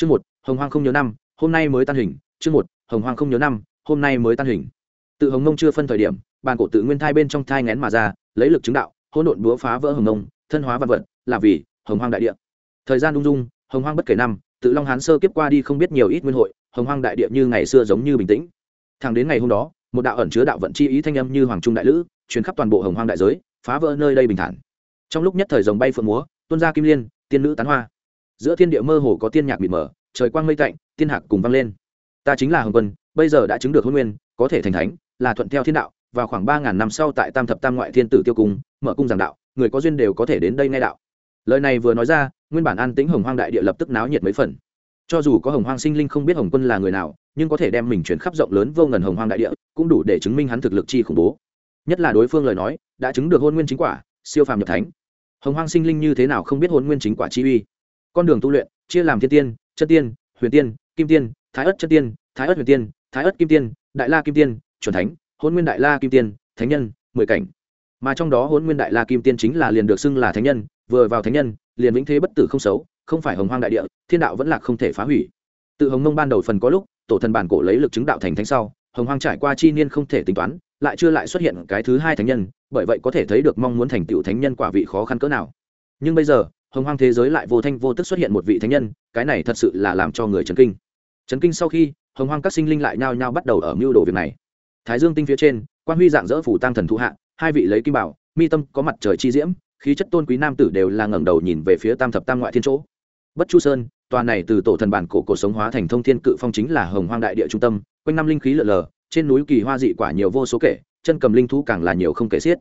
chương một, hồng hoang không nhớ năm, hôm nay mới tan hình. Chương một, hồng hoang không nhớ năm, hôm nay mới tan hình. Tự hồng nông chưa phân thời điểm, bàn cổ tự nguyên thai bên trong thai ngén mà ra, lấy lực chứng đạo, hỗn độn búa phá vỡ hồng nông thân hóa văn vật, là vì hồng hoang đại địa. Thời gian ung dung, hồng hoang bất kể năm, tự long hán sơ kiếp qua đi không biết nhiều ít nguyên hội, hồng hoang đại địa như ngày xưa giống như bình tĩnh. Thẳng đến ngày hôm đó, một đạo ẩn chứa đạo vận chi ý thanh âm như hoàng trung đại lữ, truyền khắp toàn bộ hồng hoang đại giới, phá vỡ nơi đây bình thản. Trong lúc nhất thời dòng bay phượng múa, tuôn ra kim liên, tiên nữ tán hoa giữa thiên địa mơ hồ có tiên nhạc mịt mờ, trời quang mây tạnh, tiên hạc cùng vang lên. Ta chính là hồng quân, bây giờ đã chứng được hôn nguyên, có thể thành thánh, là thuận theo thiên đạo, Và khoảng ba ngàn năm sau tại tam thập tam ngoại thiên tử tiêu cung, mở cung giảng đạo, người có duyên đều có thể đến đây nghe đạo. Lời này vừa nói ra, nguyên bản an tĩnh hồng hoang đại địa lập tức náo nhiệt mấy phần. Cho dù có hồng hoang sinh linh không biết hồng quân là người nào, nhưng có thể đem mình chuyển khắp rộng lớn vô ngần hồng hoang đại địa, cũng đủ để chứng minh hắn thực lực chi khủng bố. Nhất là đối phương lời nói, đã chứng được hôn nguyên chính quả, siêu phàm nhập thánh. Hồng hoang sinh linh như thế nào không biết hôn nguyên chính quả chi uy con đường tu luyện, chia làm thiên tiên, chân tiên, huyền tiên, kim tiên, thái ất chân tiên, thái ất huyền tiên, thái ất kim tiên, đại la kim tiên, chuẩn thánh, hôn nguyên đại la kim tiên, thánh nhân, mười cảnh. Mà trong đó hôn nguyên đại la kim tiên chính là liền được xưng là thánh nhân, vừa vào thánh nhân, liền vĩnh thế bất tử không xấu, không phải hồng hoang đại địa, thiên đạo vẫn là không thể phá hủy. Tự hồng mông ban đầu phần có lúc, tổ thần bản cổ lấy lực chứng đạo thành thánh sau, hồng hoang trải qua chi niên không thể tính toán, lại chưa lại xuất hiện cái thứ hai thánh nhân, bởi vậy có thể thấy được mong muốn thành tựu thánh nhân quả vị khó khăn cỡ nào. Nhưng bây giờ hồng hoang thế giới lại vô thanh vô tức xuất hiện một vị thánh nhân, cái này thật sự là làm cho người chấn kinh. Chấn kinh sau khi, hồng hoang các sinh linh lại nhao nhao bắt đầu ở mưu đồ việc này. Thái dương tinh phía trên quan huy dạng dỡ phủ tăng thần thụ hạ, hai vị lấy kim bảo, mi tâm có mặt trời chi diễm, khí chất tôn quý nam tử đều là ngẩng đầu nhìn về phía tam thập tam ngoại thiên chỗ. Bất chu sơn, tòa này từ tổ thần bản cổ cổ sống hóa thành thông thiên cự phong chính là hồng hoang đại địa trung tâm, quanh năm linh khí lở lờ, trên núi kỳ hoa dị quả nhiều vô số kể, chân cầm linh thú càng là nhiều không kể xiết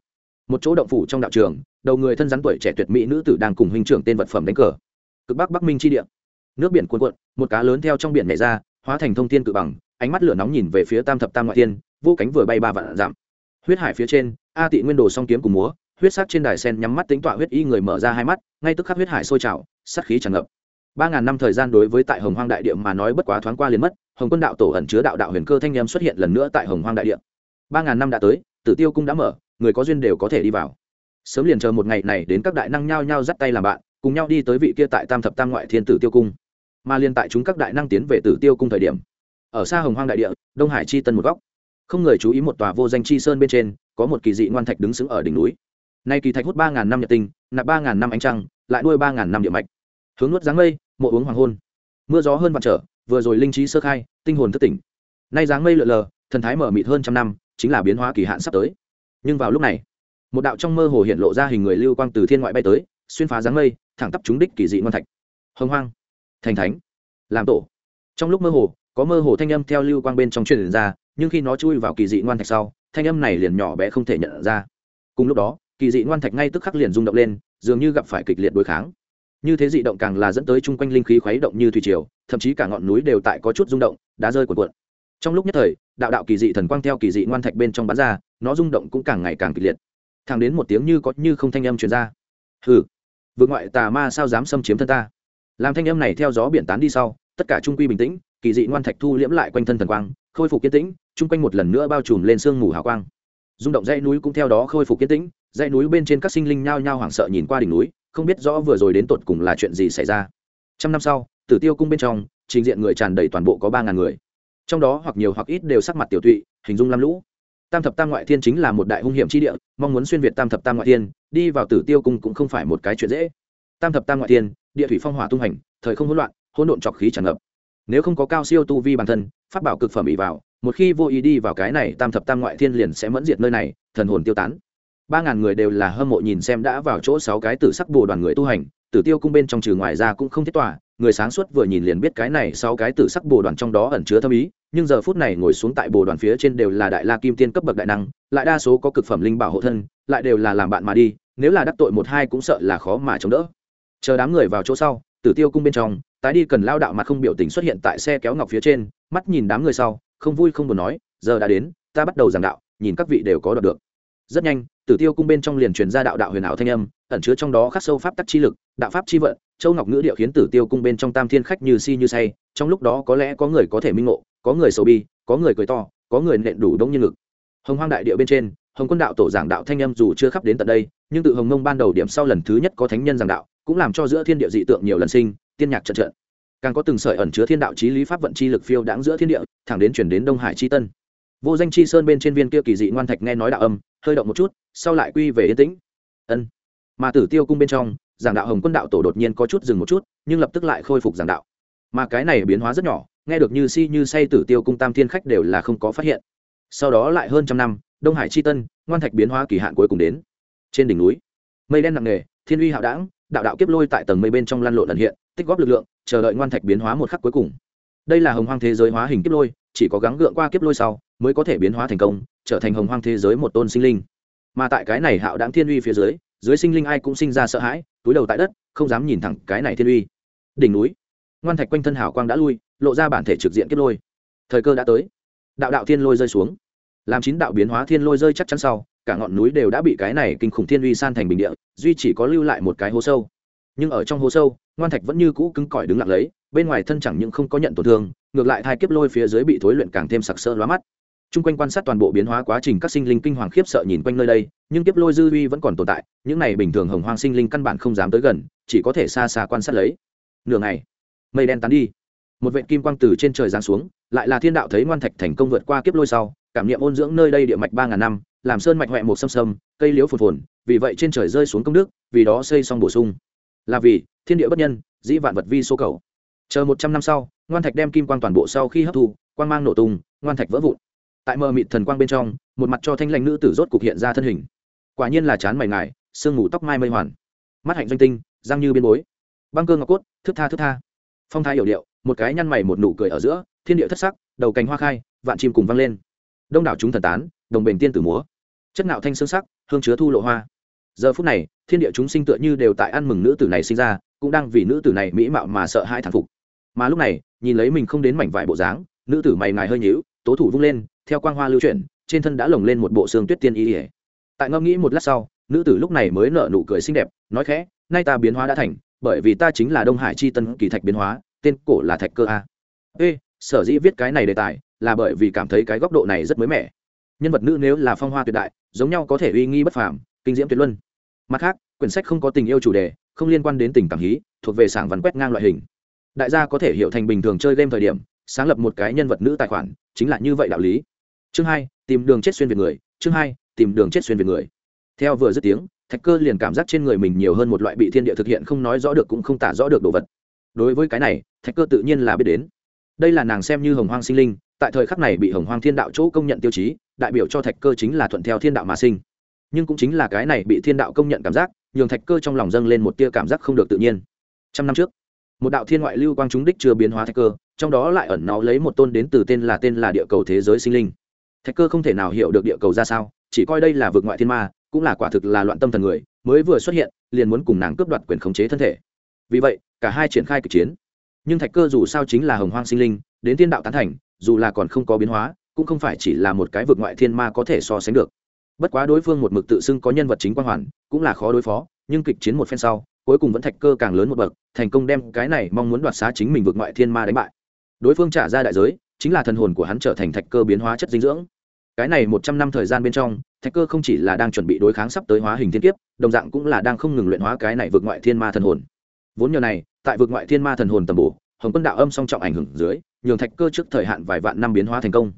một chỗ động phủ trong đạo trường, đầu người thân rắn tuổi trẻ tuyệt mỹ nữ tử đang cùng huynh trưởng tên vật phẩm đánh cờ. Cực bắc bắc minh chi địa. Nước biển cuồn cuộn, một cá lớn theo trong biển nhảy ra, hóa thành thông thiên cự bằng, ánh mắt lửa nóng nhìn về phía tam thập tam ngoại thiên, vô cánh vừa bay ba vạn giảm huyết hải phía trên, a tị nguyên đồ song kiếm cùng múa, huyết sắc trên đài sen nhắm mắt tính tọa huyết y người mở ra hai mắt, ngay tức khắc huyết hải sôi trào, sát khí tràn ngập. Ba ngàn năm thời gian đối với tại hồng hoang đại địa mà nói bất quá thoáng qua liền mất, hồng quân đạo tổ ẩn chứa đạo đạo huyền cơ thanh em xuất hiện lần nữa tại hồng hoang đại địa. Ba ngàn năm đã tới, tử tiêu cung đã mở người có duyên đều có thể đi vào. Sớm liền chờ một ngày này đến các đại năng nhao nhao dắt tay làm bạn, cùng nhau đi tới vị kia tại tam thập tam ngoại thiên tử tiêu cung. Mà liên tại chúng các đại năng tiến về tử tiêu cung thời điểm, ở xa hồng hoang đại địa, đông hải chi tân một góc. Không người chú ý một tòa vô danh chi sơn bên trên, có một kỳ dị ngoan thạch đứng sững ở đỉnh núi. Nay kỳ thạch hút ba ngàn năm nhật tinh, nạp ba ngàn năm ánh trăng, lại nuôi ba ngàn năm địa mạch. Hướng nuốt dáng mây, mộ uống hoàng hôn. Mưa gió hơn vạn trở, vừa rồi linh trí sơ khai, tinh hồn thất tỉnh. Nay dáng mây lượn lờ, thần thái mở mịt hơn trăm năm, chính là biến hóa kỳ hạn sắp tới nhưng vào lúc này, một đạo trong mơ hồ hiện lộ ra hình người lưu quang từ thiên ngoại bay tới, xuyên phá dáng mây, thẳng tắp trúng đích kỳ dị ngoan thạch. Hồng hoang, thành thánh, làm tổ. Trong lúc mơ hồ, có mơ hồ thanh âm theo lưu quang bên trong truyền ra, nhưng khi nó chui vào kỳ dị ngoan thạch sau, thanh âm này liền nhỏ bé không thể nhận ra. Cùng lúc đó, kỳ dị ngoan thạch ngay tức khắc liền rung động lên, dường như gặp phải kịch liệt đối kháng. Như thế dị động càng là dẫn tới chung quanh linh khí khuấy động như thủy triều, thậm chí cả ngọn núi đều tại có chút rung động, đá rơi cuộn cuộn trong lúc nhất thời, đạo đạo kỳ dị thần quang theo kỳ dị ngoan thạch bên trong bán ra, nó rung động cũng càng ngày càng kịch liệt. Thàng đến một tiếng như có như không thanh âm truyền ra. Hừ, vượt ngoại tà ma sao dám xâm chiếm thân ta? Làm thanh âm này theo gió biển tán đi sau, tất cả trung quy bình tĩnh, kỳ dị ngoan thạch thu liễm lại quanh thân thần quang, khôi phục kiên tĩnh, chung quanh một lần nữa bao trùm lên sương mù hào quang. Rung động dãy núi cũng theo đó khôi phục kiên tĩnh, dãy núi bên trên các sinh linh nhao nhao hoảng sợ nhìn qua đỉnh núi, không biết rõ vừa rồi đến tột cùng là chuyện gì xảy ra. Trăm năm sau, tử tiêu cung bên trong, trình diện người tràn đầy toàn bộ có ba ngàn người trong đó hoặc nhiều hoặc ít đều sắc mặt tiểu tụy, hình dung lam lũ. Tam thập tam ngoại thiên chính là một đại hung hiểm chi địa, mong muốn xuyên việt tam thập tam ngoại thiên, đi vào tử tiêu cung cũng không phải một cái chuyện dễ. Tam thập tam ngoại thiên, địa thủy phong hỏa tung hành, thời không hỗn loạn, hỗn độn trọc khí tràn ngập. Nếu không có cao siêu tu vi bản thân phát bảo cực phẩm ỉ vào, một khi vô ý đi vào cái này tam thập tam ngoại thiên liền sẽ mẫn diệt nơi này, thần hồn tiêu tán. Ba ngàn người đều là hâm mộ nhìn xem đã vào chỗ sáu cái tử sắc bồ đoàn người tu hành, tử tiêu cung bên trong trừ ngoài ra cũng không thiết tỏa người sáng suốt vừa nhìn liền biết cái này sau cái tử sắc bồ đoàn trong đó ẩn chứa thâm ý, nhưng giờ phút này ngồi xuống tại bồ đoàn phía trên đều là đại la kim tiên cấp bậc đại năng, lại đa số có cực phẩm linh bảo hộ thân, lại đều là làm bạn mà đi, nếu là đắc tội một hai cũng sợ là khó mà chống đỡ. Chờ đám người vào chỗ sau, tử tiêu cung bên trong, tái đi cần lao đạo mặt không biểu tình xuất hiện tại xe kéo ngọc phía trên, mắt nhìn đám người sau, không vui không buồn nói, giờ đã đến, ta bắt đầu giảng đạo, nhìn các vị đều có đọc được. Rất nhanh, tử tiêu cung bên trong liền truyền ra đạo đạo huyền ảo thanh âm, ẩn chứa trong đó khắc sâu pháp tắc chi lực, đạo pháp chi vận châu ngọc ngữ điệu khiến tử tiêu cung bên trong tam thiên khách như si như say, trong lúc đó có lẽ có người có thể minh ngộ, có người sầu bi, có người cười to, có người nện đủ đông như ngực. Hồng hoang đại địa bên trên, hồng quân đạo tổ giảng đạo thanh âm dù chưa khắp đến tận đây, nhưng tự hồng mông ban đầu điểm sau lần thứ nhất có thánh nhân giảng đạo, cũng làm cho giữa thiên địa dị tượng nhiều lần sinh, tiên nhạc trận trận. Càng có từng sợi ẩn chứa thiên đạo trí lý pháp vận chi lực phiêu đáng giữa thiên địa, thẳng đến chuyển đến đông hải chi tân. Vô danh chi sơn bên trên viên kia kỳ dị ngoan thạch nghe nói đạo âm, hơi động một chút, sau lại quy về yên tĩnh. Ân. Mà tử tiêu cung bên trong giảng đạo hồng quân đạo tổ đột nhiên có chút dừng một chút, nhưng lập tức lại khôi phục giảng đạo. Mà cái này biến hóa rất nhỏ, nghe được như si như say tử tiêu cung tam thiên khách đều là không có phát hiện. Sau đó lại hơn trăm năm, đông hải c h i tân, ngoan thạch biến hóa kỳ hạn cuối cùng đến. Trên đỉnh núi, mây đen nặng nề, thiên uy hạo đảng đạo đạo kiếp lôi tại tầng mây bên trong lăn lộn lần hiện, tích góp lực lượng, chờ đợi ngoan thạch biến hóa một khắc cuối cùng. Đây là hồng hoang thế giới hóa hình kiếp lôi, chỉ có gắng gượng qua kiếp lôi sau, mới có thể biến hóa thành công, trở thành hồng hoang thế giới một tôn sinh linh. Mà tại cái này hạo đáng thiên uy phía dưới dưới sinh linh ai cũng sinh ra sợ hãi, túi đầu tại đất, không dám nhìn thẳng cái này thiên uy. Đỉnh núi. Ngoan thạch quanh thân hảo quang đã lui, lộ ra bản thể trực diện kiếp lôi. Thời cơ đã tới. Đạo đạo thiên lôi rơi xuống. Làm chín đạo biến hóa thiên lôi rơi chắc chắn sau, cả ngọn núi đều đã bị cái này kinh khủng thiên uy san thành bình địa, duy chỉ có lưu lại một cái hố sâu. Nhưng ở trong hố sâu, ngoan thạch vẫn như cũ cứng cỏi đứng lặng lấy, bên ngoài thân chẳng những không có nhận tổn thương, ngược lại thai kiếp lôi phía dưới bị thối luyện càng thêm sặc sỡ lóa mắt chung quanh quan sát toàn bộ biến hóa quá trình, các sinh linh kinh hoàng khiếp sợ nhìn quanh nơi đây, nhưng kiếp lôi dư uy vẫn còn tồn tại, những này bình thường hồng hoang sinh linh căn bản không dám tới gần, chỉ có thể xa xa quan sát lấy. Nửa ngày, mây đen tán đi. Một vệ kim quang từ trên trời giáng xuống, lại là thiên đạo thấy ngoan thạch thành công vượt qua kiếp lôi sau, cảm niệm ôn dưỡng nơi đây địa mạch ba ngàn năm, làm sơn mạch huệ một xâm xâm cây liễu phồn phồn, vì vậy trên trời rơi xuống công đức, vì đó xây xong bổ sung. Là vì, thiên địa bất nhân, dĩ vạn vật vi số cầu. Chờ một trăm năm sau, ngoan thạch đem kim quang toàn bộ sau khi hấp thu, quang mang nổ tung, ngoan thạch vỡ vụn tại mờ mịt thần quang bên trong, một mặt cho thanh lãnh nữ tử rốt cục hiện ra thân hình. Quả nhiên là chán mày ngài, sương mù tóc mai mây hoàn. Mắt hạnh doanh tinh, răng như biên bối. Băng cơ ngọc cốt thức tha thức tha. Phong thái hiểu điệu, một cái nhăn mày một nụ cười ở giữa, thiên địa thất sắc, đầu cành hoa khai, vạn chim cùng văng lên. Đông đảo chúng thần tán, đồng bền tiên tử múa. Chất nạo thanh xương sắc, hương chứa thu lộ hoa. Giờ phút này, thiên địa chúng sinh tựa như đều tại ăn mừng nữ tử này sinh ra, cũng đang vì nữ tử này mỹ mạo mà sợ hãi thản phục. Mà lúc này, nhìn lấy mình không đến mảnh vải bộ dáng, nữ tử mày ngài hơi nhíu, tố thủ vung lên theo quang hoa lưu chuyển, trên thân đã lồng lên một bộ xương tuyết tiên y ỉa tại ngẫm nghĩ một lát sau, nữ tử lúc này mới nở nụ cười xinh đẹp, nói khẽ, nay ta biến hóa đã thành, bởi vì ta chính là đông hải chi tân kỳ thạch biến hóa, tên cổ là thạch cơ a. Ê, sở dĩ viết cái này đề tài, là bởi vì cảm thấy cái góc độ này rất mới mẻ. Nhân vật nữ nếu là phong hoa tuyệt đại, giống nhau có thể uy nghi bất phàm, kinh diễm tuyệt luân. Mặt khác, quyển sách không có tình yêu chủ đề, không liên quan đến tình cảm hí, thuộc về sảng văn quét ngang loại hình. Đại gia có thể hiểu thành bình thường chơi game thời điểm, sáng lập một cái nhân vật nữ tài khoản, chính là như vậy đạo lý chương hai, tìm đường chết xuyên về người. Chương hai, tìm đường chết xuyên về người. Theo vừa dứt tiếng, thạch cơ liền cảm giác trên người mình nhiều hơn một loại bị thiên địa thực hiện không nói rõ được cũng không tả rõ được đồ vật. Đối với cái này, thạch cơ tự nhiên là biết đến. Đây là nàng xem như hồng hoang sinh linh, tại thời khắc này bị hồng hoang thiên đạo chỗ công nhận tiêu chí, đại biểu cho thạch cơ chính là thuận theo thiên đạo mà sinh. Nhưng cũng chính là cái này bị thiên đạo công nhận cảm giác, nhường thạch cơ trong lòng dâng lên một tia cảm giác không được tự nhiên. Trăm năm trước, một đạo thiên ngoại lưu quang chúng đích chưa biến hóa thạch cơ, trong đó lại ẩn nó lấy một tôn đến từ tên là tên là địa cầu thế giới sinh linh thạch cơ không thể nào hiểu được địa cầu ra sao, chỉ coi đây là vực ngoại thiên ma, cũng là quả thực là loạn tâm thần người, mới vừa xuất hiện, liền muốn cùng nàng cướp đoạt quyền khống chế thân thể. Vì vậy, cả hai triển khai kịch chiến. Nhưng thạch cơ dù sao chính là hồng hoang sinh linh, đến thiên đạo tán thành, dù là còn không có biến hóa, cũng không phải chỉ là một cái vực ngoại thiên ma có thể so sánh được. Bất quá đối phương một mực tự xưng có nhân vật chính quan hoàn, cũng là khó đối phó, nhưng kịch chiến một phen sau, cuối cùng vẫn thạch cơ càng lớn một bậc, thành công đem cái này mong muốn đoạt xá chính mình vượt ngoại thiên ma đánh bại. Đối phương trả ra đại giới, chính là thần hồn của hắn trở thành thạch cơ biến hóa chất dinh dưỡng cái này một trăm năm thời gian bên trong, thạch cơ không chỉ là đang chuẩn bị đối kháng sắp tới hóa hình thiên kiếp, đồng dạng cũng là đang không ngừng luyện hóa cái này vượt ngoại thiên ma thần hồn. Vốn nhờ này, tại vượt ngoại thiên ma thần hồn tầm bổ, hồng quân đạo âm song trọng ảnh hưởng dưới, nhường thạch cơ trước thời hạn vài vạn năm biến hóa thành công.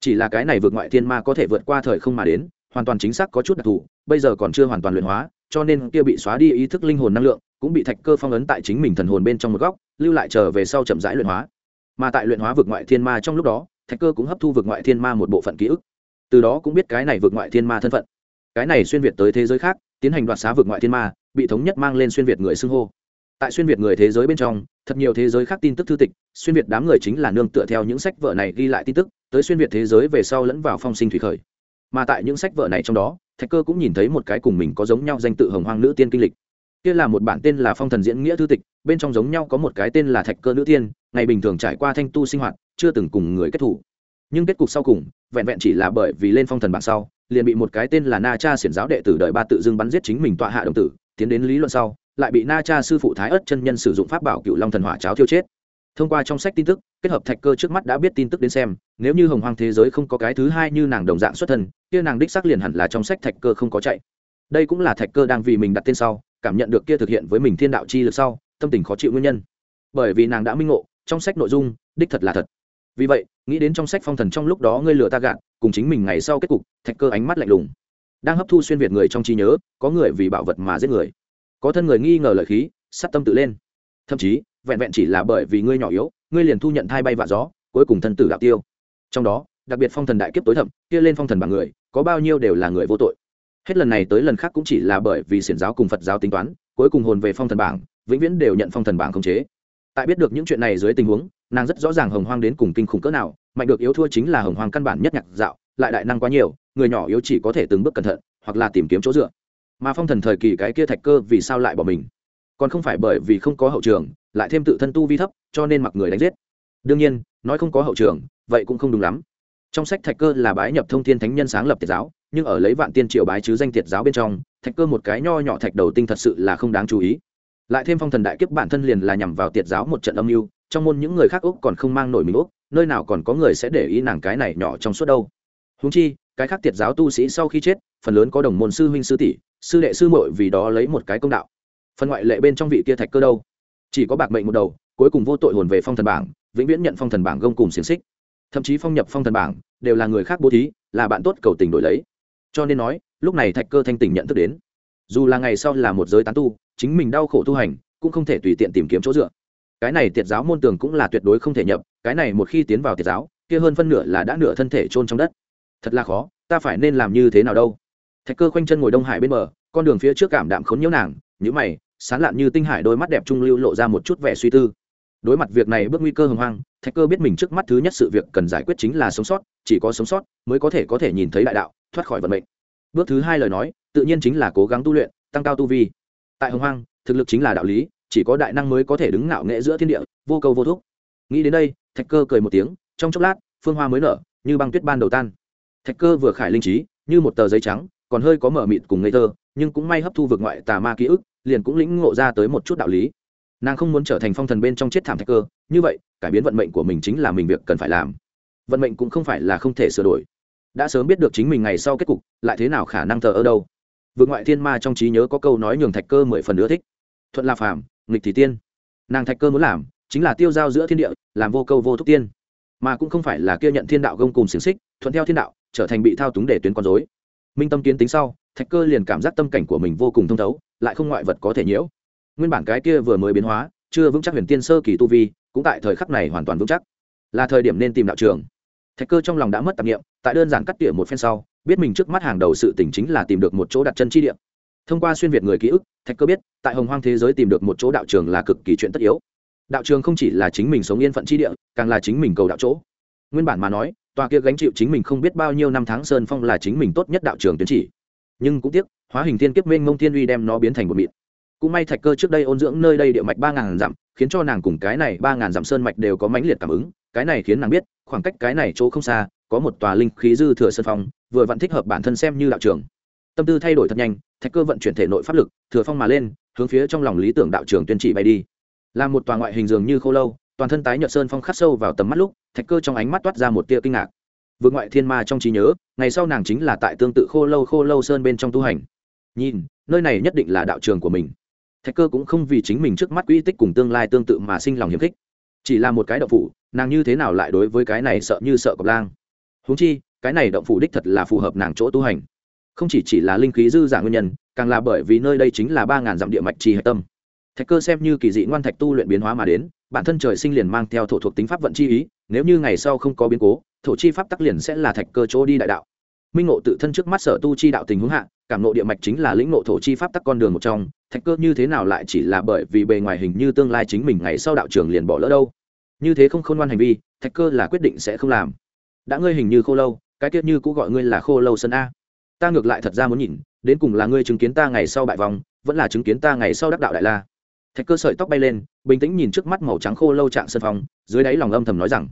Chỉ là cái này vượt ngoại thiên ma có thể vượt qua thời không mà đến, hoàn toàn chính xác có chút đặc thù, bây giờ còn chưa hoàn toàn luyện hóa, cho nên kia bị xóa đi ý thức linh hồn năng lượng, cũng bị thạch cơ phong ấn tại chính mình thần hồn bên trong một góc, lưu lại trở về sau chậm rãi luyện hóa. Mà tại luyện hóa vượt ngoại thiên ma trong lúc đó, thạch cơ cũng hấp thu vượt ngoại thiên ma một bộ phận ký ức từ đó cũng biết cái này vượt ngoại thiên ma thân phận. Cái này xuyên việt tới thế giới khác, tiến hành đoạt xá vượt ngoại thiên ma, bị thống nhất mang lên xuyên việt người xưng hô. Tại xuyên việt người thế giới bên trong, thật nhiều thế giới khác tin tức thư tịch, xuyên việt đám người chính là nương tựa theo những sách vở này ghi lại tin tức, tới xuyên việt thế giới về sau lẫn vào phong sinh thủy khởi. Mà tại những sách vở này trong đó, thạch cơ cũng nhìn thấy một cái cùng mình có giống nhau danh tự hồng hoang nữ tiên kinh lịch. Kia là một bản tên là phong thần diễn nghĩa thư tịch, bên trong giống nhau có một cái tên là thạch cơ nữ tiên, ngày bình thường trải qua thanh tu sinh hoạt, chưa từng cùng người kết thủ nhưng kết cục sau cùng, vẹn vẹn chỉ là bởi vì lên phong thần bản sau, liền bị một cái tên là na cha xiển giáo đệ tử đợi ba tự dưng bắn giết chính mình tọa hạ đồng tử, tiến đến lý luận sau, lại bị na cha sư phụ thái ất chân nhân sử dụng pháp bảo cựu long thần hỏa cháo thiêu chết. Thông qua trong sách tin tức, kết hợp thạch cơ trước mắt đã biết tin tức đến xem, nếu như hồng hoang thế giới không có cái thứ hai như nàng đồng dạng xuất thân, kia nàng đích xác liền hẳn là trong sách thạch cơ không có chạy. Đây cũng là thạch cơ đang vì mình đặt tên sau, cảm nhận được kia thực hiện với mình thiên đạo chi lực sau, tâm tình khó chịu nguyên nhân. Bởi vì nàng đã minh ngộ, trong sách nội dung, đích thật là thật. Vì vậy nghĩ đến trong sách phong thần trong lúc đó ngươi lừa ta gạt, cùng chính mình ngày sau kết cục, thạch cơ ánh mắt lạnh lùng. Đang hấp thu xuyên việt người trong trí nhớ, có người vì bảo vật mà giết người. Có thân người nghi ngờ lợi khí, sát tâm tự lên. Thậm chí, vẹn vẹn chỉ là bởi vì ngươi nhỏ yếu, ngươi liền thu nhận thai bay vạ gió, cuối cùng thân tử đạo tiêu. Trong đó, đặc biệt phong thần đại kiếp tối thậm, kia lên phong thần bằng người, có bao nhiêu đều là người vô tội. Hết lần này tới lần khác cũng chỉ là bởi vì xiển giáo cùng phật giáo tính toán, cuối cùng hồn về phong thần bảng, vĩnh viễn đều nhận phong thần bảng khống chế. Tại biết được những chuyện này dưới tình huống, nàng rất rõ ràng hồng hoang đến cùng kinh khủng cỡ nào mạnh được yếu thua chính là hồng hoàng căn bản nhất nhạc dạo, lại đại năng quá nhiều, người nhỏ yếu chỉ có thể từng bước cẩn thận, hoặc là tìm kiếm chỗ dựa. Mà phong thần thời kỳ cái kia thạch cơ vì sao lại bỏ mình? Còn không phải bởi vì không có hậu trường, lại thêm tự thân tu vi thấp, cho nên mặc người đánh giết. Đương nhiên, nói không có hậu trường, vậy cũng không đúng lắm. Trong sách thạch cơ là bái nhập thông thiên thánh nhân sáng lập tiệt giáo, nhưng ở lấy vạn tiên triều bái chứ danh tiệt giáo bên trong, thạch cơ một cái nho nhỏ thạch đầu tinh thật sự là không đáng chú ý. Lại thêm phong thần đại kiếp bản thân liền là nhằm vào tiệt giáo một trận âm mưu, trong môn những người khác úc còn không mang nổi mình úc nơi nào còn có người sẽ để ý nàng cái này nhỏ trong suốt đâu. Húng chi, cái khác tiệt giáo tu sĩ sau khi chết, phần lớn có đồng môn sư huynh sư tỷ, sư đệ sư muội vì đó lấy một cái công đạo. Phần ngoại lệ bên trong vị kia thạch cơ đâu? Chỉ có bạc mệnh một đầu, cuối cùng vô tội hồn về phong thần bảng, vĩnh viễn nhận phong thần bảng gông cùng xiềng xích. Thậm chí phong nhập phong thần bảng, đều là người khác bố thí, là bạn tốt cầu tình đổi lấy. Cho nên nói, lúc này thạch cơ thanh tỉnh nhận thức đến. Dù là ngày sau là một giới tán tu, chính mình đau khổ tu hành, cũng không thể tùy tiện tìm kiếm chỗ dựa cái này tiệt giáo môn tường cũng là tuyệt đối không thể nhập, cái này một khi tiến vào tiệt giáo, kia hơn phân nửa là đã nửa thân thể chôn trong đất. Thật là khó, ta phải nên làm như thế nào đâu? Thạch cơ khoanh chân ngồi đông hải bên bờ, con đường phía trước cảm đạm khốn nhiễu nàng nhữ mày, sán lạn như tinh hải đôi mắt đẹp trung lưu lộ ra một chút vẻ suy tư. Đối mặt việc này bước nguy cơ hồng hoang, thạch cơ biết mình trước mắt thứ nhất sự việc cần giải quyết chính là sống sót, chỉ có sống sót mới có thể có thể nhìn thấy đại đạo, thoát khỏi vận mệnh. Bước thứ hai lời nói, tự nhiên chính là cố gắng tu luyện, tăng cao tu vi. Tại hồng hoang, thực lực chính là đạo lý chỉ có đại năng mới có thể đứng ngạo nghệ giữa thiên địa, vô cầu vô thúc. Nghĩ đến đây, thạch cơ cười một tiếng, trong chốc lát, phương hoa mới nở, như băng tuyết ban đầu tan. Thạch cơ vừa khải linh trí, như một tờ giấy trắng, còn hơi có mở mịt cùng ngây thơ, nhưng cũng may hấp thu vực ngoại tà ma ký ức, liền cũng lĩnh ngộ ra tới một chút đạo lý. Nàng không muốn trở thành phong thần bên trong chết thảm thạch cơ, như vậy, cải biến vận mệnh của mình chính là mình việc cần phải làm. Vận mệnh cũng không phải là không thể sửa đổi. Đã sớm biết được chính mình ngày sau kết cục, lại thế nào khả năng thờ ở đâu? Vượt ngoại thiên ma trong trí nhớ có câu nói nhường thạch cơ mười phần nữa thích. Thuận là phàm nghịch thì tiên. Nàng thạch cơ muốn làm chính là tiêu giao giữa thiên địa, làm vô câu vô thúc tiên. Mà cũng không phải là kia nhận thiên đạo gông cùng xiềng xích, thuận theo thiên đạo, trở thành bị thao túng để tuyến con dối minh tâm kiến tính sau, thạch cơ liền cảm giác tâm cảnh của mình vô cùng thông thấu, lại không ngoại vật có thể nhiễu. Nguyên bản cái kia vừa mới biến hóa, chưa vững chắc huyền tiên sơ kỳ tu vi, cũng tại thời khắc này hoàn toàn vững chắc. Là thời điểm nên tìm đạo trường. Thạch cơ trong lòng đã mất tạp nghiệm tại đơn giản cắt tỉa một phen sau, biết mình trước mắt hàng đầu sự tỉnh chính là tìm được một chỗ đặt chân chi địa thông qua xuyên việt người ký ức, thạch cơ biết, tại hồng hoang thế giới tìm được một chỗ đạo trường là cực kỳ chuyện tất yếu. Đạo trường không chỉ là chính mình sống yên phận chi địa, càng là chính mình cầu đạo chỗ. Nguyên bản mà nói, tòa kia gánh chịu chính mình không biết bao nhiêu năm tháng sơn phong là chính mình tốt nhất đạo trường tiến chỉ. Nhưng cũng tiếc, hóa hình thiên kiếp minh mông thiên uy đem nó biến thành một mịn. Cũng may thạch cơ trước đây ôn dưỡng nơi đây địa mạch ba ngàn dặm, khiến cho nàng cùng cái này ba ngàn dặm sơn mạch đều có mãnh liệt cảm ứng, cái này khiến nàng biết, khoảng cách cái này chỗ không xa, có một tòa linh khí dư thừa sơn phong, vừa vặn thích hợp bản thân xem như đạo trường tâm tư thay đổi thật nhanh, thạch cơ vận chuyển thể nội pháp lực, thừa phong mà lên, hướng phía trong lòng lý tưởng đạo trường tuyên trị bay đi. Là một tòa ngoại hình dường như khô lâu, toàn thân tái nhợt sơn phong khắc sâu vào tầm mắt lúc, thạch cơ trong ánh mắt toát ra một tia kinh ngạc. Vượt ngoại thiên ma trong trí nhớ, ngày sau nàng chính là tại tương tự khô lâu khô lâu sơn bên trong tu hành. Nhìn, nơi này nhất định là đạo trường của mình. Thạch cơ cũng không vì chính mình trước mắt quỹ tích cùng tương lai tương tự mà sinh lòng hiếm khích. Chỉ là một cái động phủ, nàng như thế nào lại đối với cái này sợ như sợ cọp lang? Húng chi, cái này động phủ đích thật là phù hợp nàng chỗ tu hành không chỉ chỉ là linh khí dư giả nguyên nhân, càng là bởi vì nơi đây chính là ba ngàn dặm địa mạch trì hạch tâm. Thạch cơ xem như kỳ dị ngoan thạch tu luyện biến hóa mà đến, bản thân trời sinh liền mang theo thổ thuộc tính pháp vận chi ý, nếu như ngày sau không có biến cố, thổ chi pháp tắc liền sẽ là thạch cơ chỗ đi đại đạo. Minh ngộ tự thân trước mắt sở tu chi đạo tình huống hạ, cảm ngộ địa mạch chính là lĩnh ngộ thổ chi pháp tắc con đường một trong, thạch cơ như thế nào lại chỉ là bởi vì bề ngoài hình như tương lai chính mình ngày sau đạo trường liền bỏ lỡ đâu? Như thế không khôn ngoan hành vi, thạch cơ là quyết định sẽ không làm. Đã ngươi hình như khô lâu, cái tiết như cũng gọi ngươi là khô lâu sân a ta ngược lại thật ra muốn nhìn, đến cùng là ngươi chứng kiến ta ngày sau bại vòng vẫn là chứng kiến ta ngày sau đắc đạo đại la. Thạch cơ sợi tóc bay lên, bình tĩnh nhìn trước mắt màu trắng khô lâu trạng sân phong dưới đáy lòng âm thầm nói rằng,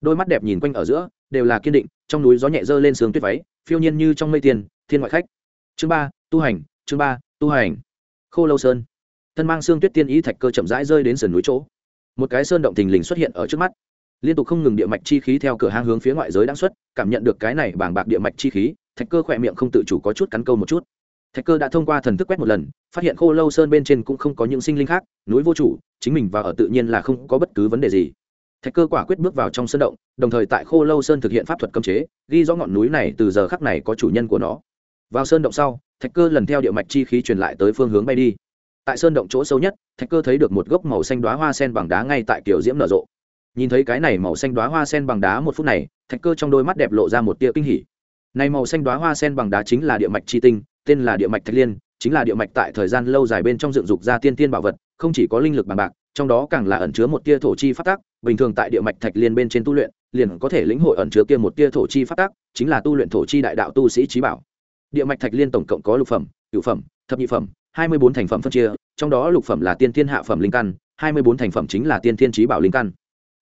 đôi mắt đẹp nhìn quanh ở giữa, đều là kiên định, trong núi gió nhẹ dơ lên sương tuyết váy, phiêu nhiên như trong mây tiền, thiên ngoại khách. Chương ba, tu hành, chương ba, tu hành. Khô lâu sơn. Thân mang xương tuyết tiên ý thạch cơ chậm rãi rơi đến sườn núi chỗ. Một cái sơn động thình lình xuất hiện ở trước mắt. Liên tục không ngừng địa mạch chi khí theo cửa hang hướng phía ngoại giới đang xuất, cảm nhận được cái này bàng bạc địa mạch chi khí thạch cơ khỏe miệng không tự chủ có chút cắn câu một chút. Thạch cơ đã thông qua thần thức quét một lần, phát hiện khô lâu sơn bên trên cũng không có những sinh linh khác, núi vô chủ, chính mình và ở tự nhiên là không có bất cứ vấn đề gì. Thạch cơ quả quyết bước vào trong sân động, đồng thời tại khô lâu sơn thực hiện pháp thuật cấm chế, ghi rõ ngọn núi này từ giờ khắc này có chủ nhân của nó. Vào sơn động sau, thạch cơ lần theo địa mạch chi khí truyền lại tới phương hướng bay đi. Tại sơn động chỗ sâu nhất, thạch cơ thấy được một gốc màu xanh đoá hoa sen bằng đá ngay tại kiểu diễm nở rộ. Nhìn thấy cái này màu xanh đoá hoa sen bằng đá một phút này, thạch cơ trong đôi mắt đẹp lộ ra một tia kinh hỉ này màu xanh đoá hoa sen bằng đá chính là địa mạch chi tinh, tên là địa mạch thạch liên, chính là địa mạch tại thời gian lâu dài bên trong dựng dục ra tiên tiên bảo vật, không chỉ có linh lực bằng bạc, trong đó càng là ẩn chứa một tia thổ chi phát tác bình thường tại địa mạch thạch liên bên trên tu luyện, liền có thể lĩnh hội ẩn chứa kia một tia thổ chi phát tác chính là tu luyện thổ chi đại đạo tu sĩ trí bảo. Địa mạch thạch liên tổng cộng có lục phẩm, cửu phẩm, thập nhị phẩm, hai mươi bốn thành phẩm phân chia, trong đó lục phẩm là tiên thiên hạ phẩm linh căn, hai mươi bốn thành phẩm chính là tiên thiên trí bảo linh căn.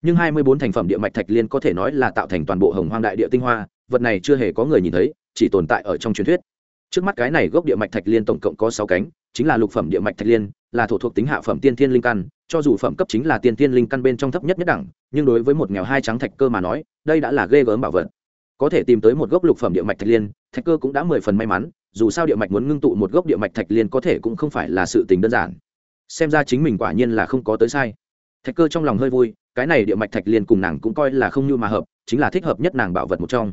Nhưng hai mươi bốn thành phẩm địa mạch thạch liên có thể nói là tạo thành toàn bộ hồng hoang đại địa tinh hoa vật này chưa hề có người nhìn thấy, chỉ tồn tại ở trong truyền thuyết. Trước mắt cái này gốc địa mạch thạch liên tổng cộng có sáu cánh, chính là lục phẩm địa mạch thạch liên, là thổ thuộc tính hạ phẩm tiên thiên linh căn, cho dù phẩm cấp chính là tiên thiên linh căn bên trong thấp nhất nhất đẳng, nhưng đối với một nghèo hai trắng thạch cơ mà nói, đây đã là ghê gớm bảo vật. Có thể tìm tới một gốc lục phẩm địa mạch thạch liên, thạch cơ cũng đã mười phần may mắn, dù sao địa mạch muốn ngưng tụ một gốc địa mạch thạch liên có thể cũng không phải là sự tình đơn giản. Xem ra chính mình quả nhiên là không có tới sai. Thạch cơ trong lòng hơi vui, cái này địa mạch thạch liên cùng nàng cũng coi là không như mà hợp, chính là thích hợp nhất nàng bảo vật một trong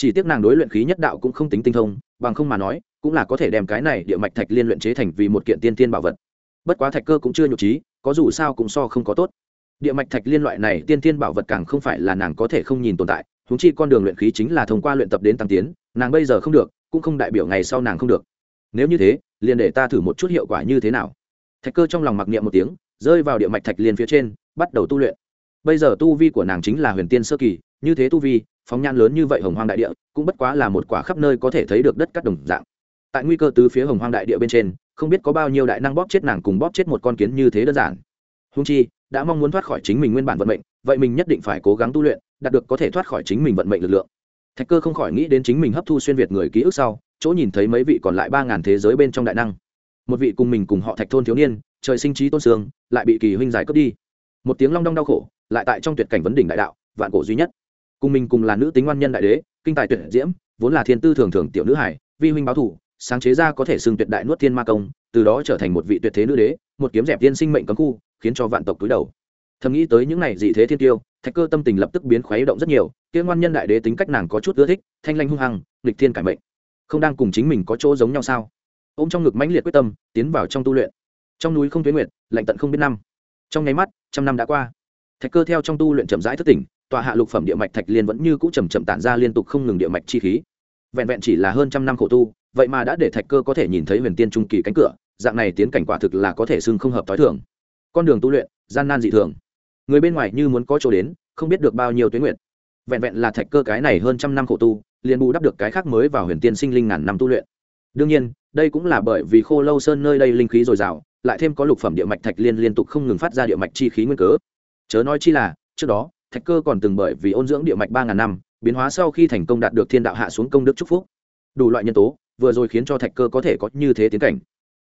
chỉ tiếc nàng đối luyện khí nhất đạo cũng không tính tinh thông, bằng không mà nói, cũng là có thể đem cái này địa mạch thạch liên luyện chế thành vì một kiện tiên tiên bảo vật. Bất quá thạch cơ cũng chưa nhục trí có dù sao cũng so không có tốt. Địa mạch thạch liên loại này tiên tiên bảo vật càng không phải là nàng có thể không nhìn tồn tại húng chi con đường luyện khí chính là thông qua luyện tập đến tăng tiến, nàng bây giờ không được, cũng không đại biểu ngày sau nàng không được. Nếu như thế, liền để ta thử một chút hiệu quả như thế nào. Thạch cơ trong lòng mặc niệm một tiếng, rơi vào địa mạch thạch liên phía trên, bắt đầu tu luyện. Bây giờ tu vi của nàng chính là huyền tiên sơ kỳ như thế tu vi, phóng nhan lớn như vậy hồng hoang đại địa, cũng bất quá là một quả khắp nơi có thể thấy được đất cắt đồng dạng. Tại nguy cơ từ phía hồng hoang đại địa bên trên, không biết có bao nhiêu đại năng bóp chết nàng cùng bóp chết một con kiến như thế đơn giản. Húng chi, đã mong muốn thoát khỏi chính mình nguyên bản vận mệnh, vậy mình nhất định phải cố gắng tu luyện, đạt được có thể thoát khỏi chính mình vận mệnh lực lượng. Thạch cơ không khỏi nghĩ đến chính mình hấp thu xuyên việt người ký ức sau, chỗ nhìn thấy mấy vị còn lại ba ngàn thế giới bên trong đại năng. Một vị cùng mình cùng họ thạch thôn thiếu niên, trời sinh trí tôn sương, lại bị kỳ huynh giải cướp đi. Một tiếng long đong đau khổ, lại tại trong tuyệt cảnh vấn đỉnh đại đạo, vạn cổ duy nhất cùng mình cùng là nữ tính ngoan nhân đại đế, kinh tài tuyển diễm, vốn là thiên tư thường thường tiểu nữ hải, vi huynh báo thủ, sáng chế ra có thể xưng tuyệt đại nuốt thiên ma công, từ đó trở thành một vị tuyệt thế nữ đế, một kiếm dẹp tiên sinh mệnh cấm khu, khiến cho vạn tộc túi đầu. Thầm nghĩ tới những này dị thế thiên tiêu, thạch cơ tâm tình lập tức biến khuấy động rất nhiều, kia ngoan nhân đại đế tính cách nàng có chút ưa thích, thanh lanh hung hăng lịch thiên cải mệnh. Không đang cùng chính mình có chỗ giống nhau sao? Ô m trong ngực mãnh liệt quyết tâm, tiến vào trong tu luyện. Trong núi không tuyến nguyệt, lạnh tận không biết năm. Trong nháy mắt, trăm năm đã qua. Thạch cơ theo trong tu luyện chậm rãi thất tỉnh tòa hạ lục phẩm địa mạch thạch liên vẫn như cũ chầm chậm tản ra liên tục không ngừng địa mạch chi khí. Vẹn vẹn chỉ là hơn trăm năm khổ tu, vậy mà đã để thạch cơ có thể nhìn thấy huyền tiên trung kỳ cánh cửa, dạng này tiến cảnh quả thực là có thể xưng không hợp t h o i thường. Con đường tu luyện, gian nan dị thường. Người bên ngoài như muốn có chỗ đến, không biết được bao nhiêu tuyến nguyện vẹn vẹn là thạch cơ cái này hơn trăm năm khổ tu, liền bù đắp được cái khác mới vào huyền tiên sinh linh ngàn năm tu luyện. Đương nhiên, đây cũng là bởi vì khô lâu sơn nơi đây linh khí dồi dào, lại thêm có lục phẩm địa mạch thạch liên liên tục không ngừng phát ra địa mạch chi khí nguyên cớ. Chớ nói chi là, trước đó thạch cơ còn từng bởi vì ôn dưỡng địa mạch ba ngàn năm, biến hóa sau khi thành công đạt được thiên đạo hạ xuống công đức chúc phúc. Đủ loại nhân tố, vừa rồi khiến cho thạch cơ có thể có như thế tiến cảnh.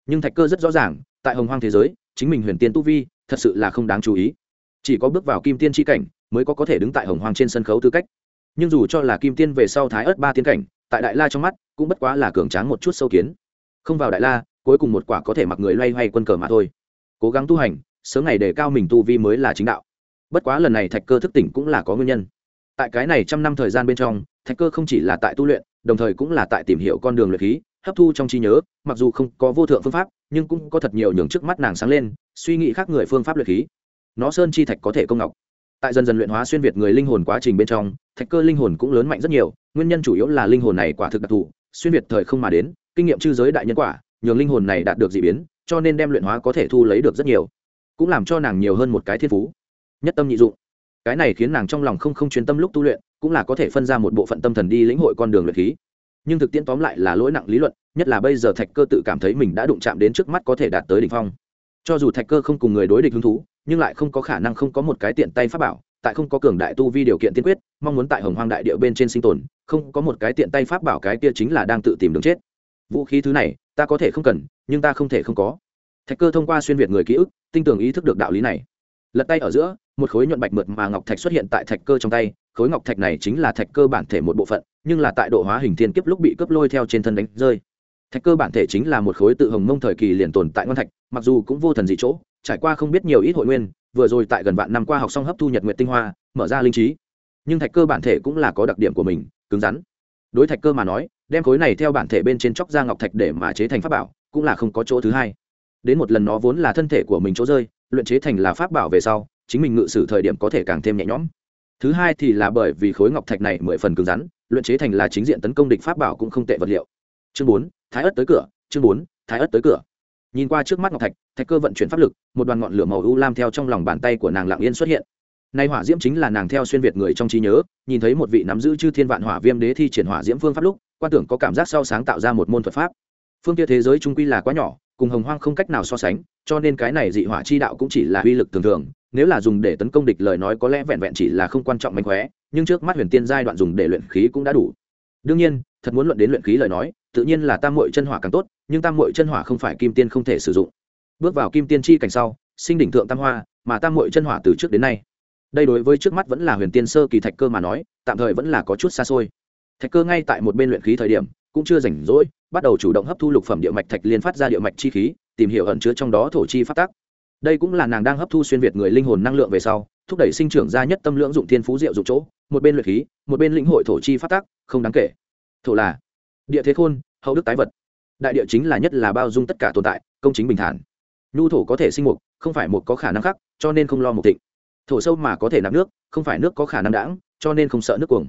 Nhưng thạch cơ rất rõ ràng, tại hồng hoang thế giới, chính mình huyền tiên tu vi, thật sự là không đáng chú ý. Chỉ có bước vào kim tiên tri cảnh, mới có có thể đứng tại hồng hoang trên sân khấu tư cách. Nhưng dù cho là kim tiên về sau thái ớt ba tiến cảnh, tại đại la trong mắt, cũng bất quá là cường tráng một chút sâu kiến. Không vào đại la, cuối cùng một quả có thể mặc người loay hoay quân cờ mà thôi. Cố gắng tu hành, sớm ngày đề cao mình tu vi mới là chính đạo bất quá lần này thạch cơ thức tỉnh cũng là có nguyên nhân. Tại cái này trăm năm thời gian bên trong, thạch cơ không chỉ là tại tu luyện, đồng thời cũng là tại tìm hiểu con đường luyện khí, hấp thu trong trí nhớ, mặc dù không có vô thượng phương pháp, nhưng cũng có thật nhiều nhường trước mắt nàng sáng lên, suy nghĩ khác người phương pháp luyện khí. Nó sơn chi thạch có thể công ngọc. Tại dần dần luyện hóa xuyên việt người linh hồn quá trình bên trong, thạch cơ linh hồn cũng lớn mạnh rất nhiều, nguyên nhân chủ yếu là linh hồn này quả thực đặc thù, xuyên việt thời không mà đến, kinh nghiệm chư giới đại nhân quả, nhường linh hồn này đạt được d ị biến, cho nên đem luyện hóa có thể thu lấy được rất nhiều, cũng làm cho nàng nhiều hơn một cái thiên phú nhất tâm nhị dụng. Cái này khiến nàng trong lòng không không chuyên tâm lúc tu luyện, cũng là có thể phân ra một bộ phận tâm thần đi lĩnh hội con đường luyện khí. Nhưng thực tiễn tóm lại là lỗi nặng lý luận, nhất là bây giờ thạch cơ tự cảm thấy mình đã đụng chạm đến trước mắt có thể đạt tới đ ỉ n h phong. Cho dù thạch cơ không cùng người đối địch hứng thú, nhưng lại không có khả năng không có một cái tiện tay pháp bảo, tại không có cường đại tu vi điều kiện tiên quyết, mong muốn tại hồng hoang đại địa bên trên sinh tồn, không có một cái tiện tay pháp bảo cái kia chính là đang tự tìm đường chết. Vũ khí thứ này, ta có thể không cần, nhưng ta không thể không có. Thạch cơ thông qua xuyên việt người ký ức, tinh tường ý thức được đạo lý này lật tay ở giữa, một khối nhuận bạch mượt mà ngọc thạch xuất hiện tại thạch cơ trong tay. Khối ngọc thạch này chính là thạch cơ bản thể một bộ phận, nhưng là tại độ hóa hình thiên kiếp lúc bị cướp lôi theo trên thân đánh rơi. Thạch cơ bản thể chính là một khối tự hồng mông thời kỳ liền tồn tại ngon thạch, mặc dù cũng vô thần dị chỗ, trải qua không biết nhiều ít hội nguyên, vừa rồi tại gần vạn năm qua học xong hấp thu nhật nguyện tinh hoa, mở ra linh trí. Nhưng thạch cơ bản thể cũng là có đặc điểm của mình, cứng rắn. Đối thạch cơ mà nói, đem khối này theo bản thể bên trên chóc ra ngọc thạch để mà chế thành pháp bảo, cũng là không có chỗ thứ hai. Đến một lần nó vốn là thân thể của mình chỗ rơi luyện chế thành là pháp bảo về sau, chính mình ngự sử thời điểm có thể càng thêm nhẹ nhõm. Thứ hai thì là bởi vì khối ngọc thạch này mười phần cứng rắn, luyện chế thành là chính diện tấn công địch pháp bảo cũng không tệ vật liệu. Chương bốn, thái ớt tới cửa, chương bốn, thái ớt tới cửa. Nhìn qua trước mắt ngọc thạch thạch cơ vận chuyển pháp lực, một đoàn ngọn lửa màu u lam theo trong lòng bàn tay của nàng lạng yên xuất hiện. Nay hỏa diễm chính là nàng theo xuyên việt người trong trí nhớ, nhìn thấy một vị nắm giữ chư thiên vạn hỏa viêm đế thi triển hỏa diễm phương pháp lúc, quan tưởng có cảm giác sau sáng tạo ra một môn thuật pháp. Phương kia thế giới trung quy là quá nhỏ, cùng hồng hoang không cách nào so sánh cho nên cái này dị hỏa chi đạo cũng chỉ là uy lực thường thường, nếu là dùng để tấn công địch lời nói có lẽ vẹn vẹn chỉ là không quan trọng mánh khóe, nhưng trước mắt huyền tiên giai đoạn dùng để luyện khí cũng đã đủ. Đương nhiên, thật muốn luận đến luyện khí lời nói, tự nhiên là tam mội chân hỏa càng tốt, nhưng tam mội chân hỏa không phải kim tiên không thể sử dụng. Bước vào kim tiên chi cảnh sau, sinh đỉnh thượng tam hoa, mà tam mội chân hỏa từ trước đến nay. Đây đối với trước mắt vẫn là huyền tiên sơ kỳ thạch cơ mà nói, tạm thời vẫn là có chút xa xôi. Thạch cơ ngay tại một bên luyện khí thời điểm, cũng chưa rảnh rỗi, bắt đầu chủ động hấp thu lục phẩm địa mạch thạch liên phát ra địa mạch chi khí tìm hiểu ẩn chứa trong đó thổ chi phát tác đây cũng là nàng đang hấp thu xuyên việt người linh hồn năng lượng về sau, thúc đẩy sinh trưởng ra nhất tâm lượng dụng thiên phú diệu dụng chỗ, một bên luyện khí, một bên lĩnh hội thổ chi phát tác không đáng kể. Thổ là địa thế khôn, hậu đức tái vật. Đại địa chính là nhất là bao dung tất cả tồn tại, công chính bình thản. Nhu thổ có thể sinh mục, không phải một có khả năng khác, cho nên không lo một thịnh thổ sâu mà có thể nạp nước, không phải nước có khả năng đãng, cho nên không sợ nước cuồng.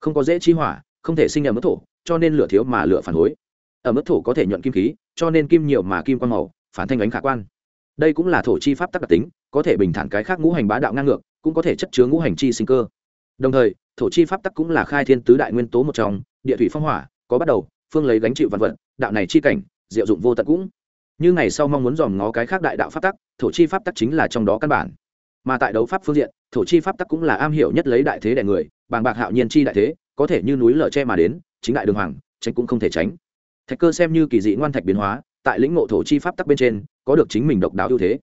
Không có dễ chi hỏa, không thể sinh nhầm mất thổ, cho nên lửa thiếu mà lửa phản hối ở mức thổ có thể nhuận kim khí, cho nên kim nhiều mà kim quang màu, phản thanh ánh khả quan. Đây cũng là thổ chi pháp tắc đặc tính, có thể bình thản cái khác ngũ hành bá đạo ngang ngược, cũng có thể chất chứa ngũ hành chi sinh cơ. Đồng thời, thổ chi pháp tắc cũng là khai thiên tứ đại nguyên tố một trong, địa thủy phong hỏa, có bắt đầu, phương lấy gánh chịu vạn vận đạo này chi cảnh, diệu dụng vô tận cũng. Như ngày sau mong muốn dòm ngó cái khác đại đạo pháp tắc, thổ chi pháp tắc chính là trong đó căn bản. Mà tại đấu pháp phương diện, thổ chi pháp tắc cũng là am hiểu nhất lấy đại thế đại người, bàng bạc hạo nhiên chi đại thế, có thể như núi lở che mà đến, chính đại đường hoàng, tránh cũng không thể tránh thạch cơ xem như kỳ dị ngoan thạch biến hóa, tại lĩnh ngộ thổ chi pháp tắc bên trên, có được chính mình độc đáo ưu thế.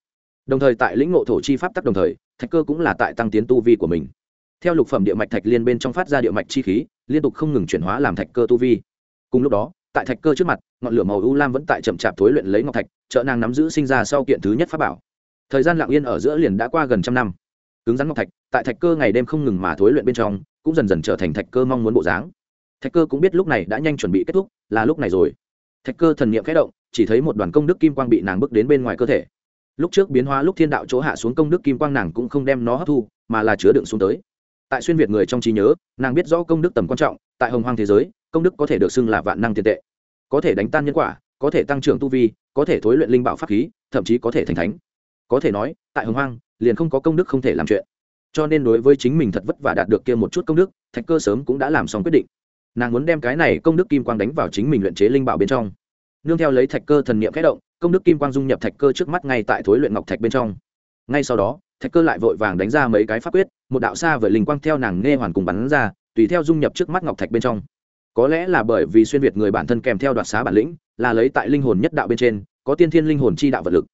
Đồng thời tại lĩnh ngộ thổ chi pháp tắc đồng thời, thạch cơ cũng là tại tăng tiến tu vi của mình. Theo lục phẩm địa mạch thạch liên bên trong phát ra địa mạch chi khí, liên tục không ngừng chuyển hóa làm thạch cơ tu vi. Cùng lúc đó, tại thạch cơ trước mặt, ngọn lửa màu u lam vẫn tại chậm chạp thối luyện lấy ngọc thạch, trợ nàng nắm giữ sinh ra sau kiện thứ nhất pháp bảo. Thời gian lặng yên ở giữa liền đã qua gần trăm năm. Cứng rắn ngọc thạch, tại thạch cơ ngày đêm không ngừng mà thối luyện bên trong, cũng dần dần trở thành thạch cơ mong muốn bộ dáng thạch cơ cũng biết lúc này đã nhanh chuẩn bị kết thúc, là lúc này rồi. Thạch cơ thần niệm khẽ động, chỉ thấy một đoàn công đức kim quang bị nàng bước đến bên ngoài cơ thể. Lúc trước biến hóa lúc thiên đạo chỗ hạ xuống công đức kim quang nàng cũng không đem nó hấp thu, mà là chứa đựng xuống tới. Tại xuyên việt người trong trí nhớ, nàng biết rõ công đức tầm quan trọng, tại hồng hoang thế giới, công đức có thể được xưng là vạn năng tiền tệ. Có thể đánh tan nhân quả, có thể tăng trưởng tu vi, có thể thối luyện linh bảo pháp khí, thậm chí có thể thành thánh. Có thể nói, tại hồng hoang, liền không có công đức không thể làm chuyện. Cho nên đối với chính mình thật vất vả đạt được kia một chút công đức, thạch cơ sớm cũng đã làm xong quyết định nàng muốn đem cái này công đức kim quang đánh vào chính mình luyện chế linh bảo bên trong. Nương theo lấy thạch cơ thần niệm khẽ động, công đức kim quang dung nhập thạch cơ trước mắt ngay tại thối luyện ngọc thạch bên trong. Ngay sau đó, thạch cơ lại vội vàng đánh ra mấy cái pháp quyết, một đạo xa vời linh quang theo nàng nghe hoàn cùng bắn ra, tùy theo dung nhập trước mắt ngọc thạch bên trong. Có lẽ là bởi vì xuyên việt người bản thân kèm theo đoạt xá bản lĩnh, là lấy tại linh hồn nhất đạo bên trên, có tiên thiên linh hồn chi đạo vật lực.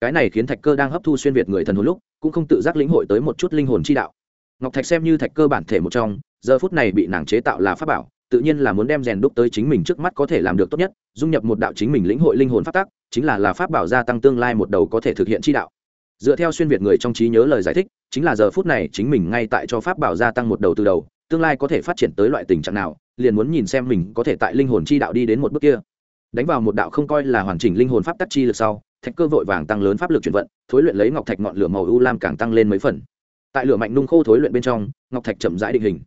Cái này khiến thạch cơ đang hấp thu xuyên việt người thần hồn lúc, cũng không tự giác lĩnh hội tới một chút linh hồn chi đạo. Ngọc thạch xem như thạch cơ bản thể một trong, giờ phút này bị nàng chế tạo là pháp bảo tự nhiên là muốn đem rèn đúc tới chính mình trước mắt có thể làm được tốt nhất, dung nhập một đạo chính mình lĩnh hội linh hồn phát tác chính là là pháp bảo gia tăng tương lai một đầu có thể thực hiện chi đạo. Dựa theo xuyên việt người trong trí nhớ lời giải thích, chính là giờ phút này chính mình ngay tại cho pháp bảo gia tăng một đầu từ đầu, tương lai có thể phát triển tới loại tình trạng nào, liền muốn nhìn xem mình có thể tại linh hồn chi đạo đi đến một bước kia. Đánh vào một đạo không coi là hoàn chỉnh linh hồn pháp tắc chi lực sau, thạch cơ vội vàng tăng lớn pháp lực chuyển vận, thối luyện lấy ngọc thạch ngọn lửa màu u lam càng tăng lên mấy phần. Tại lửa mạnh nung khô thối luyện bên trong, ngọc thạch chậm rãi định hình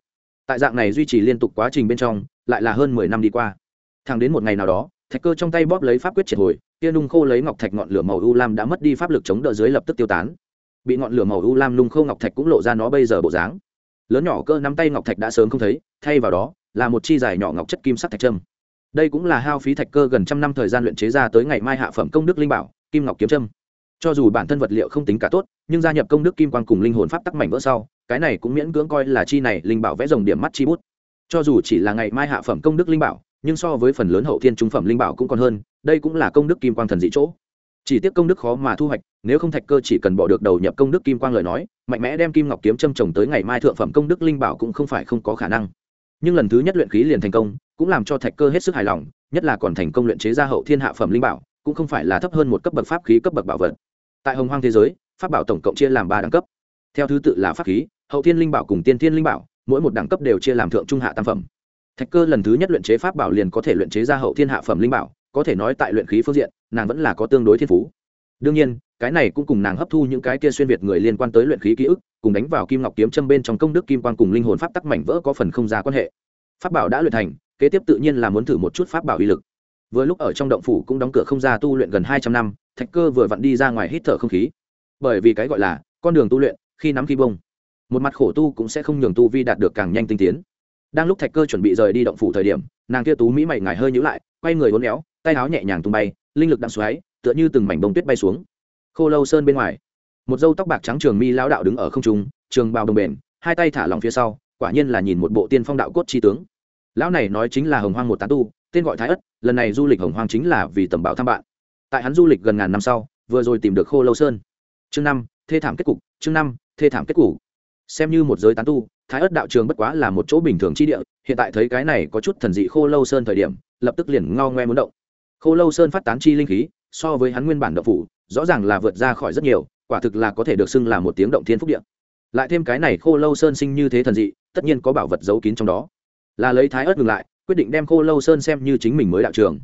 tại dạng này duy trì liên tục quá trình bên trong, lại là hơn mười năm đi qua. Thẳng đến một ngày nào đó, thạch cơ trong tay bóp lấy pháp quyết triệt hồi, kia nung khô lấy ngọc thạch ngọn lửa màu u lam đã mất đi pháp lực chống đỡ dưới lập tức tiêu tán. Bị ngọn lửa màu u lam nung khô ngọc thạch cũng lộ ra nó bây giờ bộ dáng. Lớn nhỏ cơ nắm tay ngọc thạch đã sớm không thấy, thay vào đó, là một chi dài nhỏ ngọc chất kim sắc thạch trâm. Đây cũng là hao phí thạch cơ gần trăm năm thời gian luyện chế ra tới ngày mai hạ phẩm công đức linh bảo, kim ngọc kiếm trâm cho dù bản thân vật liệu không tính cả tốt, nhưng gia nhập công đức kim quang cùng linh hồn pháp tắc mảnh vỡ sau, cái này cũng miễn cưỡng coi là chi này linh bảo vẽ dòng điểm mắt chi bút. Cho dù chỉ là ngày mai hạ phẩm công đức linh bảo, nhưng so với phần lớn hậu thiên trung phẩm linh bảo cũng còn hơn, đây cũng là công đức kim quang thần dị chỗ. Chỉ tiếc công đức khó mà thu hoạch, nếu không thạch cơ chỉ cần bỏ được đầu nhập công đức kim quang lời nói, mạnh mẽ đem kim ngọc kiếm châm trồng tới ngày mai thượng phẩm công đức linh bảo cũng không phải không có khả năng. Nhưng lần thứ nhất luyện khí liền thành công, cũng làm cho thạch cơ hết sức hài lòng, nhất là còn thành công luyện chế ra hậu thiên hạ phẩm linh bảo cũng không phải là thấp hơn một cấp bậc pháp khí cấp bậc bảo vật. Tại hồng hoang thế giới, pháp bảo tổng cộng chia làm ba đẳng cấp. Theo thứ tự là pháp khí, hậu thiên linh bảo cùng tiên thiên linh bảo, mỗi một đẳng cấp đều chia làm thượng trung hạ tam phẩm. Thạch cơ lần thứ nhất luyện chế pháp bảo liền có thể luyện chế ra hậu thiên hạ phẩm linh bảo, có thể nói tại luyện khí phương diện, nàng vẫn là có tương đối thiên phú. Đương nhiên, cái này cũng cùng nàng hấp thu những cái kia xuyên việt người liên quan tới luyện khí ký ức, cùng đánh vào kim ngọc kiếm châm bên trong công đức kim quan cùng linh hồn pháp tắc mảnh vỡ có phần không ra quan hệ. Pháp bảo đã luyện thành, kế tiếp tự nhiên là muốn thử một chút pháp bảo uy lực vừa lúc ở trong động phủ cũng đóng cửa không ra tu luyện gần hai trăm năm, thạch cơ vừa vặn đi ra ngoài hít thở không khí. Bởi vì cái gọi là con đường tu luyện, khi nắm khi bông, một mặt khổ tu cũng sẽ không nhường tu vi đạt được càng nhanh tinh tiến. Đang lúc thạch cơ chuẩn bị rời đi động phủ thời điểm, nàng kia tú mỹ mày ngài hơi nhữ lại, quay người hôn éo, tay áo nhẹ nhàng tung bay, linh lực đặng xoáy, tựa như từng mảnh bông tuyết bay xuống. Khô lâu sơn bên ngoài, một dâu tóc bạc trắng trường mi lão đạo đứng ở không trung, trường bào đồng bền, hai tay thả lòng phía sau, quả nhiên là nhìn một bộ tiên phong đạo cốt tri tướng. Lão này nói chính là hồng hoang một tán tu tên gọi thái ất, lần này du lịch hồng hoang chính là vì tầm bảo thăm bạn. Tại hắn du lịch gần ngàn năm sau, vừa rồi tìm được khô lâu sơn. Chương năm, thê thảm kết cục, chương năm, thê thảm kết cục. Xem như một giới tán tu, thái ất đạo trường bất quá là một chỗ bình thường chi địa, hiện tại thấy cái này có chút thần dị khô lâu sơn thời điểm, lập tức liền ngao ngoe muốn động. Khô lâu sơn phát tán chi linh khí, so với hắn nguyên bản đậu phủ, rõ ràng là vượt ra khỏi rất nhiều, quả thực là có thể được xưng là một tiếng động thiên phúc điện lại thêm cái này khô lâu sơn sinh như thế thần dị, tất nhiên có bảo vật giấu kín trong đó. Là lấy thái ớt ngừng lại quyết định đem khô lâu sơn xem như chính mình mới đạo trường.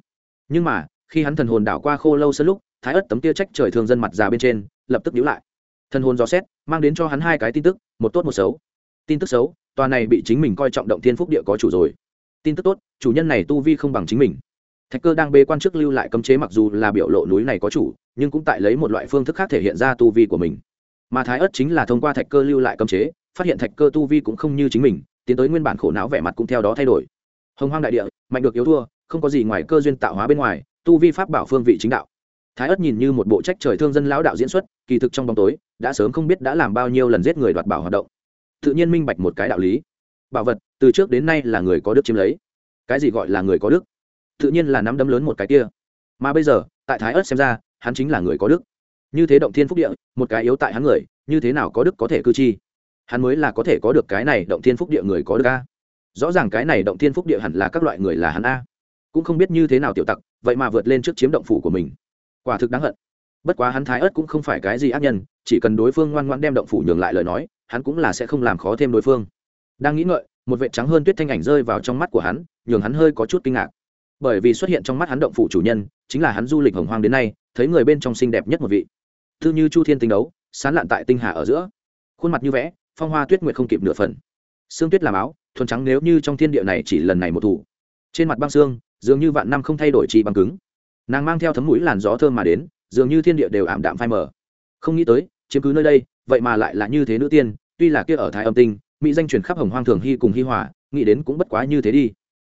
Nhưng mà, khi hắn thần hồn đảo qua khô lâu sơn lúc, thái ớt tấm tia trách trời thường dân mặt già bên trên, lập tức nhíu lại. Thần hồn dò xét, mang đến cho hắn hai cái tin tức, một tốt một xấu. Tin tức xấu, tòa này bị chính mình coi trọng động thiên phúc địa có chủ rồi. Tin tức tốt, chủ nhân này tu vi không bằng chính mình. Thạch cơ đang bê quan chức lưu lại cấm chế mặc dù là biểu lộ núi này có chủ, nhưng cũng tại lấy một loại phương thức khác thể hiện ra tu vi của mình. Mà thái ất chính là thông qua thạch cơ lưu lại cấm chế, phát hiện thạch cơ tu vi cũng không như chính mình, tiến tới nguyên bản khổ não vẻ mặt cũng theo đó thay đổi hồng hoang đại địa, mạnh được yếu thua, không có gì ngoài cơ duyên tạo hóa bên ngoài, tu vi pháp bảo phương vị chính đạo. Thái ất nhìn như một bộ trách trời thương dân lão đạo diễn xuất, kỳ thực trong bóng tối, đã sớm không biết đã làm bao nhiêu lần giết người đoạt bảo hoạt động. Tự nhiên minh bạch một cái đạo lý. Bảo vật, từ trước đến nay là người có đức chiếm lấy. Cái gì gọi là người có đức? Tự nhiên là nắm đấm lớn một cái kia. Mà bây giờ, tại thái ớt xem ra, hắn chính là người có đức. Như thế động thiên phúc địa, một cái yếu tại hắn người, như thế nào có đức có thể cư chi? Hắn mới là có thể có được cái này động thiên phúc địa người có đức a rõ ràng cái này động thiên phúc địa hẳn là các loại người là hắn a. Cũng không biết như thế nào tiểu tặc, vậy mà vượt lên trước chiếm động phủ của mình. Quả thực đáng hận. Bất quá hắn thái ớt cũng không phải cái gì ác nhân, chỉ cần đối phương ngoan ngoan đem động phủ nhường lại lời nói, hắn cũng là sẽ không làm khó thêm đối phương. Đang nghĩ ngợi, một vệ trắng hơn tuyết thanh ảnh rơi vào trong mắt của hắn, nhường hắn hơi có chút kinh ngạc. Bởi vì xuất hiện trong mắt hắn động phủ chủ nhân, chính là hắn du lịch hồng hoang đến nay, thấy người bên trong xinh đẹp nhất một vị. Thư như chu thiên tinh đấu, sán lạn tại tinh hà ở giữa. Khuôn mặt như vẽ, phong hoa tuyết nguyệt không kịp nửa phần. Xương tuyết làm áo thuần trắng nếu như trong thiên địa này chỉ lần này một thủ. Trên mặt băng xương, dường như vạn năm không thay đổi chỉ băng cứng. Nàng mang theo thấm mũi làn gió thơm mà đến, dường như thiên địa đều ảm đạm phai mờ. Không nghĩ tới, chiếm cứ nơi đây, vậy mà lại là như thế nữ tiên, tuy là kia ở thái âm tinh, mỹ danh truyền khắp hồng hoang thường hy cùng hy hòa nghĩ đến cũng bất quá như thế đi.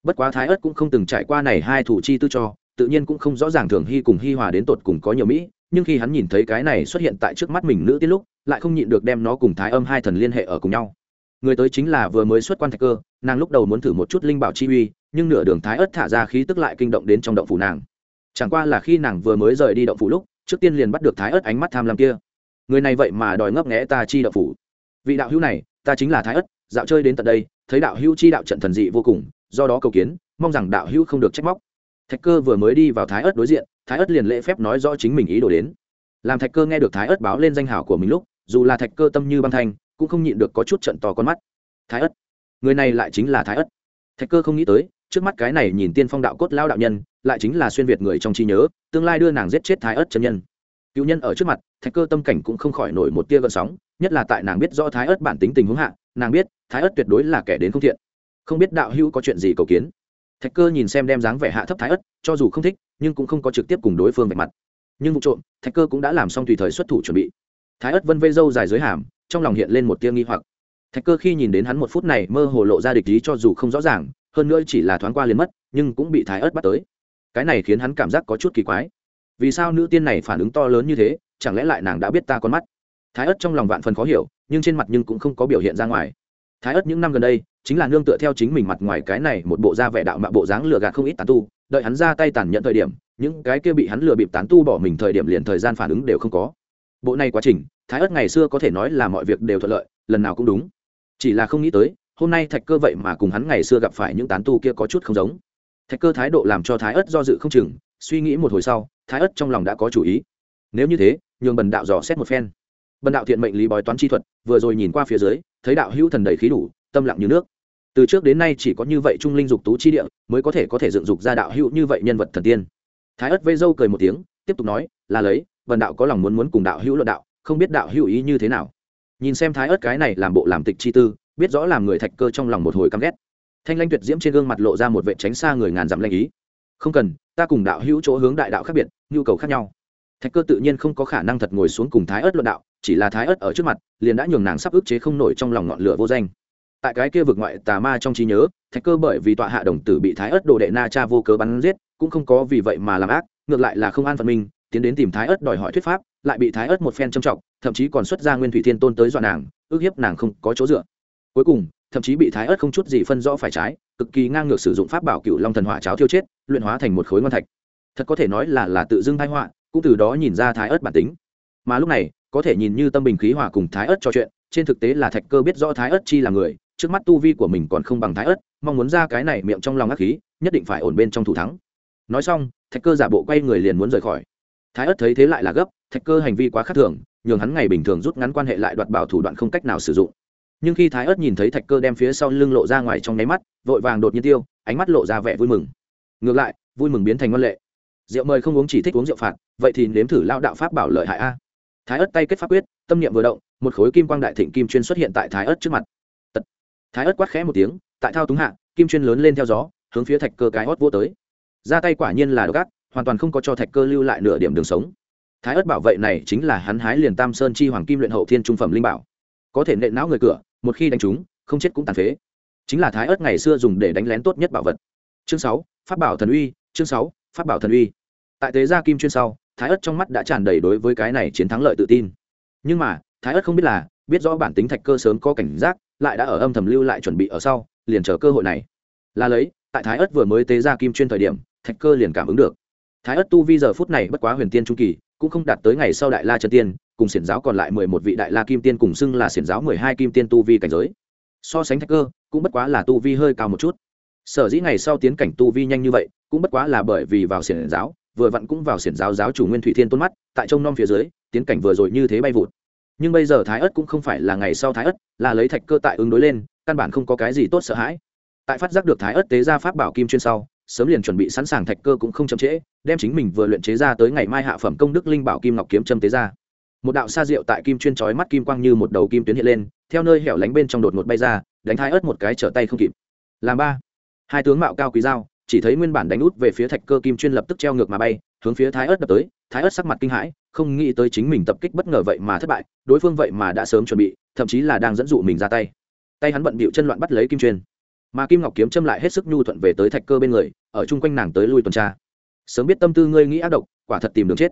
Bất quá thái ất cũng không từng trải qua này hai thủ chi tư cho, tự nhiên cũng không rõ ràng thường hy cùng hy hòa đến tột cùng có nhiều mỹ, nhưng khi hắn nhìn thấy cái này xuất hiện tại trước mắt mình nữ tiết lúc, lại không nhịn được đem nó cùng thái âm hai thần liên hệ ở cùng nhau người tới chính là vừa mới xuất quan thạch cơ, nàng lúc đầu muốn thử một chút linh bảo chi uy, nhưng nửa đường thái ớt thả ra khí tức lại kinh động đến trong động phủ nàng. Chẳng qua là khi nàng vừa mới rời đi động phủ lúc, trước tiên liền bắt được thái ớt ánh mắt tham lam kia. Người này vậy mà đòi ngấp nghẽ ta chi động phủ. Vị đạo hữu này, ta chính là thái ớt, dạo chơi đến tận đây, thấy đạo hữu chi đạo trận thần dị vô cùng, do đó cầu kiến, mong rằng đạo hữu không được trách móc. Thạch cơ vừa mới đi vào thái ớt đối diện, thái ớt liền lễ phép nói rõ chính mình ý đồ đến. Làm thạch cơ nghe được thái ớt báo lên danh hảo của mình lúc, dù là thạch cơ tâm như băng thanh cũng không nhịn được có chút trận to con mắt. Thái ất. Người này lại chính là thái ất. Thạch cơ không nghĩ tới, trước mắt cái này nhìn tiên phong đạo cốt lao đạo nhân, lại chính là xuyên việt người trong trí nhớ, tương lai đưa nàng giết chết thái ất chân nhân. Cựu nhân ở trước mặt, thạch cơ tâm cảnh cũng không khỏi nổi một tia gợn sóng, nhất là tại nàng biết rõ thái ất bản tính tình huống hạ, nàng biết thái ất tuyệt đối là kẻ đến không thiện. Không biết đạo hữu có chuyện gì cầu kiến. Thạch cơ nhìn xem đem dáng vẻ hạ thấp thái ất, cho dù không thích, nhưng cũng không có trực tiếp cùng đối phương về mặt. Nhưng vụ trộm, thạch cơ cũng đã làm xong tùy thời xuất thủ chuẩn bị. Thái ất vân vây dâu dài dưới hàm trong lòng hiện lên một tia nghi hoặc. Thạch cơ khi nhìn đến hắn một phút này mơ hồ lộ ra địch ý cho dù không rõ ràng, hơn nữa chỉ là thoáng qua liền mất, nhưng cũng bị thái ất bắt tới. Cái này khiến hắn cảm giác có chút kỳ quái. Vì sao nữ tiên này phản ứng to lớn như thế, chẳng lẽ lại nàng đã biết ta con mắt? Thái ất trong lòng vạn phần khó hiểu, nhưng trên mặt nhưng cũng không có biểu hiện ra ngoài. Thái ất những năm gần đây, chính là nương tựa theo chính mình mặt ngoài cái này một bộ da vẻ đạo mạ bộ dáng lừa gạt không ít tán tu, đợi hắn ra tay tàn nhẫn thời điểm, những cái kia bị hắn lừa bịp tán tu bỏ mình thời điểm liền thời gian phản ứng đều không có. Bộ này quá trình thái ất ngày xưa có thể nói là mọi việc đều thuận lợi, lần nào cũng đúng. Chỉ là không nghĩ tới, hôm nay thạch cơ vậy mà cùng hắn ngày xưa gặp phải những tán tu kia có chút không giống. Thạch cơ thái độ làm cho thái ất do dự không chừng, suy nghĩ một hồi sau, thái ất trong lòng đã có chủ ý. Nếu như thế, nhường bần đạo dò xét một phen. Bần đạo thiện mệnh lý bói toán chi thuật, vừa rồi nhìn qua phía dưới, thấy đạo hữu thần đầy khí đủ, tâm lặng như nước. Từ trước đến nay chỉ có như vậy trung linh dục tú chi địa, mới có thể có thể dựng dục ra đạo hữu như vậy nhân vật thần tiên. Thái ất vây dâu cười một tiếng, tiếp tục nói, là lấy, Bần đạo có lòng muốn muốn cùng đạo hữu luận đạo không biết đạo hữu ý như thế nào. Nhìn xem thái ớt cái này làm bộ làm tịch chi tư, biết rõ làm người thạch cơ trong lòng một hồi căm ghét. Thanh lanh tuyệt diễm trên gương mặt lộ ra một vệ tránh xa người ngàn dặm lanh ý. Không cần, ta cùng đạo hữu chỗ hướng đại đạo khác biệt, nhu cầu khác nhau. Thạch cơ tự nhiên không có khả năng thật ngồi xuống cùng thái ớt luận đạo, chỉ là thái ớt ở trước mặt, liền đã nhường nàng sắp ức chế không nổi trong lòng ngọn lửa vô danh. Tại cái kia vực ngoại tà ma trong trí nhớ, thạch cơ bởi vì tọa hạ đồng tử bị thái ớt đồ đệ na cha vô cớ bắn giết, cũng không có vì vậy mà làm ác, ngược lại là không an phận minh tiến đến tìm thái ớt đòi hỏi thuyết pháp lại bị thái ớt một phen trâm trọng thậm chí còn xuất ra nguyên thủy thiên tôn tới dọa nàng, ước hiếp nàng không có chỗ dựa. Cuối cùng, thậm chí bị thái ớt không chút gì phân rõ phải trái, cực kỳ ngang ngược sử dụng pháp bảo cựu long thần hỏa cháo thiêu chết, luyện hóa thành một khối ngon thạch. Thật có thể nói là là tự dưng thái họa, cũng từ đó nhìn ra thái ớt bản tính. Mà lúc này, có thể nhìn như tâm bình khí hòa cùng thái ớt trò chuyện, trên thực tế là thạch cơ biết rõ thái ớt chi là người, trước mắt tu vi của mình còn không bằng thái ớt, mong muốn ra cái này miệng trong lòng ác khí, nhất định phải ổn bên trong thủ thắng. Nói xong, thạch cơ giả bộ quay người liền muốn rời khỏi thái ớt thấy thế lại là gấp, thạch cơ hành vi quá khắc thường, nhường hắn ngày bình thường rút ngắn quan hệ lại đoạt bảo thủ đoạn không cách nào sử dụng. Nhưng khi thái ớt nhìn thấy thạch cơ đem phía sau lưng lộ ra ngoài trong nháy mắt, vội vàng đột nhiên tiêu, ánh mắt lộ ra vẻ vui mừng. Ngược lại, vui mừng biến thành ngân lệ. Rượu mời không uống chỉ thích uống rượu phạt, vậy thì nếm thử lao đạo pháp bảo lợi hại a. Thái ớt tay kết pháp quyết, tâm niệm vừa động, một khối kim quang đại thịnh kim chuyên xuất hiện tại thái ớt trước mặt. Tật. thái ớt quát khẽ một tiếng, tại thao túng hạ, kim chuyên lớn lên theo gió, hướng phía thạch cơ cái hót vô tới. Ra tay quả nhiên là đ ộ gác hoàn toàn không có cho thạch cơ lưu lại nửa điểm đường sống. Thái ớt bảo vệ này chính là hắn hái liền tam sơn chi hoàng kim luyện hậu thiên trung phẩm linh bảo. Có thể nệ não người cửa, một khi đánh chúng, không chết cũng tàn phế. Chính là thái ớt ngày xưa dùng để đánh lén tốt nhất bảo vật. Chương sáu, pháp bảo thần uy, chương sáu, pháp bảo thần uy. Tại tế gia kim chuyên sau, thái ớt trong mắt đã tràn đầy đối với cái này chiến thắng lợi tự tin. Nhưng mà, thái ớt không biết là, biết rõ bản tính thạch cơ sớm có cảnh giác, lại đã ở âm thầm lưu lại chuẩn bị ở sau, liền chờ cơ hội này. Là lấy, tại thái ớt vừa mới tế ra kim chuyên thời điểm, thạch cơ liền cảm ứng được thái ất tu vi giờ phút này bất quá huyền tiên trung kỳ, cũng không đạt tới ngày sau đại la trần tiên, cùng xiển giáo còn lại mười một vị đại la kim tiên cùng xưng là xiển giáo mười hai kim tiên tu vi cảnh giới. So sánh thạch cơ, cũng bất quá là tu vi hơi cao một chút. Sở dĩ ngày sau tiến cảnh tu vi nhanh như vậy, cũng bất quá là bởi vì vào xiển giáo, vừa vặn cũng vào xiển giáo giáo chủ nguyên thủy thiên tôn mắt, tại trông nom phía dưới, tiến cảnh vừa rồi như thế bay vụt. Nhưng bây giờ thái ất cũng không phải là ngày sau thái ất, là lấy thạch cơ tại ứng đối lên, căn bản không có cái gì tốt sợ hãi. Tại phát giác được thái ất tế ra pháp bảo kim chuyên sau sớm liền chuẩn bị sẵn sàng thạch cơ cũng không chậm trễ, đem chính mình vừa luyện chế ra tới ngày mai hạ phẩm công đức linh bảo kim ngọc kiếm châm tế ra. Một đạo sa diệu tại kim chuyên chói mắt kim quang như một đầu kim tuyến hiện lên, theo nơi hẻo lánh bên trong đột ngột bay ra, đánh thái ớt một cái trở tay không kịp. Làm ba. Hai tướng mạo cao quý dao chỉ thấy nguyên bản đánh út về phía thạch cơ kim chuyên lập tức treo ngược mà bay, hướng phía thái ớt đập tới, thái ớt sắc mặt kinh hãi, không nghĩ tới chính mình tập kích bất ngờ vậy mà thất bại, đối phương vậy mà đã sớm chuẩn bị, thậm chí là đang dẫn dụ mình ra tay. Tay hắn bận bịu chân loạn bắt lấy kim chuyên mà kim ngọc kiếm châm lại hết sức nhu thuận về tới thạch cơ bên người, ở chung quanh nàng tới lui tuần tra. Sớm biết tâm tư ngươi nghĩ ác độc, quả thật tìm đường chết.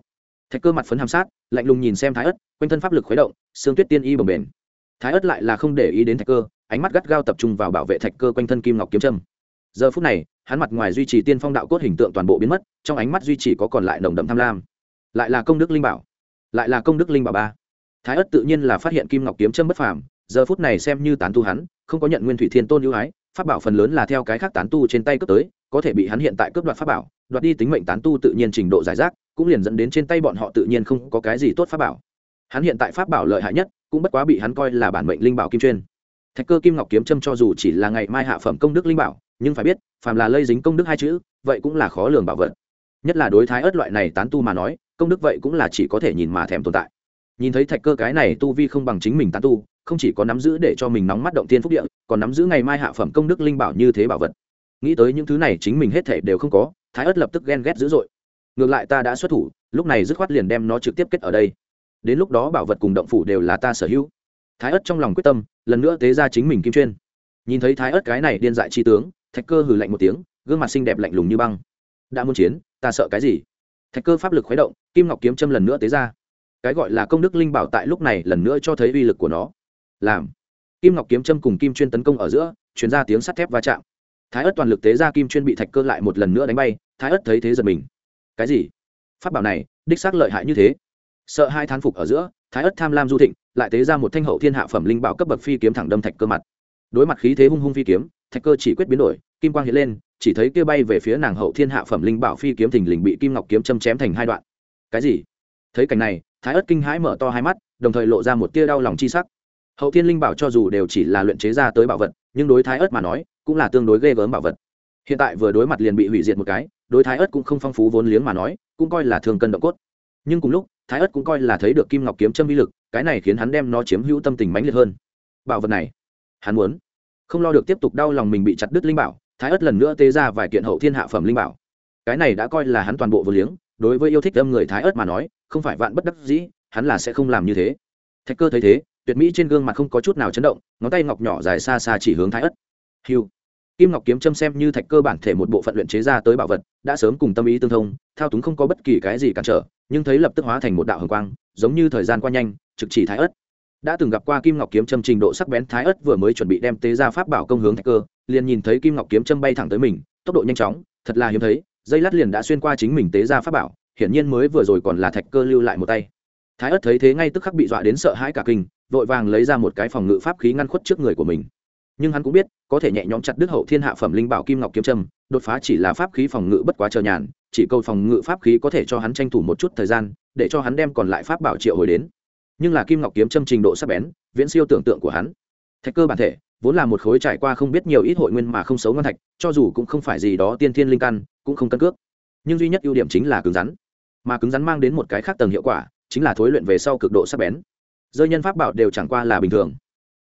Thạch cơ mặt phấn hàm sát, lạnh lùng nhìn xem thái ất, quanh thân pháp lực khuấy động, xương tuyết tiên y bồng bền thái ất lại là không để ý đến thạch cơ, ánh mắt gắt gao tập trung vào bảo vệ thạch cơ quanh thân kim ngọc kiếm trâm giờ phút này, hắn mặt ngoài duy trì tiên phong đạo cốt hình tượng toàn bộ biến mất, trong ánh mắt duy trì có còn lại nồng đậm tham lam. Lại là công đức linh bảo, lại là công đức linh bảo ba. Thái ất tự nhiên là phát hiện kim ngọc kiếm trâm bất phàm, giờ phút này xem như tán tu hắn, không có nhận nguyên thủy thiên tôn ưu ái pháp bảo phần lớn là theo cái khác tán tu trên tay cướp tới, có thể bị hắn hiện tại cướp đoạt pháp bảo, đoạt đi tính mệnh tán tu tự nhiên trình độ giải rác, cũng liền dẫn đến trên tay bọn họ tự nhiên không có cái gì tốt pháp bảo. Hắn hiện tại pháp bảo lợi hại nhất, cũng bất quá bị hắn coi là bản mệnh linh bảo kim chuyên. Thạch cơ kim ngọc kiếm châm cho dù chỉ là ngày mai hạ phẩm công đức linh bảo, nhưng phải biết, phàm là lây dính công đức hai chữ, vậy cũng là khó lường bảo vật. Nhất là đối thái ớt loại này tán tu mà nói, công đức vậy cũng là chỉ có thể nhìn mà thèm tồn tại. Nhìn thấy thạch cơ cái này tu vi không bằng chính mình tán tu không chỉ có nắm giữ để cho mình nóng mắt động tiên phúc địa, còn nắm giữ ngày mai hạ phẩm công đức linh bảo như thế bảo vật. Nghĩ tới những thứ này chính mình hết thể đều không có, thái ớt lập tức ghen ghét dữ dội. Ngược lại ta đã xuất thủ, lúc này dứt khoát liền đem nó trực tiếp kết ở đây. Đến lúc đó bảo vật cùng động phủ đều là ta sở hữu. Thái ớt trong lòng quyết tâm, lần nữa tế ra chính mình kim chuyên. Nhìn thấy thái ớt cái này điên dại chi tướng, thạch cơ hừ lạnh một tiếng, gương mặt xinh đẹp lạnh lùng như băng. Đã muốn chiến, ta sợ cái gì? Thạch cơ pháp lực khuấy động, kim ngọc kiếm châm lần nữa tế ra. Cái gọi là công đức linh bảo tại lúc này lần nữa cho thấy uy lực của nó làm. Kim ngọc kiếm châm cùng kim chuyên tấn công ở giữa chuyển ra tiếng sắt thép va chạm. Thái ớt toàn lực tế ra kim chuyên bị thạch cơ lại một lần nữa đánh bay, thái ớt thấy thế giật mình. Cái gì? Phát bảo này, đích xác lợi hại như thế. Sợ hai thán phục ở giữa, thái ớt tham lam du thịnh, lại tế ra một thanh hậu thiên hạ phẩm linh bảo cấp bậc phi kiếm thẳng đâm thạch cơ mặt. Đối mặt khí thế hung hung phi kiếm, thạch cơ chỉ quyết biến đổi, kim quang hiện lên, chỉ thấy kia bay về phía nàng hậu thiên hạ phẩm linh bảo phi kiếm thình lình bị kim ngọc kiếm châm chém thành hai đoạn. Cái gì? Thấy cảnh này, thái ớt kinh hãi mở to hai mắt, đồng thời lộ ra một tia đau lòng chi sắc hậu thiên linh bảo cho dù đều chỉ là luyện chế ra tới bảo vật, nhưng đối thái ớt mà nói, cũng là tương đối ghê gớm bảo vật. Hiện tại vừa đối mặt liền bị hủy diệt một cái, đối thái ớt cũng không phong phú vốn liếng mà nói, cũng coi là thường cân động cốt. Nhưng cùng lúc, thái ớt cũng coi là thấy được kim ngọc kiếm châm vi lực, cái này khiến hắn đem nó chiếm hữu tâm tình mãnh liệt hơn. Bảo vật này, hắn muốn không lo được tiếp tục đau lòng mình bị chặt đứt linh bảo, thái ớt lần nữa tê ra vài kiện hậu thiên hạ phẩm linh bảo. Cái này đã coi là hắn toàn bộ vừa liếng, đối với yêu thích âm người thái ớt mà nói, không phải vạn bất đắc dĩ, hắn là sẽ không làm như thế. Thạch cơ thấy thế tuyệt mỹ trên gương mặt không có chút nào chấn động ngón tay ngọc nhỏ dài xa xa chỉ hướng thái ất, hiu kim ngọc kiếm châm xem như thạch cơ bản thể một bộ phận luyện chế ra tới bảo vật đã sớm cùng tâm ý tương thông thao túng không có bất kỳ cái gì cản trở nhưng thấy lập tức hóa thành một đạo hồng quang giống như thời gian qua nhanh trực chỉ thái ất, đã từng gặp qua kim ngọc kiếm châm trình độ sắc bén thái ất vừa mới chuẩn bị đem tế ra pháp bảo công hướng thạch cơ liền nhìn thấy kim ngọc kiếm châm bay thẳng tới mình tốc độ nhanh chóng thật là hiếm thấy dây lát liền đã xuyên qua chính mình tế ra pháp bảo hiển nhiên mới vừa rồi còn là thạch cơ lưu lại một tay. Thái ất thấy thế ngay tức khắc bị dọa đến sợ hãi cả kinh vội vàng lấy ra một cái phòng ngự pháp khí ngăn khuất trước người của mình. Nhưng hắn cũng biết, có thể nhẹ nhõm chặt đứt hậu thiên hạ phẩm linh bảo kim ngọc kiếm trâm đột phá chỉ là pháp khí phòng ngự bất quá chờ nhàn, chỉ câu phòng ngự pháp khí có thể cho hắn tranh thủ một chút thời gian, để cho hắn đem còn lại pháp bảo triệu hồi đến. Nhưng là kim ngọc kiếm trâm trình độ sắc bén, viễn siêu tưởng tượng của hắn. Thạch cơ bản thể, vốn là một khối trải qua không biết nhiều ít hội nguyên mà không xấu ngân thạch, cho dù cũng không phải gì đó tiên thiên linh căn, cũng không cân cước. Nhưng duy nhất ưu điểm chính là cứng rắn. Mà cứng rắn mang đến một cái khác tầng hiệu quả, chính là thối luyện về sau cực độ sắc bén rơi nhân pháp bảo đều chẳng qua là bình thường.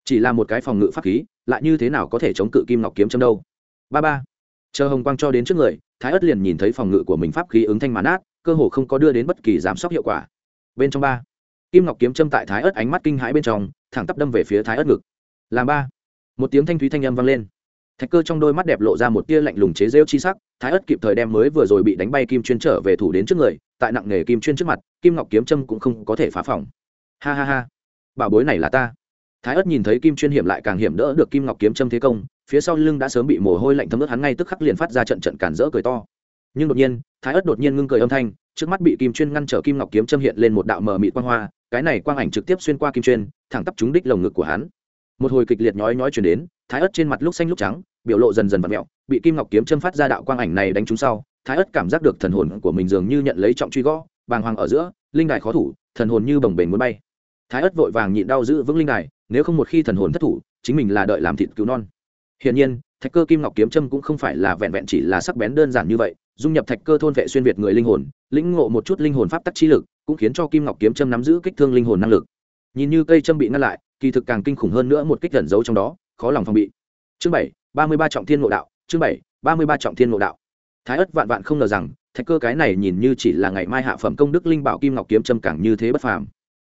Chỉ là một cái phòng ngự pháp khí, lại như thế nào có thể chống cự kim ngọc kiếm châm đâu? Ba ba. Chờ hồng quang cho đến trước người, thái ất liền nhìn thấy phòng ngự của mình pháp khí ứng thanh mán át, cơ hồ không có đưa đến bất kỳ giảm sốc hiệu quả. Bên trong ba. Kim ngọc kiếm châm tại thái ất ánh mắt kinh hãi bên trong, thẳng tắp đâm về phía thái ất ngực. Làm ba. Một tiếng thanh thúy thanh âm vang lên. Thạch cơ trong đôi mắt đẹp lộ ra một tia lạnh lùng chế rêu chi sắc, thái ất kịp thời đem mới vừa rồi bị đánh bay kim chuyên trở về thủ đến trước người, tại nặng nghề kim chuyên trước mặt, kim ngọc kiếm châm cũng không có thể phá phòng. Ha ha ha bảo bối này là ta. Thái ất nhìn thấy kim chuyên hiểm lại càng hiểm đỡ được kim ngọc kiếm châm thế công, phía sau lưng đã sớm bị mồ hôi lạnh thấm ướt, hắn ngay tức khắc liền phát ra trận trận cản rỡ cười to. Nhưng đột nhiên, thái ất đột nhiên ngưng cười âm thanh, trước mắt bị kim chuyên ngăn trở kim ngọc kiếm châm hiện lên một đạo mờ mịt quang hoa, cái này quang ảnh trực tiếp xuyên qua kim chuyên, thẳng tắp trúng đích lồng ngực của hắn. Một hồi kịch liệt nhói nhói chuyển đến, thái ất trên mặt lúc xanh lúc trắng, biểu lộ dần dần v mẹo, bị kim ngọc kiếm châm phát ra đạo quang ảnh này đánh trúng sau, thái ất cảm giác được thần hồn của mình dường như nhận lấy trọng truy gõ, bàng hoàng ở giữa, linh đài khó thủ, thần hồn như bồng bềnh muốn bay thái ất vội vàng nhịn đau giữ vững linh đài, nếu không một khi thần hồn thất thủ, chính mình là đợi làm thịt cứu non. Hiển nhiên, thạch cơ kim ngọc kiếm trâm cũng không phải là vẹn vẹn chỉ là sắc bén đơn giản như vậy, dung nhập thạch cơ thôn vệ xuyên việt người linh hồn, lĩnh ngộ một chút linh hồn pháp tắc trí lực, cũng khiến cho kim ngọc kiếm trâm nắm giữ kích thương linh hồn năng lực. Nhìn như cây trâm bị ngăn lại, kỳ thực càng kinh khủng hơn nữa một kích gần giấu trong đó, khó lòng phòng bị. Chương bảy, ba mươi ba trọng thiên ngộ đạo, chương bảy, ba mươi ba trọng thiên ngộ đạo. Thái ất vạn vạn không ngờ rằng, thạch cơ cái này nhìn như chỉ là ngày mai hạ phẩm công đức linh bảo kim ngọc kiếm trâm càng như thế bất phàm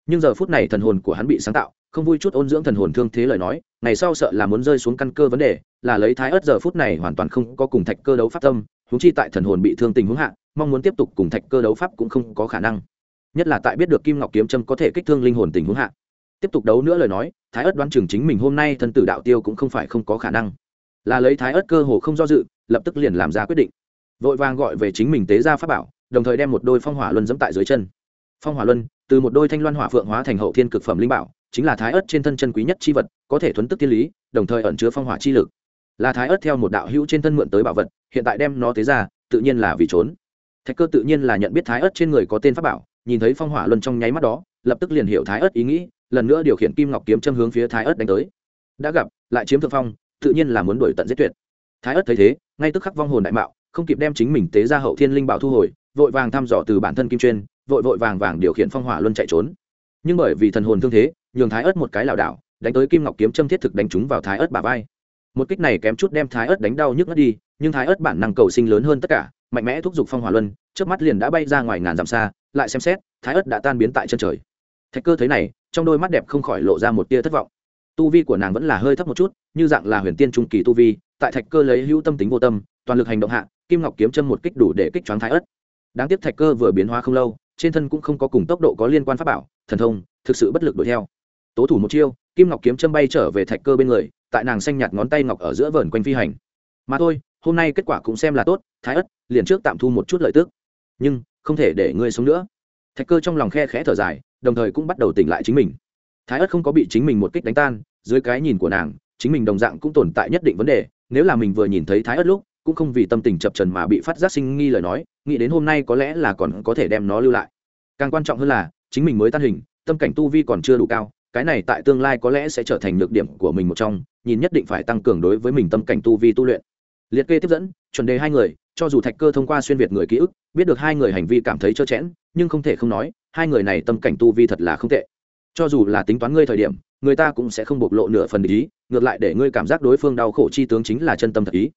nhưng giờ phút này thần hồn của hắn bị sáng tạo, không vui chút ôn dưỡng thần hồn thương thế lời nói, ngày sau sợ là muốn rơi xuống căn cơ vấn đề, là lấy thái ớt giờ phút này hoàn toàn không có cùng thạch cơ đấu pháp tâm húng chi tại thần hồn bị thương tình huống hạ, mong muốn tiếp tục cùng thạch cơ đấu pháp cũng không có khả năng. Nhất là tại biết được kim ngọc kiếm trâm có thể kích thương linh hồn tình huống hạ. Tiếp tục đấu nữa lời nói, thái ớt đoán chừng chính mình hôm nay thân tử đạo tiêu cũng không phải không có khả năng. Là lấy thái ớt cơ hồ không do dự, lập tức liền làm ra quyết định. Vội vàng gọi về chính mình tế ra pháp bảo, đồng thời đem một đôi phong hỏa luân dẫm tại dưới chân phong hỏa luân, từ một đôi thanh loan hỏa phượng hóa thành hậu thiên cực phẩm linh bảo, chính là thái ớt trên thân chân quý nhất chi vật, có thể thuấn tức tiên lý, đồng thời ẩn chứa phong hỏa chi lực. Là thái ớt theo một đạo hữu trên thân mượn tới bảo vật, hiện tại đem nó tế ra, tự nhiên là vì trốn. Thạch cơ tự nhiên là nhận biết thái ớt trên người có tên pháp bảo, nhìn thấy phong hỏa luân trong nháy mắt đó, lập tức liền hiểu thái ớt ý nghĩ, lần nữa điều khiển kim ngọc kiếm châm hướng phía thái ớt đánh tới. Đã gặp, lại chiếm thượng phong, tự nhiên là muốn đuổi tận giết tuyệt. Thái ớt thấy thế, ngay tức khắc vong hồn đại mạo, không kịp đem chính mình tế ra hậu thiên linh bảo thu hồi, vội vàng thăm dò từ bản thân kim chuyên vội vội vàng vàng điều khiển phong hỏa luân chạy trốn. Nhưng bởi vì thần hồn thương thế, nhường thái ớt một cái lảo đảo, đánh tới kim ngọc kiếm châm thiết thực đánh trúng vào thái ớt bà vai. Một kích này kém chút đem thái ớt đánh đau nhức ngất đi, nhưng thái ớt bản năng cầu sinh lớn hơn tất cả, mạnh mẽ thúc giục phong hỏa luân trước mắt liền đã bay ra ngoài ngàn dặm xa, lại xem xét, thái ớt đã tan biến tại chân trời. Thạch cơ thấy này, trong đôi mắt đẹp không khỏi lộ ra một tia thất vọng. Tu vi của nàng vẫn là hơi thấp một chút, như dạng là huyền tiên trung kỳ tu vi, tại thạch cơ lấy hữu tâm tính vô tâm, toàn lực hành động hạ, kim ngọc kiếm châm một kích đủ để kích choáng thái ớt đáng tiếc thạch cơ vừa biến hóa không lâu trên thân cũng không có cùng tốc độ có liên quan pháp bảo, thần thông, thực sự bất lực đuổi theo. Tố thủ một chiêu, kim ngọc kiếm châm bay trở về thạch cơ bên người, tại nàng xanh nhạt ngón tay ngọc ở giữa vờn quanh phi hành. Mà thôi, hôm nay kết quả cũng xem là tốt, thái ất, liền trước tạm thu một chút lợi tức. Nhưng, không thể để ngươi sống nữa. Thạch cơ trong lòng khe khẽ thở dài, đồng thời cũng bắt đầu tỉnh lại chính mình. Thái ất không có bị chính mình một kích đánh tan, dưới cái nhìn của nàng, chính mình đồng dạng cũng tồn tại nhất định vấn đề, nếu là mình vừa nhìn thấy thái ất lúc cũng không vì tâm tình chập trần mà bị phát giác sinh nghi lời nói, nghĩ đến hôm nay có lẽ là còn có thể đem nó lưu lại. Càng quan trọng hơn là, chính mình mới tan hình, tâm cảnh tu vi còn chưa đủ cao, cái này tại tương lai có lẽ sẽ trở thành nhược điểm của mình một trong, nhìn nhất định phải tăng cường đối với mình tâm cảnh tu vi tu luyện. Liệt kê tiếp dẫn, chuẩn đề hai người, cho dù thạch cơ thông qua xuyên việt người ký ức, biết được hai người hành vi cảm thấy trơ chẽn, nhưng không thể không nói, hai người này tâm cảnh tu vi thật là không tệ. Cho dù là tính toán ngươi thời điểm, người ta cũng sẽ không bộc lộ nửa phần ý, ngược lại để ngươi cảm giác đối phương đau khổ chi tướng chính là chân tâm thật ý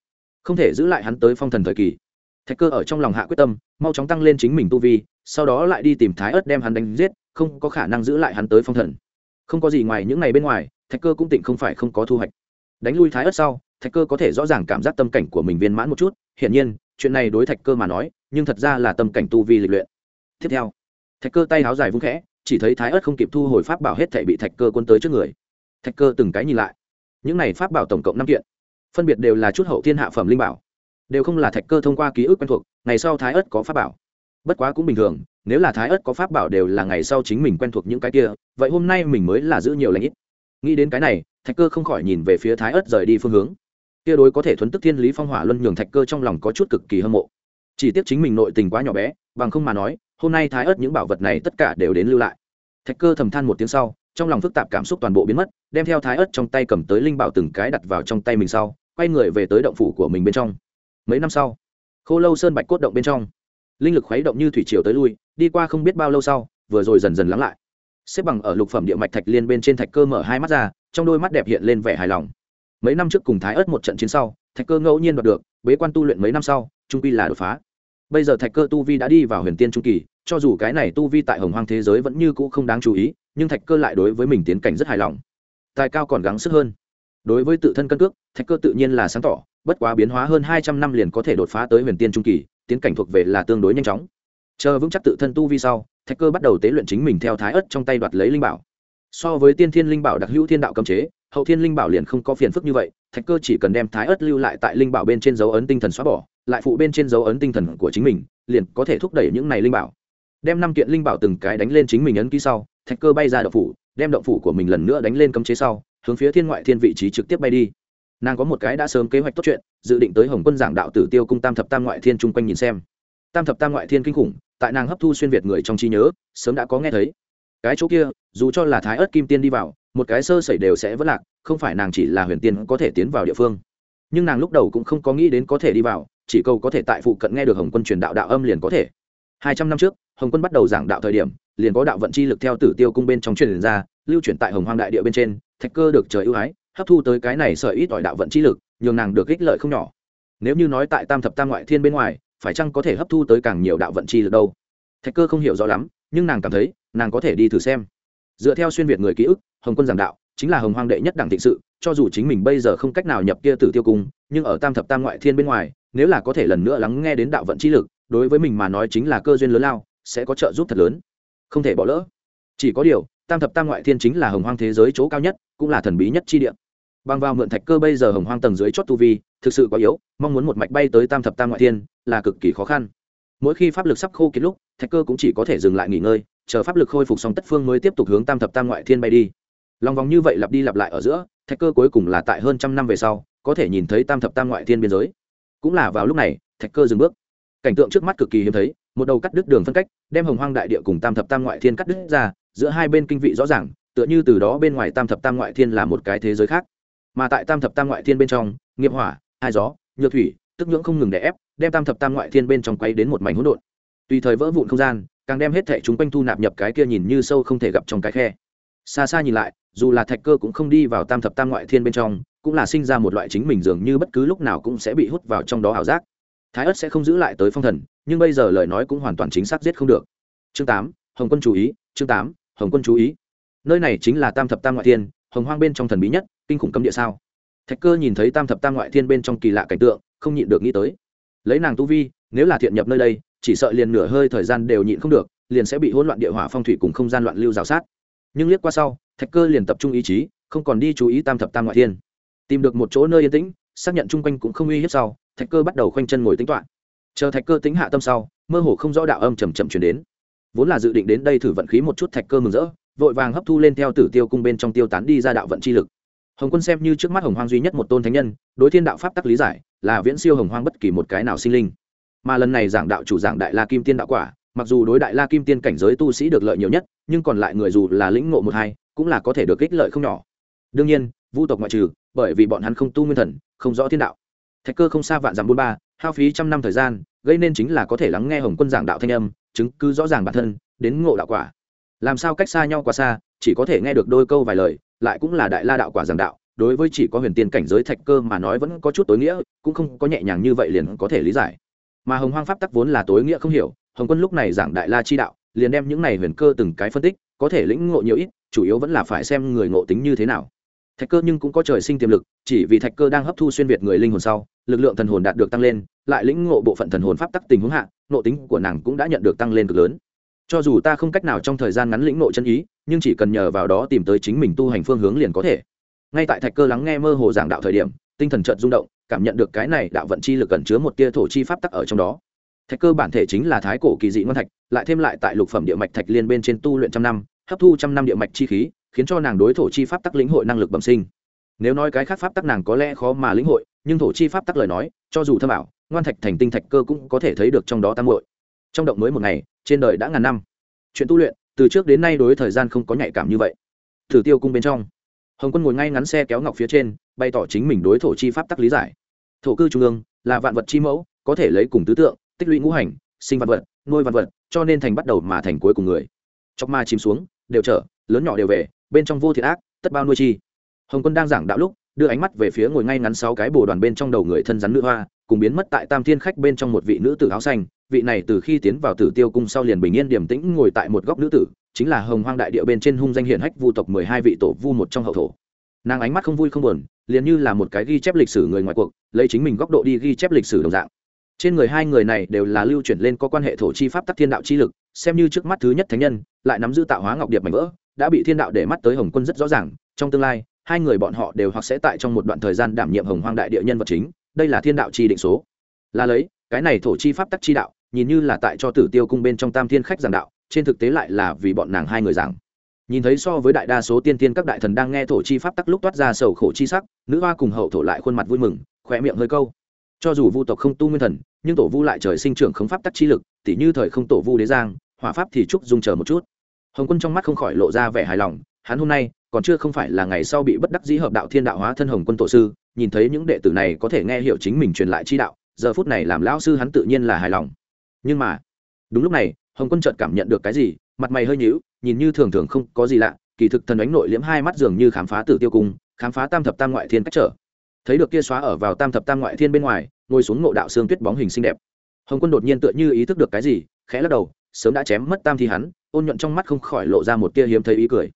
không thể giữ lại hắn tới phong thần thời kỳ. Thạch cơ ở trong lòng hạ quyết tâm, mau chóng tăng lên chính mình tu vi, sau đó lại đi tìm thái ớt đem hắn đánh giết, không có khả năng giữ lại hắn tới phong thần. Không có gì ngoài những ngày bên ngoài, thạch cơ cũng tịnh không phải không có thu hoạch. Đánh lui thái ớt sau, thạch cơ có thể rõ ràng cảm giác tâm cảnh của mình viên mãn một chút, hiển nhiên, chuyện này đối thạch cơ mà nói, nhưng thật ra là tâm cảnh tu vi lịch luyện. Tiếp theo, thạch cơ tay háo dài vung khẽ, chỉ thấy thái ớt không kịp thu hồi pháp bảo hết thể bị thạch cơ quân tới trước người. Thạch cơ từng cái nhìn lại. Những này pháp bảo tổng cộng năm kiện phân biệt đều là chút hậu thiên hạ phẩm linh bảo, đều không là thạch cơ thông qua ký ức quen thuộc, ngày sau thái ớt có pháp bảo. Bất quá cũng bình thường, nếu là thái ớt có pháp bảo đều là ngày sau chính mình quen thuộc những cái kia, vậy hôm nay mình mới là giữ nhiều lãnh ít. Nghĩ đến cái này, thạch cơ không khỏi nhìn về phía thái ớt rời đi phương hướng. Kia đối có thể thuấn tức thiên lý phong hỏa luân nhường thạch cơ trong lòng có chút cực kỳ hâm mộ. Chỉ tiếc chính mình nội tình quá nhỏ bé, bằng không mà nói, hôm nay thái ớt những bảo vật này tất cả đều đến lưu lại. Thạch cơ thầm than một tiếng sau, trong lòng phức tạp cảm xúc toàn bộ biến mất, đem theo thái ớt trong tay cầm tới linh bảo từng cái đặt vào trong tay mình sau quay người về tới động phủ của mình bên trong. Mấy năm sau, khô lâu sơn bạch cốt động bên trong, linh lực khuấy động như thủy triều tới lui, đi qua không biết bao lâu sau, vừa rồi dần dần lắng lại. Xếp bằng ở lục phẩm địa mạch thạch liên bên trên thạch cơ mở hai mắt ra, trong đôi mắt đẹp hiện lên vẻ hài lòng. Mấy năm trước cùng thái ớt một trận chiến sau, thạch cơ ngẫu nhiên đoạt được, bế quan tu luyện mấy năm sau, trung quy là đột phá. Bây giờ thạch cơ tu vi đã đi vào huyền tiên trung kỳ, cho dù cái này tu vi tại hồng hoang thế giới vẫn như cũ không đáng chú ý, nhưng thạch cơ lại đối với mình tiến cảnh rất hài lòng. Tài cao còn gắng sức hơn đối với tự thân cân cước, thạch cơ tự nhiên là sáng tỏ, bất quá biến hóa hơn hai trăm năm liền có thể đột phá tới huyền tiên trung kỳ, tiến cảnh thuộc về là tương đối nhanh chóng. Chờ vững chắc tự thân tu vi sau, thạch cơ bắt đầu tế luyện chính mình theo thái ất trong tay đoạt lấy linh bảo. So với tiên thiên linh bảo đặc hữu thiên đạo cấm chế, hậu thiên linh bảo liền không có phiền phức như vậy, thạch cơ chỉ cần đem thái ất lưu lại tại linh bảo bên trên dấu ấn tinh thần xóa bỏ, lại phụ bên trên dấu ấn tinh thần của chính mình, liền có thể thúc đẩy những này linh bảo. Đem năm kiện linh bảo từng cái đánh lên chính mình ấn ký sau, thạch cơ bay ra động phủ, đem động phủ của mình lần nữa đánh lên cấm chế sau hướng phía thiên ngoại thiên vị trí trực tiếp bay đi. Nàng có một cái đã sớm kế hoạch tốt chuyện, dự định tới hồng quân giảng đạo tử tiêu cung tam thập tam ngoại thiên chung quanh nhìn xem. Tam thập tam ngoại thiên kinh khủng, tại nàng hấp thu xuyên việt người trong trí nhớ, sớm đã có nghe thấy. Cái chỗ kia, dù cho là thái ớt kim tiên đi vào, một cái sơ sẩy đều sẽ vất lạc, không phải nàng chỉ là huyền tiên có thể tiến vào địa phương. Nhưng nàng lúc đầu cũng không có nghĩ đến có thể đi vào, chỉ cầu có thể tại phụ cận nghe được hồng quân truyền đạo đạo âm liền có thể. Hai trăm năm trước, hồng quân bắt đầu giảng đạo thời điểm liền có đạo vận chi lực theo tử tiêu cung bên trong truyền ra, lưu chuyển tại hồng hoang đại địa bên trên, thạch cơ được trời ưu ái, hấp thu tới cái này sợi ít ỏi đạo vận chi lực, nhường nàng được ích lợi không nhỏ. Nếu như nói tại tam thập tam ngoại thiên bên ngoài, phải chăng có thể hấp thu tới càng nhiều đạo vận chi lực đâu? Thạch cơ không hiểu rõ lắm, nhưng nàng cảm thấy, nàng có thể đi thử xem. Dựa theo xuyên việt người ký ức, hồng quân giảng đạo, chính là hồng hoang đệ nhất đẳng thịnh sự, cho dù chính mình bây giờ không cách nào nhập kia tử tiêu cung, nhưng ở tam thập tam ngoại thiên bên ngoài, nếu là có thể lần nữa lắng nghe đến đạo vận chi lực, đối với mình mà nói chính là cơ duyên lớn lao, sẽ có trợ giúp thật lớn không thể bỏ lỡ. Chỉ có điều, tam thập tam ngoại thiên chính là hồng hoang thế giới chỗ cao nhất, cũng là thần bí nhất chi địa. Bằng vào mượn thạch cơ bây giờ hồng hoang tầng dưới chót tu vi, thực sự quá yếu, mong muốn một mạch bay tới tam thập tam ngoại thiên là cực kỳ khó khăn. Mỗi khi pháp lực sắp khô kiệt lúc, thạch cơ cũng chỉ có thể dừng lại nghỉ ngơi, chờ pháp lực khôi phục xong tất phương mới tiếp tục hướng tam thập tam ngoại thiên bay đi. Lòng vòng như vậy lặp đi lặp lại ở giữa, thạch cơ cuối cùng là tại hơn trăm năm về sau, có thể nhìn thấy tam thập tam ngoại thiên biên giới. Cũng là vào lúc này, thạch cơ dừng bước. Cảnh tượng trước mắt cực kỳ hiếm thấy một đầu cắt đứt đường phân cách, đem hồng hoang đại địa cùng tam thập tam ngoại thiên cắt đứt ra, giữa hai bên kinh vị rõ ràng, tựa như từ đó bên ngoài tam thập tam ngoại thiên là một cái thế giới khác. Mà tại tam thập tam ngoại thiên bên trong, nghiệp hỏa, hai gió, nhược thủy, tức nhưỡng không ngừng đè ép, đem tam thập tam ngoại thiên bên trong quay đến một mảnh hỗn độn. Tùy thời vỡ vụn không gian, càng đem hết thẻ chúng quanh thu nạp nhập cái kia nhìn như sâu không thể gặp trong cái khe. Xa xa nhìn lại, dù là thạch cơ cũng không đi vào tam thập tam ngoại thiên bên trong, cũng là sinh ra một loại chính mình dường như bất cứ lúc nào cũng sẽ bị hút vào trong đó ảo giác thái ất sẽ không giữ lại tới phong thần, nhưng bây giờ lời nói cũng hoàn toàn chính xác giết không được. Chương tám, hồng quân chú ý, chương tám, hồng quân chú ý. Nơi này chính là tam thập tam ngoại thiên, hồng hoang bên trong thần bí nhất, kinh khủng cấm địa sao? Thạch cơ nhìn thấy tam thập tam ngoại thiên bên trong kỳ lạ cảnh tượng, không nhịn được nghĩ tới. Lấy nàng tu vi, nếu là thiện nhập nơi đây, chỉ sợ liền nửa hơi thời gian đều nhịn không được, liền sẽ bị hỗn loạn địa hỏa phong thủy cùng không gian loạn lưu rào sát. Nhưng liếc qua sau, thạch cơ liền tập trung ý chí, không còn đi chú ý tam thập tam ngoại thiên. Tìm được một chỗ nơi yên tĩnh, xác nhận chung quanh cũng không uy hiếp sau thạch cơ bắt đầu khoanh chân ngồi tính toán chờ thạch cơ tính hạ tâm sau, mơ hồ không rõ đạo âm chầm chậm chuyển đến. Vốn là dự định đến đây thử vận khí một chút, thạch cơ mừng rỡ, vội vàng hấp thu lên theo tử tiêu cung bên trong tiêu tán đi ra đạo vận chi lực. Hồng quân xem như trước mắt hồng hoang duy nhất một tôn thánh nhân, đối thiên đạo pháp tắc lý giải, là viễn siêu hồng hoang bất kỳ một cái nào sinh linh. Mà lần này giảng đạo chủ giảng đại la kim tiên đạo quả, mặc dù đối đại la kim tiên cảnh giới tu sĩ được lợi nhiều nhất, nhưng còn lại người dù là lĩnh ngộ một hai, cũng là có thể được ích lợi không nhỏ. Đương nhiên, vu tộc ngoại trừ, bởi vì bọn hắn không tu nguyên thần, không rõ thiên đạo thạch cơ không xa vạn dặm bốn ba, hao phí trăm năm thời gian, gây nên chính là có thể lắng nghe hồng quân giảng đạo thanh âm, chứng cứ rõ ràng bản thân, đến ngộ đạo quả. Làm sao cách xa nhau quá xa, chỉ có thể nghe được đôi câu vài lời, lại cũng là đại la đạo quả giảng đạo, đối với chỉ có huyền tiên cảnh giới thạch cơ mà nói vẫn có chút tối nghĩa, cũng không có nhẹ nhàng như vậy liền có thể lý giải. Mà hồng hoang pháp tắc vốn là tối nghĩa không hiểu, hồng quân lúc này giảng đại la chi đạo, liền đem những này huyền cơ từng cái phân tích, có thể lĩnh ngộ nhiều ít, chủ yếu vẫn là phải xem người ngộ tính như thế nào. Thạch cơ nhưng cũng có trời sinh tiềm lực, chỉ vì thạch cơ đang hấp thu xuyên việt người linh hồn sau lực lượng thần hồn đạt được tăng lên, lại lĩnh ngộ bộ phận thần hồn pháp tắc tình huống hạ, nộ tính của nàng cũng đã nhận được tăng lên cực lớn. Cho dù ta không cách nào trong thời gian ngắn lĩnh ngộ chân ý, nhưng chỉ cần nhờ vào đó tìm tới chính mình tu hành phương hướng liền có thể. Ngay tại thạch cơ lắng nghe mơ hồ giảng đạo thời điểm, tinh thần chợt rung động, cảm nhận được cái này đạo vận chi lực ẩn chứa một tia thổ chi pháp tắc ở trong đó. Thạch cơ bản thể chính là thái cổ kỳ dị ngon thạch, lại thêm lại tại lục phẩm địa mạch thạch liên bên trên tu luyện trăm năm, hấp thu trăm năm địa mạch chi khí, khiến cho nàng đối thổ chi pháp tắc lĩnh hội năng lực bẩm sinh. Nếu nói cái khác pháp tắc nàng có lẽ khó mà lĩnh hội nhưng thổ chi pháp tắc lời nói, cho dù thâm ảo, ngoan thạch thành tinh thạch cơ cũng có thể thấy được trong đó tam hội trong động mới một ngày, trên đời đã ngàn năm. Chuyện tu luyện, từ trước đến nay đối thời gian không có nhạy cảm như vậy. Thử tiêu cung bên trong, hồng quân ngồi ngay ngắn xe kéo ngọc phía trên, bày tỏ chính mình đối thổ chi pháp tắc lý giải. Thổ cư trung ương, là vạn vật chi mẫu, có thể lấy cùng tứ tượng, tích lũy ngũ hành, sinh vạn vật, nuôi vạn vật, cho nên thành bắt đầu mà thành cuối cùng người. Chọc ma chìm xuống, đều trở, lớn nhỏ đều về, bên trong vô thiệt ác, tất bao nuôi chi. Hồng quân đang giảng đạo lúc đưa ánh mắt về phía ngồi ngay ngắn sáu cái bồ đoàn bên trong đầu người thân rắn nữ hoa, cùng biến mất tại tam thiên khách bên trong một vị nữ tử áo xanh. Vị này từ khi tiến vào tử tiêu cung sau liền bình yên điềm tĩnh ngồi tại một góc nữ tử, chính là hồng hoang đại địa bên trên hung danh hiển hách vu tộc mười hai vị tổ vu một trong hậu thổ. Nàng ánh mắt không vui không buồn, liền như là một cái ghi chép lịch sử người ngoài cuộc, lấy chính mình góc độ đi ghi chép lịch sử đồng dạng. Trên người hai người này đều là lưu chuyển lên có quan hệ thổ chi pháp tắc thiên đạo chi lực, xem như trước mắt thứ nhất thánh nhân, lại nắm giữ tạo hóa ngọc điệp mảnh vỡ, đã bị thiên đạo để mắt tới hồng quân rất rõ ràng, trong tương lai hai người bọn họ đều hoặc sẽ tại trong một đoạn thời gian đảm nhiệm hồng hoang đại địa nhân vật chính, đây là thiên đạo chi định số. Là lấy, cái này thổ chi pháp tắc chi đạo, nhìn như là tại cho tử tiêu cung bên trong tam thiên khách giảng đạo, trên thực tế lại là vì bọn nàng hai người giảng. Nhìn thấy so với đại đa số tiên tiên các đại thần đang nghe thổ chi pháp tắc lúc toát ra sầu khổ chi sắc, nữ hoa cùng hậu thổ lại khuôn mặt vui mừng, khỏe miệng hơi câu. Cho dù vu tộc không tu nguyên thần, nhưng tổ vu lại trời sinh trưởng khống pháp tắc chi lực, tỉ như thời không tổ vu đế giang, hỏa pháp thì trúc dung chờ một chút. Hồng quân trong mắt không khỏi lộ ra vẻ hài lòng, hắn hôm nay còn chưa không phải là ngày sau bị bất đắc dĩ hợp đạo thiên đạo hóa thân hồng quân tổ sư, nhìn thấy những đệ tử này có thể nghe hiểu chính mình truyền lại chi đạo, giờ phút này làm lão sư hắn tự nhiên là hài lòng. Nhưng mà, đúng lúc này, hồng quân chợt cảm nhận được cái gì, mặt mày hơi nhíu, nhìn như thường thường không có gì lạ, kỳ thực thần ánh nội liễm hai mắt dường như khám phá tử tiêu cung, khám phá tam thập tam ngoại thiên cách trở. Thấy được kia xóa ở vào tam thập tam ngoại thiên bên ngoài, ngồi xuống ngộ đạo xương tuyết bóng hình xinh đẹp. Hồng quân đột nhiên tựa như ý thức được cái gì, khẽ lắc đầu, sớm đã chém mất tam thi hắn, ôn nhuận trong mắt không khỏi lộ ra một tia hiếm thấy ý cười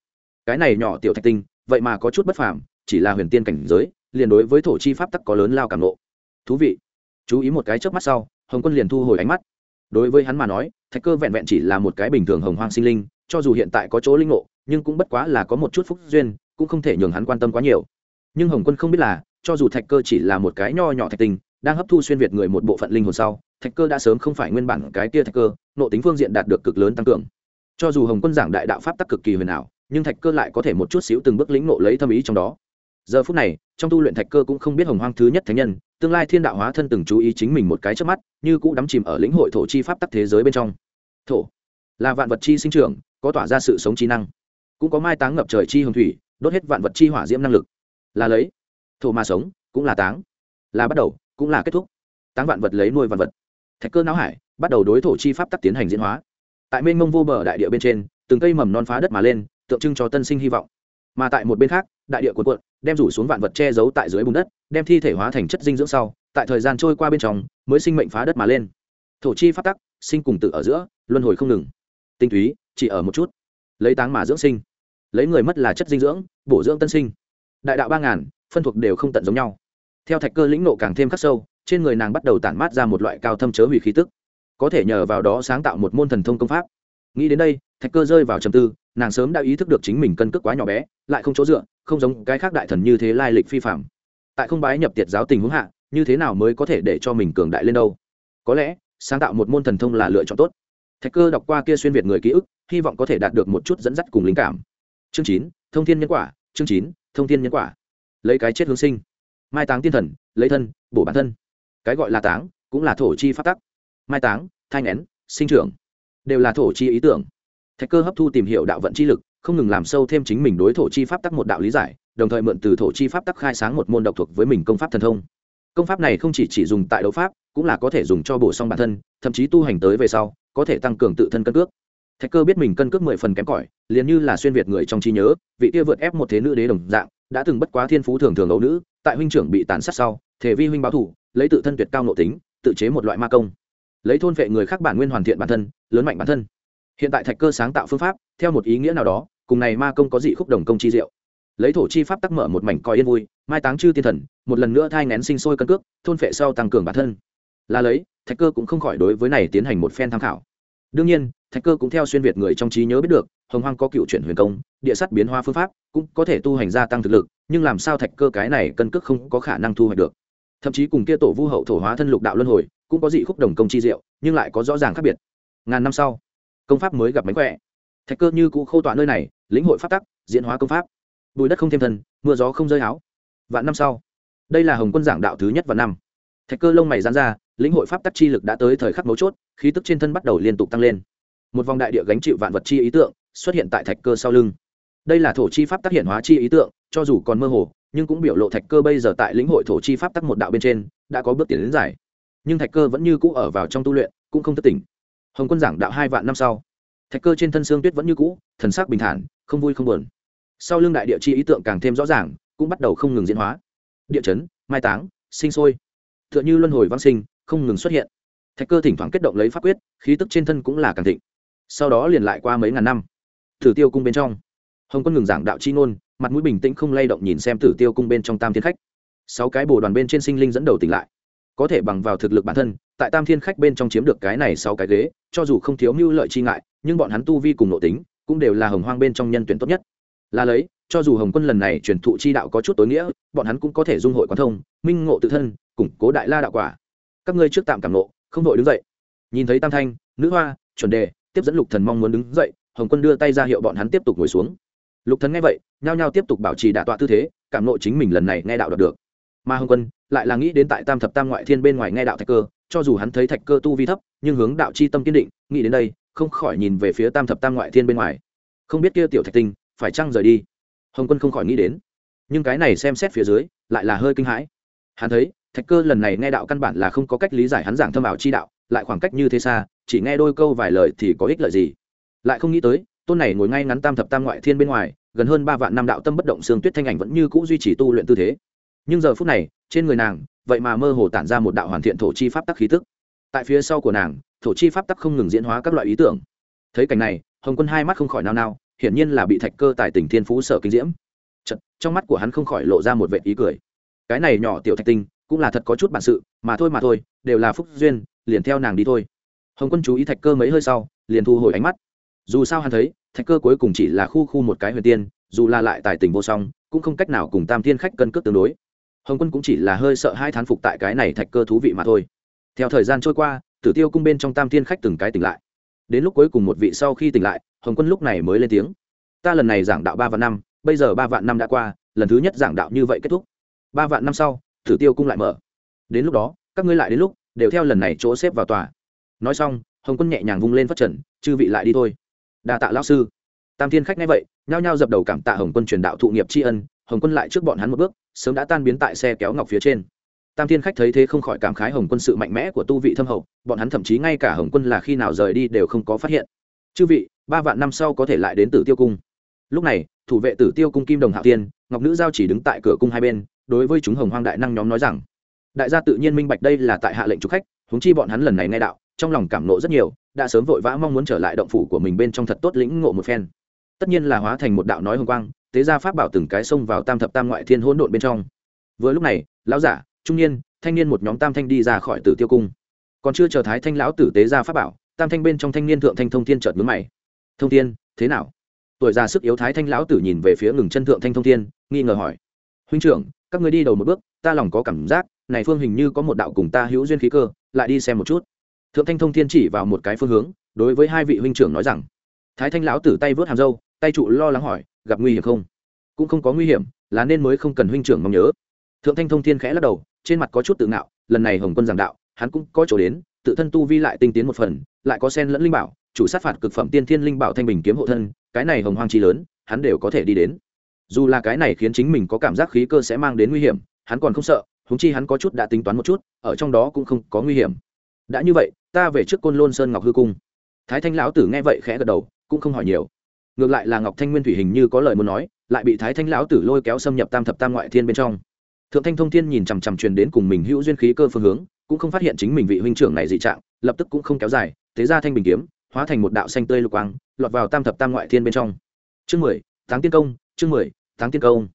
cái này nhỏ tiểu thạch tinh, vậy mà có chút bất phàm, chỉ là huyền tiên cảnh giới, liền đối với thổ chi pháp tắc có lớn lao cảm lộ thú vị. Chú ý một cái trước mắt sau, hồng quân liền thu hồi ánh mắt. Đối với hắn mà nói, thạch cơ vẹn vẹn chỉ là một cái bình thường hồng hoang sinh linh, cho dù hiện tại có chỗ linh ngộ, nhưng cũng bất quá là có một chút phúc duyên, cũng không thể nhường hắn quan tâm quá nhiều. Nhưng hồng quân không biết là, cho dù thạch cơ chỉ là một cái nho nhỏ thạch tinh, đang hấp thu xuyên việt người một bộ phận linh hồn sau, thạch cơ đã sớm không phải nguyên bản cái kia thạch cơ nộ tính phương diện đạt được cực lớn tăng cường. Cho dù hồng quân giảng đại đạo pháp tắc cực kỳ huyền ảo nhưng thạch cơ lại có thể một chút xíu từng bước lĩnh ngộ lấy thâm ý trong đó. Giờ phút này, trong tu luyện thạch cơ cũng không biết hồng hoang thứ nhất thánh nhân, tương lai thiên đạo hóa thân từng chú ý chính mình một cái trước mắt, như cũ đắm chìm ở lĩnh hội thổ chi pháp tắc thế giới bên trong. Thổ là vạn vật chi sinh trưởng, có tỏa ra sự sống trí năng. Cũng có mai táng ngập trời chi hồng thủy, đốt hết vạn vật chi hỏa diễm năng lực. Là lấy. Thổ mà sống, cũng là táng. Là bắt đầu, cũng là kết thúc. Táng vạn vật lấy nuôi vạn vật. Thạch cơ não hải, bắt đầu đối thổ chi pháp tắc tiến hành diễn hóa. Tại mênh mông vô bờ đại địa bên trên, từng cây mầm non phá đất mà lên tượng trưng cho tân sinh hy vọng. Mà tại một bên khác, đại địa cuộn cuộn, đem rủ xuống vạn vật che giấu tại dưới bùn đất, đem thi thể hóa thành chất dinh dưỡng sau, tại thời gian trôi qua bên trong, mới sinh mệnh phá đất mà lên. Thổ chi phát tắc, sinh cùng tự ở giữa, luân hồi không ngừng. Tinh túy, chỉ ở một chút. Lấy táng mà dưỡng sinh. Lấy người mất là chất dinh dưỡng, bổ dưỡng tân sinh. Đại đạo ba ngàn, phân thuộc đều không tận giống nhau. Theo thạch cơ lĩnh nộ càng thêm khắc sâu, trên người nàng bắt đầu tản mát ra một loại cao thâm chớ hủy khí tức. Có thể nhờ vào đó sáng tạo một môn thần thông công pháp nghĩ đến đây, thạch cơ rơi vào trầm tư, nàng sớm đã ý thức được chính mình cân cước quá nhỏ bé, lại không chỗ dựa, không giống cái khác đại thần như thế lai lịch phi phạm. Tại không bái nhập tiệt giáo tình huống hạ, như thế nào mới có thể để cho mình cường đại lên đâu? Có lẽ, sáng tạo một môn thần thông là lựa chọn tốt. Thạch cơ đọc qua kia xuyên việt người ký ức, hy vọng có thể đạt được một chút dẫn dắt cùng linh cảm. Chương chín, thông thiên nhân quả, chương chín, thông thiên nhân quả. Lấy cái chết hướng sinh. Mai táng tiên thần, lấy thân, bổ bản thân. Cái gọi là táng, cũng là thổ chi phát tắc. Mai táng thai n sinh trưởng đều là thổ chi ý tưởng. Thạch cơ hấp thu tìm hiểu đạo vận chi lực, không ngừng làm sâu thêm chính mình đối thổ chi pháp tắc một đạo lý giải, đồng thời mượn từ thổ chi pháp tắc khai sáng một môn độc thuộc với mình công pháp thần thông. Công pháp này không chỉ chỉ dùng tại đấu pháp, cũng là có thể dùng cho bổ sung bản thân, thậm chí tu hành tới về sau, có thể tăng cường tự thân cân cước. Thạch cơ biết mình cân cước mười phần kém cỏi, liền như là xuyên việt người trong trí nhớ, vị kia vượt ép một thế nữ đế đồng dạng, đã từng bất quá thiên phú thường thường ấu nữ, tại huynh trưởng bị tàn sát sau, thể vi huynh báo thủ, lấy tự thân tuyệt cao nội tính, tự chế một loại ma công lấy thôn vệ người khác bản nguyên hoàn thiện bản thân, lớn mạnh bản thân. Hiện tại thạch cơ sáng tạo phương pháp, theo một ý nghĩa nào đó, cùng này ma công có dị khúc đồng công chi diệu. Lấy thổ chi pháp tắc mở một mảnh coi yên vui, mai táng chư tiên thần, một lần nữa thai ngén sinh sôi cân cước, thôn phệ sau tăng cường bản thân. Là lấy, thạch cơ cũng không khỏi đối với này tiến hành một phen tham khảo. Đương nhiên, thạch cơ cũng theo xuyên việt người trong trí nhớ biết được, hồng hoang có cựu chuyển huyền công, địa sắt biến hóa phương pháp, cũng có thể tu hành gia tăng thực lực, nhưng làm sao thạch cơ cái này cân cước không có khả năng thu hoạch được. Thậm chí cùng kia tổ vu hậu thổ hóa thân lục đạo luân hồi cũng có dị khúc đồng công chi diệu, nhưng lại có rõ ràng khác biệt. Ngàn năm sau, công pháp mới gặp mánh khỏe. Thạch cơ như cũ khâu tọa nơi này, lĩnh hội pháp tắc, diễn hóa công pháp. Bùi đất không thêm thân mưa gió không rơi áo. Vạn năm sau, đây là hồng quân giảng đạo thứ nhất và năm. Thạch cơ lông mày dán ra, lĩnh hội pháp tắc chi lực đã tới thời khắc mấu chốt, khí tức trên thân bắt đầu liên tục tăng lên. Một vòng đại địa gánh chịu vạn vật chi ý tượng, xuất hiện tại thạch cơ sau lưng. Đây là thổ chi pháp tác hiện hóa chi ý tượng, cho dù còn mơ hồ, nhưng cũng biểu lộ thạch cơ bây giờ tại lĩnh hội thổ chi pháp tắc một đạo bên trên, đã có bước tiến đến giải nhưng thạch cơ vẫn như cũ ở vào trong tu luyện, cũng không thất tỉnh hồng quân giảng đạo hai vạn năm sau, thạch cơ trên thân xương tuyết vẫn như cũ, thần sắc bình thản, không vui không buồn. Sau lưng đại địa chi ý tượng càng thêm rõ ràng, cũng bắt đầu không ngừng diễn hóa. Địa chấn, mai táng, sinh sôi. T h ư ợ n h ư luân hồi văn sinh, không ngừng xuất hiện. Thạch cơ thỉnh thoảng kết động lấy pháp quyết, khí tức trên thân cũng là càng thịnh. Sau đó liền lại qua mấy ngàn năm. Thử tiêu cung bên trong. Hồng quân ngừng giảng đạo chi ngôn, mặt mũi bình tĩnh không lay động nhìn xem tử tiêu cung bên trong tam thiên khách. Sáu cái bồ đoàn bên trên sinh linh dẫn đầu tỉnh lại có thể bằng vào thực lực bản thân, tại tam thiên khách bên trong chiếm được cái này sau cái ghế, cho dù không thiếu mưu lợi chi ngại, nhưng bọn hắn tu vi cùng nội tính, cũng đều là hồng hoang bên trong nhân tuyển tốt nhất. Là lấy, cho dù hồng quân lần này truyền thụ chi đạo có chút tối nghĩa, bọn hắn cũng có thể dung hội quán thông, minh ngộ tự thân, củng cố đại la đạo quả. Các ngươi trước tạm cảm nộ, không đội đứng dậy. Nhìn thấy tam thanh, nữ hoa, chuẩn đề, tiếp dẫn lục thần mong muốn đứng dậy, hồng quân đưa tay ra hiệu bọn hắn tiếp tục ngồi xuống. Lục thần nghe vậy, nhao nhao tiếp tục bảo trì đả tọa tư thế, cảm nộ chính mình lần này nghe đạo đạt được. Mà hồng quân lại là nghĩ đến tại tam thập tam ngoại thiên bên ngoài nghe đạo thạch cơ, cho dù hắn thấy thạch cơ tu vi thấp, nhưng hướng đạo chi tâm kiên định, nghĩ đến đây, không khỏi nhìn về phía tam thập tam ngoại thiên bên ngoài. Không biết kia tiểu thạch tinh, phải chăng rời đi? Hồng quân không khỏi nghĩ đến. Nhưng cái này xem xét phía dưới, lại là hơi kinh hãi. Hắn thấy, thạch cơ lần này nghe đạo căn bản là không có cách lý giải hắn giảng thâm ảo chi đạo, lại khoảng cách như thế xa, chỉ nghe đôi câu vài lời thì có ích lợi gì. Lại không nghĩ tới, tôn này ngồi ngay ngắn tam thập tam ngoại thiên bên ngoài, gần hơn ba vạn năm đạo tâm bất động xương tuyết thanh ảnh vẫn như cũ duy trì tu luyện tư thế. Nhưng giờ phút này trên người nàng vậy mà mơ hồ tản ra một đạo hoàn thiện thổ chi pháp tắc khí tức. Tại phía sau của nàng thổ chi pháp tắc không ngừng diễn hóa các loại ý tưởng. Thấy cảnh này hồng quân hai mắt không khỏi nao nao hiển nhiên là bị thạch cơ tại tỉnh thiên phú sở kinh diễm. Chật, trong mắt của hắn không khỏi lộ ra một vệ ý cười. Cái này nhỏ tiểu thạch tinh cũng là thật có chút bản sự mà thôi mà thôi đều là phúc duyên liền theo nàng đi thôi. Hồng quân chú ý thạch cơ mấy hơi sau liền thu hồi ánh mắt. Dù sao hắn thấy thạch cơ cuối cùng chỉ là khu khu một cái huyền tiên dù là lại tài tình vô song cũng không cách nào cùng tam thiên khách cân cước tương đối hồng quân cũng chỉ là hơi sợ hai thán phục tại cái này thạch cơ thú vị mà thôi. Theo thời gian trôi qua, tử tiêu cung bên trong tam thiên khách từng cái tỉnh lại. Đến lúc cuối cùng một vị sau khi tỉnh lại, hồng quân lúc này mới lên tiếng. Ta lần này giảng đạo ba vạn năm, bây giờ ba vạn năm đã qua, lần thứ nhất giảng đạo như vậy kết thúc. Ba vạn năm sau, Tử tiêu cung lại mở. Đến lúc đó, các ngươi lại đến lúc, đều theo lần này chỗ xếp vào tòa. Nói xong, hồng quân nhẹ nhàng vung lên phát trần chư vị lại đi thôi. Đa tạ lão sư. Tam thiên khách nghe vậy, nhao nhao dập đầu cảm tạ hồng quân truyền đạo thụ nghiệp tri ân hồng quân lại trước bọn hắn một bước, sớm đã tan biến tại xe kéo ngọc phía trên. Tam thiên khách thấy thế không khỏi cảm khái hồng quân sự mạnh mẽ của tu vị thâm hậu, bọn hắn thậm chí ngay cả hồng quân là khi nào rời đi đều không có phát hiện. Chư vị, ba vạn năm sau có thể lại đến tử tiêu cung. Lúc này, thủ vệ tử tiêu cung kim đồng hạo tiên ngọc nữ giao chỉ đứng tại cửa cung hai bên, đối với chúng hồng hoang đại năng nhóm nói rằng, đại gia tự nhiên minh bạch đây là tại hạ lệnh trục khách, huống chi bọn hắn lần này nghe đạo, trong lòng cảm nộ rất nhiều, đã sớm vội vã mong muốn trở lại động phủ của mình bên trong thật tốt lĩnh ngộ một phen. Tất nhiên là hóa thành một đạo nói hồng quang tế ra pháp bảo từng cái xông vào tam thập tam ngoại thiên hỗn độn bên trong. Vừa lúc này, lão giả, trung niên, thanh niên một nhóm tam thanh đi ra khỏi tử tiêu cung. Còn chưa chờ thái thanh lão tử tế ra pháp bảo, tam thanh bên trong thanh niên thượng thanh thông thiên chợt mướn mày. Thông thiên, thế nào? Tuổi già sức yếu thái thanh lão tử nhìn về phía ngừng chân thượng thanh thông thiên, nghi ngờ hỏi. Huynh trưởng, các người đi đầu một bước, ta lòng có cảm giác, này phương hình như có một đạo cùng ta hữu duyên khí cơ, lại đi xem một chút. Thượng thanh thông thiên chỉ vào một cái phương hướng, đối với hai vị huynh trưởng nói rằng. Thái thanh lão tử tay vớt hàm râu tay trụ lo lắng hỏi, gặp nguy hiểm không? Cũng không có nguy hiểm, là nên mới không cần huynh trưởng mong nhớ. Thượng thanh thông thiên khẽ lắc đầu, trên mặt có chút tự ngạo, lần này hồng quân giảng đạo, hắn cũng có chỗ đến, tự thân tu vi lại tinh tiến một phần, lại có sen lẫn linh bảo, chủ sát phạt cực phẩm tiên thiên linh bảo thanh bình kiếm hộ thân, cái này hồng hoang chi lớn, hắn đều có thể đi đến. Dù là cái này khiến chính mình có cảm giác khí cơ sẽ mang đến nguy hiểm, hắn còn không sợ húng chi hắn có chút đã tính toán một chút, ở trong đó cũng không có nguy hiểm. Đã như vậy, ta về trước côn lôn sơn ngọc hư cung. Thái thanh lão tử nghe vậy khẽ gật đầu, cũng không hỏi nhiều ngược lại là ngọc thanh nguyên thủy hình như có lời muốn nói, lại bị thái thanh lão tử lôi kéo xâm nhập tam thập tam ngoại thiên bên trong. Thượng thanh thông thiên nhìn chằm chằm truyền đến cùng mình hữu duyên khí cơ phương hướng, cũng không phát hiện chính mình vị huynh trưởng này dị trạng, lập tức cũng không kéo dài, thế ra thanh bình kiếm, hóa thành một đạo xanh tươi lục quang, lọt vào tam thập tam ngoại thiên bên trong. Chương mười tháng tiên công, chương mười tháng tiên công.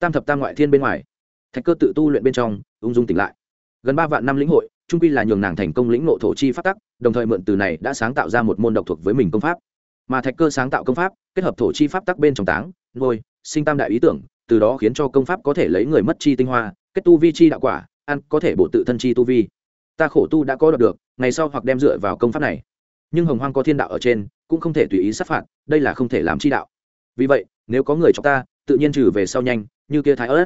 Tam thập tam ngoại thiên bên ngoài, thạch cơ tự tu luyện bên trong, ung dung tỉnh lại. Gần ba vạn năm lĩnh hội trung quy là nhường nàng thành công lĩnh nộ thổ chi phát tắc, đồng thời mượn từ này đã sáng tạo ra một môn độc thuộc với mình công pháp mà thạch cơ sáng tạo công pháp, kết hợp thổ chi pháp tắc bên trong táng ngôi sinh tam đại ý tưởng, từ đó khiến cho công pháp có thể lấy người mất chi tinh hoa, kết tu vi chi đạo quả, ăn có thể bổ tự thân chi tu vi. Ta khổ tu đã có đọc được, ngày sau hoặc đem dựa vào công pháp này. Nhưng hồng hoang có thiên đạo ở trên, cũng không thể tùy ý sát phạt, đây là không thể làm chi đạo. Vì vậy, nếu có người cho ta, tự nhiên trừ về sau nhanh, như kia thái ớt.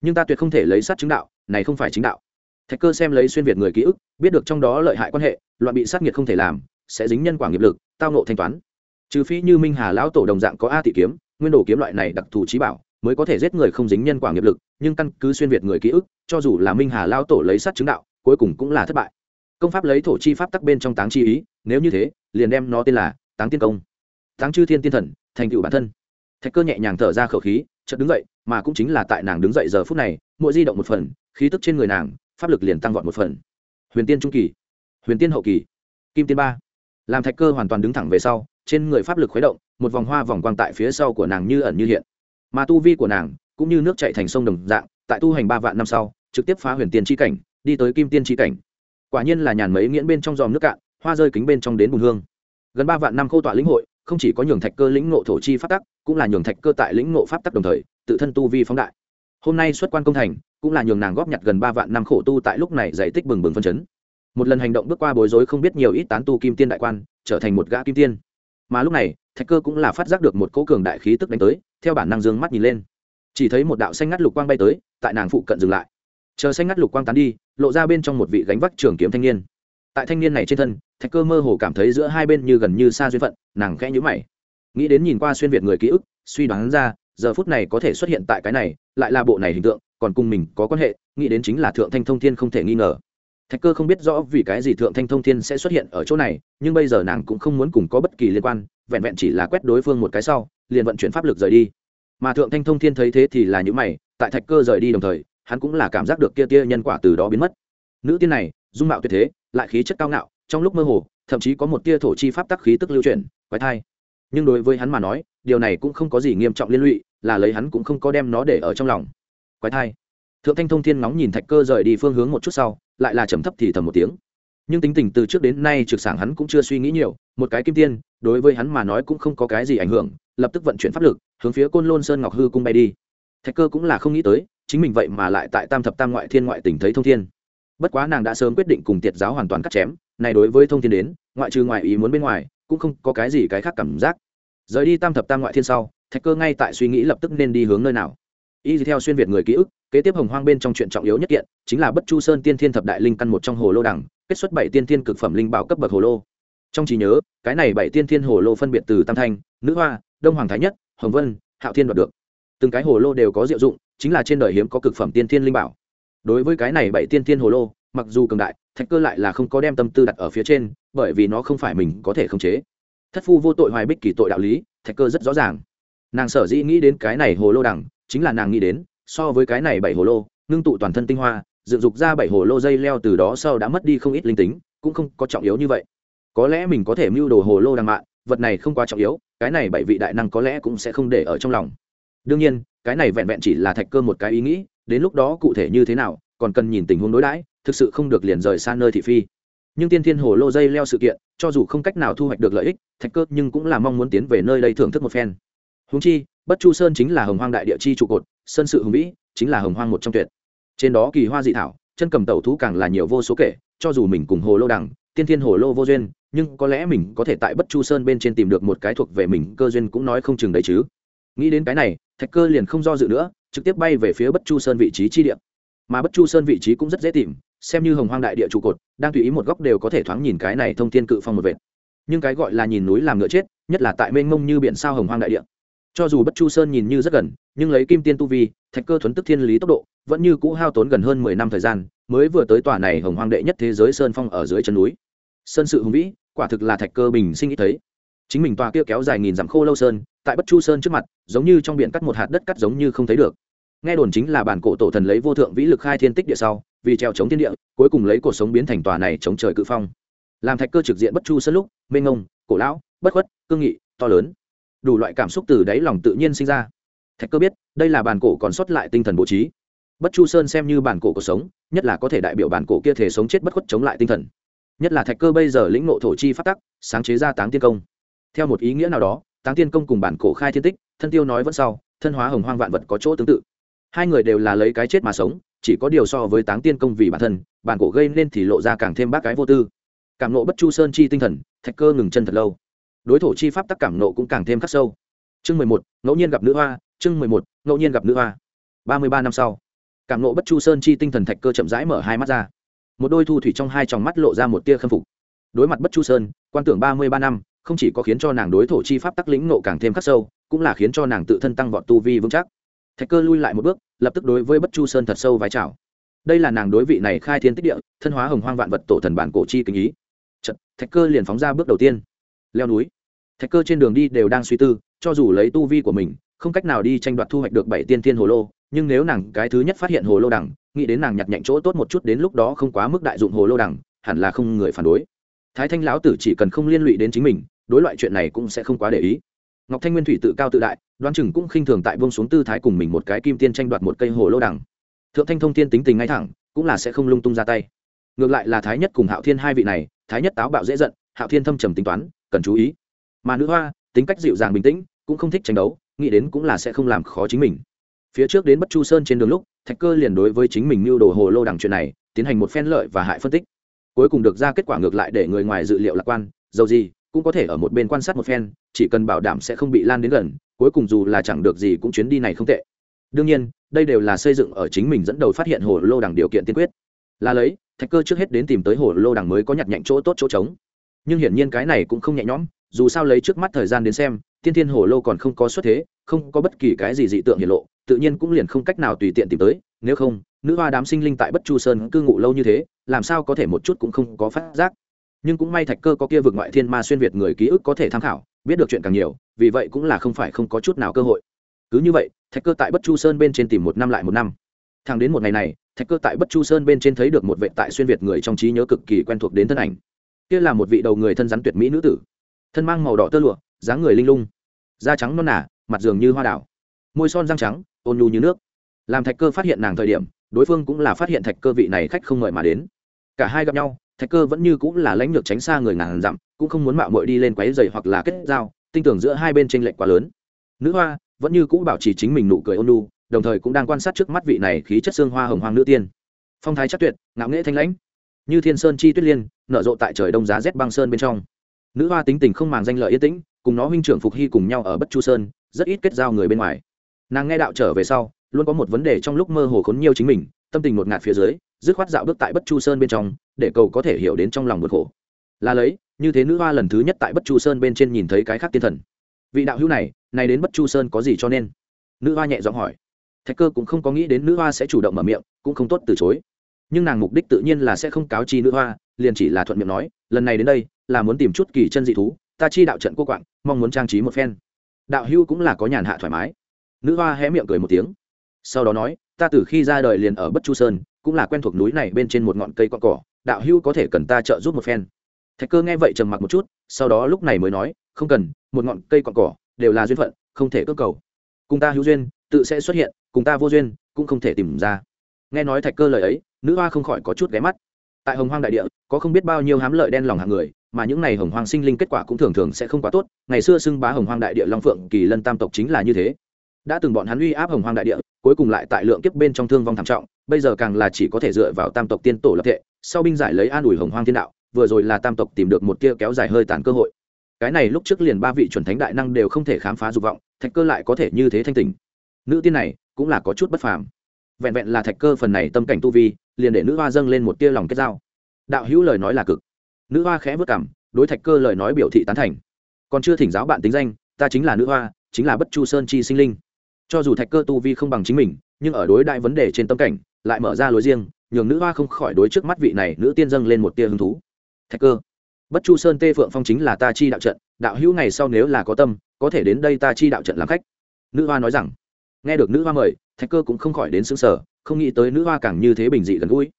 Nhưng ta tuyệt không thể lấy sát chứng đạo, này không phải chính đạo. Thạch cơ xem lấy xuyên việt người ký ức, biết được trong đó lợi hại quan hệ, loạn bị sát nghiệt không thể làm, sẽ dính nhân quả nghiệp lực, tao nộ thanh toán trừ phi như minh hà lão tổ đồng dạng có a thị kiếm, nguyên đồ kiếm loại này đặc thù trí bảo, mới có thể giết người không dính nhân quả nghiệp lực, nhưng căn cứ xuyên việt người ký ức, cho dù là minh hà lão tổ lấy sát chứng đạo, cuối cùng cũng là thất bại. Công pháp lấy thổ chi pháp tắc bên trong táng chi ý, nếu như thế, liền đem nó tên là táng tiên công. Táng chư thiên tiên thần, thành tựu bản thân. Thạch cơ nhẹ nhàng thở ra khẩu khí, chợt đứng dậy, mà cũng chính là tại nàng đứng dậy giờ phút này, mỗi di động một phần, khí tức trên người nàng, pháp lực liền tăng vọt một phần. Huyền tiên trung kỳ, huyền tiên hậu kỳ, kim tiên ba. Làm thạch cơ hoàn toàn đứng thẳng về sau trên người pháp lực khuấy động, một vòng hoa vòng quang tại phía sau của nàng như ẩn như hiện. Mà tu vi của nàng cũng như nước chạy thành sông đồng dạng, tại tu hành ba vạn năm sau, trực tiếp phá huyền tiên tri cảnh, đi tới kim tiên tri cảnh. Quả nhiên là nhàn mấy nghiễn bên trong dòm nước cạn, hoa rơi kính bên trong đến bùn hương. Gần ba vạn năm khâu tọa lĩnh hội, không chỉ có nhường thạch cơ lĩnh ngộ thổ chi pháp tắc, cũng là nhường thạch cơ tại lĩnh ngộ pháp tắc đồng thời, tự thân tu vi phóng đại. Hôm nay xuất quan công thành, cũng là nhường nàng góp nhặt gần ba vạn năm khổ tu tại lúc này giải tích bừng bừng phân chấn. Một lần hành động bước qua bối rối không biết nhiều ít tán tu kim tiên đại quan, trở thành một gã kim tiên mà lúc này, thạch cơ cũng là phát giác được một cỗ cường đại khí tức đánh tới, theo bản năng dương mắt nhìn lên. Chỉ thấy một đạo xanh ngắt lục quang bay tới, tại nàng phụ cận dừng lại. Chờ xanh ngắt lục quang tán đi, lộ ra bên trong một vị gánh vác trường kiếm thanh niên. Tại thanh niên này trên thân, thạch cơ mơ hồ cảm thấy giữa hai bên như gần như xa duyên phận, nàng khẽ nhữ mày. Nghĩ đến nhìn qua xuyên việt người ký ức, suy đoán ra, giờ phút này có thể xuất hiện tại cái này, lại là bộ này hình tượng, còn cùng mình có quan hệ, nghĩ đến chính là thượng thanh thông thiên không thể nghi ngờ thạch cơ không biết rõ vì cái gì thượng thanh thông thiên sẽ xuất hiện ở chỗ này, nhưng bây giờ nàng cũng không muốn cùng có bất kỳ liên quan, vẹn vẹn chỉ là quét đối phương một cái sau, liền vận chuyển pháp lực rời đi. Mà thượng thanh thông thiên thấy thế thì là những mày, tại thạch cơ rời đi đồng thời, hắn cũng là cảm giác được kia tia nhân quả từ đó biến mất. Nữ tiên này, dung mạo tuyệt thế, lại khí chất cao ngạo, trong lúc mơ hồ, thậm chí có một tia thổ chi pháp tắc khí tức lưu chuyển, quái thai. Nhưng đối với hắn mà nói, điều này cũng không có gì nghiêm trọng liên lụy, là lấy hắn cũng không có đem nó để ở trong lòng. Quái thai. Thượng thanh thông thiên ngóng nhìn thạch cơ rời đi phương hướng một chút sau lại là trầm thấp thì thầm một tiếng. Nhưng tính tình từ trước đến nay trực sảng hắn cũng chưa suy nghĩ nhiều, một cái kim tiên, đối với hắn mà nói cũng không có cái gì ảnh hưởng, lập tức vận chuyển pháp lực, hướng phía côn lôn sơn ngọc hư cung bay đi. Thạch cơ cũng là không nghĩ tới, chính mình vậy mà lại tại tam thập tam ngoại thiên ngoại tỉnh thấy thông thiên. Bất quá nàng đã sớm quyết định cùng tiệt giáo hoàn toàn cắt chém, này đối với thông thiên đến, ngoại trừ ngoại ý muốn bên ngoài, cũng không có cái gì cái khác cảm giác. Rời đi tam thập tam ngoại thiên sau, thạch cơ ngay tại suy nghĩ lập tức nên đi hướng nơi nào. Y theo xuyên việt người ký ức kế tiếp hồng hoang bên trong chuyện trọng yếu nhất kiện, chính là bất chu sơn tiên thiên thập đại linh căn một trong hồ lô đẳng kết xuất bảy tiên thiên cực phẩm linh bảo cấp bậc hồ lô. Trong trí nhớ, cái này bảy tiên thiên hồ lô phân biệt từ tam thanh, nữ hoa, đông hoàng thái nhất, hồng vân, hạo thiên đoạt được. Từng cái hồ lô đều có diệu dụng, chính là trên đời hiếm có cực phẩm tiên thiên linh bảo. Đối với cái này bảy tiên thiên hồ lô, mặc dù cường đại, thạch cơ lại là không có đem tâm tư đặt ở phía trên, bởi vì nó không phải mình có thể khống chế. Thất phu vô tội hoài bích kỳ tội đạo lý, thạch cơ rất rõ ràng. Nàng sở dĩ nghĩ đến cái này hồ lô đẳng chính là nàng nghĩ đến so với cái này bảy hồ lô, ngưng tụ toàn thân tinh hoa, dựng dục ra bảy hồ lô dây leo từ đó sau đã mất đi không ít linh tính, cũng không có trọng yếu như vậy. Có lẽ mình có thể mưu đồ hồ lô đằng mạn vật này không quá trọng yếu, cái này bảy vị đại năng có lẽ cũng sẽ không để ở trong lòng. Đương nhiên, cái này vẹn vẹn chỉ là thạch cơ một cái ý nghĩ, đến lúc đó cụ thể như thế nào, còn cần nhìn tình huống đối đãi, thực sự không được liền rời xa nơi thị phi. Nhưng tiên thiên hồ lô dây leo sự kiện, cho dù không cách nào thu hoạch được lợi ích, thạch cơ nhưng cũng là mong muốn tiến về nơi đây thưởng thức một phen. Húng chi bất chu sơn chính là hồng hoang đại địa chi trụ cột, sơn sự hùng vĩ, chính là hồng hoang một trong tuyệt. Trên đó kỳ hoa dị thảo, chân cầm tẩu thú càng là nhiều vô số kể, cho dù mình cùng hồ lô đằng, tiên thiên hồ lô vô duyên, nhưng có lẽ mình có thể tại bất chu sơn bên trên tìm được một cái thuộc về mình cơ duyên cũng nói không chừng đấy chứ. Nghĩ đến cái này, thạch cơ liền không do dự nữa, trực tiếp bay về phía bất chu sơn vị trí chi địa. Mà bất chu sơn vị trí cũng rất dễ tìm, xem như hồng hoang đại địa trụ cột, đang tùy ý một góc đều có thể thoáng nhìn cái này thông thiên cự phong một vệt. Nhưng cái gọi là nhìn núi làm ngựa chết, nhất là tại mênh mông như biển sao hồng hoang đại địa cho dù bất chu sơn nhìn như rất gần, nhưng lấy kim tiên tu vi, thạch cơ thuấn tức thiên lý tốc độ, vẫn như cũ hao tốn gần hơn mười năm thời gian, mới vừa tới tòa này hồng hoang đệ nhất thế giới sơn phong ở dưới chân núi. Sơn sự hùng vĩ, quả thực là thạch cơ bình sinh ít thấy. Chính mình tòa kia kéo dài nghìn dặm khô lâu sơn, tại bất chu sơn trước mặt, giống như trong biển cắt một hạt đất cắt giống như không thấy được. Nghe đồn chính là bản cổ tổ thần lấy vô thượng vĩ lực khai thiên tích địa sau, vì treo chống thiên địa, cuối cùng lấy cuộc sống biến thành tòa này chống trời cự phong. Làm thạch cơ trực diện bất chu sơn lúc, mênh ngông cổ lão, bất khuất, cương nghị, to lớn đủ loại cảm xúc từ đáy lòng tự nhiên sinh ra. Thạch cơ biết, đây là bản cổ còn sót lại tinh thần bố trí. Bất chu sơn xem như bản cổ cuộc sống, nhất là có thể đại biểu bản cổ kia thể sống chết bất khuất chống lại tinh thần. Nhất là thạch cơ bây giờ lĩnh ngộ thổ chi phát tắc, sáng chế ra táng tiên công. Theo một ý nghĩa nào đó, táng tiên công cùng bản cổ khai thiên tích, thân tiêu nói vẫn sau, thân hóa hồng hoang vạn vật có chỗ tương tự. Hai người đều là lấy cái chết mà sống, chỉ có điều so với táng tiên công vì bản thân, bản cổ gây nên thì lộ ra càng thêm bác cái vô tư. Cảm nộ bất chu sơn chi tinh thần, thạch cơ ngừng chân thật lâu đối thổ chi pháp tắc cảm nộ cũng càng thêm khắc sâu. Chương mười một ngẫu nhiên gặp nữ hoa chương mười một ngẫu nhiên gặp nữ hoa. Ba mươi ba năm sau cảm nộ bất chu sơn chi tinh thần thạch cơ chậm rãi mở hai mắt ra. Một đôi thu thủy trong hai tròng mắt lộ ra một tia khâm phục. Đối mặt bất chu sơn quan tưởng ba mươi ba năm không chỉ có khiến cho nàng đối thổ chi pháp tắc lĩnh nộ càng thêm khắc sâu cũng là khiến cho nàng tự thân tăng vọt tu vi vững chắc. Thạch cơ lui lại một bước lập tức đối với bất chu sơn thật sâu vái chào. Đây là nàng đối vị này khai thiên tích địa thân hóa hồng hoang vạn vật tổ thần bản cổ chi kính ý. Chật, thạch cơ liền phóng ra bước đầu tiên. Leo núi thạch cơ trên đường đi đều đang suy tư, cho dù lấy tu vi của mình, không cách nào đi tranh đoạt thu hoạch được bảy tiên thiên hồ lô, nhưng nếu nàng cái thứ nhất phát hiện hồ lô đằng, nghĩ đến nàng nhặt nhạnh chỗ tốt một chút đến lúc đó không quá mức đại dụng hồ lô đằng, hẳn là không người phản đối. Thái thanh lão tử chỉ cần không liên lụy đến chính mình, đối loại chuyện này cũng sẽ không quá để ý. Ngọc thanh nguyên thủy tự cao tự đại, đoán chừng cũng khinh thường tại vương xuống tư thái cùng mình một cái kim tiên tranh đoạt một cây hồ lô đằng. Thượng thanh thông tiên tính tình ngay thẳng, cũng là sẽ không lung tung ra tay. Ngược lại là thái nhất cùng hạo thiên hai vị này, thái nhất táo bạo dễ giận, hạo thiên thâm trầm tính toán, cần chú ý mà nữ hoa, tính cách dịu dàng bình tĩnh, cũng không thích tranh đấu, nghĩ đến cũng là sẽ không làm khó chính mình. Phía trước đến bất chu sơn trên đường lúc, thạch cơ liền đối với chính mình mưu đồ hồ lô đằng chuyện này, tiến hành một phen lợi và hại phân tích. Cuối cùng được ra kết quả ngược lại để người ngoài dự liệu lạc quan, dầu gì, cũng có thể ở một bên quan sát một phen, chỉ cần bảo đảm sẽ không bị lan đến gần, cuối cùng dù là chẳng được gì cũng chuyến đi này không tệ. Đương nhiên, đây đều là xây dựng ở chính mình dẫn đầu phát hiện hồ lô đằng điều kiện tiên quyết. Là lấy, thạch cơ trước hết đến tìm tới hồ lô đằng mới có nhặt nhạnh chỗ tốt chỗ trống. Nhưng hiển nhiên cái này cũng không nhẹ nhõm dù sao lấy trước mắt thời gian đến xem tiên thiên hồ lô còn không có xuất thế, không có bất kỳ cái gì dị tượng hiện lộ, tự nhiên cũng liền không cách nào tùy tiện tìm tới, nếu không, nữ hoa đám sinh linh tại bất chu sơn cư ngụ lâu như thế, làm sao có thể một chút cũng không có phát giác. Nhưng cũng may thạch cơ có kia vực ngoại thiên ma xuyên việt người ký ức có thể tham khảo, biết được chuyện càng nhiều, vì vậy cũng là không phải không có chút nào cơ hội. Cứ như vậy, thạch cơ tại bất chu sơn bên trên tìm một năm lại một năm. Thẳng đến một ngày này, thạch cơ tại bất chu sơn bên trên thấy được một vệ tại xuyên việt người trong trí nhớ cực kỳ quen thuộc đến thân ảnh. Kia là một vị đầu người thân rắn tuyệt mỹ nữ tử thân mang màu đỏ tơ lụa, dáng người linh lung, da trắng non nả mặt dường như hoa đảo môi son răng trắng, ôn nhu như nước. Làm thạch cơ phát hiện nàng thời điểm, đối phương cũng là phát hiện thạch cơ vị này khách không mời mà đến. Cả hai gặp nhau, thạch cơ vẫn như cũng là lãnh lược tránh xa người ngàn dặm, cũng không muốn mạo mội đi lên quáy dày hoặc là kết giao, tin tưởng giữa hai bên tranh lệch quá lớn. Nữ hoa vẫn như cũ bảo trì chính mình nụ cười ôn nhu, đồng thời cũng đang quan sát trước mắt vị này khí chất xương hoa hồng hoàng nữ tiên. Phong thái chắc tuyệt, ngạo nghệ thanh lãnh, như thiên sơn chi tuyết liên, nở rộ tại trời đông giá rét băng sơn bên trong nữ hoa tính tình không màng danh lợi yên tĩnh, cùng nó huynh trưởng phục hy cùng nhau ở bất chu sơn, rất ít kết giao người bên ngoài. Nàng nghe đạo trở về sau, luôn có một vấn đề trong lúc mơ hồ khốn nhiều chính mình, tâm tình một ngạt phía dưới, dứt khoát dạo bước tại bất chu sơn bên trong, để cầu có thể hiểu đến trong lòng bực khổ. Là lấy, như thế nữ hoa lần thứ nhất tại bất chu sơn bên trên nhìn thấy cái khác tiên thần. Vị đạo hữu này này đến bất chu sơn có gì cho nên? Nữ hoa nhẹ giọng hỏi. Thạch cơ cũng không có nghĩ đến nữ hoa sẽ chủ động mở miệng, cũng không tốt từ chối. Nhưng nàng mục đích tự nhiên là sẽ không cáo chi nữ hoa, liền chỉ là thuận miệng nói, lần này đến đây là muốn tìm chút kỳ chân dị thú, ta chi đạo trận cô quạng, mong muốn trang trí một phen. Đạo hưu cũng là có nhàn hạ thoải mái. Nữ hoa hé miệng cười một tiếng. Sau đó nói, ta từ khi ra đời liền ở bất chu sơn, cũng là quen thuộc núi này bên trên một ngọn cây con cỏ, đạo hưu có thể cần ta trợ giúp một phen. Thạch cơ nghe vậy trầm mặc một chút, sau đó lúc này mới nói, không cần, một ngọn cây con cỏ đều là duyên phận, không thể cơ cầu. Cùng ta hữu duyên, tự sẽ xuất hiện, cùng ta vô duyên, cũng không thể tìm ra. Nghe nói thạch cơ lời ấy, nữ hoa không khỏi có chút ghé mắt tại hồng hoang đại địa, có không biết bao nhiêu hám lợi đen lòng hạng người, mà những này hồng hoang sinh linh kết quả cũng thường thường sẽ không quá tốt. Ngày xưa xưng bá hồng hoang đại địa long phượng, kỳ lân tam tộc chính là như thế. Đã từng bọn hắn uy áp hồng hoang đại địa, cuối cùng lại tại lượng kiếp bên trong thương vong thảm trọng, bây giờ càng là chỉ có thể dựa vào tam tộc tiên tổ lập thệ, sau binh giải lấy an ủi hồng hoang thiên đạo, vừa rồi là tam tộc tìm được một kia kéo dài hơi tàn cơ hội. Cái này lúc trước liền ba vị chuẩn thánh đại năng đều không thể khám phá dục vọng, thạch cơ lại có thể như thế thanh tình nữ tiên này cũng là có chút bất phàm. Vẹn vẹn là thạch cơ phần này tâm cảnh tu vi liền để nữ hoa dâng lên một tia lòng kết giao. Đạo hữu lời nói là cực. Nữ hoa khẽ vất cảm, đối thạch cơ lời nói biểu thị tán thành. Còn chưa thỉnh giáo bạn tính danh, ta chính là nữ hoa, chính là bất chu sơn chi sinh linh. Cho dù thạch cơ tu vi không bằng chính mình, nhưng ở đối đại vấn đề trên tâm cảnh, lại mở ra lối riêng, nhường nữ hoa không khỏi đối trước mắt vị này nữ tiên dâng lên một tia hứng thú. Thạch cơ, bất chu sơn tê phượng phong chính là ta chi đạo trận, đạo hữu ngày sau nếu là có tâm, có thể đến đây ta chi đạo trận làm khách. Nữ hoa nói rằng, nghe được nữ hoa mời, thạch cơ cũng không khỏi đến xứng sở không nghĩ tới nữ hoa càng như thế bình dị gần gũi.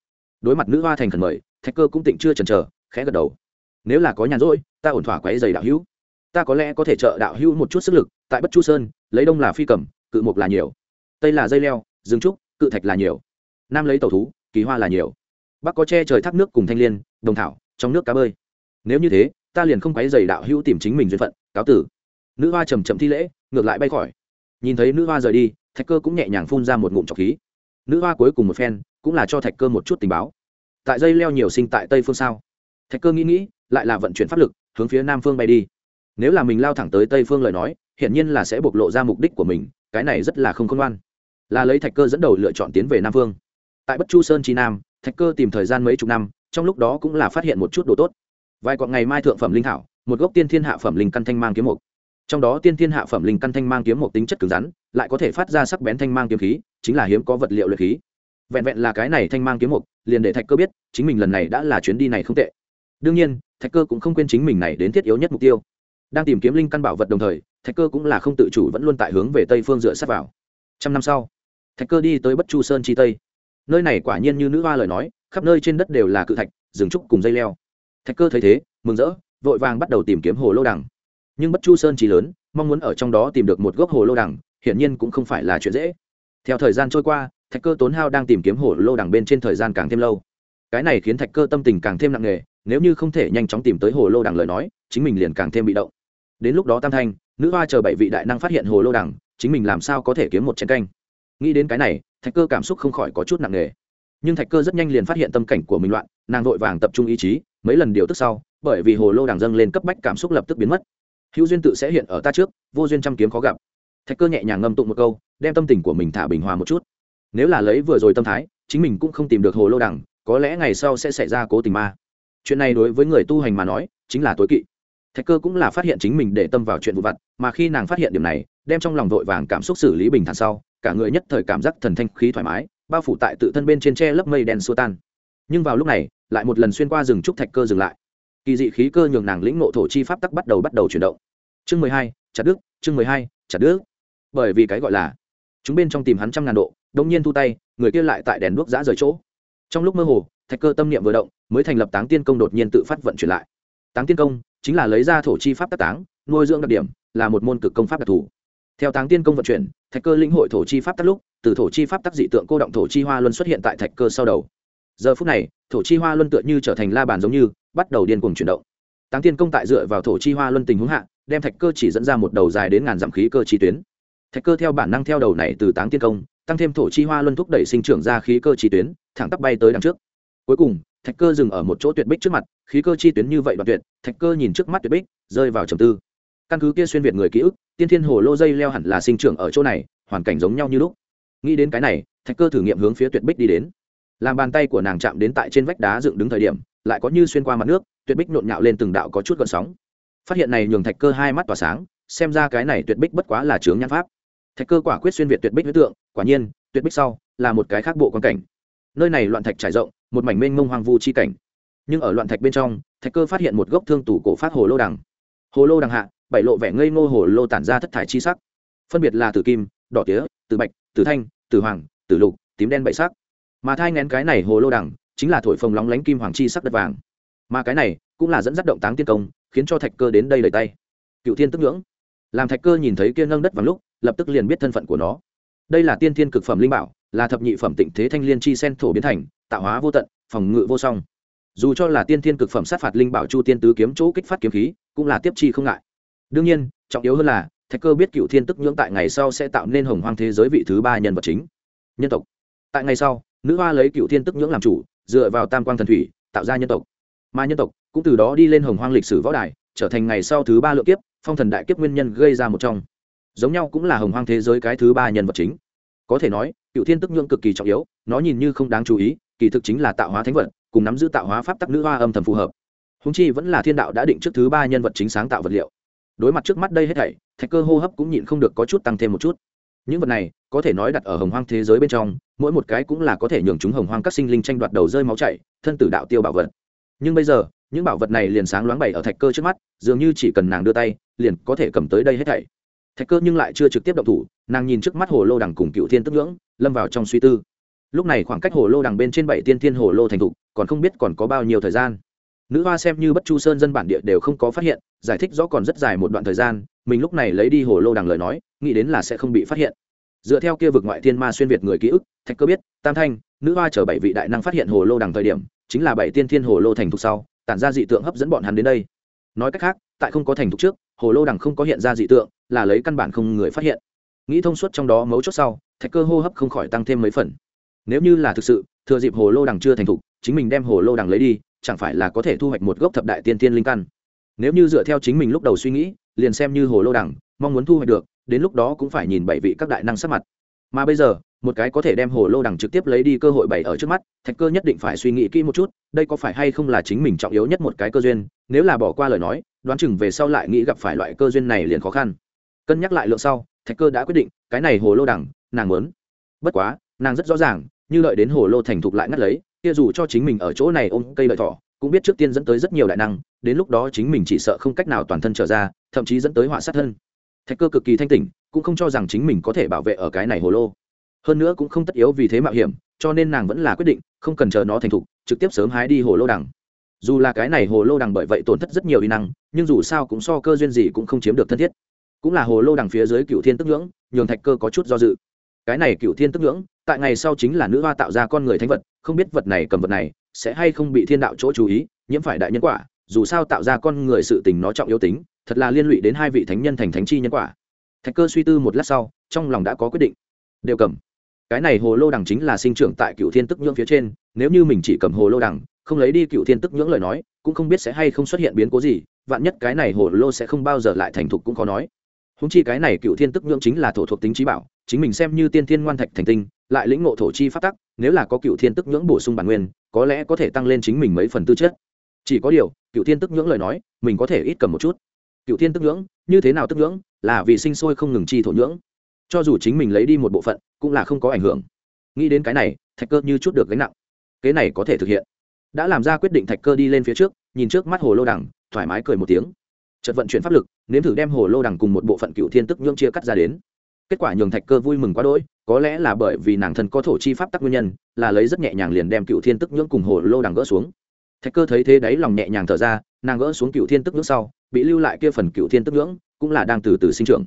Đối mặt nữ hoa thành khẩn mời, thạch cơ cũng tịnh chưa chần chờ, khẽ gật đầu. Nếu là có nhàn rỗi, ta ổn thỏa quấy giày đạo hữu. Ta có lẽ có thể trợ đạo hữu một chút sức lực, tại bất chu sơn, lấy đông là phi cầm, cự mục là nhiều. Tây là dây leo, rừng trúc, cự thạch là nhiều. Nam lấy tàu thú, kỳ hoa là nhiều. Bắc có che trời thác nước cùng thanh l i ê n đồng thảo, trong nước cá bơi. Nếu như thế, ta liền không quấy giày đạo hữu tìm chính mình duyên phận, cáo tử. Nữ hoa chầm chậm thi lễ, ngược lại bay khỏi. Nhìn thấy nữ hoa rời đi, thạch cơ cũng nhẹ nhàng phun ra một ngụm trọc khí nữ hoa cuối cùng một phen, cũng là cho thạch cơ một chút tình báo. Tại dây leo nhiều sinh tại tây phương sao? Thạch cơ nghĩ nghĩ, lại là vận chuyển pháp lực, hướng phía nam phương bay đi. Nếu là mình lao thẳng tới tây phương lời nói, hiển nhiên là sẽ bộc lộ ra mục đích của mình, cái này rất là không khôn ngoan. Là lấy thạch cơ dẫn đầu lựa chọn tiến về nam phương. Tại bất chu sơn chi nam, thạch cơ tìm thời gian mấy chục năm, trong lúc đó cũng là phát hiện một chút đồ tốt. Vài quặng ngày mai thượng phẩm linh thảo, một gốc tiên thiên hạ phẩm linh căn thanh mang kiếm mục. Trong đó tiên thiên hạ phẩm linh căn thanh mang kiếm một tính chất cứng rắn lại có thể phát ra sắc bén thanh mang kiếm khí, chính là hiếm có vật liệu luyện khí. Vẹn vẹn là cái này thanh mang kiếm mục, liền để thạch cơ biết, chính mình lần này đã là chuyến đi này không tệ. Đương nhiên, thạch cơ cũng không quên chính mình này đến thiết yếu nhất mục tiêu. Đang tìm kiếm linh căn bảo vật đồng thời, thạch cơ cũng là không tự chủ vẫn luôn tại hướng về tây phương dựa sát vào. Trăm năm sau, thạch cơ đi tới bất chu sơn chi tây. Nơi này quả nhiên như nữ hoa lời nói, khắp nơi trên đất đều là cự thạch, rừng trúc cùng dây leo. Thạch cơ thấy thế, mừng rỡ, vội vàng bắt đầu tìm kiếm hồ lô đằng. Nhưng bất chu sơn chỉ lớn, mong muốn ở trong đó tìm được một gốc hồ lô đằng hiển nhiên cũng không phải là chuyện dễ. Theo thời gian trôi qua, thạch cơ tốn hao đang tìm kiếm hồ lô đằng bên trên thời gian càng thêm lâu. Cái này khiến thạch cơ tâm tình càng thêm nặng nề, nếu như không thể nhanh chóng tìm tới hồ lô đằng lời nói, chính mình liền càng thêm bị động. Đến lúc đó tam thanh, nữ hoa chờ bảy vị đại năng phát hiện hồ lô đằng, chính mình làm sao có thể kiếm một chén canh? Nghĩ đến cái này, thạch cơ cảm xúc không khỏi có chút nặng nề. Nhưng thạch cơ rất nhanh liền phát hiện tâm cảnh của mình loạn, nàng vội vàng tập trung ý chí, mấy lần điều tức sau, bởi vì hồ lô đằng dâng lên cấp bách cảm xúc lập tức biến mất. Hữu duyên tự sẽ hiện ở ta trước, vô duyên trăm kiếm khó gặp thạch cơ nhẹ nhàng ngâm tụng một câu, đem tâm tình của mình thả bình hòa một chút. Nếu là lấy vừa rồi tâm thái, chính mình cũng không tìm được hồ lô đẳng. có lẽ ngày sau sẽ xảy ra cố tình ma. Chuyện này đối với người tu hành mà nói, chính là tối kỵ. Thạch cơ cũng là phát hiện chính mình để tâm vào chuyện vụ vặt, mà khi nàng phát hiện điểm này, đem trong lòng vội vàng cảm xúc xử lý bình thản sau, cả người nhất thời cảm giác thần thanh khí thoải mái, bao phủ tại tự thân bên trên tre lớp mây đen xua tan. Nhưng vào lúc này, lại một lần xuyên qua rừng trúc thạch cơ dừng lại. Kỳ dị khí cơ nhường nàng lĩnh nộ thổ chi pháp tắc bắt đầu bắt đầu chuyển động. Chương mười hai, chặt đức chương mười hai, chặt đức bởi vì cái gọi là chúng bên trong tìm hắn trăm ngàn độ đông nhiên thu tay, người kia lại tại đèn đuốc giã rời chỗ. Trong lúc mơ hồ, thạch cơ tâm niệm vừa động, mới thành lập táng tiên công đột nhiên tự phát vận chuyển lại. Táng tiên công chính là lấy ra thổ chi pháp tác táng, nuôi dưỡng đặc điểm là một môn cực công pháp đặc thù. Theo táng tiên công vận chuyển, thạch cơ lĩnh hội thổ chi pháp tác lúc, từ thổ chi pháp tác dị tượng cô động thổ chi hoa luân xuất hiện tại thạch cơ sau đầu. Giờ phút này, thổ chi hoa luân tựa như trở thành la bàn giống như, bắt đầu điên cuồng chuyển động. Táng tiên công tại dựa vào thổ chi hoa luân tình huống hạ, đem thạch cơ chỉ dẫn ra một đầu dài đến ngàn dặm khí cơ chi tuyến thạch cơ theo bản năng theo đầu này từ táng tiên công, tăng thêm thổ chi hoa luân thúc đẩy sinh trưởng ra khí cơ chi tuyến, thẳng tắp bay tới đằng trước. Cuối cùng, thạch cơ dừng ở một chỗ tuyệt bích trước mặt, khí cơ chi tuyến như vậy đoạn tuyệt, thạch cơ nhìn trước mắt tuyệt bích, rơi vào trầm tư. Căn cứ kia xuyên việt người ký ức, tiên thiên hồ lô dây leo hẳn là sinh trưởng ở chỗ này, hoàn cảnh giống nhau như lúc. Nghĩ đến cái này, thạch cơ thử nghiệm hướng phía tuyệt bích đi đến. Làm bàn tay của nàng chạm đến tại trên vách đá dựng đứng thời điểm, lại có như xuyên qua mặt nước, tuyệt bích nhộn nhạo lên từng đạo có chút gợn sóng. Phát hiện này nhường thạch cơ hai mắt tỏa sáng, xem ra cái này tuyệt bích bất quá là chướng nhan pháp thạch cơ quả quyết xuyên việt tuyệt bích đối tượng, quả nhiên, tuyệt bích sau, là một cái khác bộ quan cảnh. Nơi này loạn thạch trải rộng, một mảnh mênh mông hoang vu chi cảnh. Nhưng ở loạn thạch bên trong, thạch cơ phát hiện một gốc thương tủ cổ phát hồ lô đằng. Hồ lô đằng hạ, bảy lộ vẻ ngây ngô hồ lô tản ra thất thải chi sắc. Phân biệt là tử kim, đỏ tía, tử bạch, tử thanh, tử hoàng, tử lục, tím đen bảy sắc. Mà thai ngén cái này hồ lô đằng, chính là thổi phồng lóng lánh kim hoàng chi sắc đất vàng. Mà cái này, cũng là dẫn dắt động táng tiên công, khiến cho thạch cơ đến đây lời tay. Cựu thiên tức ngưỡng. Làm thạch cơ nhìn thấy kia nâng đất vàng lúc lập tức liền biết thân phận của nó. Đây là tiên thiên cực phẩm linh bảo, là thập nhị phẩm tịnh thế thanh liên chi sen thổ biến thành, tạo hóa vô tận, phòng ngự vô song. Dù cho là tiên thiên cực phẩm sát phạt linh bảo chu tiên tứ kiếm chỗ kích phát kiếm khí, cũng là tiếp chi không ngại. Đương nhiên, trọng yếu hơn là, thạch cơ biết cựu thiên tức nhưỡng tại ngày sau sẽ tạo nên hồng hoang thế giới vị thứ ba nhân vật chính. Nhân tộc. Tại ngày sau, nữ hoa lấy cựu thiên tức nhưỡng làm chủ, dựa vào tam quang thần thủy, tạo ra nhân tộc. Mà nhân tộc cũng từ đó đi lên hồng hoang lịch sử võ đài, trở thành ngày sau thứ ba lượng kiếp, phong thần đại kiếp nguyên nhân gây ra một trong giống nhau cũng là hồng hoang thế giới cái thứ ba nhân vật chính. Có thể nói, cựu thiên tức nhượng cực kỳ trọng yếu, nó nhìn như không đáng chú ý, kỳ thực chính là tạo hóa thánh vật, cùng nắm giữ tạo hóa pháp tắc nữ hoa âm thầm phù hợp. Húng chi vẫn là thiên đạo đã định trước thứ ba nhân vật chính sáng tạo vật liệu. Đối mặt trước mắt đây hết thảy, thạch cơ hô hấp cũng nhịn không được có chút tăng thêm một chút. Những vật này, có thể nói đặt ở hồng hoang thế giới bên trong, mỗi một cái cũng là có thể nhường chúng hồng hoang các sinh linh tranh đoạt đầu rơi máu chảy, thân tử đạo tiêu bảo vật. Nhưng bây giờ, những bảo vật này liền sáng loáng bày ở thạch cơ trước mắt, dường như chỉ cần nàng đưa tay, liền có thể cầm tới đây hết thảy thạch cơ nhưng lại chưa trực tiếp động thủ, nàng nhìn trước mắt hồ lô đằng cùng cựu thiên tức ngưỡng, lâm vào trong suy tư. Lúc này khoảng cách hồ lô đằng bên trên bảy tiên thiên hồ lô thành thục, còn không biết còn có bao nhiêu thời gian. Nữ hoa xem như bất chu sơn dân bản địa đều không có phát hiện, giải thích rõ còn rất dài một đoạn thời gian, mình lúc này lấy đi hồ lô đằng lời nói, nghĩ đến là sẽ không bị phát hiện. Dựa theo kia vực ngoại thiên ma xuyên việt người ký ức, thạch cơ biết, tam thanh, nữ hoa chở bảy vị đại năng phát hiện hồ lô đằng thời điểm, chính là bảy tiên thiên hồ lô thành thục sau, tản ra dị tượng hấp dẫn bọn hắn đến đây. Nói cách khác, tại không có thành thục trước hồ lô đằng không có hiện ra dị tượng, là lấy căn bản không người phát hiện. Nghĩ thông suốt trong đó mấu chốt sau, thạch cơ hô hấp không khỏi tăng thêm mấy phần. Nếu như là thực sự, thừa dịp hồ lô đằng chưa thành thục, chính mình đem hồ lô đằng lấy đi, chẳng phải là có thể thu hoạch một gốc thập đại tiên tiên linh căn. Nếu như dựa theo chính mình lúc đầu suy nghĩ, liền xem như hồ lô đằng, mong muốn thu hoạch được, đến lúc đó cũng phải nhìn bảy vị các đại năng sắc mặt mà bây giờ, một cái có thể đem hồ lô đằng trực tiếp lấy đi cơ hội bày ở trước mắt, thạch cơ nhất định phải suy nghĩ kỹ một chút, đây có phải hay không là chính mình trọng yếu nhất một cái cơ duyên, nếu là bỏ qua lời nói, đoán chừng về sau lại nghĩ gặp phải loại cơ duyên này liền khó khăn. Cân nhắc lại lượng sau, thạch cơ đã quyết định, cái này hồ lô đằng, nàng muốn. Bất quá, nàng rất rõ ràng, như lợi đến hồ lô thành thục lại ngắt lấy, kia dù cho chính mình ở chỗ này ôm cây lợi thỏ, cũng biết trước tiên dẫn tới rất nhiều đại năng, đến lúc đó chính mình chỉ sợ không cách nào toàn thân trở ra, thậm chí dẫn tới họa sát thân. Thạch cơ cực kỳ thanh tỉnh cũng không cho rằng chính mình có thể bảo vệ ở cái này hồ lô. Hơn nữa cũng không tất yếu vì thế mạo hiểm, cho nên nàng vẫn là quyết định, không cần chờ nó thành thục, trực tiếp sớm hái đi hồ lô đằng. Dù là cái này hồ lô đằng bởi vậy tổn thất rất nhiều y năng, nhưng dù sao cũng so cơ duyên gì cũng không chiếm được thân thiết. Cũng là hồ lô đằng phía dưới cựu thiên tức ngưỡng, nhường thạch cơ có chút do dự. Cái này cựu thiên tức ngưỡng, tại ngày sau chính là nữ hoa tạo ra con người thánh vật, không biết vật này cầm vật này, sẽ hay không bị thiên đạo chỗ chú ý, nhiễm phải đại nhân quả, dù sao tạo ra con người sự tình nó trọng yếu tính, thật là liên lụy đến hai vị thánh nhân thành thánh chi nhân quả thạch cơ suy tư một lát sau, trong lòng đã có quyết định. Đều cầm. Cái này hồ lô đằng chính là sinh trưởng tại cựu thiên tức nhưỡng phía trên, nếu như mình chỉ cầm hồ lô đằng, không lấy đi cựu thiên tức nhưỡng lời nói, cũng không biết sẽ hay không xuất hiện biến cố gì, vạn nhất cái này hồ lô sẽ không bao giờ lại thành thục cũng khó nói. Húng chi cái này cựu thiên tức nhưỡng chính là thổ thuộc tính trí bảo, chính mình xem như tiên thiên ngoan thạch thành tinh, lại lĩnh ngộ thổ chi phát tắc, nếu là có cựu thiên tức nhưỡng bổ sung bản nguyên, có lẽ có thể tăng lên chính mình mấy phần tư chất. Chỉ có điều cựu thiên tức nhưỡng lời nói, mình có thể ít cầm một chút. Cựu thiên tức nhưỡng, như thế nào tức nhưỡng? Là vì sinh sôi không ngừng chi thổ nhưỡng. Cho dù chính mình lấy đi một bộ phận, cũng là không có ảnh hưởng. Nghĩ đến cái này, thạch cơ như chút được gánh nặng. Cái này có thể thực hiện. Đã làm ra quyết định, thạch cơ đi lên phía trước, nhìn trước mắt hồ lô đằng, thoải mái cười một tiếng. Chợt vận chuyển pháp lực, nếm thử đem hồ lô đằng cùng một bộ phận cựu thiên tức nhưỡng chia cắt ra đến. Kết quả nhường thạch cơ vui mừng quá đỗi, có lẽ là bởi vì nàng thần có thổ chi pháp tắc nguyên nhân, là lấy rất nhẹ nhàng liền đem cựu thiên tức nhưỡng cùng hồ lô đằng gỡ xuống. Thạch cơ thấy thế đấy lòng nhẹ nhàng thở ra, nàng gỡ xuống cựu thiên tức nhưỡng sau, bị lưu lại kia phần cựu thiên tức nhưỡng cũng là đang từ từ sinh trưởng.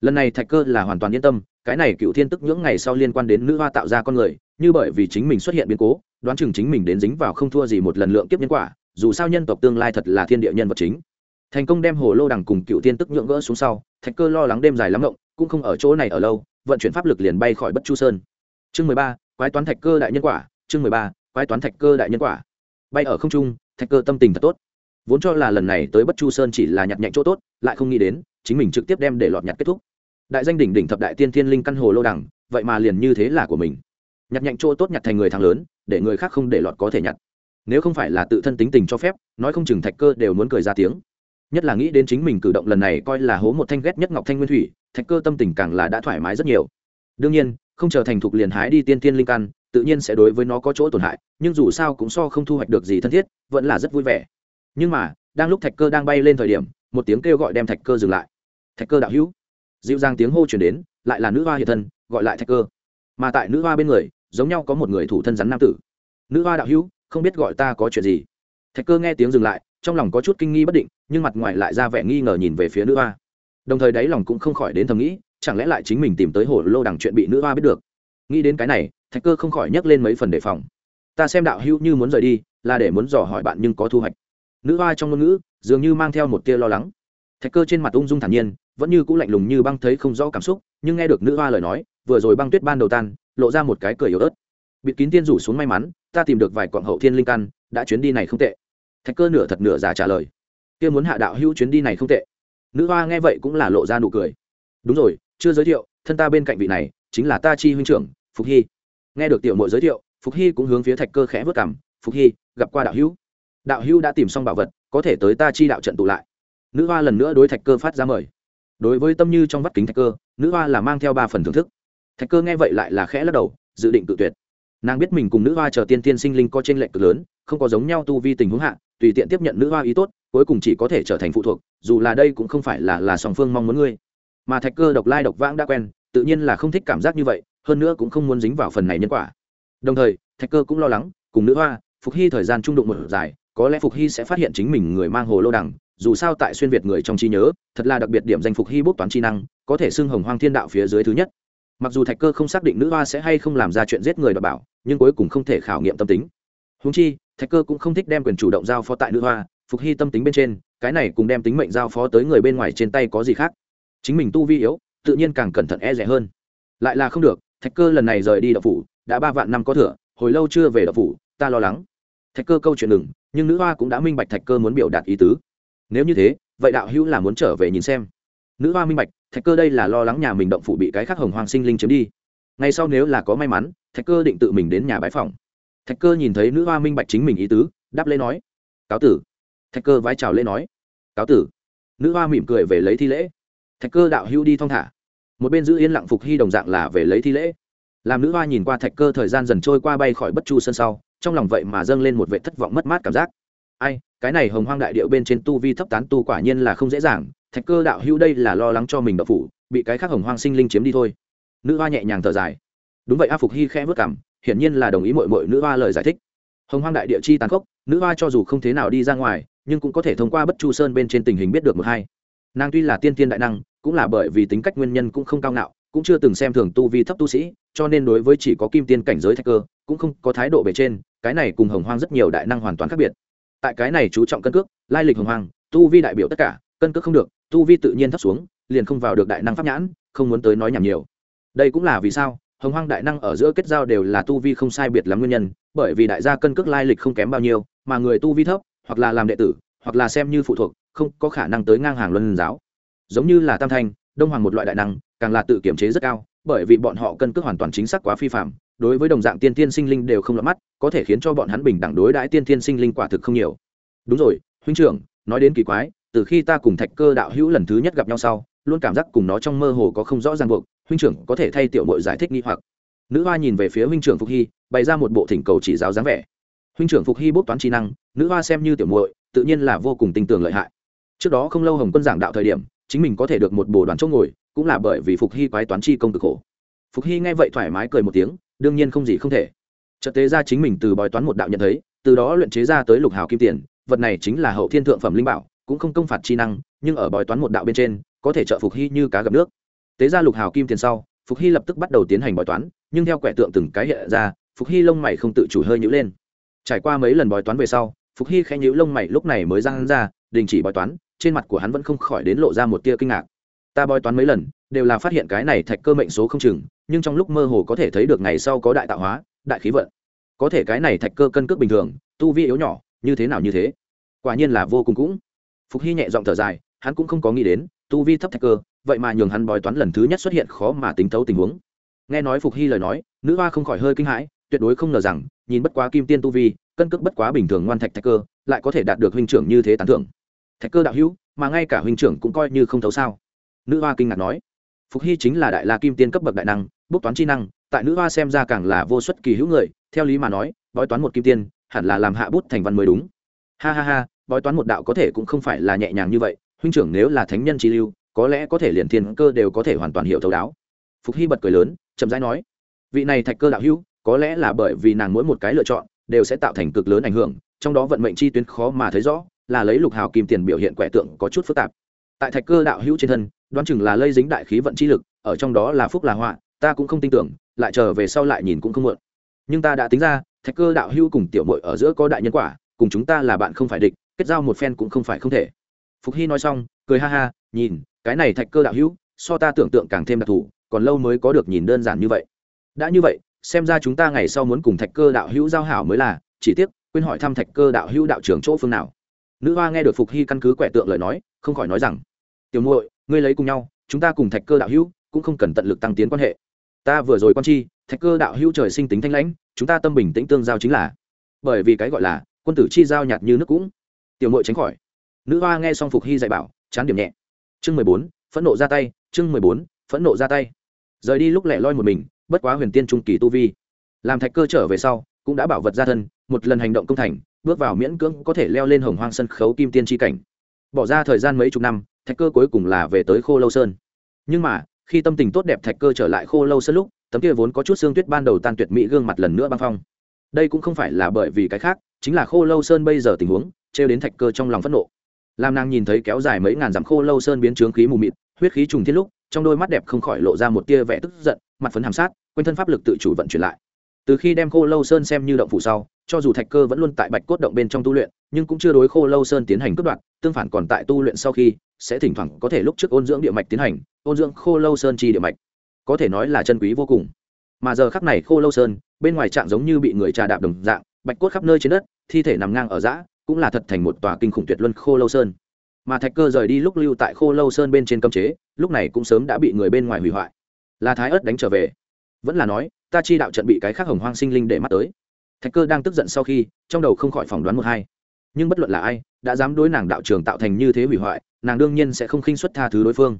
Lần này thạch cơ là hoàn toàn yên tâm, cái này cựu thiên tức nhưỡng ngày sau liên quan đến nữ hoa tạo ra con người, như bởi vì chính mình xuất hiện biến cố, đoán chừng chính mình đến dính vào không thua gì một lần lượng kiếp nhân quả, dù sao nhân tộc tương lai thật là thiên địa nhân vật chính. Thành công đem hồ lô đằng cùng cựu thiên tức nhưỡng gỡ xuống sau, thạch cơ lo lắng đêm dài lắm rộng cũng không ở chỗ này ở lâu, vận chuyển pháp lực liền bay khỏi bất chu sơn. Chương mười ba, quái toán thạch cơ đại nhân quả, chương mười ba, quái toán thạch cơ đại nhân quả. Bay ở không trung, thạch cơ tâm tình thật tốt vốn cho là lần này tới bất chu sơn chỉ là nhặt nhạnh chỗ tốt, lại không nghĩ đến, chính mình trực tiếp đem để lọt nhặt kết thúc. Đại danh đỉnh đỉnh thập đại tiên thiên linh căn hồ lô đẳng vậy mà liền như thế là của mình. Nhặt nhạnh chỗ tốt nhặt thành người thằng lớn, để người khác không để lọt có thể nhặt. Nếu không phải là tự thân tính tình cho phép, nói không chừng thạch cơ đều muốn cười ra tiếng. Nhất là nghĩ đến chính mình cử động lần này coi là hố một thanh ghét nhất ngọc thanh nguyên thủy, thạch cơ tâm tình càng là đã thoải mái rất nhiều. Đương nhiên, không chờ thành thục liền hái đi tiên tiên linh căn, tự nhiên sẽ đối với nó có chỗ tổn hại, nhưng dù sao cũng so không thu hoạch được gì thân thiết, vẫn là rất vui vẻ nhưng mà, đang lúc thạch cơ đang bay lên thời điểm, một tiếng kêu gọi đem thạch cơ dừng lại. Thạch cơ đạo hữu. Dịu dàng tiếng hô chuyển đến, lại là nữ hoa hiện thân, gọi lại thạch cơ. Mà tại nữ hoa bên người, giống nhau có một người thủ thân rắn nam tử. Nữ hoa đạo hữu, không biết gọi ta có chuyện gì? Thạch cơ nghe tiếng dừng lại, trong lòng có chút kinh nghi bất định, nhưng mặt ngoài lại ra vẻ nghi ngờ nhìn về phía nữ hoa. Đồng thời đáy lòng cũng không khỏi đến thầm nghĩ, chẳng lẽ lại chính mình tìm tới hồ lô đằng chuyện bị nữ hoa biết được? Nghĩ đến cái này, thạch cơ không khỏi nhắc lên mấy phần đề phòng. Ta xem đạo hữu như muốn rời đi, là để muốn dò hỏi bạn nhưng có thu hoạch nữ hoa trong ngôn ngữ dường như mang theo một tia lo lắng. Thạch cơ trên mặt ung dung thản nhiên, vẫn như c ũ lạnh lùng như băng thấy không rõ cảm xúc, nhưng nghe được nữ hoa lời nói, vừa rồi băng tuyết ban đầu tan, lộ ra một cái cười yếu ớt. Bịt kín tiên rủ xuống may mắn, ta tìm được vài quặng hậu thiên linh căn, đã chuyến đi này không tệ. Thạch cơ nửa thật nửa giả trả lời. Kia muốn hạ đạo hữu chuyến đi này không tệ. Nữ hoa nghe vậy cũng là lộ ra nụ cười. Đúng rồi, chưa giới thiệu, thân ta bên cạnh vị này, chính là ta chi huynh trưởng, phục hy. Nghe được tiểu mội giới thiệu, phục hy cũng hướng phía thạch cơ khẽ vớt cảm phục hy, gặp qua đạo hữu đạo Hưu đã tìm xong bảo vật, có thể tới ta chi đạo trận tụ lại. Nữ hoa lần nữa đối thạch cơ phát ra mời. Đối với tâm như trong vắt kính thạch cơ, nữ hoa là mang theo ba phần thưởng thức. Thạch cơ nghe vậy lại là khẽ lắc đầu, dự định tự tuyệt. Nàng biết mình cùng nữ hoa chờ tiên tiên sinh linh có t r ê n lệch cực lớn, không có giống nhau tu vi tình huống hạ, tùy tiện tiếp nhận nữ hoa ý tốt, cuối cùng chỉ có thể trở thành phụ thuộc, dù là đây cũng không phải là là song phương mong muốn ngươi. Mà thạch cơ độc lai độc vãng đã quen, tự nhiên là không thích cảm giác như vậy, hơn nữa cũng không muốn dính vào phần này nhân quả. Đồng thời, thạch cơ cũng lo lắng, cùng nữ hoa, phục hy thời gian trung đụng một dài có lẽ phục hy sẽ phát hiện chính mình người mang hồ lô đằng, dù sao tại xuyên việt người trong trí nhớ, thật là đặc biệt điểm danh phục hy bút toán chi năng, có thể xưng hồng hoang thiên đạo phía dưới thứ nhất. Mặc dù thạch cơ không xác định nữ hoa sẽ hay không làm ra chuyện giết người đ bảo, nhưng cuối cùng không thể khảo nghiệm tâm tính. Húng chi, thạch cơ cũng không thích đem quyền chủ động giao phó tại nữ hoa, phục hy tâm tính bên trên, cái này cùng đem tính mệnh giao phó tới người bên ngoài trên tay có gì khác? Chính mình tu vi yếu, tự nhiên càng cẩn thận e rẻ hơn. Lại là không được, thạch cơ lần này rời đi đậu phủ, đã ba vạn năm có thừa, hồi lâu chưa về đậu phủ, ta lo lắng. Thạch cơ câu chuyện ngừng nhưng nữ hoa cũng đã minh bạch thạch cơ muốn biểu đạt ý tứ. Nếu như thế, vậy đạo hữu là muốn trở về nhìn xem. Nữ hoa minh bạch, thạch cơ đây là lo lắng nhà mình động phủ bị cái khác hồng hoàng sinh linh chiếm đi. Ngay sau nếu là có may mắn, thạch cơ định tự mình đến nhà bãi phòng thạch cơ nhìn thấy nữ hoa minh bạch chính mình ý tứ, đáp lễ nói, cáo tử. Thạch cơ vẫy chào lễ nói, cáo tử. Nữ hoa mỉm cười về lấy thi lễ. Thạch cơ đạo hữu đi thong thả. Một bên giữ yên lặng phục hy đồng dạng là về lấy thi lễ làm nữ hoa nhìn qua thạch cơ thời gian dần trôi qua bay khỏi bất chu sân sau, trong lòng vậy mà dâng lên một vệ thất vọng mất mát cảm giác. Ai, cái này hồng hoang đại điệu bên trên tu vi thấp tán tu quả nhiên là không dễ dàng, thạch cơ đạo hữu đây là lo lắng cho mình đậu phủ, bị cái khác hồng hoang sinh linh chiếm đi thôi. Nữ hoa nhẹ nhàng thở dài. Đúng vậy, a phục hy khẽ vất cảm, hiển nhiên là đồng ý mội mội nữ hoa lời giải thích. Hồng hoang đại địa chi tàn khốc, nữ hoa cho dù không thế nào đi ra ngoài, nhưng cũng có thể thông qua bất chu sơn bên trên tình hình biết được một hai. Nàng tuy là tiên tiên đại năng, cũng là bởi vì tính cách nguyên nhân cũng không cao ngạo cũng chưa từng xem thường tu vi thấp tu sĩ, cho nên đối với chỉ có kim tiên cảnh giới thạch cơ, cũng không có thái độ bề trên, cái này cùng hồng hoang rất nhiều đại năng hoàn toàn khác biệt. Tại cái này chú trọng cân cước, lai lịch hồng hoang, tu vi đại biểu tất cả, cân cước không được, tu vi tự nhiên thấp xuống, liền không vào được đại năng pháp nhãn, không muốn tới nói nhảm nhiều. Đây cũng là vì sao, hồng hoang đại năng ở giữa kết giao đều là tu vi không sai biệt lắm nguyên nhân, bởi vì đại gia cân cước lai lịch không kém bao nhiêu, mà người tu vi thấp, hoặc là làm đệ tử, hoặc là xem như phụ thuộc, không có khả năng tới ngang hàng luân giáo. Giống như là tam thanh đông hoàng một loại đại năng, càng là tự kiểm chế rất cao, bởi vì bọn họ cân cước hoàn toàn chính xác quá phi phạm, đối với đồng dạng tiên tiên sinh linh đều không lọt mắt, có thể khiến cho bọn hắn bình đẳng đối đãi tiên tiên sinh linh quả thực không nhiều. Đúng rồi, huynh trưởng, nói đến kỳ quái, từ khi ta cùng thạch cơ đạo hữu lần thứ nhất gặp nhau sau, luôn cảm giác cùng nó trong mơ hồ có không rõ ràng buộc, huynh trưởng có thể thay tiểu mội giải thích nghi hoặc. Nữ hoa nhìn về phía huynh trưởng phục hy, bày ra một bộ thỉnh cầu chỉ giáo dáng vẻ. Huynh trưởng phục hy bốc toán trí năng, nữ hoa xem như tiểu muội, tự nhiên là vô cùng tinh tường lợi hại. Trước đó không lâu hồng quân giảng đạo thời điểm chính mình có thể được một bồ đoàn chỗ ngồi, cũng là bởi vì phục hy quái toán chi công cực khổ. Phục hy nghe vậy thoải mái cười một tiếng, đương nhiên không gì không thể. Trật tế ra chính mình từ bói toán một đạo nhận thấy, từ đó luyện chế ra tới lục hào kim tiền, vật này chính là hậu thiên thượng phẩm linh bảo, cũng không công phạt chi năng, nhưng ở bói toán một đạo bên trên, có thể trợ phục hy như cá gặp nước. Tế ra lục hào kim tiền sau, phục hy lập tức bắt đầu tiến hành bói toán, nhưng theo quẻ tượng từng cái hiện ra, phục hy lông mày không tự chủ hơi nhữ lên. Trải qua mấy lần bói toán về sau, phục hy khẽ nhữ lông mày, lúc này mới ra hắn ra đình chỉ bói toán, trên mặt của hắn vẫn không khỏi đến lộ ra một tia kinh ngạc. Ta bói toán mấy lần, đều là phát hiện cái này thạch cơ mệnh số không chừng, nhưng trong lúc mơ hồ có thể thấy được ngày sau có đại tạo hóa, đại khí vận. Có thể cái này thạch cơ cân cước bình thường, tu vi yếu nhỏ, như thế nào như thế? Quả nhiên là vô cùng cũng. Phục hy nhẹ giọng thở dài, hắn cũng không có nghĩ đến, tu vi thấp thạch cơ, vậy mà nhường hắn bói toán lần thứ nhất xuất hiện khó mà tính thấu tình huống. Nghe nói phục hy lời nói, nữ hoa không khỏi hơi kinh hãi, tuyệt đối không ngờ rằng, nhìn bất quá kim tiên tu vi, cân cước bất quá bình thường ngoan thạch thạch cơ, lại có thể đạt được huynh trưởng như thế tán thưởng thạch cơ đạo hữu, mà ngay cả huynh trưởng cũng coi như không thấu sao? Nữ hoa kinh ngạc nói. Phục hy chính là đại la kim tiên cấp bậc đại năng, bốc toán chi năng, tại nữ hoa xem ra càng là vô suất kỳ hữu người, theo lý mà nói, bói toán một kim tiên, hẳn là làm hạ bút thành văn mới đúng. Ha ha ha, bói toán một đạo có thể cũng không phải là nhẹ nhàng như vậy, huynh trưởng nếu là thánh nhân chi lưu, có lẽ có thể liền thiên cơ đều có thể hoàn toàn hiểu thấu đáo. Phục hy bật cười lớn, chậm rãi nói. Vị này thạch cơ đạo hữu, có lẽ là bởi vì nàng mỗi một cái lựa chọn, đều sẽ tạo thành cực lớn ảnh hưởng, trong đó vận mệnh chi tuyến khó mà thấy rõ là lấy lục hào kim tiền biểu hiện quẻ tượng có chút phức tạp. Tại thạch cơ đạo hữu trên thân, đoán chừng là lây dính đại khí vận chi lực, ở trong đó là phúc là họa, ta cũng không tin tưởng, lại trở về sau lại nhìn cũng không muộn nhưng ta đã tính ra, thạch cơ đạo hữu cùng tiểu mội ở giữa có đại nhân quả, cùng chúng ta là bạn không phải địch, kết giao một phen cũng không phải không thể. Phục hy nói xong, cười ha ha, nhìn, cái này thạch cơ đạo hữu, so ta tưởng tượng càng thêm đặc thù, còn lâu mới có được nhìn đơn giản như vậy. Đã như vậy, xem ra chúng ta ngày sau muốn cùng thạch cơ đạo hữu giao hảo mới là, chỉ tiếc, quên hỏi thăm thạch cơ đạo hữu đạo trưởng chỗ phương nào nữ hoa nghe được phục hy căn cứ quẻ tượng lời nói, không khỏi nói rằng, tiểu muội, ngươi lấy cùng nhau, chúng ta cùng thạch cơ đạo hữu, cũng không cần tận lực tăng tiến quan hệ. Ta vừa rồi quan chi, thạch cơ đạo hữu trời sinh tính thanh lãnh, chúng ta tâm bình tĩnh tương giao chính là. Bởi vì cái gọi là, quân tử chi giao nhạt như nước cũng. Tiểu muội tránh khỏi. Nữ hoa nghe xong phục hy dạy bảo, chán điểm nhẹ. Chương mười bốn, phẫn nộ ra tay, chương mười bốn, phẫn nộ ra tay. Rời đi lúc lẻ loi một mình, bất quá huyền tiên trung kỳ tu vi. Làm thạch cơ trở về sau, cũng đã bảo vật ra thân, một lần hành động công thành bước vào miễn cưỡng có thể leo lên hồng hoang sân khấu kim tiên tri cảnh. Bỏ ra thời gian mấy chục năm, thạch cơ cuối cùng là về tới khô lâu sơn. Nhưng mà, khi tâm tình tốt đẹp thạch cơ trở lại khô lâu sơn lúc, tấm kia vốn có chút xương tuyết ban đầu tan tuyệt mỹ gương mặt lần nữa băng phong. Đây cũng không phải là bởi vì cái khác, chính là khô lâu sơn bây giờ tình huống, trêu đến thạch cơ trong lòng phẫn nộ. Làm nàng nhìn thấy kéo dài mấy ngàn dặm khô lâu sơn biến trướng khí mù mịt, huyết khí trùng thiết lúc, trong đôi mắt đẹp không khỏi lộ ra một tia vẻ tức giận, mặt phấn hàm sát, quanh thân pháp lực tự chủ vận chuyển lại. Từ khi đem khô lâu sơn xem như động phủ sau cho dù thạch cơ vẫn luôn tại bạch cốt động bên trong tu luyện, nhưng cũng chưa đối khô lâu sơn tiến hành cướp đoạt, tương phản còn tại tu luyện sau khi, sẽ thỉnh thoảng có thể lúc trước ôn dưỡng địa mạch tiến hành, ôn dưỡng khô lâu sơn chi địa mạch. Có thể nói là chân quý vô cùng. Mà giờ khắc này khô lâu sơn, bên ngoài trạng giống như bị người trà đạp đồng dạng, bạch cốt khắp nơi trên đất, thi thể nằm ngang ở dã cũng là thật thành một tòa kinh khủng tuyệt luân khô lâu sơn. Mà thạch cơ rời đi lúc lưu tại khô lâu sơn bên trên cấm chế, lúc này cũng sớm đã bị người bên ngoài hủy hoại. Là thái ớt đánh trở về. Vẫn là nói, ta chi đạo trận bị cái khác hồng hoang sinh linh để mắt tới thạch cơ đang tức giận sau khi, trong đầu không khỏi phỏng đoán một hai. Nhưng bất luận là ai, đã dám đối nàng đạo trường tạo thành như thế hủy hoại, nàng đương nhiên sẽ không khinh xuất tha thứ đối phương.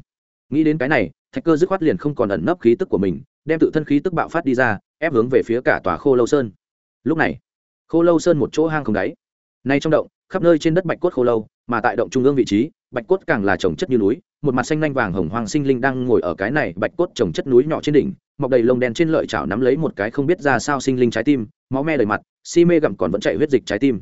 Nghĩ đến cái này, thạch cơ dứt khoát liền không còn ẩn nấp khí tức của mình, đem tự thân khí tức bạo phát đi ra, ép hướng về phía cả tòa khô lâu sơn. Lúc này, khô lâu sơn một chỗ hang không đáy. Nay trong động, khắp nơi trên đất bạch cốt khô lâu, mà tại động trung ương vị trí bạch cốt càng là trồng chất như núi, một mặt xanh lanh vàng hồng hoang sinh linh đang ngồi ở cái này bạch cốt trồng chất núi nhỏ trên đỉnh, mọc đầy lông đen trên lợi chảo nắm lấy một cái không biết ra sao sinh linh trái tim, máu me đầy mặt, si mê gặm còn vẫn chạy huyết dịch trái tim.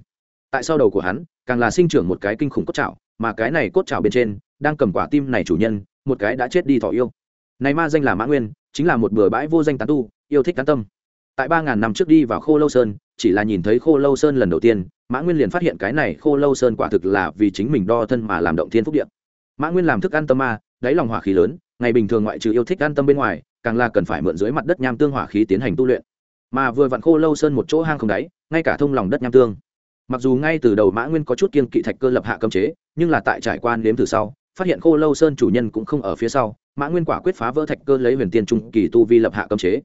Tại sau đầu của hắn, càng là sinh trưởng một cái kinh khủng cốt chảo, mà cái này cốt chảo bên trên, đang cầm quả tim này chủ nhân, một cái đã chết đi thọ yêu. Này ma danh là mã nguyên, chính là một bừa bãi vô danh tán tu, yêu thích tán tâm. Tại ba ngàn năm trước đi vào khô lâu sơn, chỉ là nhìn thấy khô lâu sơn lần đầu tiên mã nguyên liền phát hiện cái này khô lâu sơn quả thực là vì chính mình đo thân mà làm động thiên phúc điện mã nguyên làm thức ăn tâm ma, đáy lòng hỏa khí lớn, ngày bình thường ngoại trừ yêu thích ăn tâm bên ngoài, càng là cần phải mượn dưới mặt đất nham tương hỏa khí tiến hành tu luyện. mà vừa vặn khô lâu sơn một chỗ hang không đáy, ngay cả thông lòng đất nham tương. mặc dù ngay từ đầu mã nguyên có chút kiên kỵ thạch cơ lập hạ cấm chế, nhưng là tại trải quan đếm từ sau, phát hiện khô lâu sơn chủ nhân cũng không ở phía sau, mã nguyên quả quyết phá vỡ thạch cơ lấy huyền tiên trung kỳ tu vi lập hạ cấm chế.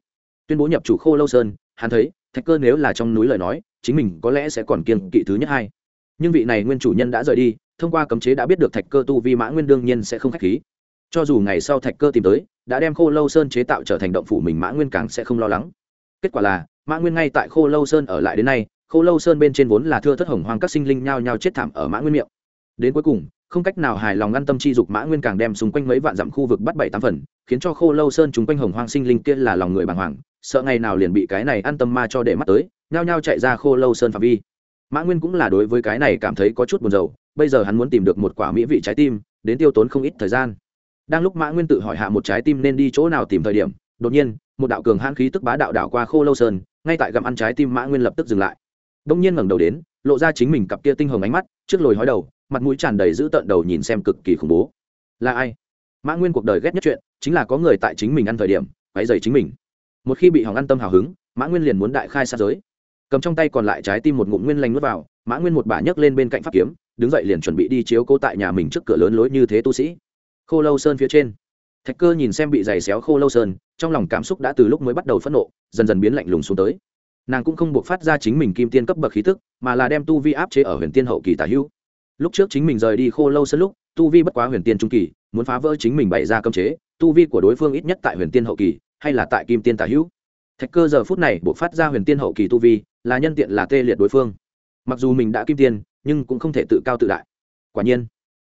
tuyên bố nhập chủ khô lâu sơn hắn thấy, thạch cơ nếu là trong núi lời nói, chính mình có lẽ sẽ còn kiên kỵ thứ nhất hai nhưng vị này nguyên chủ nhân đã rời đi, thông qua cấm chế đã biết được thạch cơ tu vi mã nguyên đương nhiên sẽ không k h á c h khí. Cho dù ngày sau thạch cơ tìm tới, đã đem khô lâu sơn chế tạo trở thành động phủ mình mã nguyên càng sẽ không lo lắng. Kết quả là, mã nguyên ngay tại khô lâu sơn ở lại đến nay, khô lâu sơn bên trên vốn là thưa thất hồng hoang các sinh linh nhao nhao chết thảm ở mã nguyên miệng. Đến cuối cùng, không cách nào hài lòng ngăn tâm chi dục mã nguyên càng đem xung quanh mấy vạn dặm khu vực bắt bảy tám phần, khiến cho khô lâu sơn chúng quanh hồng hoang sinh linh kia là lòng người bàng hoàng sợ ngày nào liền bị cái này ăn tâm ma cho để mắt tới, nhao nhao chạy ra khô lâu sơn phạm vi. Mã nguyên cũng là đối với cái này cảm thấy có chút buồn rầu, bây giờ hắn muốn tìm được một quả mỹ vị trái tim, đến tiêu tốn không ít thời gian. Đang lúc mã nguyên tự hỏi hạ một trái tim nên đi chỗ nào tìm thời điểm, đột nhiên, một đạo cường hãn khí tức bá đạo đảo qua khô lâu sơn, ngay tại gặm ăn trái tim mã nguyên lập tức dừng lại. Đông nhiên ngẩng đầu đến, lộ ra chính mình cặp kia tinh hồng ánh mắt, trước lồi hói đầu, mặt mũi tràn đầy giữ tợn đầu nhìn xem cực kỳ khủng bố. Là ai? Mã nguyên cuộc đời ghét nhất chuyện, chính là có người tại chính mình ăn thời điểm váy dày chính mình một khi bị hỏng ăn tâm hào hứng, mã nguyên liền muốn đại khai sát giới. Cầm trong tay còn lại trái tim một ngụm nguyên lành nuốt vào, mã nguyên một bả nhấc lên bên cạnh pháp kiếm, đứng dậy liền chuẩn bị đi chiếu cố tại nhà mình trước cửa lớn lối như thế tu sĩ. Khô lâu sơn phía trên. Thạch cơ nhìn xem bị giày xéo khô lâu sơn, trong lòng cảm xúc đã từ lúc mới bắt đầu phẫn nộ, dần dần biến lạnh lùng xuống tới. Nàng cũng không buộc phát ra chính mình kim tiên cấp bậc khí tức, mà là đem tu vi áp chế ở huyền tiên hậu kỳ tả hữu. Lúc trước chính mình rời đi khô lâu sân lúc, tu vi bất quá huyền tiên trung kỳ, muốn phá vỡ chính mình bày ra cơm chế, tu vi của đối phương ít nhất tại huyền tiên hậu kỳ hay là tại kim tiên tả hữu. Thạch cơ giờ phút này buộc phát ra huyền tiên hậu kỳ tu vi, là nhân tiện là tê liệt đối phương. Mặc dù mình đã kim tiên, nhưng cũng không thể tự cao tự đại. Quả nhiên,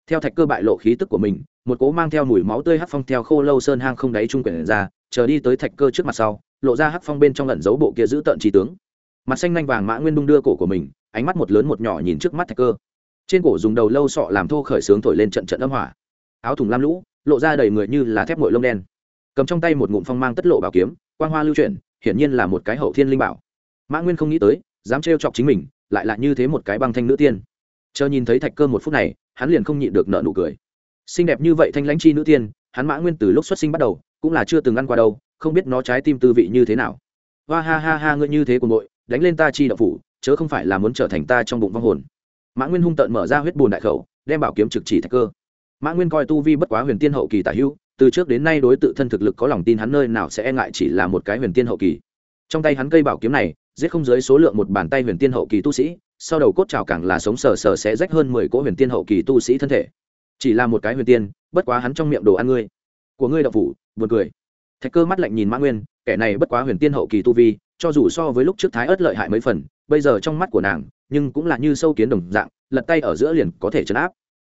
theo thạch cơ bại lộ khí tức của mình, một cố mang theo mùi máu tươi hắc phong theo khô lâu sơn hang không đáy trung quyển ra, chờ đi tới thạch cơ trước mặt sau, lộ ra hắc phong bên trong lẩn giấu bộ kia giữ tợn trí tướng. Mặt xanh nanh vàng mã nguyên đung đưa cổ của mình, ánh mắt một lớn một nhỏ nhìn trước mắt thạch cơ. Trên cổ dùng đầu lâu sọ làm thô khởi sướng thổi lên trận trận âm hỏa. Áo thùng lam lũ, lộ ra đầy người như là thép ngội lông đen cầm trong tay một ngụm phong mang tất lộ bảo kiếm, quang hoa lưu chuyển, hiển nhiên là một cái hậu thiên linh bảo. Mã nguyên không nghĩ tới, dám trêu chọc chính mình, lại là như thế một cái băng thanh nữ tiên. Chờ nhìn thấy thạch cơ một phút này, hắn liền không nhịn được nợ nụ cười. Xinh đẹp như vậy thanh lãnh chi nữ tiên, hắn mã nguyên từ lúc xuất sinh bắt đầu, cũng là chưa từng ăn qua đâu, không biết nó trái tim tư vị như thế nào. Hoa ha ha ha, ngươi như thế của nội đánh lên ta chi đậu phủ, chớ không phải là muốn trở thành ta trong bụng vong hồn. Mã nguyên hung tợn mở ra huyết bùn đại khẩu, đem bảo kiếm trực chỉ thạch cơ. Mã nguyên coi tu vi bất quá huyền tiên hậu kỳ tả hữu từ trước đến nay đối tự thân thực lực có lòng tin hắn nơi nào sẽ e ngại chỉ là một cái huyền tiên hậu kỳ. Trong tay hắn cây bảo kiếm này, giết không dưới số lượng một bàn tay huyền tiên hậu kỳ tu sĩ, sau đầu cốt trào càng là sống sờ sờ sẽ rách hơn mười cỗ huyền tiên hậu kỳ tu sĩ thân thể. Chỉ là một cái huyền tiên, bất quá hắn trong miệng đồ ăn ngươi, của ngươi đậu phủ, buồn cười. Thạch cơ mắt lạnh nhìn mã nguyên, kẻ này bất quá huyền tiên hậu kỳ tu vi, cho dù so với lúc trước thái ớt lợi hại mấy phần, bây giờ trong mắt của nàng, nhưng cũng là như sâu kiến đồng dạng, lật tay ở giữa liền có thể chấn áp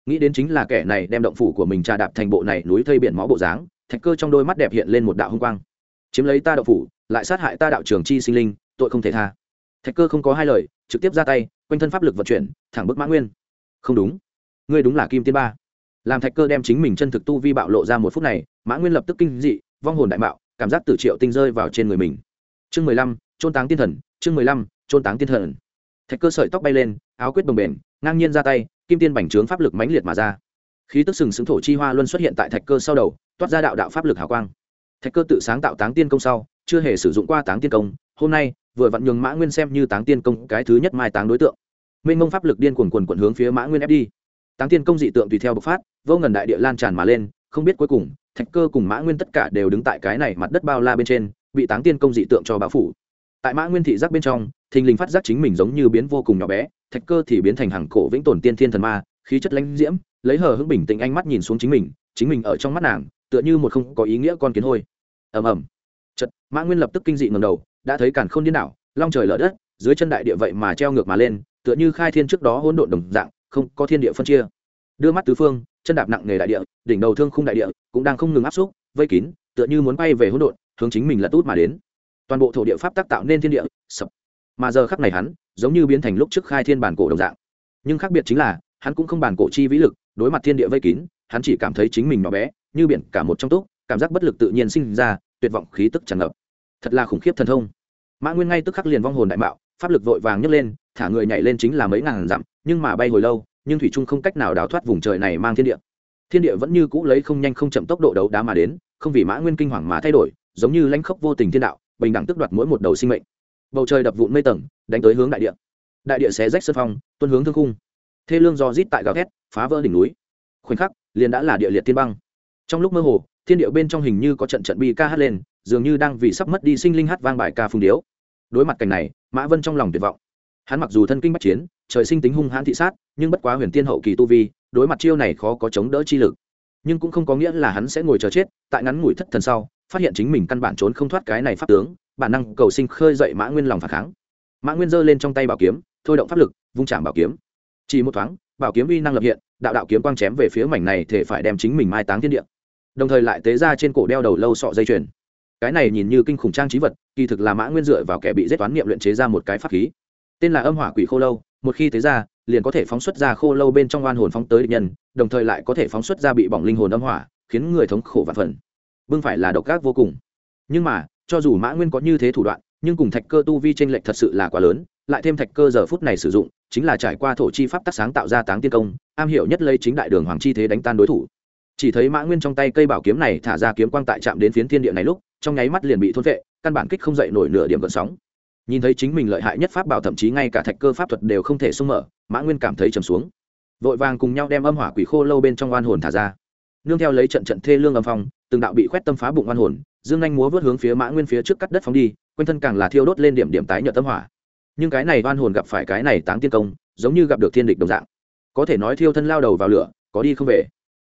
nghĩ đến chính là kẻ này đem động phủ của mình trà đạp thành bộ này núi thây biển máu bộ dáng, thạch cơ trong đôi mắt đẹp hiện lên một đạo hung quang. Chiếm lấy ta động phủ, lại sát hại ta đạo trường chi sinh linh, tội không thể tha. Thạch cơ không có hai lời, trực tiếp ra tay, quanh thân pháp lực vận chuyển, thẳng bức mã nguyên. Không đúng. Ngươi đúng là kim tiên ba. Làm thạch cơ đem chính mình chân thực tu vi bạo lộ ra một phút này, mã nguyên lập tức kinh dị, vong hồn đại mạo, cảm giác từ triệu tinh rơi vào trên người mình. Chương mười lăm, trôn táng tiên thần, chương mười lăm, trôn táng tiên thần thạch cơ sợi tóc bay lên, áo quyết bồng bềnh ngang nhiên ra tay, kim tiên bành trướng pháp lực mãnh liệt mà ra. Khí tức sừng sững thổ chi hoa luân xuất hiện tại thạch cơ sau đầu, toát ra đạo đạo pháp lực hào quang. Thạch cơ tự sáng tạo táng tiên công sau, chưa hề sử dụng qua táng tiên công, hôm nay, vừa vặn nhường mã nguyên xem như táng tiên công cái thứ nhất mai táng đối tượng. Minh mông pháp lực điên cuồn cuồn cuộn hướng phía mã nguyên ép đi. Táng tiên công dị tượng tùy theo bộc phát, vô ngần đại địa lan tràn mà lên, không biết cuối cùng, thạch cơ cùng mã nguyên tất cả đều đứng tại cái này mặt đất bao la bên trên, bị táng tiên công dị tượng cho bão phủ tại mã nguyên thị giác bên trong, thình lình phát giác chính mình giống như biến vô cùng nhỏ bé, thạch cơ thì biến thành hàng cổ vĩnh tồn tiên thiên thần ma, khí chất lãnh diễm, lấy hờ hững bình tĩnh ánh mắt nhìn xuống chính mình chính mình ở trong mắt nàng, tựa như một không có ý nghĩa con kiến hôi. Ầm ầm. Chật mã nguyên lập tức kinh dị ngầm đầu, đã thấy càn khôn điên đảo, long trời lở đất, dưới chân đại địa vậy mà treo ngược mà lên, tựa như khai thiên trước đó hỗn độn đồng dạng, không có thiên địa phân chia. Đưa mắt tứ phương, chân đạp nặng nghề đại địa, đỉnh đầu thương khung đại địa, cũng đang không ngừng áp xúc, vây kín, tựa như muốn bay về hỗn độn, hướng chính mình lật út mà đến toàn bộ thổ địa pháp tác tạo nên thiên địa, sập. Mà giờ khắc này hắn, giống như biến thành lúc trước khai thiên bản cổ đồng dạng. Nhưng khác biệt chính là, hắn cũng không bản cổ chi vĩ lực, đối mặt thiên địa vây kín, hắn chỉ cảm thấy chính mình nhỏ bé, như biển cả một trong túc, cảm giác bất lực tự nhiên sinh ra, tuyệt vọng khí tức tràn ngập. Thật là khủng khiếp thần thông. Mã nguyên ngay tức khắc liền vong hồn đại mạo, pháp lực vội vàng nhấc lên, thả người nhảy lên chính là mấy ngàn dặm, nhưng mà bay hồi lâu, nhưng thủy trung không cách nào đào thoát vùng trời này mang thiên địa. Thiên địa vẫn như cũ lấy không nhanh không chậm tốc độ đấu đá mà đến, không vì mã nguyên kinh hoàng mà thay đổi, giống như lãnh khốc vô tình thiên đạo bình đẳng tức đoạt mỗi một đầu sinh mệnh. Bầu trời đập vụn mây tầng, đánh tới hướng đại địa. Đại địa xé rách sân phong tuân hướng thương khung. Thê lương do rít tại gào thét, phá vỡ đỉnh núi. Khoảnh khắc, liền đã là địa liệt thiên băng. Trong lúc mơ hồ, thiên địa bên trong hình như có trận trận bi ca hát lên, dường như đang vì sắp mất đi sinh linh hát vang bài ca phung điếu. Đối mặt cảnh này, mã vân trong lòng tuyệt vọng. Hắn mặc dù thân kinh bắc chiến, trời sinh tính hung hãn thị sát, nhưng bất quá huyền tiên hậu kỳ tu vi, đối mặt chiêu này khó có chống đỡ chi lực. Nhưng cũng không có nghĩa là hắn sẽ ngồi chờ chết, tại ngắn ngủi thất thần sau phát hiện chính mình căn bản trốn không thoát cái này pháp tướng, bản năng cầu sinh khơi dậy mã nguyên lòng phản kháng. Mã nguyên giơ lên trong tay bảo kiếm, thôi động pháp lực, vung chạm bảo kiếm. Chỉ một thoáng, bảo kiếm uy năng lập hiện, đạo đạo kiếm quang chém về phía mảnh này thể phải đem chính mình mai táng thiên địa. Đồng thời lại tế ra trên cổ đeo đầu lâu sọ dây chuyền. Cái này nhìn như kinh khủng trang trí vật, kỳ thực là mã nguyên dựa vào kẻ bị giết toán niệm luyện chế ra một cái pháp khí. Tên là âm hỏa quỷ khô lâu, một khi tế ra, liền có thể phóng xuất ra khô lâu bên trong oan hồn phóng tới địch nhân, đồng thời lại có thể phóng xuất ra bị bỏng linh hồn âm hỏa, khiến người thống khổ và phần bưng phải là độc ác vô cùng. Nhưng mà, cho dù mã nguyên có như thế thủ đoạn, nhưng cùng thạch cơ tu vi tranh lệch thật sự là quá lớn, lại thêm thạch cơ giờ phút này sử dụng, chính là trải qua thổ chi pháp tác sáng tạo ra táng tiên công, am hiểu nhất lấy chính đại đường hoàng chi thế đánh tan đối thủ. Chỉ thấy mã nguyên trong tay cây bảo kiếm này thả ra kiếm quang tại chạm đến phiến thiên địa này lúc, trong nháy mắt liền bị thôn vệ, căn bản kích không dậy nổi nửa điểm gợn sóng. Nhìn thấy chính mình lợi hại nhất pháp bảo thậm chí ngay cả thạch cơ pháp thuật đều không thể xung mở, mã nguyên cảm thấy trầm xuống. Vội vàng cùng nhau đem âm hỏa quỷ khô lâu bên trong oan hồn thả ra. Nương theo lấy trận trận thê lương âm phong từng đạo bị khoét tâm phá bụng oan hồn, dương anh múa vớt hướng phía mã nguyên phía trước cắt đất phóng đi, quanh thân càng là thiêu đốt lên điểm điểm tái nhợt tâm hỏa. Nhưng cái này oan hồn gặp phải cái này táng tiên công, giống như gặp được thiên địch đồng dạng. Có thể nói thiêu thân lao đầu vào lửa, có đi không về.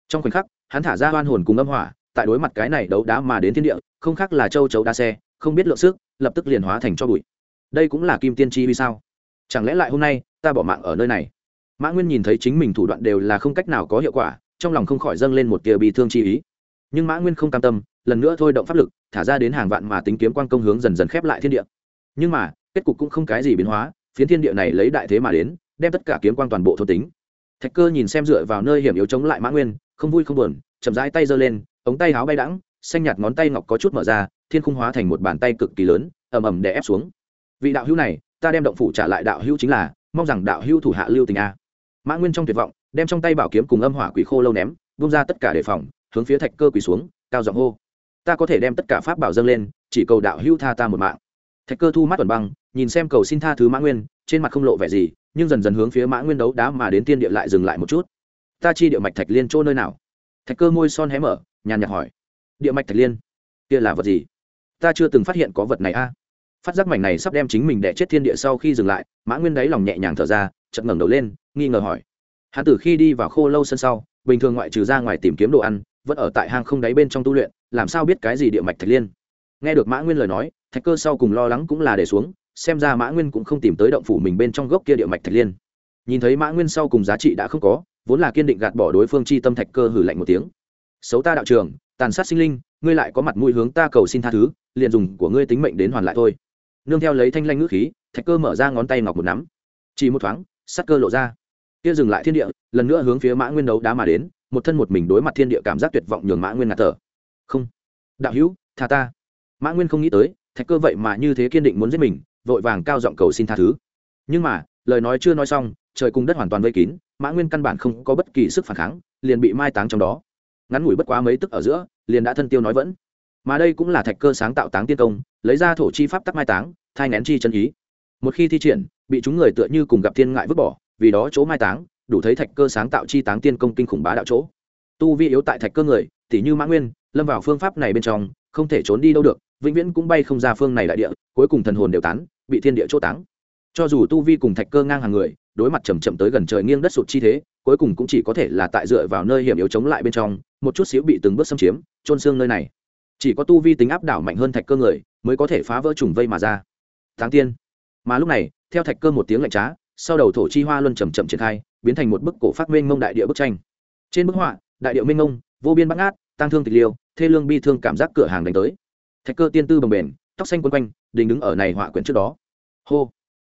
Trong khoảnh khắc, hắn thả ra oan hồn cùng âm hỏa, tại đối mặt cái này đấu đá mà đến thiên địa, không khác là châu chấu đa xe, không biết lượng sức, lập tức liền hóa thành cho bụi. Đây cũng là kim tiên chi vì sao? Chẳng lẽ lại hôm nay, ta bỏ mạng ở nơi này? Mã nguyên nhìn thấy chính mình thủ đoạn đều là không cách nào có hiệu quả, trong lòng không khỏi dâng lên một tia bị thương chi ý nhưng mã nguyên không cam tâm, lần nữa thôi động pháp lực, thả ra đến hàng vạn mà tính kiếm quang công hướng dần dần khép lại thiên địa. Nhưng mà, kết cục cũng không cái gì biến hóa, phiến thiên địa này lấy đại thế mà đến, đem tất cả kiếm quang toàn bộ thôn tính. Thạch cơ nhìn xem dựa vào nơi hiểm yếu chống lại mã nguyên, không vui không buồn, chậm rãi tay giơ lên, ống tay háo bay đẳng xanh nhạt ngón tay ngọc có chút mở ra, thiên khung hóa thành một bàn tay cực kỳ lớn, ầm ầm đè ép xuống. Vị đạo hữu này, ta đem động phủ trả lại đạo hữu chính là, mong rằng đạo hữu thủ hạ lưu tình a. Mã nguyên trong tuyệt vọng, đem trong tay bảo kiếm cùng âm hỏa quỷ khô lâu ném bung ra tất cả đề phòng hướng phía thạch cơ quỳ xuống, cao giọng hô, ta có thể đem tất cả pháp bảo dâng lên, chỉ cầu đạo hữu tha ta một mạng. Thạch cơ thu mắt tuần băng, nhìn xem cầu xin tha thứ mã nguyên, trên mặt không lộ vẻ gì, nhưng dần dần hướng phía mã nguyên đấu đá mà đến tiên địa lại dừng lại một chút. Ta chi địa mạch thạch liên chỗ nơi nào? Thạch cơ môi son hé mở, nhàn nhạt hỏi. Địa mạch thạch liên? Kia là vật gì? Ta chưa từng phát hiện có vật này a. Phát giác mảnh này sắp đem chính mình đẻ chết thiên địa sau khi dừng lại, mã nguyên đáy lòng nhẹ nhàng thở ra chật ngẩng đầu lên, nghi ngờ hỏi. Hắn từ khi đi vào khô lâu sân sau, bình thường ngoại trừ ra ngoài tìm kiếm đồ ăn vẫn ở tại hang không đáy bên trong tu luyện, làm sao biết cái gì địa mạch thạch liên? Nghe được mã nguyên lời nói, thạch cơ sau cùng lo lắng cũng là để xuống, xem ra mã nguyên cũng không tìm tới động phủ mình bên trong gốc kia địa mạch thạch liên. Nhìn thấy mã nguyên sau cùng giá trị đã không có, vốn là kiên định gạt bỏ đối phương chi tâm thạch cơ hử lạnh một tiếng. Xấu ta đạo trường tàn sát sinh linh, ngươi lại có mặt mũi hướng ta cầu xin tha thứ, liền dùng của ngươi tính mệnh đến hoàn lại thôi. Nương theo lấy thanh lanh ngữ khí, thạch cơ mở ra ngón tay ngọc một nắm. Chỉ một thoáng sắt cơ lộ ra. Kia dừng lại thiên địa, lần nữa hướng phía mã nguyên đấu đá mà đến một thân một mình đối mặt thiên địa cảm giác tuyệt vọng nhường mã nguyên ngạt thở. Không. Đạo hữu, tha ta. Mã nguyên không nghĩ tới, thạch cơ vậy mà như thế kiên định muốn giết mình, vội vàng cao giọng cầu xin tha thứ. Nhưng mà, lời nói chưa nói xong, trời cùng đất hoàn toàn vây kín, mã nguyên căn bản không có bất kỳ sức phản kháng, liền bị mai táng trong đó. Ngắn ngủi bất quá mấy tức ở giữa, liền đã thân tiêu nói vẫn. Mà đây cũng là thạch cơ sáng tạo táng tiên công, lấy ra thổ chi pháp tắc mai táng, thai nén chi chân ý. Một khi thi triển, bị chúng người tựa như cùng gặp thiên ngại vứt bỏ, vì đó chỗ mai táng đủ thấy thạch cơ sáng tạo chi táng tiên công kinh khủng bá đạo chỗ. Tu vi yếu tại thạch cơ người, tỉ như mã nguyên, lâm vào phương pháp này bên trong, không thể trốn đi đâu được, vĩnh viễn cũng bay không ra phương này đại địa, cuối cùng thần hồn đều tán, bị thiên địa chỗ táng. Cho dù tu vi cùng thạch cơ ngang hàng người, đối mặt chầm chậm tới gần trời nghiêng đất sụt chi thế, cuối cùng cũng chỉ có thể là tại dựa vào nơi hiểm yếu chống lại bên trong, một chút xíu bị từng bước xâm chiếm trôn xương nơi này. Chỉ có tu vi tính áp đảo mạnh hơn thạch cơ người, mới có thể phá vỡ trùng vây mà ra. Tháng tiên. Mà lúc này, theo thạch cơ một tiếng lạnh trá sau đầu thổ chi hoa luân chầm chậm triển khai, biến thành một bức cổ phát mênh mông đại địa bức tranh. Trên bức họa, đại địa mênh mông, vô biên bắt ngát tăng thương tịch liêu, thê lương bi thương cảm giác cửa hàng đánh tới. Thạch cơ tiên tư bồng bền tóc xanh quấn quanh, đình đứng ở này họa quyển trước đó. Hô!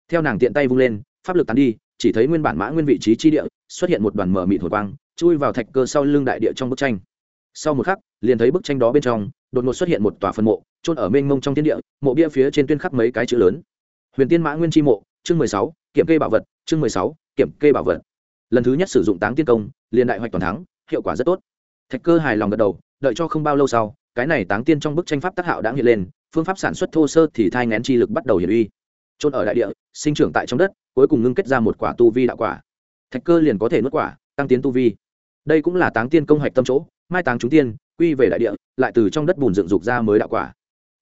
Theo nàng tiện tay vung lên, pháp lực tán đi, chỉ thấy nguyên bản mã nguyên vị trí chi địa, xuất hiện một đoàn mở mịt hồi quang, chui vào thạch cơ sau lưng đại địa trong bức tranh. Sau một khắc, liền thấy bức tranh đó bên trong, đột ngột xuất hiện một tòa phân mộ trôn ở mênh mông trong thiên địa, mộ bia phía trên tuyên khắc mấy cái chữ lớn. Huyền tiên mã nguyên tri mộ, chương mười sáu kiểm kê bảo vật, chương mười sáu, kiểm kê bảo vật. Lần thứ nhất sử dụng táng tiên công, liền đại hoạch toàn thắng, hiệu quả rất tốt. Thạch cơ hài lòng gật đầu, đợi cho không bao lâu sau, cái này táng tiên trong bức tranh pháp tác hạo đã hiện lên, phương pháp sản xuất thô sơ thì thai ngén chi lực bắt đầu hiển uy. Trôn ở đại địa, sinh trưởng tại trong đất, cuối cùng ngưng kết ra một quả tu vi đạo quả. Thạch cơ liền có thể nuốt quả, tăng tiến tu vi. Đây cũng là táng tiên công hoạch tâm chỗ, mai táng chúng tiên, quy về đại địa, lại từ trong đất bùn dựng dục ra mới đạo quả.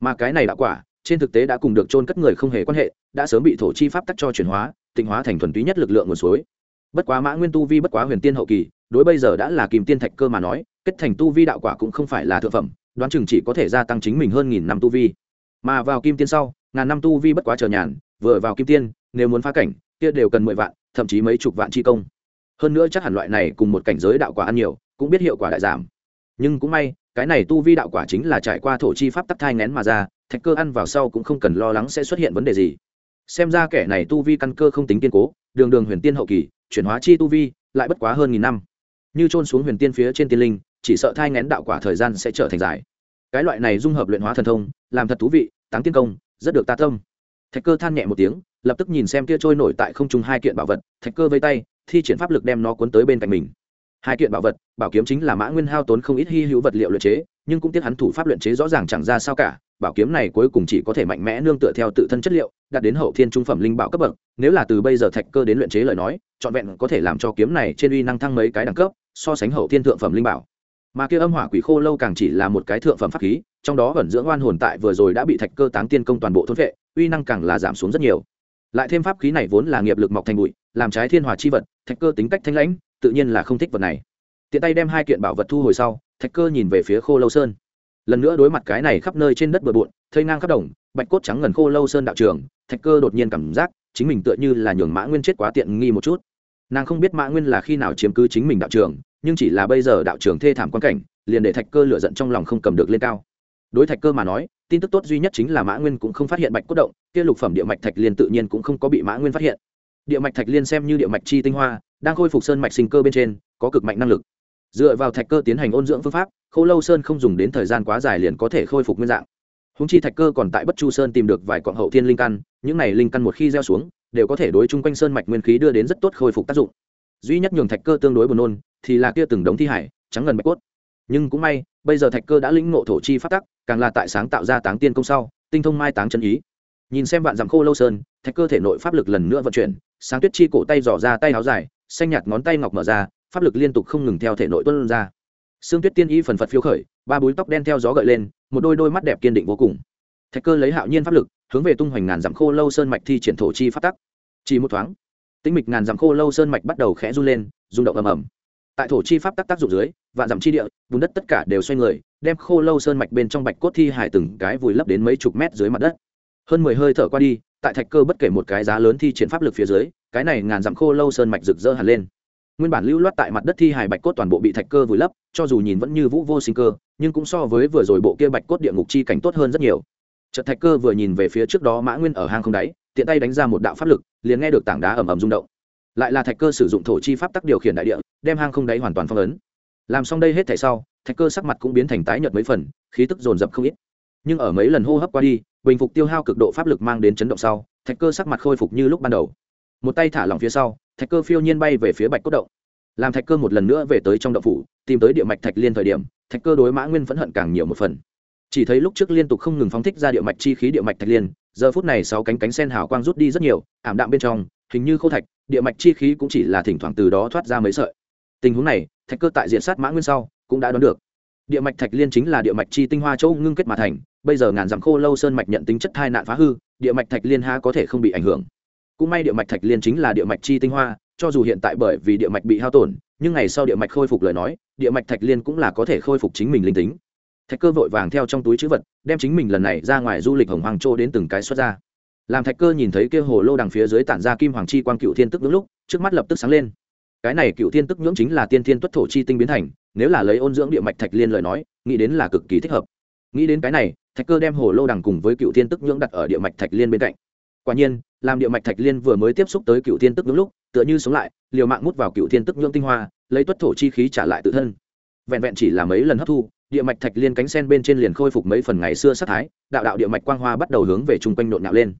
Mà cái này đạo quả, trên thực tế đã cùng được trôn cất người không hề quan hệ, đã sớm bị thổ chi pháp tắc cho chuyển hóa tịnh hóa thành thuần túy nhất lực lượng nguồn suối. Bất quá mã nguyên tu vi bất quá huyền tiên hậu kỳ, đối bây giờ đã là kìm tiên thạch cơ mà nói, kết thành tu vi đạo quả cũng không phải là thượng phẩm, đoán chừng chỉ có thể gia tăng chính mình hơn nghìn năm tu vi. Mà vào kim tiên sau, ngàn năm tu vi bất quá chờ nhàn, vừa vào kim tiên, nếu muốn phá cảnh, kia đều cần mười vạn, thậm chí mấy chục vạn chi công. Hơn nữa chắc hẳn loại này cùng một cảnh giới đạo quả ăn nhiều, cũng biết hiệu quả đại giảm. Nhưng cũng may, cái này tu vi đạo quả chính là trải qua thổ chi pháp tắc thai ngén mà ra, thạch cơ ăn vào sau cũng không cần lo lắng sẽ xuất hiện vấn đề gì xem ra kẻ này tu vi căn cơ không tính kiên cố, đường đường huyền tiên hậu kỳ, chuyển hóa chi tu vi, lại bất quá hơn nghìn năm. Như trôn xuống huyền tiên phía trên tiên linh, chỉ sợ thai ngén đạo quả thời gian sẽ trở thành dài. Cái loại này dung hợp luyện hóa thần thông, làm thật thú vị, táng tiên công, rất được ta tâm. Thạch cơ than nhẹ một tiếng, lập tức nhìn xem kia trôi nổi tại không trung hai kiện bảo vật, thạch cơ vây tay, thi triển pháp lực đem nó cuốn tới bên cạnh mình. Hai kiện bảo vật, bảo kiếm chính là mã nguyên hao tốn không ít hy hữu vật liệu luyện chế, nhưng cũng tiếc hắn thủ pháp luyện chế rõ ràng chẳng ra sao cả bảo kiếm này cuối cùng chỉ có thể mạnh mẽ nương tựa theo tự thân chất liệu, đạt đến hậu thiên trung phẩm linh bảo cấp bậc. Nếu là từ bây giờ thạch cơ đến luyện chế lời nói, trọn vẹn có thể làm cho kiếm này trên uy năng thăng mấy cái đẳng cấp, so sánh hậu thiên thượng phẩm linh bảo. Mà kia âm hỏa quỷ khô lâu càng chỉ là một cái thượng phẩm pháp khí, trong đó ẩn dưỡng oan hồn tại vừa rồi đã bị thạch cơ táng tiên công toàn bộ thôn vệ, uy năng càng là giảm xuống rất nhiều. Lại thêm pháp khí này vốn là nghiệp lực mọc thành bụi, làm trái thiên hòa chi vật, thạch cơ tính cách thanh lãnh, tự nhiên là không thích vật này. Tiện tay đem hai kiện bảo vật thu hồi sau, thạch cơ nhìn về phía khô lâu sơn lần nữa đối mặt cái này khắp nơi trên đất bừa bộn, thây ngang khắp đồng, bạch cốt trắng ngần khô lâu sơn đạo trường, thạch cơ đột nhiên cảm giác chính mình tựa như là nhường mã nguyên chết quá tiện nghi một chút. Nàng không biết mã nguyên là khi nào chiếm cứ chính mình đạo trường, nhưng chỉ là bây giờ đạo trường thê thảm quan cảnh, liền để thạch cơ lựa giận trong lòng không cầm được lên cao. Đối thạch cơ mà nói, tin tức tốt duy nhất chính là mã nguyên cũng không phát hiện bạch cốt động, kia lục phẩm địa mạch thạch liên tự nhiên cũng không có bị mã nguyên phát hiện. Địa mạch thạch liên xem như địa mạch chi tinh hoa, đang khôi phục sơn mạch sinh cơ bên trên, có cực mạnh năng lực. Dựa vào thạch cơ tiến hành ôn dưỡng phương pháp khô lâu sơn không dùng đến thời gian quá dài liền có thể khôi phục nguyên dạng. Húng chi thạch cơ còn tại bất chu sơn tìm được vài cọn hậu thiên linh căn, những này linh căn một khi gieo xuống, đều có thể đối chung quanh sơn mạch nguyên khí đưa đến rất tốt khôi phục tác dụng. Duy nhất nhường thạch cơ tương đối buồn nôn, thì là kia từng đống thi hải, trắng ngần bạch cốt. Nhưng cũng may, bây giờ thạch cơ đã lĩnh ngộ thổ chi phát tắc, càng là tại sáng tạo ra táng tiên công sau, tinh thông mai táng chân ý. Nhìn xem vạn dặm khô lâu sơn, thạch cơ thể nội pháp lực lần nữa vận chuyển, sáng tuyết chi cổ tay dò ra tay áo dài, xanh nhạt ngón tay ngọc mở ra, pháp lực liên tục không ngừng theo thể nội tuân ra. Sương tuyết tiên y phần phật phiêu khởi, ba búi tóc đen theo gió gợi lên, một đôi đôi mắt đẹp kiên định vô cùng. Thạch cơ lấy hạo nhiên pháp lực, hướng về tung hoành ngàn dặm khô lâu sơn mạch thi triển thổ chi phát tắc. Chỉ một thoáng, tĩnh mịch ngàn dặm khô lâu sơn mạch bắt đầu khẽ run lên, rung động ầm ầm. Tại thổ chi pháp tắc tác dụng dưới, vạn dặm chi địa vùng đất tất cả đều xoay người, đem khô lâu sơn mạch bên trong bạch cốt thi hải từng cái vùi lấp đến mấy chục mét dưới mặt đất. Hơn mười hơi thở qua đi, tại thạch cơ bất kể một cái giá lớn thi triển pháp lực phía dưới, cái này ngàn dặm khô lâu sơn mạch rực rỡ hẳn lên nguyên bản lưu loát tại mặt đất thi hài bạch cốt toàn bộ bị thạch cơ vùi lấp, cho dù nhìn vẫn như vũ vô sinh cơ, nhưng cũng so với vừa rồi bộ kia bạch cốt địa ngục chi cảnh tốt hơn rất nhiều. Trận thạch cơ vừa nhìn về phía trước đó mã nguyên ở hang không đáy, tiện tay đánh ra một đạo pháp lực, liền nghe được tảng đá ầm ầm rung động. Lại là thạch cơ sử dụng thổ chi pháp tắc điều khiển đại địa, đem hang không đáy hoàn toàn phong ấn. Làm xong đây hết thảy sau, thạch cơ sắc mặt cũng biến thành tái nhợt mấy phần, khí tức dồn dập không ít. Nhưng ở mấy lần hô hấp qua đi, bình phục tiêu hao cực độ pháp lực mang đến chấn động sau, thạch cơ sắc mặt khôi phục như lúc ban đầu. Một tay thả lỏng phía sau thạch cơ phiêu nhiên bay về phía bạch cốt động. Làm thạch cơ một lần nữa về tới trong động phủ, tìm tới địa mạch thạch liên thời điểm, thạch cơ đối mã nguyên phẫn hận càng nhiều một phần. Chỉ thấy lúc trước liên tục không ngừng phóng thích ra địa mạch chi khí địa mạch thạch liên, giờ phút này sáu cánh cánh sen hào quang rút đi rất nhiều, ảm đạm bên trong, hình như khô thạch, địa mạch chi khí cũng chỉ là thỉnh thoảng từ đó thoát ra mấy sợi. Tình huống này, thạch cơ tại diện sát mã nguyên sau, cũng đã đoán được. Địa mạch thạch liên chính là địa mạch chi tinh hoa châu ngưng kết mà thành, bây giờ ngàn dặm khô lâu sơn mạch nhận tính chất thai nạn phá hư, địa mạch thạch liên ha có thể không bị ảnh hưởng cũng may địa mạch thạch liên chính là địa mạch chi tinh hoa, cho dù hiện tại bởi vì địa mạch bị hao tổn, nhưng ngày sau địa mạch khôi phục lời nói, địa mạch thạch liên cũng là có thể khôi phục chính mình linh tính. Thạch cơ vội vàng theo trong túi chữ vật, đem chính mình lần này ra ngoài du lịch hồng hoàng châu đến từng cái xuất ra. Làm thạch cơ nhìn thấy kia hồ lô đằng phía dưới tản ra kim hoàng chi quang cựu thiên tức nhưỡng lúc, trước mắt lập tức sáng lên. Cái này cựu thiên tức ngưỡng chính là tiên thiên tuất thổ chi tinh biến thành, nếu là lấy ôn dưỡng địa mạch thạch liên lời nói, nghĩ đến là cực kỳ thích hợp. Nghĩ đến cái này, thạch cơ đem hồ lô đằng cùng với cựu thiên tức ngưỡng đặt ở địa mạch thạch liên bên cạnh. Quả nhiên làm địa mạch thạch liên vừa mới tiếp xúc tới cựu thiên tức ngưỡng lúc, tựa như sống lại, liều mạng mút vào cựu thiên tức nhưỡng tinh hoa, lấy tuất thổ chi khí trả lại tự thân. Vẹn vẹn chỉ là mấy lần hấp thu, địa mạch thạch liên cánh sen bên trên liền khôi phục mấy phần ngày xưa sắc thái, đạo đạo địa mạch quang hoa bắt đầu hướng về chung quanh nộn nhạo lên.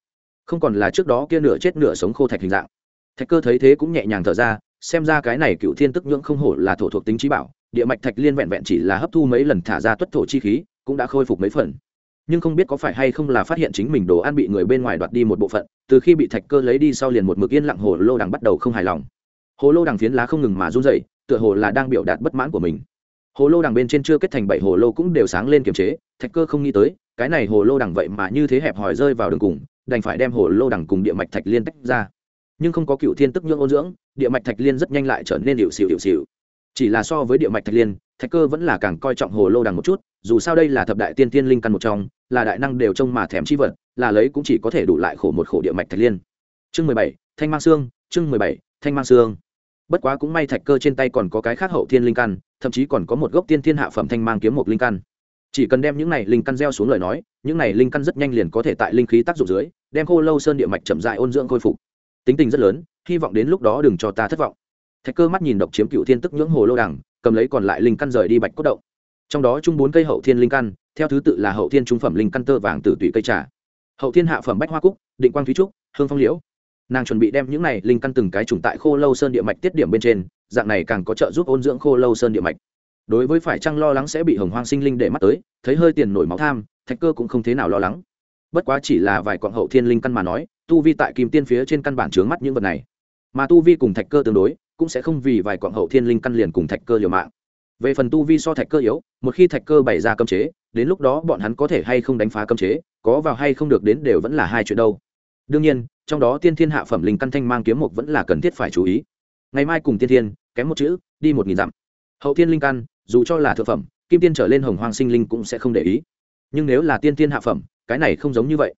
Không còn là trước đó kia nửa chết nửa sống khô thạch hình dạng. Thạch cơ thấy thế cũng nhẹ nhàng thở ra, xem ra cái này cựu thiên tức nhưỡng không hổ là thổ thuộc tính trí bảo, địa mạch thạch liên vẹn vẹn chỉ là hấp thu mấy lần thả ra tuất thổ chi khí, cũng đã khôi phục mấy phần nhưng không biết có phải hay không là phát hiện chính mình đồ ăn bị người bên ngoài đoạt đi một bộ phận, từ khi bị thạch cơ lấy đi sau liền một mực yên lặng hồ lô đằng bắt đầu không hài lòng. Hồ lô đằng phiến lá không ngừng mà run dậy tựa hồ là đang biểu đạt bất mãn của mình. Hồ lô đằng bên trên chưa kết thành bảy hồ lô cũng đều sáng lên kiềm chế, thạch cơ không nghĩ tới, cái này hồ lô đằng vậy mà như thế hẹp hòi rơi vào đường cùng, đành phải đem hồ lô đằng cùng địa mạch thạch liên tách ra. Nhưng không có cựu thiên tức nhưỡng ôn dưỡng, địa mạch thạch liên rất nhanh lại trở nên hiệu xịu hiệu xịu chỉ là so với địa mạch thạch liên thạch cơ vẫn là càng coi trọng hồ lô đằng một chút, dù sao đây là thập đại tiên tiên linh căn một trong, là đại năng đều trông mà thèm chi vật, là lấy cũng chỉ có thể đủ lại khổ một khổ địa mạch thạch liên. Chương mười bảy, thanh mang xương, chương mười bảy, thanh mang xương. Bất quá cũng may thạch cơ trên tay còn có cái khác hậu thiên linh căn, thậm chí còn có một gốc tiên thiên hạ phẩm thanh mang kiếm một linh căn. Chỉ cần đem những này linh căn gieo xuống lời nói, những này linh căn rất nhanh liền có thể tại linh khí tác dụng dưới, đem khô lâu sơn địa mạch chậm dại ôn dưỡng khôi phục. Tính tình rất lớn, hy vọng đến lúc đó đừng cho ta thất vọng. Thạch cơ mắt nhìn độc chiếm cựu thiên tức nhưỡng hồ lô đằng cầm lấy còn lại linh căn rời đi bạch cốt động. Trong đó chung bốn cây hậu thiên linh căn, theo thứ tự là hậu thiên trung phẩm linh căn tơ vàng tử tụy cây trà. Hậu thiên hạ phẩm bách hoa cúc, định quang thúy trúc, hương phong liễu. Nàng chuẩn bị đem những này linh căn từng cái trùng tại khô lâu sơn địa mạch tiết điểm bên trên, dạng này càng có trợ giúp ôn dưỡng khô lâu sơn địa mạch. Đối với phải chăng lo lắng sẽ bị hồng hoang sinh linh để mắt tới, thấy hơi tiền nổi máu tham, thạch cơ cũng không thế nào lo lắng. Bất quá chỉ là vài quặng hậu thiên linh căn mà nói, tu vi tại kim tiên phía trên căn bản chướng mắt những vật này. Mà tu vi cùng thạch cơ tương đối cũng sẽ không vì vài quặng hậu thiên linh căn liền cùng thạch cơ liều mạng. Về phần tu vi so thạch cơ yếu, một khi thạch cơ bày ra cấm chế, đến lúc đó bọn hắn có thể hay không đánh phá cấm chế, có vào hay không được đến đều vẫn là hai chuyện đâu. Đương nhiên, trong đó tiên thiên hạ phẩm linh căn thanh mang kiếm mục vẫn là cần thiết phải chú ý. Ngày mai cùng tiên thiên, kém một chữ, đi một nghìn dặm. Hậu thiên linh căn, dù cho là thượng phẩm, kim tiên trở lên hồng hoàng sinh linh cũng sẽ không để ý. Nhưng nếu là tiên thiên hạ phẩm, cái này không giống như vậy.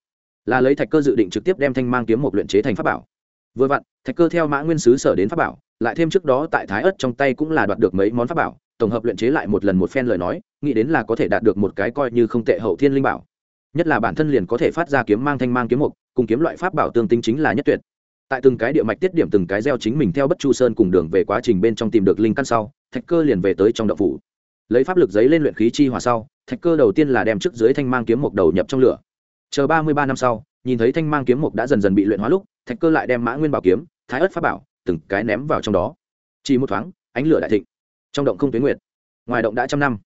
Là lấy thạch cơ dự định trực tiếp đem thanh mang kiếm một luyện chế thành pháp bảo. Vừa vặn, thạch cơ theo mã nguyên sứ sở đến pháp bảo lại thêm trước đó tại thái ớt trong tay cũng là đoạt được mấy món pháp bảo, tổng hợp luyện chế lại một lần một phen lời nói, nghĩ đến là có thể đạt được một cái coi như không tệ hậu thiên linh bảo. Nhất là bản thân liền có thể phát ra kiếm mang thanh mang kiếm mục, cùng kiếm loại pháp bảo tương tính chính là nhất tuyệt. Tại từng cái địa mạch tiết điểm từng cái gieo chính mình theo bất chu sơn cùng đường về quá trình bên trong tìm được linh căn sau, thạch cơ liền về tới trong đậu phủ. Lấy pháp lực giấy lên luyện khí chi hỏa sau, thạch cơ đầu tiên là đem trước dưới thanh mang kiếm mục đầu nhập trong lửa. Chờ ba mươi ba năm sau, nhìn thấy thanh mang kiếm mục đã dần dần bị luyện hóa lúc, thạch cơ lại đem mã nguyên bảo kiếm, thái ớt pháp bảo từng cái ném vào trong đó. Chỉ một thoáng, ánh lửa đại thịnh. Trong động không tuyến nguyệt, ngoài động đã trăm năm.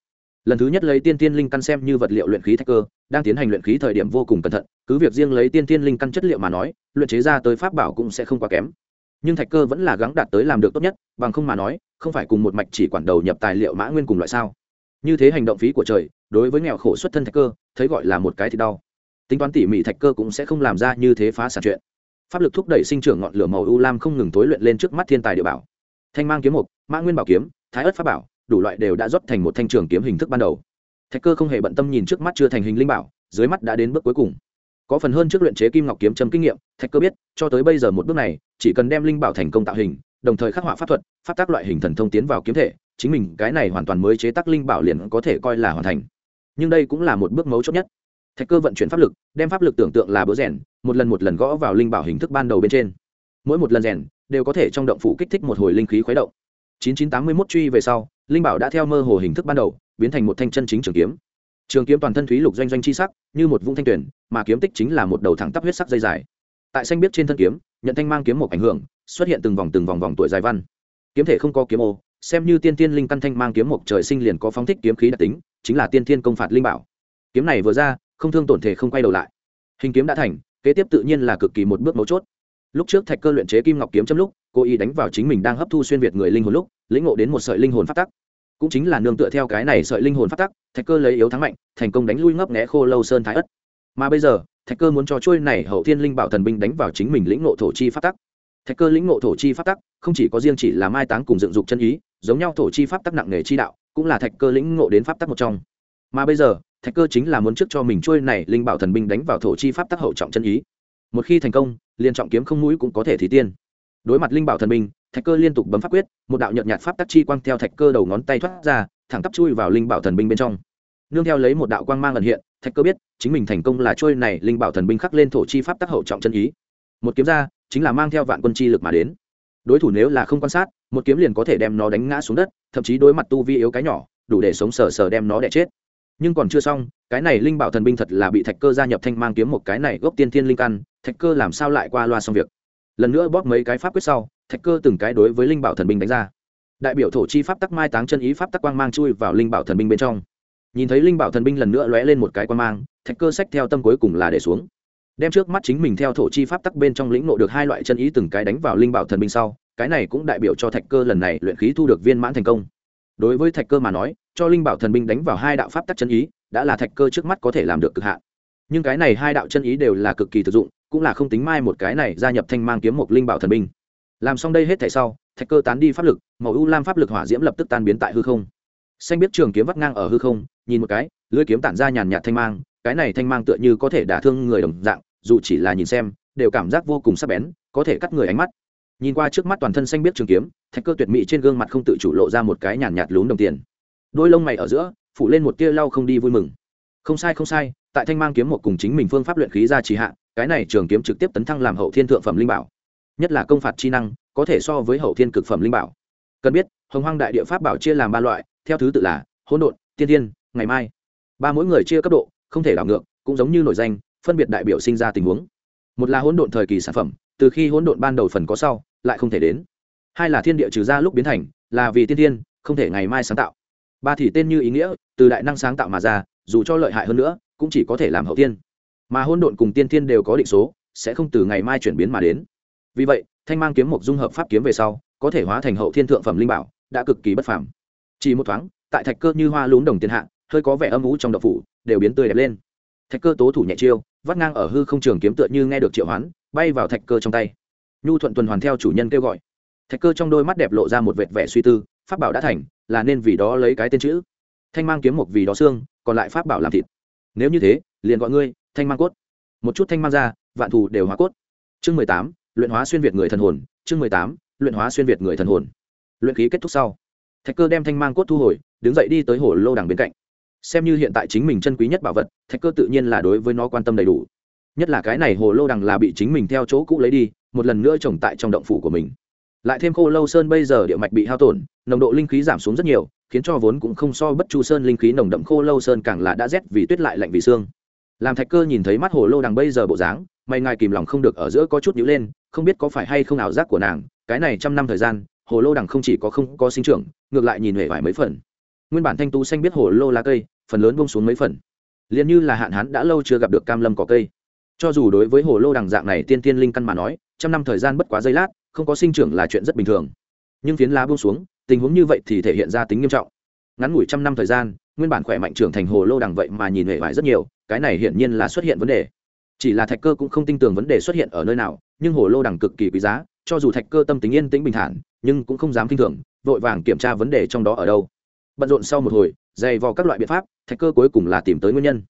Lần thứ nhất lấy tiên tiên linh căn xem như vật liệu luyện khí thạch cơ, đang tiến hành luyện khí thời điểm vô cùng cẩn thận, cứ việc riêng lấy tiên tiên linh căn chất liệu mà nói, luyện chế ra tới pháp bảo cũng sẽ không quá kém. Nhưng thạch cơ vẫn là gắng đạt tới làm được tốt nhất, bằng không mà nói, không phải cùng một mạch chỉ quản đầu nhập tài liệu mã nguyên cùng loại sao. Như thế hành động phí của trời, đối với nghèo khổ xuất thân thạch cơ, thấy gọi là một cái thì đau. Tính toán tỉ mỉ thạch cơ cũng sẽ không làm ra như thế phá sản chuyện pháp lực thúc đẩy sinh trưởng ngọn lửa màu u lam không ngừng tối luyện lên trước mắt thiên tài địa bảo. Thanh mang kiếm mục, mã nguyên bảo kiếm, thái ớt pháp bảo, đủ loại đều đã rót thành một thanh trường kiếm hình thức ban đầu. Thạch cơ không hề bận tâm nhìn trước mắt chưa thành hình linh bảo, dưới mắt đã đến bước cuối cùng. Có phần hơn trước luyện chế kim ngọc kiếm chấm kinh nghiệm, thạch cơ biết, cho tới bây giờ một bước này, chỉ cần đem linh bảo thành công tạo hình, đồng thời khắc họa pháp thuật phát tác loại hình thần thông tiến vào kiếm thể, chính mình cái này hoàn toàn mới chế tác linh bảo liền có thể coi là hoàn thành. Nhưng đây cũng là một bước mấu chốt nhất. Thạch cơ vận chuyển pháp lực, đem pháp lực tưởng tượng là búa rèn một lần một lần gõ vào linh bảo hình thức ban đầu bên trên. Mỗi một lần rèn đều có thể trong động phủ kích thích một hồi linh khí khuấy động. 9981 truy về sau, linh bảo đã theo mơ hồ hình thức ban đầu, biến thành một thanh chân chính trường kiếm. Trường kiếm toàn thân thúy lục doanh doanh chi sắc, như một vũng thanh tuyển mà kiếm tích chính là một đầu thẳng tắp huyết sắc dây dài. Tại xanh biết trên thân kiếm, nhận thanh mang kiếm một ảnh hưởng, xuất hiện từng vòng từng vòng vòng tuổi dài văn. Kiếm thể không có kiếm ô, xem như tiên tiên linh căn thanh mang kiếm một trời sinh liền có phóng thích kiếm khí đặc tính, chính là tiên tiên công phạt linh bảo. Kiếm này vừa ra, không thương tổn thể không quay đầu lại. Hình kiếm đã thành kế tiếp tự nhiên là cực kỳ một bước mấu chốt. Lúc trước thạch cơ luyện chế kim ngọc kiếm châm lúc, cô ý đánh vào chính mình đang hấp thu xuyên việt người linh hồn lúc, lĩnh ngộ đến một sợi linh hồn phát tắc. Cũng chính là nương tựa theo cái này sợi linh hồn phát tắc, thạch cơ lấy yếu thắng mạnh, thành công đánh lui ngấp nghẽ khô lâu sơn thái ất. Mà bây giờ, thạch cơ muốn cho trôi này hậu thiên linh bảo thần binh đánh vào chính mình lĩnh ngộ thổ chi phát tắc. Thạch cơ lĩnh ngộ thổ chi phát tắc, không chỉ có riêng chỉ là mai táng cùng dựng dục chân ý, giống nhau thổ chi pháp tắc nặng nghề chi đạo, cũng là thạch cơ lĩnh ngộ đến pháp tắc một trong. Mà bây giờ thạch cơ chính là muốn trước cho mình trôi này linh bảo thần binh đánh vào thổ chi pháp tắc hậu trọng chân ý. Một khi thành công liên trọng kiếm không mũi cũng có thể thí tiên. Đối mặt linh bảo thần binh, thạch cơ liên tục bấm pháp quyết, một đạo nhợt nhạt pháp tắc chi quang theo thạch cơ đầu ngón tay thoát ra, thẳng tắp chui vào linh bảo thần binh bên trong. Nương theo lấy một đạo quang mang ẩn hiện, thạch cơ biết, chính mình thành công là trôi này linh bảo thần binh khắc lên thổ chi pháp tắc hậu trọng chân ý. Một kiếm ra, chính là mang theo vạn quân chi lực mà đến. Đối thủ nếu là không quan sát, một kiếm liền có thể đem nó đánh ngã xuống đất, thậm chí đối mặt tu vi yếu cái nhỏ, đủ để sống sờ sờ đem nó đẻ chết nhưng còn chưa xong, cái này linh bảo thần binh thật là bị thạch cơ gia nhập thanh mang kiếm một cái này gốc tiên thiên linh căn, thạch cơ làm sao lại qua loa xong việc? Lần nữa bóp mấy cái pháp quyết sau, thạch cơ từng cái đối với linh bảo thần binh đánh ra. Đại biểu thổ chi pháp tắc mai táng chân ý pháp tắc quang mang chui vào linh bảo thần binh bên trong. Nhìn thấy linh bảo thần binh lần nữa lóe lên một cái quang mang, thạch cơ sách theo tâm cuối cùng là để xuống. Đem trước mắt chính mình theo thổ chi pháp tắc bên trong lĩnh nộ được hai loại chân ý từng cái đánh vào linh bảo thần binh sau, cái này cũng đại biểu cho thạch cơ lần này luyện khí thu được viên mãn thành công đối với thạch cơ mà nói, cho linh bảo thần binh đánh vào hai đạo pháp tắc chân ý, đã là thạch cơ trước mắt có thể làm được cực hạn. Nhưng cái này hai đạo chân ý đều là cực kỳ thực dụng, cũng là không tính mai một cái này gia nhập thanh mang kiếm một linh bảo thần binh. Làm xong đây hết thảy sau, thạch cơ tán đi pháp lực, màu u lam pháp lực hỏa diễm lập tức tan biến tại hư không. Xanh biết trường kiếm vắt ngang ở hư không, nhìn một cái, lưỡi kiếm tản ra nhàn nhạt thanh mang, cái này thanh mang tựa như có thể đả thương người đồng dạng, dù chỉ là nhìn xem, đều cảm giác vô cùng sắc bén, có thể cắt người ánh mắt nhìn qua trước mắt toàn thân xanh biết trường kiếm, thạch cơ tuyệt mỹ trên gương mặt không tự chủ lộ ra một cái nhàn nhạt lún đồng tiền. Đôi lông mày ở giữa, phủ lên một tia lau không đi vui mừng. Không sai không sai, tại thanh mang kiếm một cùng chính mình phương pháp luyện khí ra trì hạ, cái này trường kiếm trực tiếp tấn thăng làm hậu thiên thượng phẩm linh bảo. Nhất là công phạt chi năng, có thể so với hậu thiên cực phẩm linh bảo. Cần biết, hồng hoang đại địa pháp bảo chia làm ba loại, theo thứ tự là hỗn độn, tiên thiên, ngày mai. Ba mỗi người chia cấp độ, không thể đảo ngược, cũng giống như nổi danh, phân biệt đại biểu sinh ra tình huống. Một là hỗn độn thời kỳ sản phẩm, từ khi hỗn độn ban đầu phần có sau lại không thể đến. Hai là thiên địa trừ ra lúc biến thành, là vì tiên thiên, không thể ngày mai sáng tạo. Ba thì tên như ý nghĩa, từ đại năng sáng tạo mà ra, dù cho lợi hại hơn nữa, cũng chỉ có thể làm hậu tiên. Mà hôn độn cùng tiên thiên đều có định số, sẽ không từ ngày mai chuyển biến mà đến. Vì vậy, thanh mang kiếm một dung hợp pháp kiếm về sau, có thể hóa thành hậu thiên thượng phẩm linh bảo, đã cực kỳ bất phàm. Chỉ một thoáng, tại thạch cơ như hoa lún đồng tiền hạ, hơi có vẻ âm ú trong đậu phủ, đều biến tươi đẹp lên. Thạch cơ tố thủ nhẹ chiêu, vắt ngang ở hư không trường kiếm tựa như nghe được triệu hoán, bay vào thạch cơ trong tay nhu thuận tuần hoàn theo chủ nhân kêu gọi. Thạch cơ trong đôi mắt đẹp lộ ra một vệt vẻ suy tư, pháp bảo đã thành, là nên vì đó lấy cái tên chữ. Thanh mang kiếm một vì đó xương, còn lại pháp bảo làm thịt. Nếu như thế, liền gọi ngươi thanh mang cốt. Một chút thanh mang ra, vạn thù đều hóa cốt. Chương mười tám, luyện hóa xuyên việt người thần hồn. Chương mười tám, luyện hóa xuyên việt người thần hồn. Luyện khí kết thúc sau. Thạch cơ đem thanh mang cốt thu hồi, đứng dậy đi tới hồ lô đằng bên cạnh. Xem như hiện tại chính mình chân quý nhất bảo vật, thạch cơ tự nhiên là đối với nó quan tâm đầy đủ. Nhất là cái này hồ lô đằng là bị chính mình theo chỗ cũ lấy đi một lần nữa trồng tại trong động phủ của mình. Lại thêm khô lâu sơn bây giờ địa mạch bị hao tổn, nồng độ linh khí giảm xuống rất nhiều, khiến cho vốn cũng không so bất chu sơn linh khí nồng đậm khô lâu sơn càng là đã rét vì tuyết lại lạnh vì xương. Làm thạch cơ nhìn thấy mắt hồ lô đằng bây giờ bộ dáng mày ngài kìm lòng không được ở giữa có chút nhữ lên, không biết có phải hay không ảo giác của nàng, cái này trăm năm thời gian, hồ lô đằng không chỉ có không có sinh trưởng, ngược lại nhìn hề vải mấy phần. Nguyên bản thanh tú xanh biết hồ lô lá cây, phần lớn bông xuống mấy phần. Liền như là hạn hán đã lâu chưa gặp được cam lâm cỏ cây. Cho dù đối với hồ lô đằng dạng này tiên tiên linh căn mà nói trăm năm thời gian bất quá giây lát, không có sinh trưởng là chuyện rất bình thường. Nhưng phiến lá buông xuống, tình huống như vậy thì thể hiện ra tính nghiêm trọng. Ngắn ngủi trăm năm thời gian, nguyên bản khỏe mạnh trưởng thành hồ lô đằng vậy mà nhìn hệ vải rất nhiều, cái này hiển nhiên là xuất hiện vấn đề. Chỉ là thạch cơ cũng không tin tưởng vấn đề xuất hiện ở nơi nào, nhưng hồ lô đằng cực kỳ quý giá, cho dù thạch cơ tâm tính yên tĩnh bình thản, nhưng cũng không dám kinh thường, vội vàng kiểm tra vấn đề trong đó ở đâu. Bận rộn sau một hồi, dày vào các loại biện pháp, thạch cơ cuối cùng là tìm tới nguyên nhân.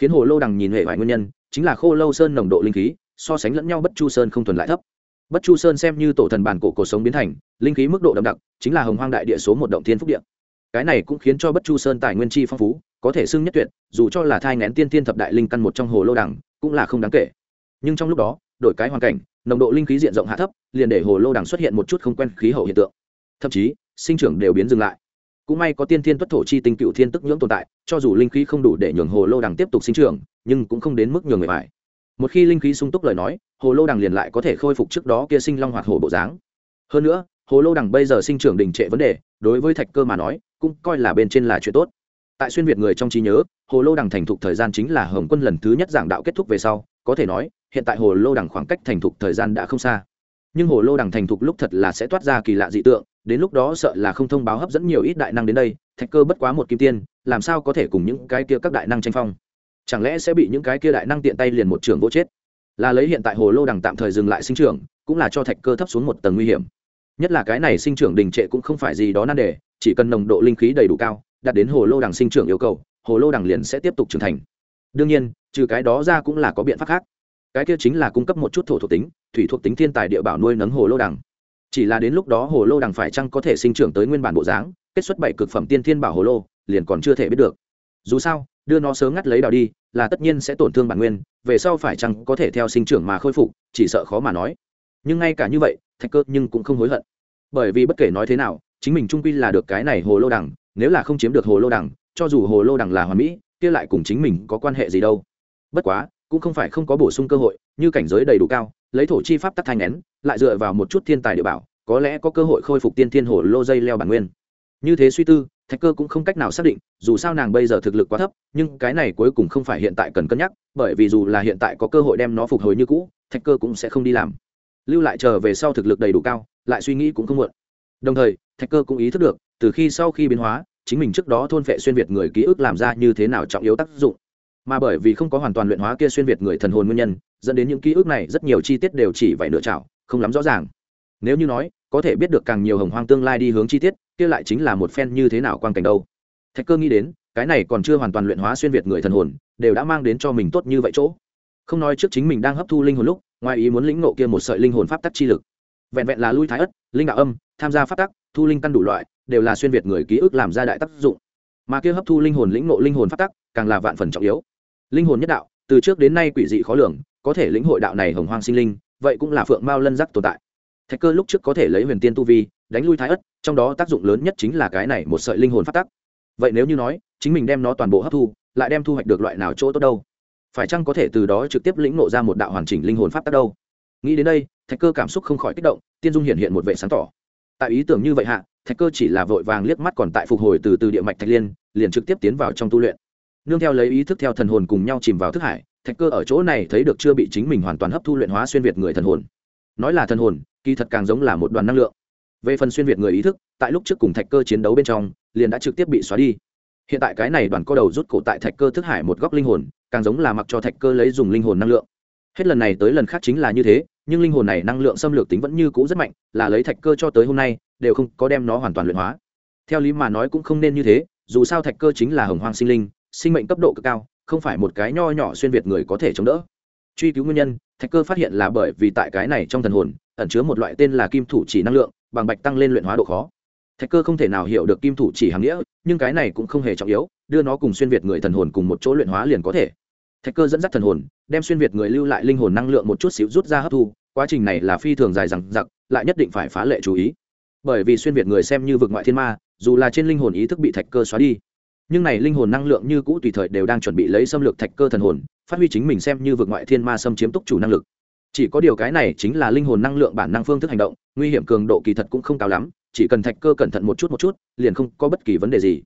Khiến hồ lô đằng nhìn hệ bại nguyên nhân, chính là khô lâu sơn nồng độ linh khí so sánh lẫn nhau bất chu sơn không thuần lại thấp. Bất chu sơn xem như tổ thần bản cổ cổ sống biến thành, linh khí mức độ đậm đặc, chính là hồng hoang đại địa số một động thiên phúc địa. Cái này cũng khiến cho bất chu sơn tài nguyên chi phong phú, có thể xưng nhất tuyệt, dù cho là thai ngén tiên tiên thập đại linh căn một trong hồ lô đẳng cũng là không đáng kể. Nhưng trong lúc đó, đổi cái hoàn cảnh, nồng độ linh khí diện rộng hạ thấp, liền để hồ lô đẳng xuất hiện một chút không quen khí hậu hiện tượng. Thậm chí, sinh trưởng đều biến dừng lại. Cũng may có tiên thiên tuất thổ chi tinh cựu thiên tức nhưỡng tồn tại, cho dù linh khí không đủ để nhường hồ lô đằng tiếp tục sinh trưởng, nhưng cũng không đến mức nhường người phải một khi linh khí sung túc lời nói, hồ lô đằng liền lại có thể khôi phục trước đó kia sinh long hoạt hồ bộ dáng. Hơn nữa, hồ lô đằng bây giờ sinh trưởng đình trệ vấn đề, đối với thạch cơ mà nói, cũng coi là bên trên là chuyện tốt. Tại xuyên việt người trong trí nhớ, hồ lô đằng thành thục thời gian chính là hồng quân lần thứ nhất giảng đạo kết thúc về sau, có thể nói, hiện tại hồ lô đằng khoảng cách thành thục thời gian đã không xa. Nhưng hồ lô đằng thành thục lúc thật là sẽ toát ra kỳ lạ dị tượng, đến lúc đó sợ là không thông báo hấp dẫn nhiều ít đại năng đến đây, thạch cơ bất quá một kim tiên, làm sao có thể cùng những cái kia các đại năng tranh phong? Chẳng lẽ sẽ bị những cái kia đại năng tiện tay liền một trường vô chết? Là lấy hiện tại hồ lô đằng tạm thời dừng lại sinh trưởng, cũng là cho thạch cơ thấp xuống một tầng nguy hiểm. Nhất là cái này sinh trưởng đình trệ cũng không phải gì đó nan đề, chỉ cần nồng độ linh khí đầy đủ cao, đạt đến hồ lô đằng sinh trưởng yêu cầu, hồ lô đằng liền sẽ tiếp tục trưởng thành. Đương nhiên, trừ cái đó ra cũng là có biện pháp khác. Cái kia chính là cung cấp một chút thổ thuộc tính, thủy thuộc tính thiên tài địa bảo nuôi nấng hồ lô đằng. Chỉ là đến lúc đó hồ lô đằng phải chăng có thể sinh trưởng tới nguyên bản bộ dáng, kết xuất bảy cực phẩm tiên thiên bảo hồ lô, liền còn chưa thể biết được. Dù sao đưa nó sớm ngắt lấy đào đi, là tất nhiên sẽ tổn thương bản nguyên, về sau phải chăng có thể theo sinh trưởng mà khôi phục, chỉ sợ khó mà nói. Nhưng ngay cả như vậy, thạch cơ nhưng cũng không hối hận. Bởi vì bất kể nói thế nào, chính mình trung quy là được cái này hồ lô đằng, nếu là không chiếm được hồ lô đằng, cho dù hồ lô đằng là hoàn mỹ, kia lại cùng chính mình có quan hệ gì đâu. Bất quá, cũng không phải không có bổ sung cơ hội, như cảnh giới đầy đủ cao, lấy thổ chi pháp tắc thanh nén, lại dựa vào một chút thiên tài địa bảo, có lẽ có cơ hội khôi phục tiên thiên hồ lô dây leo bản nguyên. Như thế suy tư thạch cơ cũng không cách nào xác định, dù sao nàng bây giờ thực lực quá thấp, nhưng cái này cuối cùng không phải hiện tại cần cân nhắc, bởi vì dù là hiện tại có cơ hội đem nó phục hồi như cũ, thạch cơ cũng sẽ không đi làm. Lưu lại chờ về sau thực lực đầy đủ cao, lại suy nghĩ cũng không muộn. Đồng thời, thạch cơ cũng ý thức được, từ khi sau khi biến hóa, chính mình trước đó thôn vệ xuyên việt người ký ức làm ra như thế nào trọng yếu tác dụng. Mà bởi vì không có hoàn toàn luyện hóa kia xuyên việt người thần hồn nguyên nhân, dẫn đến những ký ức này rất nhiều chi tiết đều chỉ vậy nửa chảo, không lắm rõ ràng. Nếu như nói, có thể biết được càng nhiều hồng hoang tương lai đi hướng chi tiết kia lại chính là một phen như thế nào quang cảnh đâu. Thạch cơ nghĩ đến, cái này còn chưa hoàn toàn luyện hóa xuyên việt người thần hồn, đều đã mang đến cho mình tốt như vậy chỗ. Không nói trước chính mình đang hấp thu linh hồn lúc, ngoài ý muốn lĩnh nộ kia một sợi linh hồn pháp tắc chi lực. Vẹn vẹn là lui thái ất, linh đạo âm, tham gia pháp tắc, thu linh căn đủ loại, đều là xuyên việt người ký ức làm ra đại tác dụng. Mà kia hấp thu linh hồn lĩnh nộ linh hồn pháp tắc, càng là vạn phần trọng yếu. Linh hồn nhất đạo, từ trước đến nay quỷ dị khó lường, có thể lĩnh hội đạo này hồng hoang sinh linh, vậy cũng là phượng mao lân giác tồn tại. Thạch cơ lúc trước có thể lấy huyền tiên tu vi đánh lui thái ất trong đó tác dụng lớn nhất chính là cái này một sợi linh hồn phát tắc vậy nếu như nói, chính mình đem nó toàn bộ hấp thu, lại đem thu hoạch được loại nào chỗ tốt đâu? Phải chăng có thể từ đó trực tiếp lĩnh nộ ra một đạo hoàn chỉnh linh hồn pháp tắc đâu? Nghĩ đến đây, thạch cơ cảm xúc không khỏi kích động, tiên dung hiện hiện một vệ sáng tỏ. Tại ý tưởng như vậy hạ, thạch cơ chỉ là vội vàng liếc mắt còn tại phục hồi từ từ địa mạch thạch liên, liền trực tiếp tiến vào trong tu luyện. Nương theo lấy ý thức theo thần hồn cùng nhau chìm vào thức hải, thạch cơ ở chỗ này thấy được chưa bị chính mình hoàn toàn hấp thu luyện hóa xuyên việt người thần hồn. Nói là thần hồn, kỳ thật càng giống là một đoàn năng lượng về phần xuyên việt người ý thức, tại lúc trước cùng thạch cơ chiến đấu bên trong, liền đã trực tiếp bị xóa đi. Hiện tại cái này đoàn co đầu rút cổ tại thạch cơ thức hải một góc linh hồn, càng giống là mặc cho thạch cơ lấy dùng linh hồn năng lượng. Hết lần này tới lần khác chính là như thế, nhưng linh hồn này năng lượng xâm lược tính vẫn như cũ rất mạnh, là lấy thạch cơ cho tới hôm nay, đều không có đem nó hoàn toàn luyện hóa. Theo lý mà nói cũng không nên như thế, dù sao thạch cơ chính là hồng hoang sinh linh, sinh mệnh cấp độ cực cao, không phải một cái nho nhỏ xuyên việt người có thể chống đỡ. Truy cứu nguyên nhân, thạch cơ phát hiện là bởi vì tại cái này trong thần hồn, ẩn chứa một loại tên là kim thủ chỉ năng lượng bằng bạch tăng lên luyện hóa độ khó. Thạch cơ không thể nào hiểu được kim thủ chỉ hàm nghĩa, nhưng cái này cũng không hề trọng yếu, đưa nó cùng xuyên việt người thần hồn cùng một chỗ luyện hóa liền có thể. Thạch cơ dẫn dắt thần hồn, đem xuyên việt người lưu lại linh hồn năng lượng một chút xíu rút ra hấp thu, quá trình này là phi thường dài rằng giặc lại nhất định phải phá lệ chú ý. Bởi vì xuyên việt người xem như vực ngoại thiên ma, dù là trên linh hồn ý thức bị thạch cơ xóa đi, nhưng này linh hồn năng lượng như cũ tùy thời đều đang chuẩn bị lấy xâm lược thạch cơ thần hồn, phát huy chính mình xem như vực ngoại thiên ma xâm chiếm túc chủ năng lực chỉ có điều cái này chính là linh hồn năng lượng bản năng phương thức hành động, nguy hiểm cường độ kỳ thật cũng không cao lắm, chỉ cần thạch cơ cẩn thận một chút một chút, liền không có bất kỳ vấn đề gì.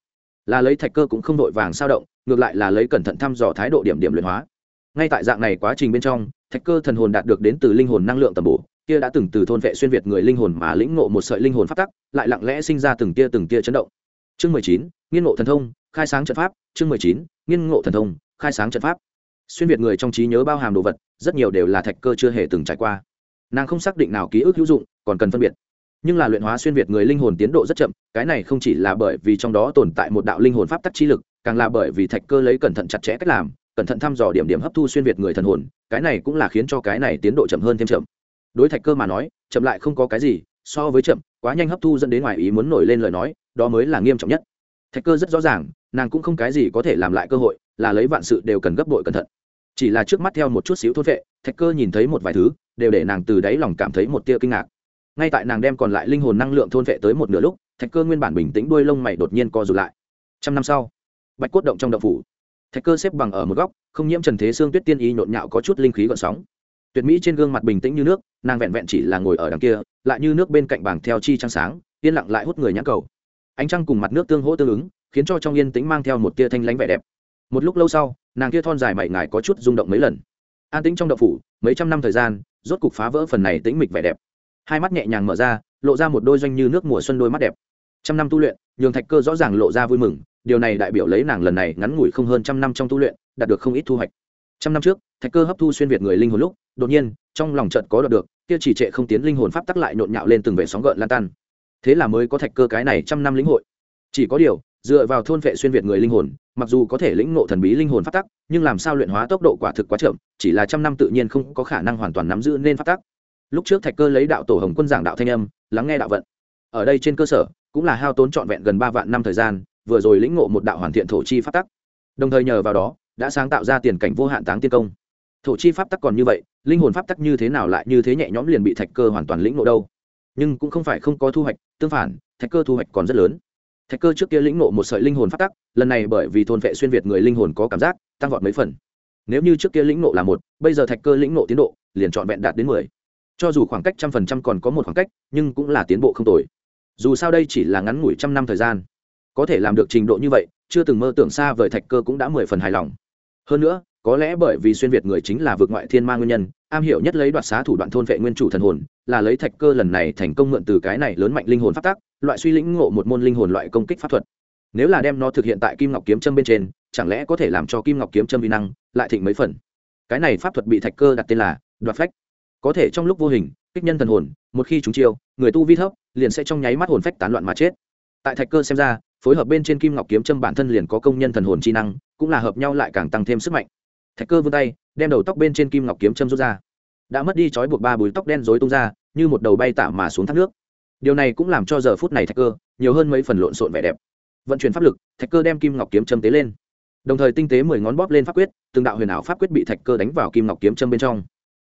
Là lấy thạch cơ cũng không đội vàng sao động, ngược lại là lấy cẩn thận thăm dò thái độ điểm điểm luyện hóa. Ngay tại dạng này quá trình bên trong, thạch cơ thần hồn đạt được đến từ linh hồn năng lượng tầm bổ, kia đã từng từ thôn vệ xuyên việt người linh hồn mà lĩnh ngộ một sợi linh hồn phát tắc, lại lặng lẽ sinh ra từng tia từng tia chấn động. Chương mười chín, nghiên ngộ thần thông, khai sáng trận pháp, chương mười chín, nghiên ngộ thần thông, khai sáng trận pháp. Xuyên việt người trong trí nhớ bao hàm đồ vật rất nhiều đều là thạch cơ chưa hề từng trải qua. Nàng không xác định nào ký ức hữu dụng, còn cần phân biệt. Nhưng là luyện hóa xuyên việt người linh hồn tiến độ rất chậm, cái này không chỉ là bởi vì trong đó tồn tại một đạo linh hồn pháp tắc chi lực, càng là bởi vì thạch cơ lấy cẩn thận chặt chẽ cách làm, cẩn thận thăm dò điểm điểm hấp thu xuyên việt người thần hồn, cái này cũng là khiến cho cái này tiến độ chậm hơn thêm chậm. Đối thạch cơ mà nói, chậm lại không có cái gì, so với chậm, quá nhanh hấp thu dẫn đến ngoài ý muốn nổi lên lời nói, đó mới là nghiêm trọng nhất. Thạch cơ rất rõ ràng, nàng cũng không cái gì có thể làm lại cơ hội, là lấy vạn sự đều cần gấp bội cẩn thận chỉ là trước mắt theo một chút xíu thốt vệ, thạch cơ nhìn thấy một vài thứ, đều để nàng từ đáy lòng cảm thấy một tia kinh ngạc. Ngay tại nàng đem còn lại linh hồn năng lượng thôn vệ tới một nửa lúc, thạch cơ nguyên bản bình tĩnh đuôi lông mày đột nhiên co rụt lại. Trăm năm sau, bạch cốt động trong động phủ, thạch cơ xếp bằng ở một góc, không nhiễm trần thế xương tuyết tiên y nhộn nhạo có chút linh khí gợn sóng. Tuyệt mỹ trên gương mặt bình tĩnh như nước, nàng vẹn vẹn chỉ là ngồi ở đằng kia, lại như nước bên cạnh bảng theo chi trăng sáng, yên lặng lại hút người nhãn cầu. Ánh trăng cùng mặt nước tương hỗ tương ứng, khiến cho trong yên tĩnh mang theo một tia thanh lánh vẻ đẹp. Một lúc lâu sau nàng kia thon dài mảy ngài có chút rung động mấy lần. An tĩnh trong đậu phủ, mấy trăm năm thời gian, rốt cục phá vỡ phần này tĩnh mịch vẻ đẹp. Hai mắt nhẹ nhàng mở ra, lộ ra một đôi doanh như nước mùa xuân đôi mắt đẹp. Trăm năm tu luyện, nhường thạch cơ rõ ràng lộ ra vui mừng, điều này đại biểu lấy nàng lần này ngắn ngủi không hơn trăm năm trong tu luyện, đạt được không ít thu hoạch. Trăm năm trước, thạch cơ hấp thu xuyên việt người linh hồn lúc, đột nhiên, trong lòng trận có đạt được, kia chỉ trệ không tiến linh hồn pháp tắc lại nhộn nhạo lên từng vệ sóng gợn lan tan. Thế là mới có thạch cơ cái này trăm năm lĩnh hội. Chỉ có điều dựa vào thôn vệ xuyên việt người linh hồn, mặc dù có thể lĩnh ngộ thần bí linh hồn phát tắc, nhưng làm sao luyện hóa tốc độ quả thực quá chậm, chỉ là trăm năm tự nhiên không có khả năng hoàn toàn nắm giữ nên phát tắc. Lúc trước thạch cơ lấy đạo tổ hồng quân giảng đạo thanh âm, lắng nghe đạo vận. Ở đây trên cơ sở, cũng là hao tốn trọn vẹn gần ba vạn năm thời gian, vừa rồi lĩnh ngộ một đạo hoàn thiện thổ chi phát tắc. Đồng thời nhờ vào đó, đã sáng tạo ra tiền cảnh vô hạn táng tiên công. Thổ chi pháp tắc còn như vậy, linh hồn pháp tắc như thế nào lại như thế nhẹ nhõm liền bị thạch cơ hoàn toàn lĩnh ngộ đâu? Nhưng cũng không phải không có thu hoạch, tương phản, thạch cơ thu hoạch còn rất lớn thạch cơ trước kia lĩnh ngộ một sợi linh hồn phát tắc, lần này bởi vì thôn vệ xuyên việt người linh hồn có cảm giác, tăng vọt mấy phần. Nếu như trước kia lĩnh ngộ là một, bây giờ thạch cơ lĩnh ngộ tiến độ, liền trọn vẹn đạt đến mười. Cho dù khoảng cách trăm phần trăm còn có một khoảng cách, nhưng cũng là tiến bộ không tồi. Dù sao đây chỉ là ngắn ngủi trăm năm thời gian. Có thể làm được trình độ như vậy, chưa từng mơ tưởng xa vời thạch cơ cũng đã mười phần hài lòng. Hơn nữa, có lẽ bởi vì xuyên việt người chính là vượt ngoại thiên ma nguyên nhân, am hiểu nhất lấy đoạt xá thủ đoạn thôn vệ nguyên chủ thần hồn là lấy thạch cơ lần này thành công mượn từ cái này lớn mạnh linh hồn pháp tác loại suy lĩnh ngộ một môn linh hồn loại công kích pháp thuật. Nếu là đem nó thực hiện tại kim ngọc kiếm châm bên trên, chẳng lẽ có thể làm cho kim ngọc kiếm châm vi năng lại thịnh mấy phần? Cái này pháp thuật bị thạch cơ đặt tên là đoạt phách. Có thể trong lúc vô hình, kích nhân thần hồn, một khi chúng chiêu, người tu vi thấp, liền sẽ trong nháy mắt hồn phách tán loạn mà chết. Tại thạch cơ xem ra, phối hợp bên trên kim ngọc kiếm châm bản thân liền có công nhân thần hồn chi năng, cũng là hợp nhau lại càng tăng thêm sức mạnh. Thạch cơ vươn tay, đem đầu tóc bên trên kim ngọc kiếm châm rút ra. Đã mất đi trói buộc ba bùi tóc đen rối tung ra như một đầu bay tả mà xuống thác nước. Điều này cũng làm cho giờ phút này thạch cơ nhiều hơn mấy phần lộn xộn vẻ đẹp. Vận chuyển pháp lực, thạch cơ đem kim ngọc kiếm châm tế lên. Đồng thời tinh tế mười ngón bóp lên pháp quyết, từng đạo huyền ảo pháp quyết bị thạch cơ đánh vào kim ngọc kiếm châm bên trong.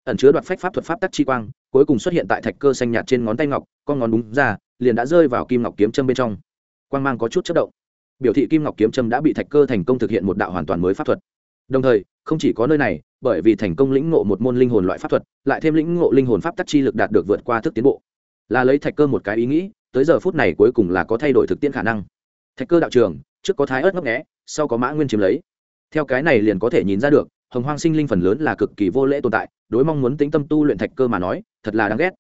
Ẩn chứa đoạt phách pháp thuật pháp tắc chi quang, cuối cùng xuất hiện tại thạch cơ xanh nhạt trên ngón tay ngọc, con ngón đúng ra, liền đã rơi vào kim ngọc kiếm châm bên trong. Quang mang có chút chất động. Biểu thị kim ngọc kiếm châm đã bị thạch cơ thành công thực hiện một đạo hoàn toàn mới pháp thuật đồng thời, không chỉ có nơi này, bởi vì thành công lĩnh ngộ một môn linh hồn loại pháp thuật, lại thêm lĩnh ngộ linh hồn pháp tắc chi lực đạt được vượt qua thức tiến bộ. Là lấy thạch cơ một cái ý nghĩ, tới giờ phút này cuối cùng là có thay đổi thực tiễn khả năng. Thạch cơ đạo trường, trước có thái ớt ngấp nghẽ sau có mã nguyên chiếm lấy. Theo cái này liền có thể nhìn ra được, hồng hoang sinh linh phần lớn là cực kỳ vô lễ tồn tại, đối mong muốn tính tâm tu luyện thạch cơ mà nói, thật là đáng ghét.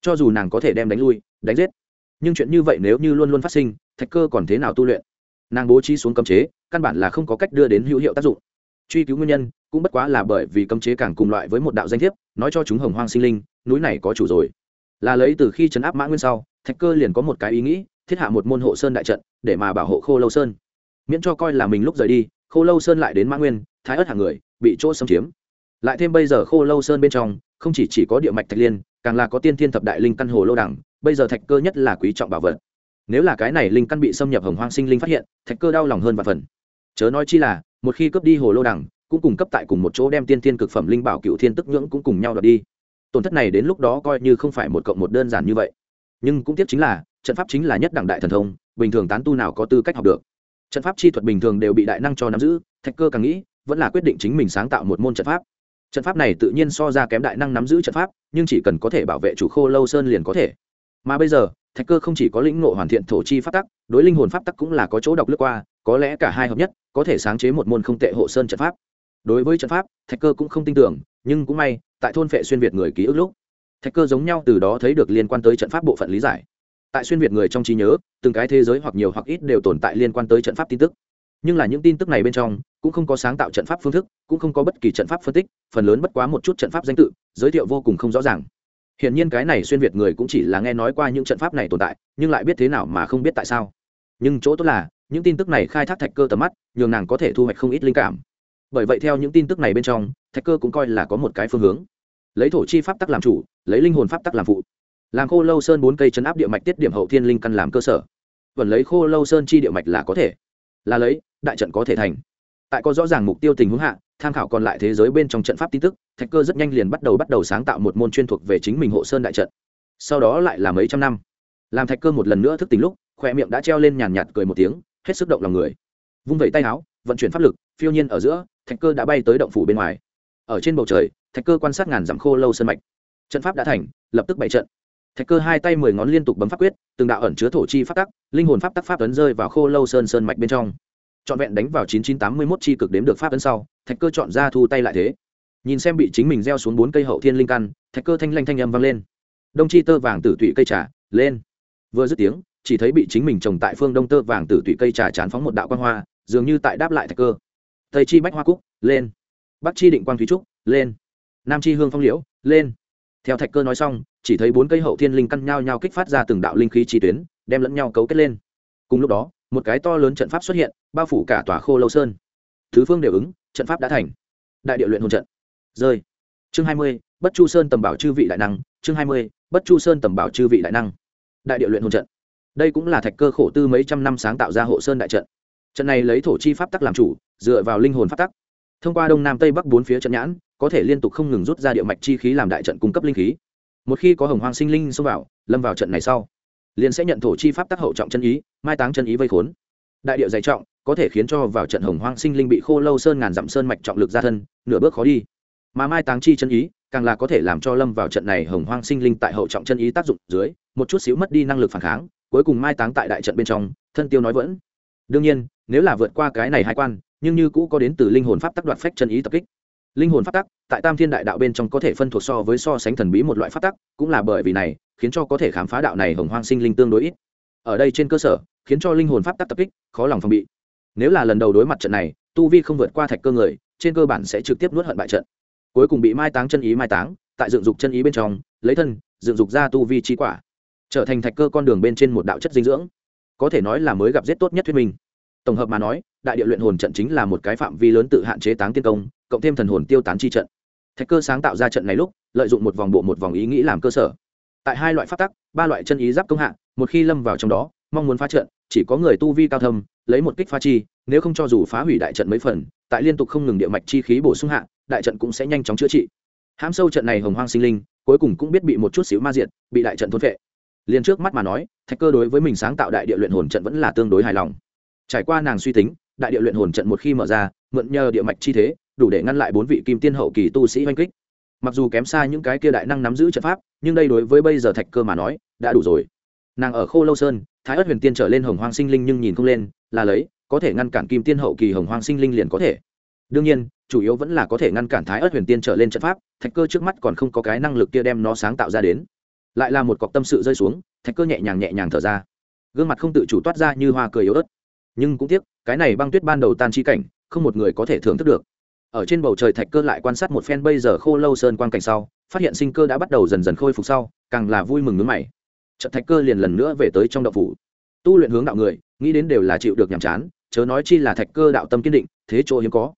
Cho dù nàng có thể đem đánh lui, đánh giết, nhưng chuyện như vậy nếu như luôn luôn phát sinh, thạch cơ còn thế nào tu luyện? Nàng bố trí xuống cấm chế, căn bản là không có cách đưa đến hữu hiệu tác dụng truy cứu nguyên nhân cũng bất quá là bởi vì cấm chế càng cùng loại với một đạo danh thiếp nói cho chúng hồng hoang sinh linh núi này có chủ rồi. Là lấy từ khi chấn áp mã nguyên sau thạch cơ liền có một cái ý nghĩ thiết hạ một môn hộ sơn đại trận để mà bảo hộ khô lâu sơn. Miễn cho coi là mình lúc rời đi khô lâu sơn lại đến mã nguyên thái ớt hàng người bị chỗ xâm chiếm. Lại thêm bây giờ khô lâu sơn bên trong không chỉ, chỉ có địa mạch thạch liên càng là có tiên thiên thập đại linh căn hồ lô đẳng bây giờ thạch cơ nhất là quý trọng bảo vật. Nếu là cái này linh căn bị xâm nhập hồng hoang sinh linh phát hiện thạch cơ đau lòng hơn và phần. Chớ nói chi là một khi cướp đi hồ lô đẳng cũng cùng cấp tại cùng một chỗ đem tiên thiên cực phẩm linh bảo cựu thiên tức nhưỡng cũng cùng nhau đoạt đi. Tổn thất này đến lúc đó coi như không phải một cộng một đơn giản như vậy. Nhưng cũng tiếp chính là, trận pháp chính là nhất đẳng đại thần thông, bình thường tán tu nào có tư cách học được. Trận pháp chi thuật bình thường đều bị đại năng cho nắm giữ, thạch cơ càng nghĩ, vẫn là quyết định chính mình sáng tạo một môn trận pháp. Trận pháp này tự nhiên so ra kém đại năng nắm giữ trận pháp, nhưng chỉ cần có thể bảo vệ chủ khô lâu sơn liền có thể. Mà bây giờ, thạch cơ không chỉ có lĩnh ngộ hoàn thiện thổ chi pháp tắc, đối linh hồn pháp tắc cũng là có chỗ đọc lướt qua, có lẽ cả hai hợp nhất có thể sáng chế một môn không tệ hộ sơn trận pháp. Đối với trận pháp, thạch cơ cũng không tin tưởng, nhưng cũng may, tại thôn phệ xuyên việt người ký ức lúc, thạch cơ giống nhau từ đó thấy được liên quan tới trận pháp bộ phận lý giải. Tại xuyên việt người trong trí nhớ, từng cái thế giới hoặc nhiều hoặc ít đều tồn tại liên quan tới trận pháp tin tức. Nhưng là những tin tức này bên trong, cũng không có sáng tạo trận pháp phương thức, cũng không có bất kỳ trận pháp phân tích, phần lớn bất quá một chút trận pháp danh tự, giới thiệu vô cùng không rõ ràng. Hiển nhiên cái này xuyên việt người cũng chỉ là nghe nói qua những trận pháp này tồn tại, nhưng lại biết thế nào mà không biết tại sao. Nhưng chỗ tốt là những tin tức này khai thác thạch cơ tầm mắt, nhường nàng có thể thu hoạch không ít linh cảm. Bởi vậy theo những tin tức này bên trong, thạch cơ cũng coi là có một cái phương hướng. Lấy thổ chi pháp tắc làm chủ, lấy linh hồn pháp tắc làm phụ. Làm khô lâu sơn bốn cây chấn áp địa mạch tiết điểm hậu thiên linh căn làm cơ sở. Vẫn lấy khô lâu sơn chi địa mạch là có thể. Là lấy, đại trận có thể thành. Tại có rõ ràng mục tiêu tình huống hạ, tham khảo còn lại thế giới bên trong trận pháp tin tức, thạch cơ rất nhanh liền bắt đầu bắt đầu sáng tạo một môn chuyên thuộc về chính mình hộ sơn đại trận. Sau đó lại là mấy trăm năm. Làm thạch cơ một lần nữa thức tỉnh lúc, khoe miệng đã treo lên nhàn nhạt cười một tiếng hết sức động lòng người. Vung vẩy tay áo, vận chuyển pháp lực, phiêu nhiên ở giữa, thạch cơ đã bay tới động phủ bên ngoài. Ở trên bầu trời, thạch cơ quan sát ngàn dặm khô lâu sơn mạch. Trận pháp đã thành, lập tức bày trận. Thạch cơ hai tay mười ngón liên tục bấm pháp quyết, từng đạo ẩn chứa thổ chi pháp tắc, linh hồn pháp tắc pháp ấn rơi vào khô lâu sơn sơn mạch bên trong. Trọn vẹn đánh vào chín chín tám mươi mốt chi cực đếm được pháp ấn sau, thạch cơ chọn ra thu tay lại thế. Nhìn xem bị chính mình gieo xuống bốn cây hậu thiên linh căn, thạch cơ thanh lanh thanh âm vang lên. Đông chi tơ vàng tử tụy cây trà, lên. Vừa dứt tiếng chỉ thấy bị chính mình trồng tại phương đông tơ vàng tử tụy cây trà chán phóng một đạo quan hoa, dường như tại đáp lại thạch cơ. Tây chi bách hoa cúc, lên. Bắc chi định quang thúy trúc, lên. Nam chi hương phong liễu, lên. Theo thạch cơ nói xong, chỉ thấy bốn cây hậu thiên linh căn nhao nhao kích phát ra từng đạo linh khí chi tuyến, đem lẫn nhau cấu kết lên. Cùng lúc đó, một cái to lớn trận pháp xuất hiện, bao phủ cả tòa khô lâu sơn. Thứ phương đều ứng, trận pháp đã thành. Đại địa luyện hồn trận. Rơi. Chương hai mươi, bất chu sơn tầm bảo chư vị đại năng, chương hai mươi, bất chu sơn tầm bảo chư vị đại năng. Đại địa luyện hồn trận đây cũng là thạch cơ khổ tư mấy trăm năm sáng tạo ra hộ sơn đại trận. Trận này lấy thổ chi pháp tắc làm chủ, dựa vào linh hồn pháp tắc. Thông qua đông nam tây bắc bốn phía trận nhãn, có thể liên tục không ngừng rút ra địa mạch chi khí làm đại trận cung cấp linh khí. Một khi có hồng hoang sinh linh xông vào, lâm vào trận này sau, liền sẽ nhận thổ chi pháp tác hậu trọng chân ý, mai táng chân ý vây khốn. Đại điệu dày trọng, có thể khiến cho vào trận hồng hoang sinh linh bị khô lâu sơn ngàn dặm sơn mạch trọng lực ra thân, nửa bước khó đi. Mà mai táng chi chân ý, càng là có thể làm cho lâm vào trận này hồng hoang sinh linh tại hậu trọng chân ý tác dụng dưới, một chút xíu mất đi năng lực phản kháng cuối cùng mai táng tại đại trận bên trong, thân tiêu nói vẫn. Đương nhiên, nếu là vượt qua cái này hai quan, nhưng như cũ có đến từ linh hồn pháp tắc đoạt phách chân ý tập kích. Linh hồn pháp tắc, tại tam thiên đại đạo bên trong có thể phân thuộc so với so sánh thần bí một loại pháp tắc, cũng là bởi vì này, khiến cho có thể khám phá đạo này hồng hoang sinh linh tương đối ít. Ở đây trên cơ sở, khiến cho linh hồn pháp tắc tập kích, khó lòng phòng bị. Nếu là lần đầu đối mặt trận này, tu vi không vượt qua thạch cơ người, trên cơ bản sẽ trực tiếp nuốt hận bại trận. Cuối cùng bị mai táng chân ý mai táng, tại dựng dục chân ý bên trong, lấy thân, dựng dục ra tu vi chi quả trở thành thạch cơ con đường bên trên một đạo chất dinh dưỡng, có thể nói là mới gặp giết tốt nhất thuyết minh. Tổng hợp mà nói, đại địa luyện hồn trận chính là một cái phạm vi lớn tự hạn chế táng tiên công, cộng thêm thần hồn tiêu tán chi trận. Thạch cơ sáng tạo ra trận này lúc, lợi dụng một vòng bộ một vòng ý nghĩ làm cơ sở. Tại hai loại phát tắc, ba loại chân ý giáp công hạ, một khi lâm vào trong đó, mong muốn phá trận, chỉ có người tu vi cao thâm, lấy một kích phá chi, nếu không cho dù phá hủy đại trận mấy phần, tại liên tục không ngừng địa mạch chi khí bổ sung hạ, đại trận cũng sẽ nhanh chóng chữa trị. Hãm sâu trận này hồng hoang sinh linh, cuối cùng cũng biết bị một chút xíu ma diện bị đại trận thôn vệ liền trước mắt mà nói, thạch cơ đối với mình sáng tạo đại địa luyện hồn trận vẫn là tương đối hài lòng. Trải qua nàng suy tính, đại địa luyện hồn trận một khi mở ra, mượn nhờ địa mạch chi thế, đủ để ngăn lại bốn vị kim tiên hậu kỳ tu sĩ oanh kích. Mặc dù kém xa những cái kia đại năng nắm giữ trận pháp, nhưng đây đối với bây giờ thạch cơ mà nói, đã đủ rồi. Nàng ở khô lâu sơn, thái ất huyền tiên trở lên hồng hoang sinh linh nhưng nhìn không lên, là lấy, có thể ngăn cản kim tiên hậu kỳ hồng hoang sinh linh liền có thể. Đương nhiên, chủ yếu vẫn là có thể ngăn cản thái ất huyền tiên trở lên trận pháp, thạch cơ trước mắt còn không có cái năng lực kia đem nó sáng tạo ra đến lại là một cọc tâm sự rơi xuống, thạch cơ nhẹ nhàng nhẹ nhàng thở ra. Gương mặt không tự chủ toát ra như hoa cười yếu ớt. Nhưng cũng tiếc, cái này băng tuyết ban đầu tan chi cảnh, không một người có thể thưởng thức được. Ở trên bầu trời thạch cơ lại quan sát một phen bây giờ khô lâu sơn quan cảnh sau, phát hiện sinh cơ đã bắt đầu dần dần khôi phục sau, càng là vui mừng nước mày. Trận thạch cơ liền lần nữa về tới trong đạo phủ. Tu luyện hướng đạo người, nghĩ đến đều là chịu được nhàm chán, chớ nói chi là thạch cơ đạo tâm kiên định, thế chỗ hiếm có.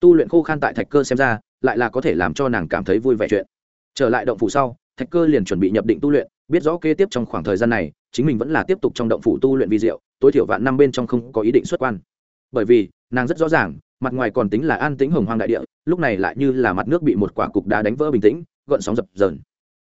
Tu luyện khô khan tại thạch cơ xem ra, lại là có thể làm cho nàng cảm thấy vui vẻ chuyện. Trở lại động phủ sau thạch cơ liền chuẩn bị nhập định tu luyện, biết rõ kế tiếp trong khoảng thời gian này, chính mình vẫn là tiếp tục trong động phủ tu luyện vi diệu, tối thiểu vạn năm bên trong không có ý định xuất quan. Bởi vì, nàng rất rõ ràng, mặt ngoài còn tính là an tĩnh hồng hoang đại địa, lúc này lại như là mặt nước bị một quả cục đá đánh vỡ bình tĩnh, gợn sóng dập dờn.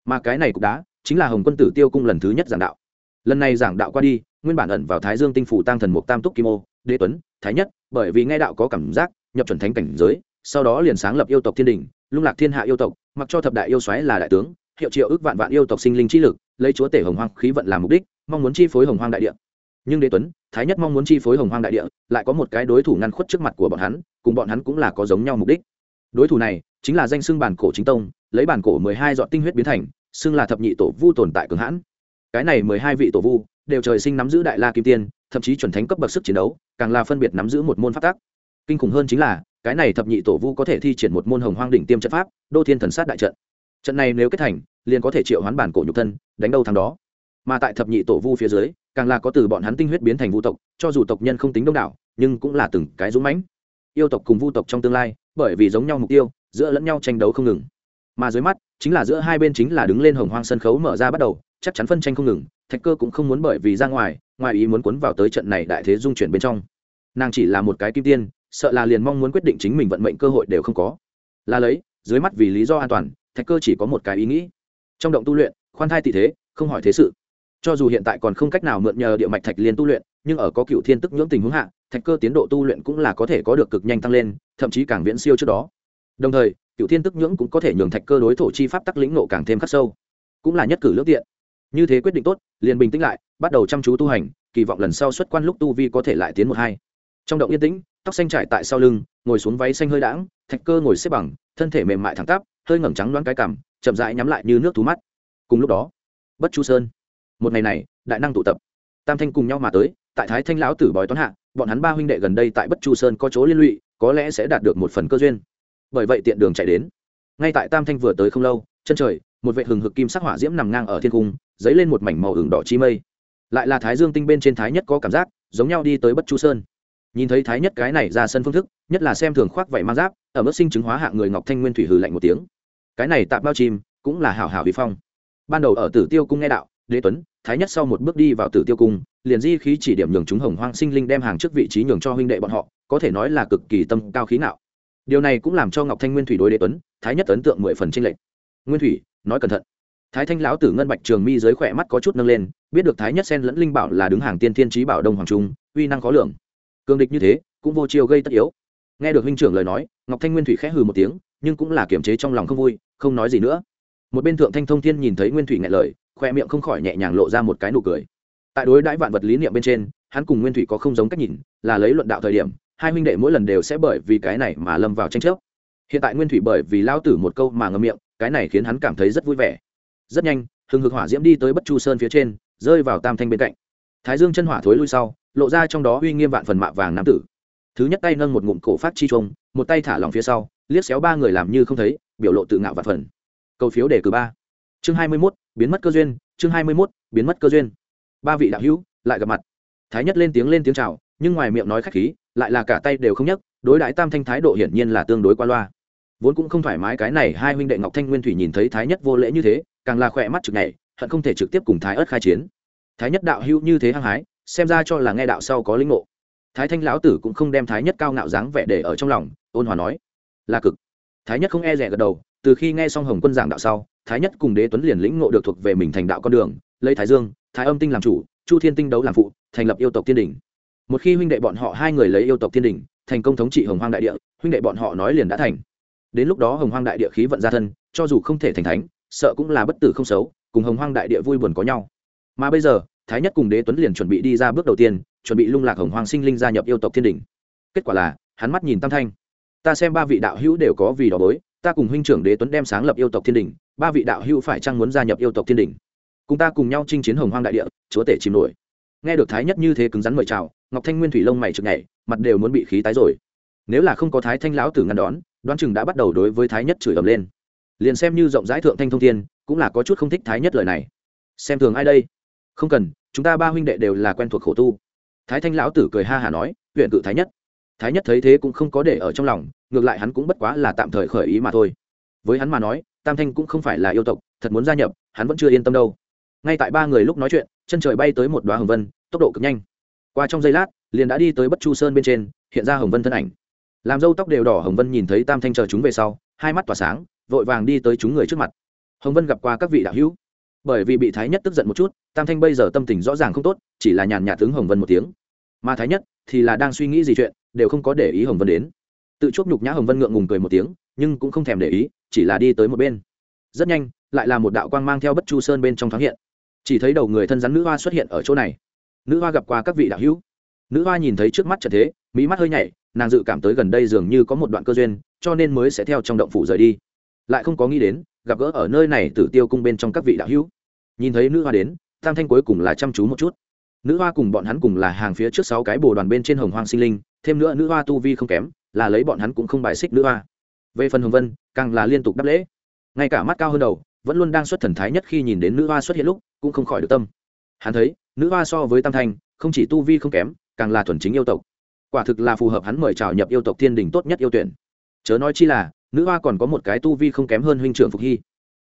Mà cái này cục đá, chính là hồng quân tử tiêu cung lần thứ nhất giảng đạo. Lần này giảng đạo qua đi, nguyên bản ẩn vào thái dương tinh phủ tăng thần mục tam túc kim ô, đế tuấn, thái nhất, bởi vì nghe đạo có cảm giác, nhập chuẩn thánh cảnh giới, sau đó liền sáng lập yêu tộc thiên đình, lung lạc thiên hạ yêu tộc, mặc cho thập đại yêu xoáy là đại tướng hiệu triệu ước vạn vạn yêu tộc sinh linh chi lực, lấy chúa tể hồng hoang khí vận làm mục đích, mong muốn chi phối hồng hoang đại địa. Nhưng đế tuấn, thái nhất mong muốn chi phối hồng hoang đại địa, lại có một cái đối thủ ngăn khuất trước mặt của bọn hắn, cùng bọn hắn cũng là có giống nhau mục đích. Đối thủ này chính là danh xưng bản cổ chính tông, lấy bản cổ mười hai dọn tinh huyết biến thành, xưng là thập nhị tổ vu tồn tại cường hãn. Cái này mười hai vị tổ vu đều trời sinh nắm giữ đại la kim tiên, thậm chí chuẩn thánh cấp bậc sức chiến đấu, càng là phân biệt nắm giữ một môn pháp tắc. Kinh khủng hơn chính là, cái này thập nhị tổ vu có thể thi triển một môn hồng hoang đỉnh tiêm trận pháp, đô thiên thần sát đại trận trận này nếu kết thành, liền có thể triệu hoán bản cổ nhục thân, đánh đâu thằng đó. Mà tại thập nhị tổ vu phía dưới, càng là có từ bọn hắn tinh huyết biến thành vu tộc, cho dù tộc nhân không tính đông đảo, nhưng cũng là từng cái dũng mãnh. Yêu tộc cùng vu tộc trong tương lai, bởi vì giống nhau mục tiêu, giữa lẫn nhau tranh đấu không ngừng. Mà dưới mắt, chính là giữa hai bên chính là đứng lên hồng hoang sân khấu mở ra bắt đầu, chắc chắn phân tranh không ngừng, thạch cơ cũng không muốn bởi vì ra ngoài ngoài ý muốn cuốn vào tới trận này đại thế dung chuyển bên trong. Nàng chỉ là một cái kim tiên, sợ là liền mong muốn quyết định chính mình vận mệnh cơ hội đều không có. Là lấy, dưới mắt vì lý do an toàn thạch cơ chỉ có một cái ý nghĩ. Trong động tu luyện, khoan thai tị thế, không hỏi thế sự. Cho dù hiện tại còn không cách nào mượn nhờ địa mạch thạch liên tu luyện, nhưng ở có cựu thiên tức nhưỡng tình huống hạ, thạch cơ tiến độ tu luyện cũng là có thể có được cực nhanh tăng lên, thậm chí càng viễn siêu trước đó. Đồng thời, cựu thiên tức nhưỡng cũng có thể nhường thạch cơ đối thổ chi pháp tắc lĩnh nộ càng thêm khắc sâu. Cũng là nhất cử lước tiện. Như thế quyết định tốt, liền bình tĩnh lại, bắt đầu chăm chú tu hành, kỳ vọng lần sau xuất quan lúc tu vi có thể lại tiến một hai. Trong động yên tĩnh, tóc xanh trải tại sau lưng, ngồi xuống váy xanh hơi đãng, thạch cơ ngồi xếp bằng, thân thể mềm mại thẳng tắp hơi ngẩng trắng đoán cái cằm chậm rãi nhắm lại như nước thú mắt. Cùng lúc đó, bất chu sơn, một ngày này, đại năng tụ tập. Tam thanh cùng nhau mà tới, tại thái thanh lão tử bói toán hạ, bọn hắn ba huynh đệ gần đây tại bất chu sơn có chỗ liên lụy, có lẽ sẽ đạt được một phần cơ duyên. Bởi vậy tiện đường chạy đến. Ngay tại tam thanh vừa tới không lâu, chân trời, một vệ hừng hực kim sắc hỏa diễm nằm ngang ở thiên cung, dấy lên một mảnh màu hừng đỏ chi mây. Lại là thái dương tinh bên trên thái nhất có cảm giác, giống nhau đi tới bất chu sơn. Nhìn thấy thái nhất cái này ra sân phương thức, nhất là xem thường khoác vảy mang giáp ở mức sinh chứng hóa hạng người ngọc thanh nguyên thủy hừ lạnh một tiếng cái này tạm bao chim cũng là hảo hảo vi phong. Ban đầu ở tử tiêu cung nghe đạo, đế tuấn, thái nhất sau một bước đi vào tử tiêu cung, liền di khí chỉ điểm nhường chúng hồng hoang sinh linh đem hàng trước vị trí nhường cho huynh đệ bọn họ, có thể nói là cực kỳ tâm cao khí não điều này cũng làm cho ngọc thanh nguyên thủy đối đế tuấn, thái nhất ấn tượng mười phần tranh lệch. Nguyên thủy, nói cẩn thận. Thái thanh lão tử ngân bạch trường mi dưới khỏe mắt có chút nâng lên, biết được thái nhất sen lẫn linh bảo là đứng hàng tiên thiên trí bảo đông hoàng trung, uy năng khó lường. Cương địch như thế, cũng vô chiều gây tất yếu nghe được huynh trưởng lời nói, ngọc thanh nguyên thủy khẽ hừ một tiếng, nhưng cũng là kiềm chế trong lòng không vui, không nói gì nữa. Một bên thượng thanh thông thiên nhìn thấy nguyên thủy ngại lời, khoe miệng không khỏi nhẹ nhàng lộ ra một cái nụ cười. Tại đối đãi vạn vật lý niệm bên trên, hắn cùng nguyên thủy có không giống cách nhìn, là lấy luận đạo thời điểm, hai huynh đệ mỗi lần đều sẽ bởi vì cái này mà lâm vào tranh chấp. Hiện tại nguyên thủy bởi vì lao tử một câu mà ngâm miệng, cái này khiến hắn cảm thấy rất vui vẻ. Rất nhanh, hừng hực hỏa diễm đi tới bất chu sơn phía trên, rơi vào tam thanh bên cạnh. Thái dương chân hỏa thối lui sau, lộ ra trong đó uy nghiêm vạn phần mạ vàng nam tử thứ nhất tay nâng một ngụm cổ phát chi trông một tay thả lòng phía sau, liếc xéo ba người làm như không thấy, biểu lộ tự ngạo và phần. Cầu phiếu đề cử ba. Chương hai mươi mốt, biến mất cơ duyên, chương hai mươi mốt, biến mất cơ duyên. Ba vị đạo hữu, lại gặp mặt. Thái nhất lên tiếng lên tiếng chào, nhưng ngoài miệng nói khách khí, lại là cả tay đều không nhấc, đối đãi tam thanh thái độ hiển nhiên là tương đối qua loa. Vốn cũng không thoải mái cái này, hai huynh đệ ngọc thanh nguyên thủy nhìn thấy thái nhất vô lễ như thế, càng là khỏe mắt trực này hận không thể trực tiếp cùng thái ớt khai chiến. Thái nhất đạo hữu như thế hăng hái, xem ra cho là nghe đạo sau có linh ngộ thái thanh lão tử cũng không đem thái nhất cao ngạo dáng vẻ để ở trong lòng, ôn hòa nói, là cực. Thái nhất không e rẻ gật đầu, từ khi nghe xong hồng quân giảng đạo sau, thái nhất cùng đế tuấn liền lĩnh ngộ được thuộc về mình thành đạo con đường, lấy thái dương, thái âm tinh làm chủ, chu thiên tinh đấu làm phụ, thành lập yêu tộc thiên đình. Một khi huynh đệ bọn họ hai người lấy yêu tộc thiên đình, thành công thống trị hồng hoang đại địa, huynh đệ bọn họ nói liền đã thành. Đến lúc đó hồng hoang đại địa khí vận ra thân, cho dù không thể thành thánh, sợ cũng là bất tử không xấu, cùng hồng hoang đại địa vui buồn có nhau. Mà bây giờ, thái nhất cùng đế tuấn liền chuẩn bị đi ra bước đầu tiên chuẩn bị lung lạc hồng hoàng sinh linh gia nhập yêu tộc thiên đình. Kết quả là, hắn mắt nhìn tam thanh. Ta xem ba vị đạo hữu đều có vì đó bối, ta cùng huynh trưởng đế tuấn đem sáng lập yêu tộc thiên đình, ba vị đạo hữu phải chăng muốn gia nhập yêu tộc thiên đình? Cùng ta cùng nhau chinh chiến hồng hoang đại địa, chúa tể chìm nổi. Nghe được thái nhất như thế cứng rắn mời chào, ngọc thanh nguyên thủy lông mày trực nhảy, mặt đều muốn bị khí tái rồi. Nếu là không có thái thanh lão tử ngăn đón, đoán chừng đã bắt đầu đối với thái nhất chửi ầm lên. Liền xem như rộng rãi thượng thanh thông thiên, cũng là có chút không thích thái nhất lời này. Xem thường ai đây? Không cần, chúng ta ba huynh đệ đều là quen thuộc khổ tu thái thanh lão tử cười ha hả nói, huyện cự thái nhất. Thái nhất thấy thế cũng không có để ở trong lòng, ngược lại hắn cũng bất quá là tạm thời khởi ý mà thôi. Với hắn mà nói, tam thanh cũng không phải là yêu tộc, thật muốn gia nhập, hắn vẫn chưa yên tâm đâu. Ngay tại ba người lúc nói chuyện, chân trời bay tới một đoá hồng vân, tốc độ cực nhanh. Qua trong giây lát, liền đã đi tới bất chu sơn bên trên, hiện ra hồng vân thân ảnh. Làm dâu tóc đều đỏ hồng vân nhìn thấy tam thanh chờ chúng về sau, hai mắt tỏa sáng, vội vàng đi tới chúng người trước mặt. Hồng vân gặp qua các vị đạo hữu bởi vì bị thái nhất tức giận một chút, tam thanh bây giờ tâm tình rõ ràng không tốt, chỉ là nhàn nhạt tướng hồng vân một tiếng. Mà thái nhất thì là đang suy nghĩ gì chuyện, đều không có để ý hồng vân đến. Tự chuốc nhục nhã hồng vân ngượng ngùng cười một tiếng, nhưng cũng không thèm để ý, chỉ là đi tới một bên. Rất nhanh, lại là một đạo quang mang theo bất chu sơn bên trong thoáng hiện. Chỉ thấy đầu người thân rắn nữ hoa xuất hiện ở chỗ này. Nữ hoa gặp qua các vị đạo hữu. Nữ hoa nhìn thấy trước mắt trận thế mỹ mắt hơi nhảy, nàng dự cảm tới gần đây dường như có một đoạn cơ duyên, cho nên mới sẽ theo trong động phủ rời đi. Lại không có nghĩ đến gặp gỡ ở nơi này tử tiêu cung bên trong các vị đạo hữu. Nhìn thấy nữ hoa đến, tam thanh cuối cùng là chăm chú một chút. Nữ hoa cùng bọn hắn cùng là hàng phía trước sáu cái bồ đoàn bên trên hồng hoang sinh linh, thêm nữa nữ hoa tu vi không kém, là lấy bọn hắn cũng không bài xích nữ hoa. Về phần hồng vân, càng là liên tục đáp lễ. Ngay cả mắt cao hơn đầu, vẫn luôn đang xuất thần thái nhất khi nhìn đến nữ hoa xuất hiện lúc, cũng không khỏi được tâm. Hắn thấy, nữ hoa so với tam thanh, không chỉ tu vi không kém, càng là thuần chính yêu tộc. Quả thực là phù hợp hắn mời chào nhập yêu tộc thiên đình tốt nhất yêu tuyển. Chớ nói chi là nữ hoa còn có một cái tu vi không kém hơn huynh trưởng phục hy.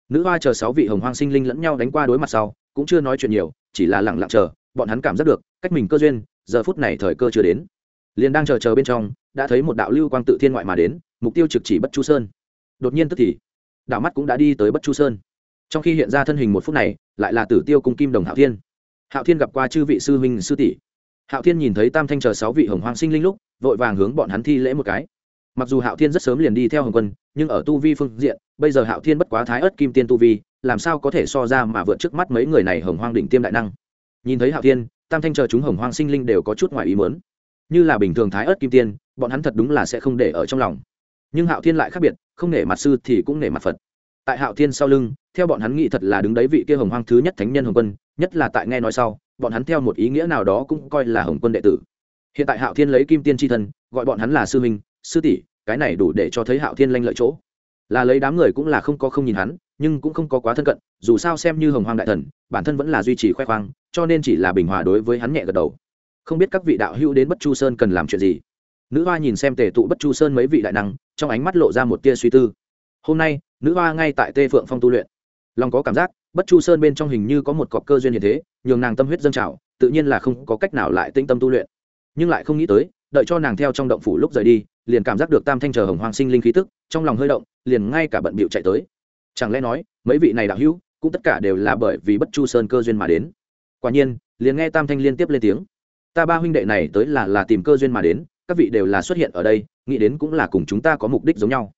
Nữ hoa chờ sáu vị hồng hoang sinh linh lẫn nhau đánh qua đối mặt sau, cũng chưa nói chuyện nhiều, chỉ là lặng lặng chờ, bọn hắn cảm giác được, cách mình cơ duyên, giờ phút này thời cơ chưa đến. Liền đang chờ chờ bên trong, đã thấy một đạo lưu quang tự thiên ngoại mà đến, mục tiêu trực chỉ bất chu sơn. Đột nhiên tức thì, đạo mắt cũng đã đi tới bất chu sơn. Trong khi hiện ra thân hình một phút này, lại là tử tiêu cung kim đồng hạo thiên. Hạo thiên gặp qua chư vị sư huynh sư tỷ. Hạo thiên nhìn thấy tam thanh chờ sáu vị hồng hoang sinh linh lúc, vội vàng hướng bọn hắn thi lễ một cái mặc dù hạo thiên rất sớm liền đi theo hồng quân, nhưng ở tu vi phương diện, bây giờ hạo thiên bất quá thái ớt kim tiên tu vi, làm sao có thể so ra mà vượt trước mắt mấy người này hồng hoang đỉnh tiêm đại năng? Nhìn thấy hạo thiên, tam thanh chờ chúng hồng hoang sinh linh đều có chút ngoài ý mớn như là bình thường thái ớt kim tiên, bọn hắn thật đúng là sẽ không để ở trong lòng. Nhưng hạo thiên lại khác biệt, không nể mặt sư thì cũng nể mặt phật. Tại hạo thiên sau lưng, theo bọn hắn nghĩ thật là đứng đấy vị kia hồng hoang thứ nhất thánh nhân hồng quân, nhất là tại nghe nói sau, bọn hắn theo một ý nghĩa nào đó cũng coi là hồng quân đệ tử. Hiện tại hạo thiên lấy kim tiên tri thân, gọi bọn hắn là sư minh sư tỷ, cái này đủ để cho thấy hạo thiên lanh lợi chỗ. Là lấy đám người cũng là không có không nhìn hắn, nhưng cũng không có quá thân cận, dù sao xem như hồng hoang đại thần, bản thân vẫn là duy trì khoe khoang, cho nên chỉ là bình hòa đối với hắn nhẹ gật đầu. Không biết các vị đạo hữu đến bất chu sơn cần làm chuyện gì? Nữ hoa nhìn xem tề tụ bất chu sơn mấy vị đại năng, trong ánh mắt lộ ra một tia suy tư. Hôm nay, nữ hoa ngay tại tê phượng phong tu luyện. Lòng có cảm giác, bất chu sơn bên trong hình như có một cọc cơ duyên như thế, nhường nàng tâm huyết dâng trào, tự nhiên là không có cách nào lại tĩnh tâm tu luyện. Nhưng lại không nghĩ tới, đợi cho nàng theo trong động phủ lúc rời đi liền cảm giác được tam thanh chờ hồng hoàng sinh linh khí tức, trong lòng hơi động, liền ngay cả bận bịu chạy tới. Chẳng lẽ nói, mấy vị này đạo hữu, cũng tất cả đều là bởi vì bất chu sơn cơ duyên mà đến? Quả nhiên, liền nghe tam thanh liên tiếp lên tiếng. Ta ba huynh đệ này tới là là tìm cơ duyên mà đến, các vị đều là xuất hiện ở đây, nghĩ đến cũng là cùng chúng ta có mục đích giống nhau.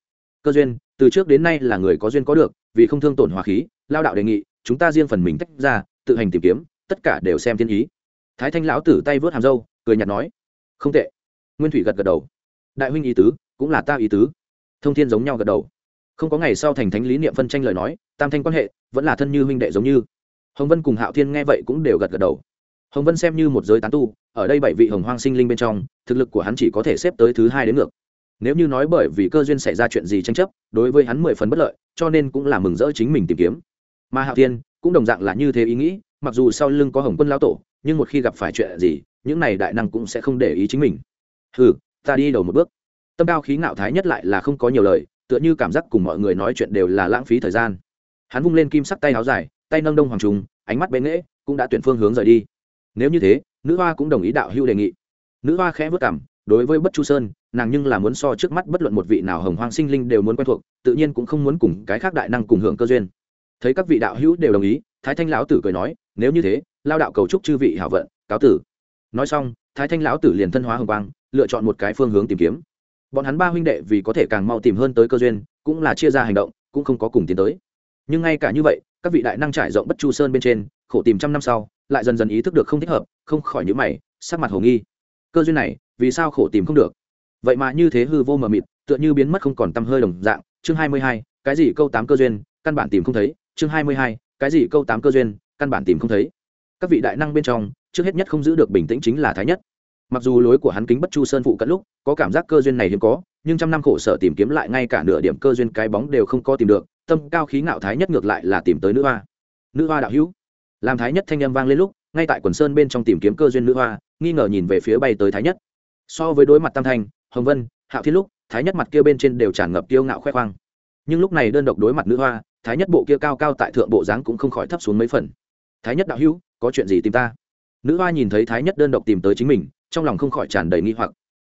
Cơ duyên, từ trước đến nay là người có duyên có được, vì không thương tổn hòa khí, lao đạo đề nghị, chúng ta riêng phần mình tách ra, tự hành tìm kiếm, tất cả đều xem thiên ý. Thái thanh lão tử tay vớt hàm râu, cười nhạt nói, không tệ. Nguyên thủy gật gật đầu đại huynh ý tứ, cũng là ta ý tứ. Thông thiên giống nhau gật đầu. Không có ngày sau thành thánh lý niệm phân tranh lời nói, tam thanh quan hệ, vẫn là thân như huynh đệ giống như. Hồng vân cùng hạo thiên nghe vậy cũng đều gật gật đầu. Hồng vân xem như một giới tán tu, ở đây bảy vị hồng hoang sinh linh bên trong, thực lực của hắn chỉ có thể xếp tới thứ hai đến ngược. Nếu như nói bởi vì cơ duyên xảy ra chuyện gì tranh chấp, đối với hắn mười phần bất lợi, cho nên cũng là mừng rỡ chính mình tìm kiếm. Mà hạo thiên cũng đồng dạng là như thế ý nghĩ, mặc dù sau lưng có hồng quân lao tổ, nhưng một khi gặp phải chuyện gì, những này đại năng cũng sẽ không để ý chính mình. Ừ ta đi đầu một bước. Tâm cao khí ngạo thái nhất lại là không có nhiều lời, tựa như cảm giác cùng mọi người nói chuyện đều là lãng phí thời gian. Hắn vung lên kim sắc tay áo dài, tay nâng đông hoàng trùng ánh mắt bén nghễ, cũng đã tuyển phương hướng rời đi. Nếu như thế, nữ hoa cũng đồng ý đạo hưu đề nghị. Nữ hoa khẽ vất cảm đối với bất chu sơn, nàng nhưng là muốn so trước mắt bất luận một vị nào hồng hoang sinh linh đều muốn quen thuộc, tự nhiên cũng không muốn cùng cái khác đại năng cùng hưởng cơ duyên. Thấy các vị đạo hữu đều đồng ý, thái thanh lão tử cười nói, nếu như thế, lao đạo cầu chúc chư vị hảo vận, cáo tử. Nói xong thái thanh lão tử liền thân hóa hồng quang, lựa chọn một cái phương hướng tìm kiếm. Bọn hắn ba huynh đệ vì có thể càng mau tìm hơn tới cơ duyên, cũng là chia ra hành động, cũng không có cùng tiến tới. Nhưng ngay cả như vậy, các vị đại năng trải rộng bất chu sơn bên trên, khổ tìm trăm năm sau, lại dần dần ý thức được không thích hợp, không khỏi nhữ mày, sắc mặt hồ nghi. Cơ duyên này, vì sao khổ tìm không được? Vậy mà như thế hư vô mờ mịt, tựa như biến mất không còn tăm hơi đồng dạng. Chương hai mươi hai, cái gì câu tám cơ duyên, căn bản tìm không thấy. Chương hai mươi hai, cái gì câu tám cơ duyên, căn bản tìm không thấy. Các vị đại năng bên trong trước hết nhất không giữ được bình tĩnh chính là thái nhất. Mặc dù lối của hắn kính bất chu sơn phụ cận lúc, có cảm giác cơ duyên này hiếm có, nhưng trăm năm khổ sở tìm kiếm lại ngay cả nửa điểm cơ duyên cái bóng đều không có tìm được, tâm cao khí ngạo thái nhất ngược lại là tìm tới nữ hoa. Nữ hoa đạo hữu. Làm thái nhất thanh â m vang lên lúc, ngay tại quần sơn bên trong tìm kiếm cơ duyên nữ hoa, nghi ngờ nhìn về phía bay tới thái nhất. So với đối mặt tam thanh, hồng vân, hạo thiên lúc, thái nhất mặt kia bên trên đều tràn ngập kiêu ngạo khoe khoang. Nhưng lúc này đơn độc đối mặt nữ hoa, thái nhất bộ kia cao cao tại thượng bộ dáng cũng không khỏi thấp xuống mấy phần. Thái nhất đạo hữu, có chuyện gì tìm ta? Nữ hoa nhìn thấy thái nhất đơn độc tìm tới chính mình, trong lòng không khỏi tràn đầy nghi hoặc.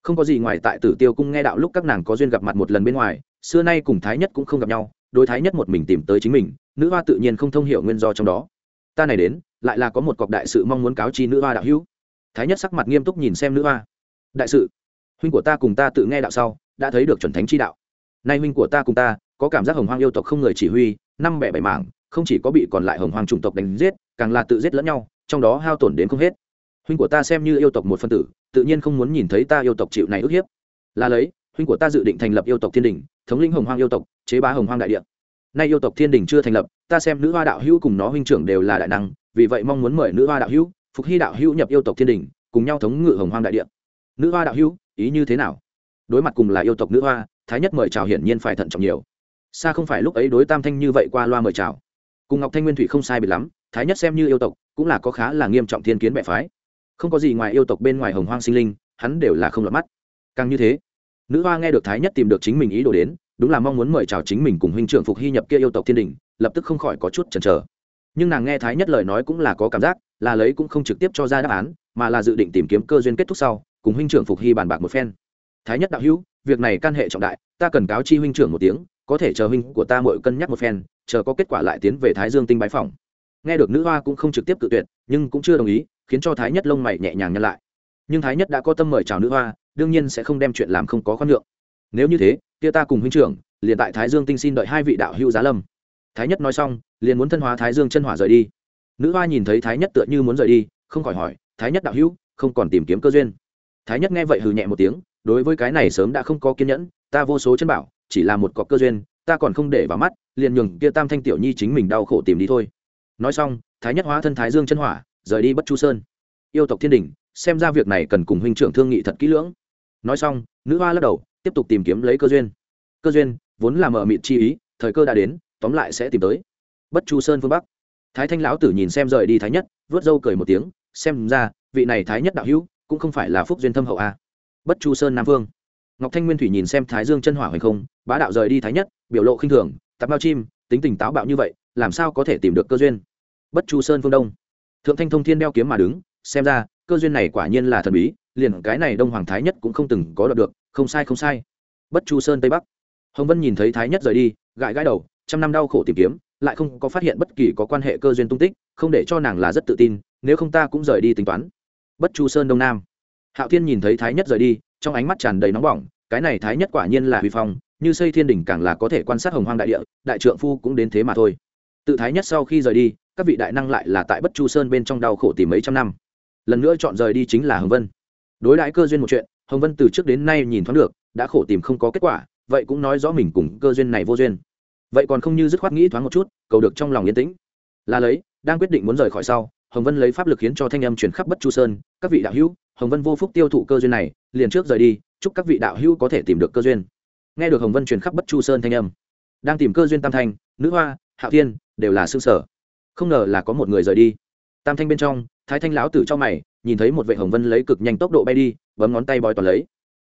Không có gì ngoài tại tử tiêu cung nghe đạo lúc các nàng có duyên gặp mặt một lần bên ngoài, xưa nay cùng thái nhất cũng không gặp nhau, đối thái nhất một mình tìm tới chính mình, nữ hoa tự nhiên không thông hiểu nguyên do trong đó. Ta này đến, lại là có một cọc đại sự mong muốn cáo chi nữ hoa đạo hữu. Thái nhất sắc mặt nghiêm túc nhìn xem nữ hoa. Đại sự? Huynh của ta cùng ta tự nghe đạo sau, đã thấy được chuẩn thánh chi đạo. Nay huynh của ta cùng ta, có cảm giác hồng hoang yêu tộc không người chỉ huy, năm bẻ bảy mảng, không chỉ có bị còn lại hồng hoang chủng tộc đánh giết, càng là tự giết lẫn nhau trong đó hao tổn đến không hết. Huynh của ta xem như yêu tộc một phân tử, tự nhiên không muốn nhìn thấy ta yêu tộc chịu này ức hiếp. Là lấy, huynh của ta dự định thành lập yêu tộc thiên đình, thống lĩnh hồng hoang yêu tộc, chế bá hồng hoang đại địa. Nay yêu tộc thiên đình chưa thành lập, ta xem nữ hoa đạo hữu cùng nó huynh trưởng đều là đại năng, vì vậy mong muốn mời nữ hoa đạo hữu, phục hy đạo hữu nhập yêu tộc thiên đình, cùng nhau thống ngự hồng hoang đại địa. Nữ hoa đạo hữu, ý như thế nào? Đối mặt cùng là yêu tộc nữ hoa, thái nhất mời chào hiển nhiên phải thận trọng nhiều. Xa không phải lúc ấy đối tam thanh như vậy qua loa mời chào cùng ngọc thanh nguyên thủy không sai biệt lắm, thái nhất xem như yêu tộc, cũng là có khá là nghiêm trọng thiên kiến bệ phái. Không có gì ngoài yêu tộc bên ngoài hồng hoang sinh linh, hắn đều là không lọt mắt. Càng như thế, nữ hoa nghe được thái nhất tìm được chính mình ý đồ đến, đúng là mong muốn mời chào chính mình cùng huynh trưởng phục hy nhập kia yêu tộc thiên đình, lập tức không khỏi có chút chần chờ. Nhưng nàng nghe thái nhất lời nói cũng là có cảm giác, là lấy cũng không trực tiếp cho ra đáp án, mà là dự định tìm kiếm cơ duyên kết thúc sau, cùng huynh trưởng phục hy bàn bạc một phen. Thái nhất đạo hữu, việc này can hệ trọng đại, ta cần cáo chi huynh trưởng một tiếng, có thể chờ huynh của ta mội cân nhắc một phen chờ có kết quả lại tiến về thái dương tinh bái phòng. Nghe được nữ hoa cũng không trực tiếp cự tuyệt, nhưng cũng chưa đồng ý, khiến cho thái nhất lông mày nhẹ nhàng nhăn lại. Nhưng thái nhất đã có tâm mời chào nữ hoa, đương nhiên sẽ không đem chuyện làm không có khoan nhượng. Nếu như thế, kia ta cùng huynh trưởng, liền tại thái dương tinh xin đợi hai vị đạo hữu giá lâm. Thái nhất nói xong, liền muốn thân hóa thái dương chân hỏa rời đi. Nữ hoa nhìn thấy thái nhất tựa như muốn rời đi, không khỏi hỏi, thái nhất đạo hữu, không còn tìm kiếm cơ duyên? Thái nhất nghe vậy hừ nhẹ một tiếng, đối với cái này sớm đã không có kiên nhẫn, ta vô số chân bảo, chỉ là một cọc cơ duyên ta còn không để vào mắt, liền nhường kia tam thanh tiểu nhi chính mình đau khổ tìm đi thôi. Nói xong, thái nhất hóa thân thái dương chân hỏa, rời đi bất chu sơn. Yêu tộc thiên đình, xem ra việc này cần cùng huynh trưởng thương nghị thật kỹ lưỡng. Nói xong, nữ hoa lắc đầu, tiếp tục tìm kiếm lấy cơ duyên. Cơ duyên, vốn là mở mịt chi ý, thời cơ đã đến, tóm lại sẽ tìm tới. Bất chu sơn phương bắc. Thái thanh lão tử nhìn xem rời đi thái nhất vớt râu cười một tiếng, xem ra, vị này thái nhất đạo hữu, cũng không phải là phúc duyên thâm hậu a bất chu sơn nam vương ngọc thanh nguyên thủy nhìn xem thái dương chân hỏa hoành không, bá đạo rời đi thái nhất, biểu lộ khinh thường, tạp bao chim, tính tình táo bạo như vậy, làm sao có thể tìm được cơ duyên? Bất chu sơn phương đông. Thượng thanh thông thiên đeo kiếm mà đứng, xem ra, cơ duyên này quả nhiên là thần bí, liền cái này đông hoàng thái nhất cũng không từng có đọc được, không sai không sai. Bất chu sơn tây bắc. Hồng vân nhìn thấy thái nhất rời đi, gãi gãi đầu, trăm năm đau khổ tìm kiếm, lại không có phát hiện bất kỳ có quan hệ cơ duyên tung tích, không để cho nàng là rất tự tin, nếu không ta cũng rời đi tính toán. Bất chu sơn đông nam. Hạo thiên nhìn thấy thái nhất rời đi trong ánh mắt tràn đầy nóng bỏng, cái này thái nhất quả nhiên là huy phong, như xây thiên đỉnh càng là có thể quan sát hồng hoang đại địa, đại trượng phu cũng đến thế mà thôi. Tự thái nhất sau khi rời đi, các vị đại năng lại là tại bất chu sơn bên trong đau khổ tìm mấy trăm năm. Lần nữa chọn rời đi chính là hồng vân. Đối đãi cơ duyên một chuyện, hồng vân từ trước đến nay nhìn thoáng được, đã khổ tìm không có kết quả, vậy cũng nói rõ mình cùng cơ duyên này vô duyên. Vậy còn không như dứt khoát nghĩ thoáng một chút, cầu được trong lòng yên tĩnh. Là lấy, đang quyết định muốn rời khỏi sau hồng vân lấy pháp lực khiến cho thanh âm chuyển khắp bất chu sơn, các vị đạo hữu, hồng vân vô phúc tiêu thụ cơ duyên này, liền trước rời đi, chúc các vị đạo hữu có thể tìm được cơ duyên. Nghe được hồng vân truyền khắp bất chu sơn thanh âm, đang tìm cơ duyên tam thanh, nữ hoa hạ thiên đều là xương sở. Không ngờ là có một người rời đi. Tam thanh bên trong, thái thanh lão tử cho mày, nhìn thấy một vệ hồng vân lấy cực nhanh tốc độ bay đi, bấm ngón tay bói toàn lấy.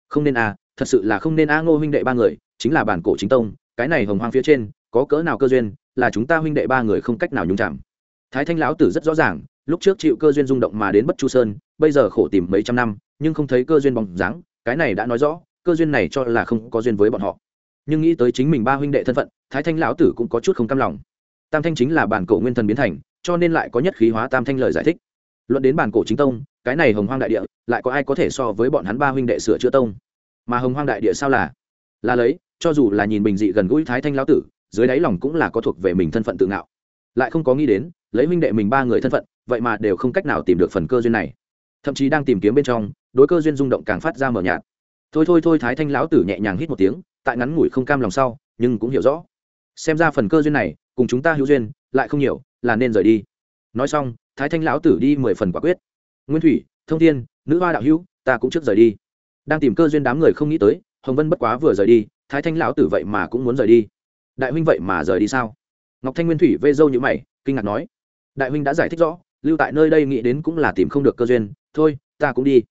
Không nên a à, thật sự là không nên a à, ngô huynh đệ ba người, chính là bản cổ chính tông, cái này hồng hoang phía trên, có cỡ nào cơ duyên, là chúng ta huynh đệ ba người không cách nào nhúng chạm. Thái thanh lão tử rất rõ ràng lúc trước chịu cơ duyên rung động mà đến bất chu sơn, bây giờ khổ tìm mấy trăm năm, nhưng không thấy cơ duyên bóng dáng, cái này đã nói rõ, cơ duyên này cho là không có duyên với bọn họ. Nhưng nghĩ tới chính mình ba huynh đệ thân phận, thái thanh lão tử cũng có chút không cam lòng. Tam thanh chính là bản cổ nguyên thần biến thành, cho nên lại có nhất khí hóa tam thanh lời giải thích. Luận đến bản cổ chính tông, cái này hồng hoang đại địa, lại có ai có thể so với bọn hắn ba huynh đệ sửa chữa tông? Mà hồng hoang đại địa sao là? Là lấy, cho dù là nhìn bình dị gần gũi thái thanh lão tử, dưới đáy lòng cũng là có thuộc về mình thân phận tự ngạo. Lại không có nghĩ đến, lấy huynh đệ mình ba người thân phận vậy mà đều không cách nào tìm được phần cơ duyên này. Thậm chí đang tìm kiếm bên trong, đối cơ duyên rung động càng phát ra mờ nhạt. Thôi thôi thôi, thái thanh lão tử nhẹ nhàng hít một tiếng, tại ngắn ngủi không cam lòng sau, nhưng cũng hiểu rõ. Xem ra phần cơ duyên này, cùng chúng ta hữu duyên, lại không nhiều, là nên rời đi. Nói xong, thái thanh lão tử đi mười phần quả quyết. Nguyên thủy, thông thiên, nữ hoa đạo hữu, ta cũng trước rời đi. Đang tìm cơ duyên đám người không nghĩ tới, hồng vân bất quá vừa rời đi, thái thanh lão tử vậy mà cũng muốn rời đi. Đại huynh vậy mà rời đi sao? Ngọc thanh nguyên thủy vê dâu như mày, kinh ngạc nói. Đại huynh đã giải thích rõ lưu tại nơi đây nghĩ đến cũng là tìm không được cơ duyên, thôi, ta cũng đi.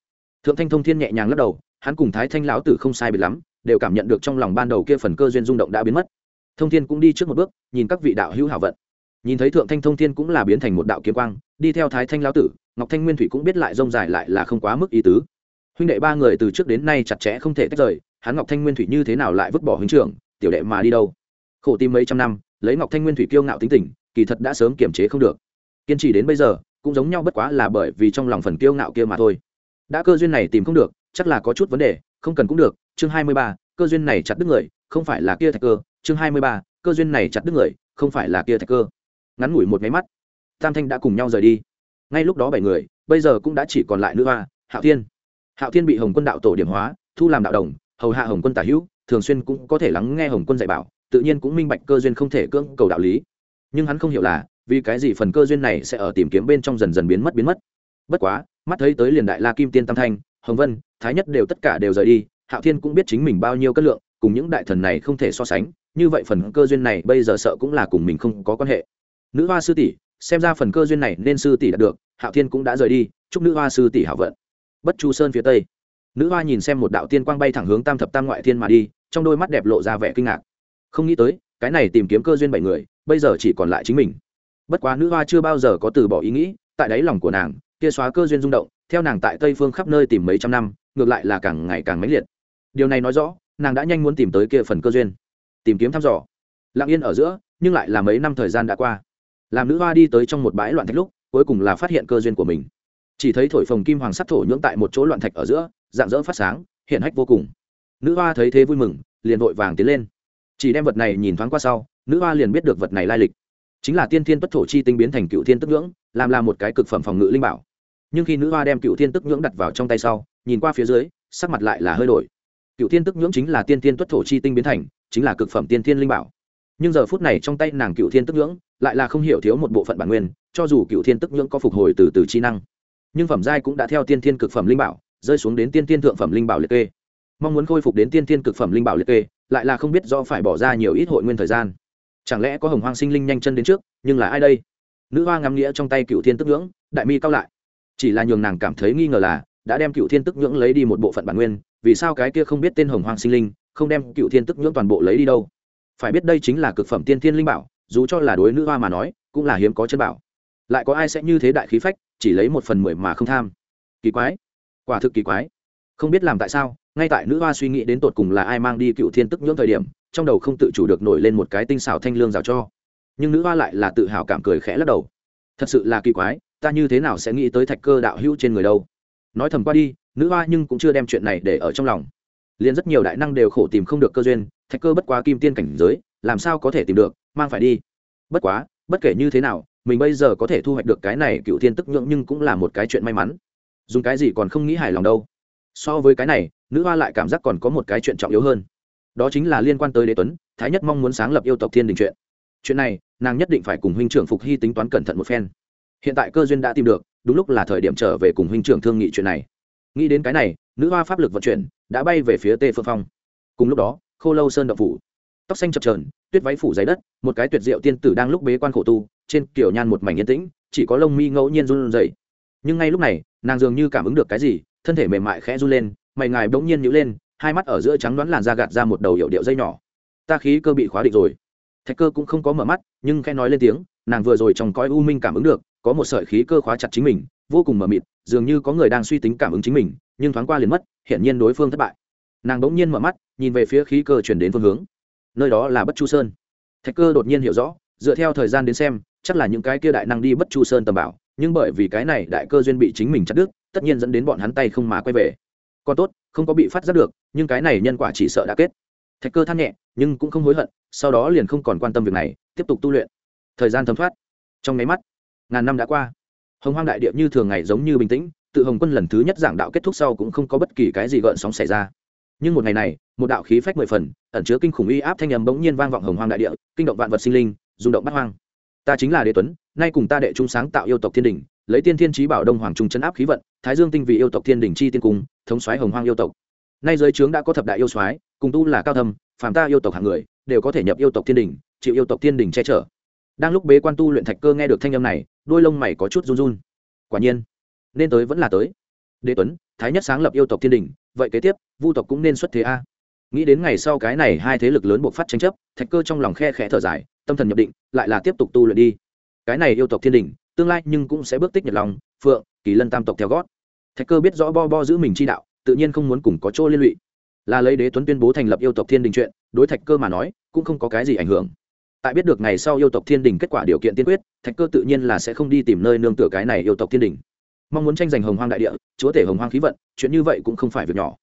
Thượng thanh thông thiên nhẹ nhàng lắc đầu, hắn cùng thái thanh lão tử không sai biệt lắm, đều cảm nhận được trong lòng ban đầu kia phần cơ duyên rung động đã biến mất. Thông thiên cũng đi trước một bước, nhìn các vị đạo hữu hảo vận. Nhìn thấy thượng thanh thông thiên cũng là biến thành một đạo kiếm quang, đi theo thái thanh lão tử, ngọc thanh nguyên thủy cũng biết lại rông dài lại là không quá mức ý tứ. Huynh đệ ba người từ trước đến nay chặt chẽ không thể tách rời, hắn ngọc thanh nguyên thủy như thế nào lại vứt bỏ huynh trưởng, tiểu đệ mà đi đâu? Khổ tim mấy trăm năm, lấy ngọc thanh nguyên thủy kiêu ngạo tính tình, kỳ thật đã sớm kiềm chế không được kiên trì đến bây giờ, cũng giống nhau bất quá là bởi vì trong lòng phần kiêu ngạo kia mà thôi. Đã cơ duyên này tìm không được, chắc là có chút vấn đề, không cần cũng được, chương hai mươi ba, cơ duyên này chặt đứt người, không phải là kia thạch cơ, chương hai mươi ba, cơ duyên này chặt đứt người, không phải là kia thạch cơ. Ngắn ngủi một máy mắt, tam thanh đã cùng nhau rời đi. Ngay lúc đó bảy người, bây giờ cũng đã chỉ còn lại nữ hoa, hạo thiên. Hạo thiên bị hồng quân đạo tổ điểm hóa, thu làm đạo đồng, hầu hạ hồng quân tả hữu, thường xuyên cũng có thể lắng nghe hồng quân dạy bảo, tự nhiên cũng minh bạch cơ duyên không thể cưỡng cầu đạo lý. Nhưng hắn không hiểu là vì cái gì phần cơ duyên này sẽ ở tìm kiếm bên trong dần dần biến mất biến mất? Bất quá, mắt thấy tới liền đại la kim tiên tam thanh, hồng vân, thái nhất đều tất cả đều rời đi, hạo thiên cũng biết chính mình bao nhiêu cân lượng, cùng những đại thần này không thể so sánh, như vậy phần cơ duyên này bây giờ sợ cũng là cùng mình không có quan hệ. Nữ hoa sư tỷ, xem ra phần cơ duyên này nên sư tỷ đạt được, hạo thiên cũng đã rời đi, chúc nữ hoa sư tỷ hảo vận. Bất chu sơn phía tây, nữ hoa nhìn xem một đạo tiên quang bay thẳng hướng tam thập tam ngoại thiên mà đi, trong đôi mắt đẹp lộ ra vẻ kinh ngạc. Không nghĩ tới, cái này tìm kiếm cơ duyên bảy người, bây giờ chỉ còn lại chính mình bất quá nữ hoa chưa bao giờ có từ bỏ ý nghĩ, tại đáy lòng của nàng, kia xóa cơ duyên rung động, theo nàng tại tây phương khắp nơi tìm mấy trăm năm, ngược lại là càng ngày càng mãnh liệt. Điều này nói rõ, nàng đã nhanh muốn tìm tới kia phần cơ duyên. Tìm kiếm thăm dò. Lặng yên ở giữa, nhưng lại là mấy năm thời gian đã qua. Làm nữ hoa đi tới trong một bãi loạn thạch lúc, cuối cùng là phát hiện cơ duyên của mình. Chỉ thấy thổi phồng kim hoàng sắt thổ nhưỡng tại một chỗ loạn thạch ở giữa dạng dỡ phát sáng, hiện hách vô cùng. Nữ hoa thấy thế vui mừng, liền vội vàng tiến lên. Chỉ đem vật này nhìn thoáng qua sau, nữ hoa liền biết được vật này lai lịch chính là tiên thiên tuất thổ chi tinh biến thành cựu thiên tức nhưỡng, làm là một cái cực phẩm phòng ngự linh bảo. Nhưng khi nữ hoa đem cựu thiên tức nhưỡng đặt vào trong tay sau, nhìn qua phía dưới, sắc mặt lại là hơi đổi. Cựu thiên tức nhưỡng chính là tiên thiên tuất thổ chi tinh biến thành, chính là cực phẩm tiên thiên linh bảo. Nhưng giờ phút này trong tay nàng cựu thiên tức nhưỡng, lại là không hiểu thiếu một bộ phận bản nguyên, cho dù cựu thiên tức nhưỡng có phục hồi từ từ chi năng, nhưng phẩm giai cũng đã theo tiên thiên cực phẩm linh bảo, rơi xuống đến tiên thiên thượng phẩm linh bảo liệt kê. Mong muốn khôi phục đến tiên thiên cực phẩm linh bảo liệt kê, lại là không biết do phải bỏ ra nhiều ít hội nguyên thời gian chẳng lẽ có hồng hoang sinh linh nhanh chân đến trước, nhưng là ai đây? Nữ hoa ngắm nghĩa trong tay cựu thiên tức ngưỡng, đại mi cao lại. Chỉ là nhường nàng cảm thấy nghi ngờ là, đã đem cựu thiên tức nhưỡng lấy đi một bộ phận bản nguyên, vì sao cái kia không biết tên hồng hoang sinh linh, không đem cựu thiên tức nhưỡng toàn bộ lấy đi đâu? Phải biết đây chính là cực phẩm tiên thiên linh bảo, dù cho là đối nữ hoa mà nói, cũng là hiếm có chân bảo. Lại có ai sẽ như thế đại khí phách, chỉ lấy một phần mười mà không tham? Kỳ quái. Quả thực kỳ quái. Không biết làm tại sao, ngay tại nữ hoa suy nghĩ đến tột cùng là ai mang đi cựu thiên tức nhưỡng thời điểm trong đầu không tự chủ được nổi lên một cái tinh xảo thanh lương rào cho. Nhưng nữ hoa lại là tự hào cảm cười khẽ lắc đầu. Thật sự là kỳ quái, ta như thế nào sẽ nghĩ tới thạch cơ đạo hữu trên người đâu? Nói thầm qua đi, nữ hoa nhưng cũng chưa đem chuyện này để ở trong lòng. Liền rất nhiều đại năng đều khổ tìm không được cơ duyên, thạch cơ bất quá kim tiên cảnh giới, làm sao có thể tìm được, mang phải đi. Bất quá, bất kể như thế nào, mình bây giờ có thể thu hoạch được cái này cựu thiên tức nhượng nhưng cũng là một cái chuyện may mắn. Dùng cái gì còn không nghĩ hài lòng đâu. So với cái này, nữ hoa lại cảm giác còn có một cái chuyện trọng yếu hơn đó chính là liên quan tới đế tuấn, thái nhất mong muốn sáng lập yêu tộc thiên đình chuyện. Chuyện này, nàng nhất định phải cùng huynh trưởng phục hy tính toán cẩn thận một phen. Hiện tại cơ duyên đã tìm được, đúng lúc là thời điểm trở về cùng huynh trưởng thương nghị chuyện này. Nghĩ đến cái này, nữ hoa pháp lực vận chuyển đã bay về phía tê phương phong. Cùng lúc đó, khô lâu sơn đậu phủ. Tóc xanh chập trờn tuyết váy phủ giấy đất, một cái tuyệt diệu tiên tử đang lúc bế quan khổ tu, trên kiểu nhan một mảnh yên tĩnh, chỉ có lông mi ngẫu nhiên run rẩy. Nhưng ngay lúc này, nàng dường như cảm ứng được cái gì, thân thể mềm mại khẽ run lên, mày ngài bỗng nhiên nhữ lên hai mắt ở giữa trắng đoán làn da gạt ra một đầu hiệu điệu dây nhỏ. Ta khí cơ bị khóa định rồi. Thạch cơ cũng không có mở mắt, nhưng khẽ nói lên tiếng, nàng vừa rồi trong cõi u minh cảm ứng được, có một sợi khí cơ khóa chặt chính mình, vô cùng mờ mịt, dường như có người đang suy tính cảm ứng chính mình, nhưng thoáng qua liền mất, hiển nhiên đối phương thất bại. Nàng bỗng nhiên mở mắt, nhìn về phía khí cơ chuyển đến phương hướng. Nơi đó là bất chu sơn. Thạch cơ đột nhiên hiểu rõ, dựa theo thời gian đến xem, chắc là những cái kia đại năng đi bất chu sơn tầm bảo, nhưng bởi vì cái này đại cơ duyên bị chính mình chặt đứt, tất nhiên dẫn đến bọn hắn tay không mà quay về. Còn tốt không có bị phát giác được, nhưng cái này nhân quả chỉ sợ đã kết. Thạch cơ than nhẹ, nhưng cũng không hối hận, sau đó liền không còn quan tâm việc này, tiếp tục tu luyện. Thời gian thấm thoát. Trong nháy mắt, ngàn năm đã qua. Hồng hoang đại địa như thường ngày giống như bình tĩnh, tự hồng quân lần thứ nhất giảng đạo kết thúc sau cũng không có bất kỳ cái gì gợn sóng xảy ra. Nhưng một ngày này, một đạo khí phách mười phần, ẩn chứa kinh khủng uy áp thanh âm bỗng nhiên vang vọng hồng hoang đại địa, kinh động vạn vật sinh linh, rung động bắt hoang. Ta chính là đế tuấn nay cùng ta đệ trung sáng tạo yêu tộc thiên đình, lấy tiên thiên trí bảo đông hoàng trung chấn áp khí vận, thái dương tinh vị yêu tộc thiên đình chi tiên cung, thống soái hồng hoang yêu tộc. Nay giới trướng đã có thập đại yêu soái, cùng tu là cao thâm, phàm ta yêu tộc hạng người, đều có thể nhập yêu tộc thiên đình, chịu yêu tộc thiên đình che chở. Đang lúc bế quan tu luyện thạch cơ nghe được thanh âm này, đôi lông mày có chút run run. Quả nhiên, nên tới vẫn là tới. Đế tuấn, thái nhất sáng lập yêu tộc thiên đình, vậy kế tiếp, vu tộc cũng nên xuất thế a. Nghĩ đến ngày sau cái này hai thế lực lớn buộc phát tranh chấp, thạch cơ trong lòng khe khẽ thở dài, tâm thần nhập định, lại là tiếp tục tu luyện đi cái này yêu tộc thiên đình, tương lai nhưng cũng sẽ bước tích nhật lòng, phượng, kỳ lân tam tộc theo gót. Thạch cơ biết rõ bo bo giữ mình chi đạo, tự nhiên không muốn cùng có chỗ liên lụy. Là lấy đế tuấn tuyên bố thành lập yêu tộc thiên đình chuyện, đối thạch cơ mà nói, cũng không có cái gì ảnh hưởng. Tại biết được ngày sau yêu tộc thiên đình kết quả điều kiện tiên quyết, thạch cơ tự nhiên là sẽ không đi tìm nơi nương tựa cái này yêu tộc thiên đình. Mong muốn tranh giành hồng hoang đại địa, chúa tể hồng hoang khí vận, chuyện như vậy cũng không phải việc nhỏ.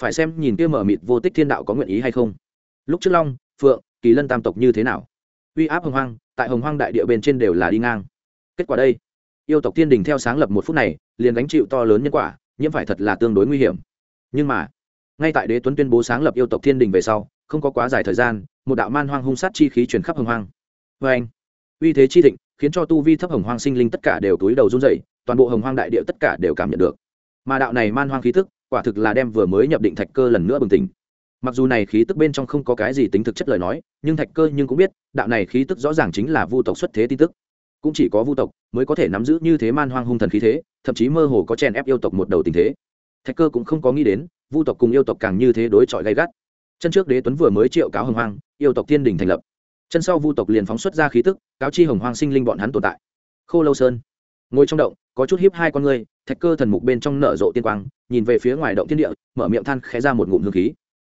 Phải xem nhìn kia mở mịt vô tích thiên đạo có nguyện ý hay không. Lúc trước long, phượng, kỳ lân tam tộc như thế nào? Uy áp hồng hoang tại hồng hoang đại địa bên trên đều là đi ngang. Kết quả đây, yêu tộc thiên đình theo sáng lập một phút này, liền gánh chịu to lớn nhân quả, nhiễm phải thật là tương đối nguy hiểm. Nhưng mà, ngay tại đế tuấn tuyên bố sáng lập yêu tộc thiên đình về sau, không có quá dài thời gian, một đạo man hoang hung sát chi khí truyền khắp hồng hoang. Vê anh, uy thế chi thịnh, khiến cho tu vi thấp hồng hoang sinh linh tất cả đều túi đầu run dậy toàn bộ hồng hoang đại địa tất cả đều cảm nhận được. Mà đạo này man hoang khí tức quả thực là đem vừa mới nhập định thạch cơ lần nữa bừng tỉnh mặc dù này khí tức bên trong không có cái gì tính thực chất lời nói, nhưng thạch cơ nhưng cũng biết, đạo này khí tức rõ ràng chính là vu tộc xuất thế tin tức. Cũng chỉ có vu tộc mới có thể nắm giữ như thế man hoang hung thần khí thế, thậm chí mơ hồ có chèn ép yêu tộc một đầu tình thế. Thạch cơ cũng không có nghĩ đến, vu tộc cùng yêu tộc càng như thế đối chọi gay gắt. Chân trước đế tuấn vừa mới triệu cáo hồng hoang, yêu tộc thiên đình thành lập. Chân sau vu tộc liền phóng xuất ra khí tức, cáo chi hồng hoang sinh linh bọn hắn tồn tại. Khô lâu sơn. Ngồi trong động, có chút hiếp hai con người, thạch cơ thần mục bên trong nở rộ tiên quang, nhìn về phía ngoài động thiên địa, mở miệng than khẽ ra một ngụm hương khí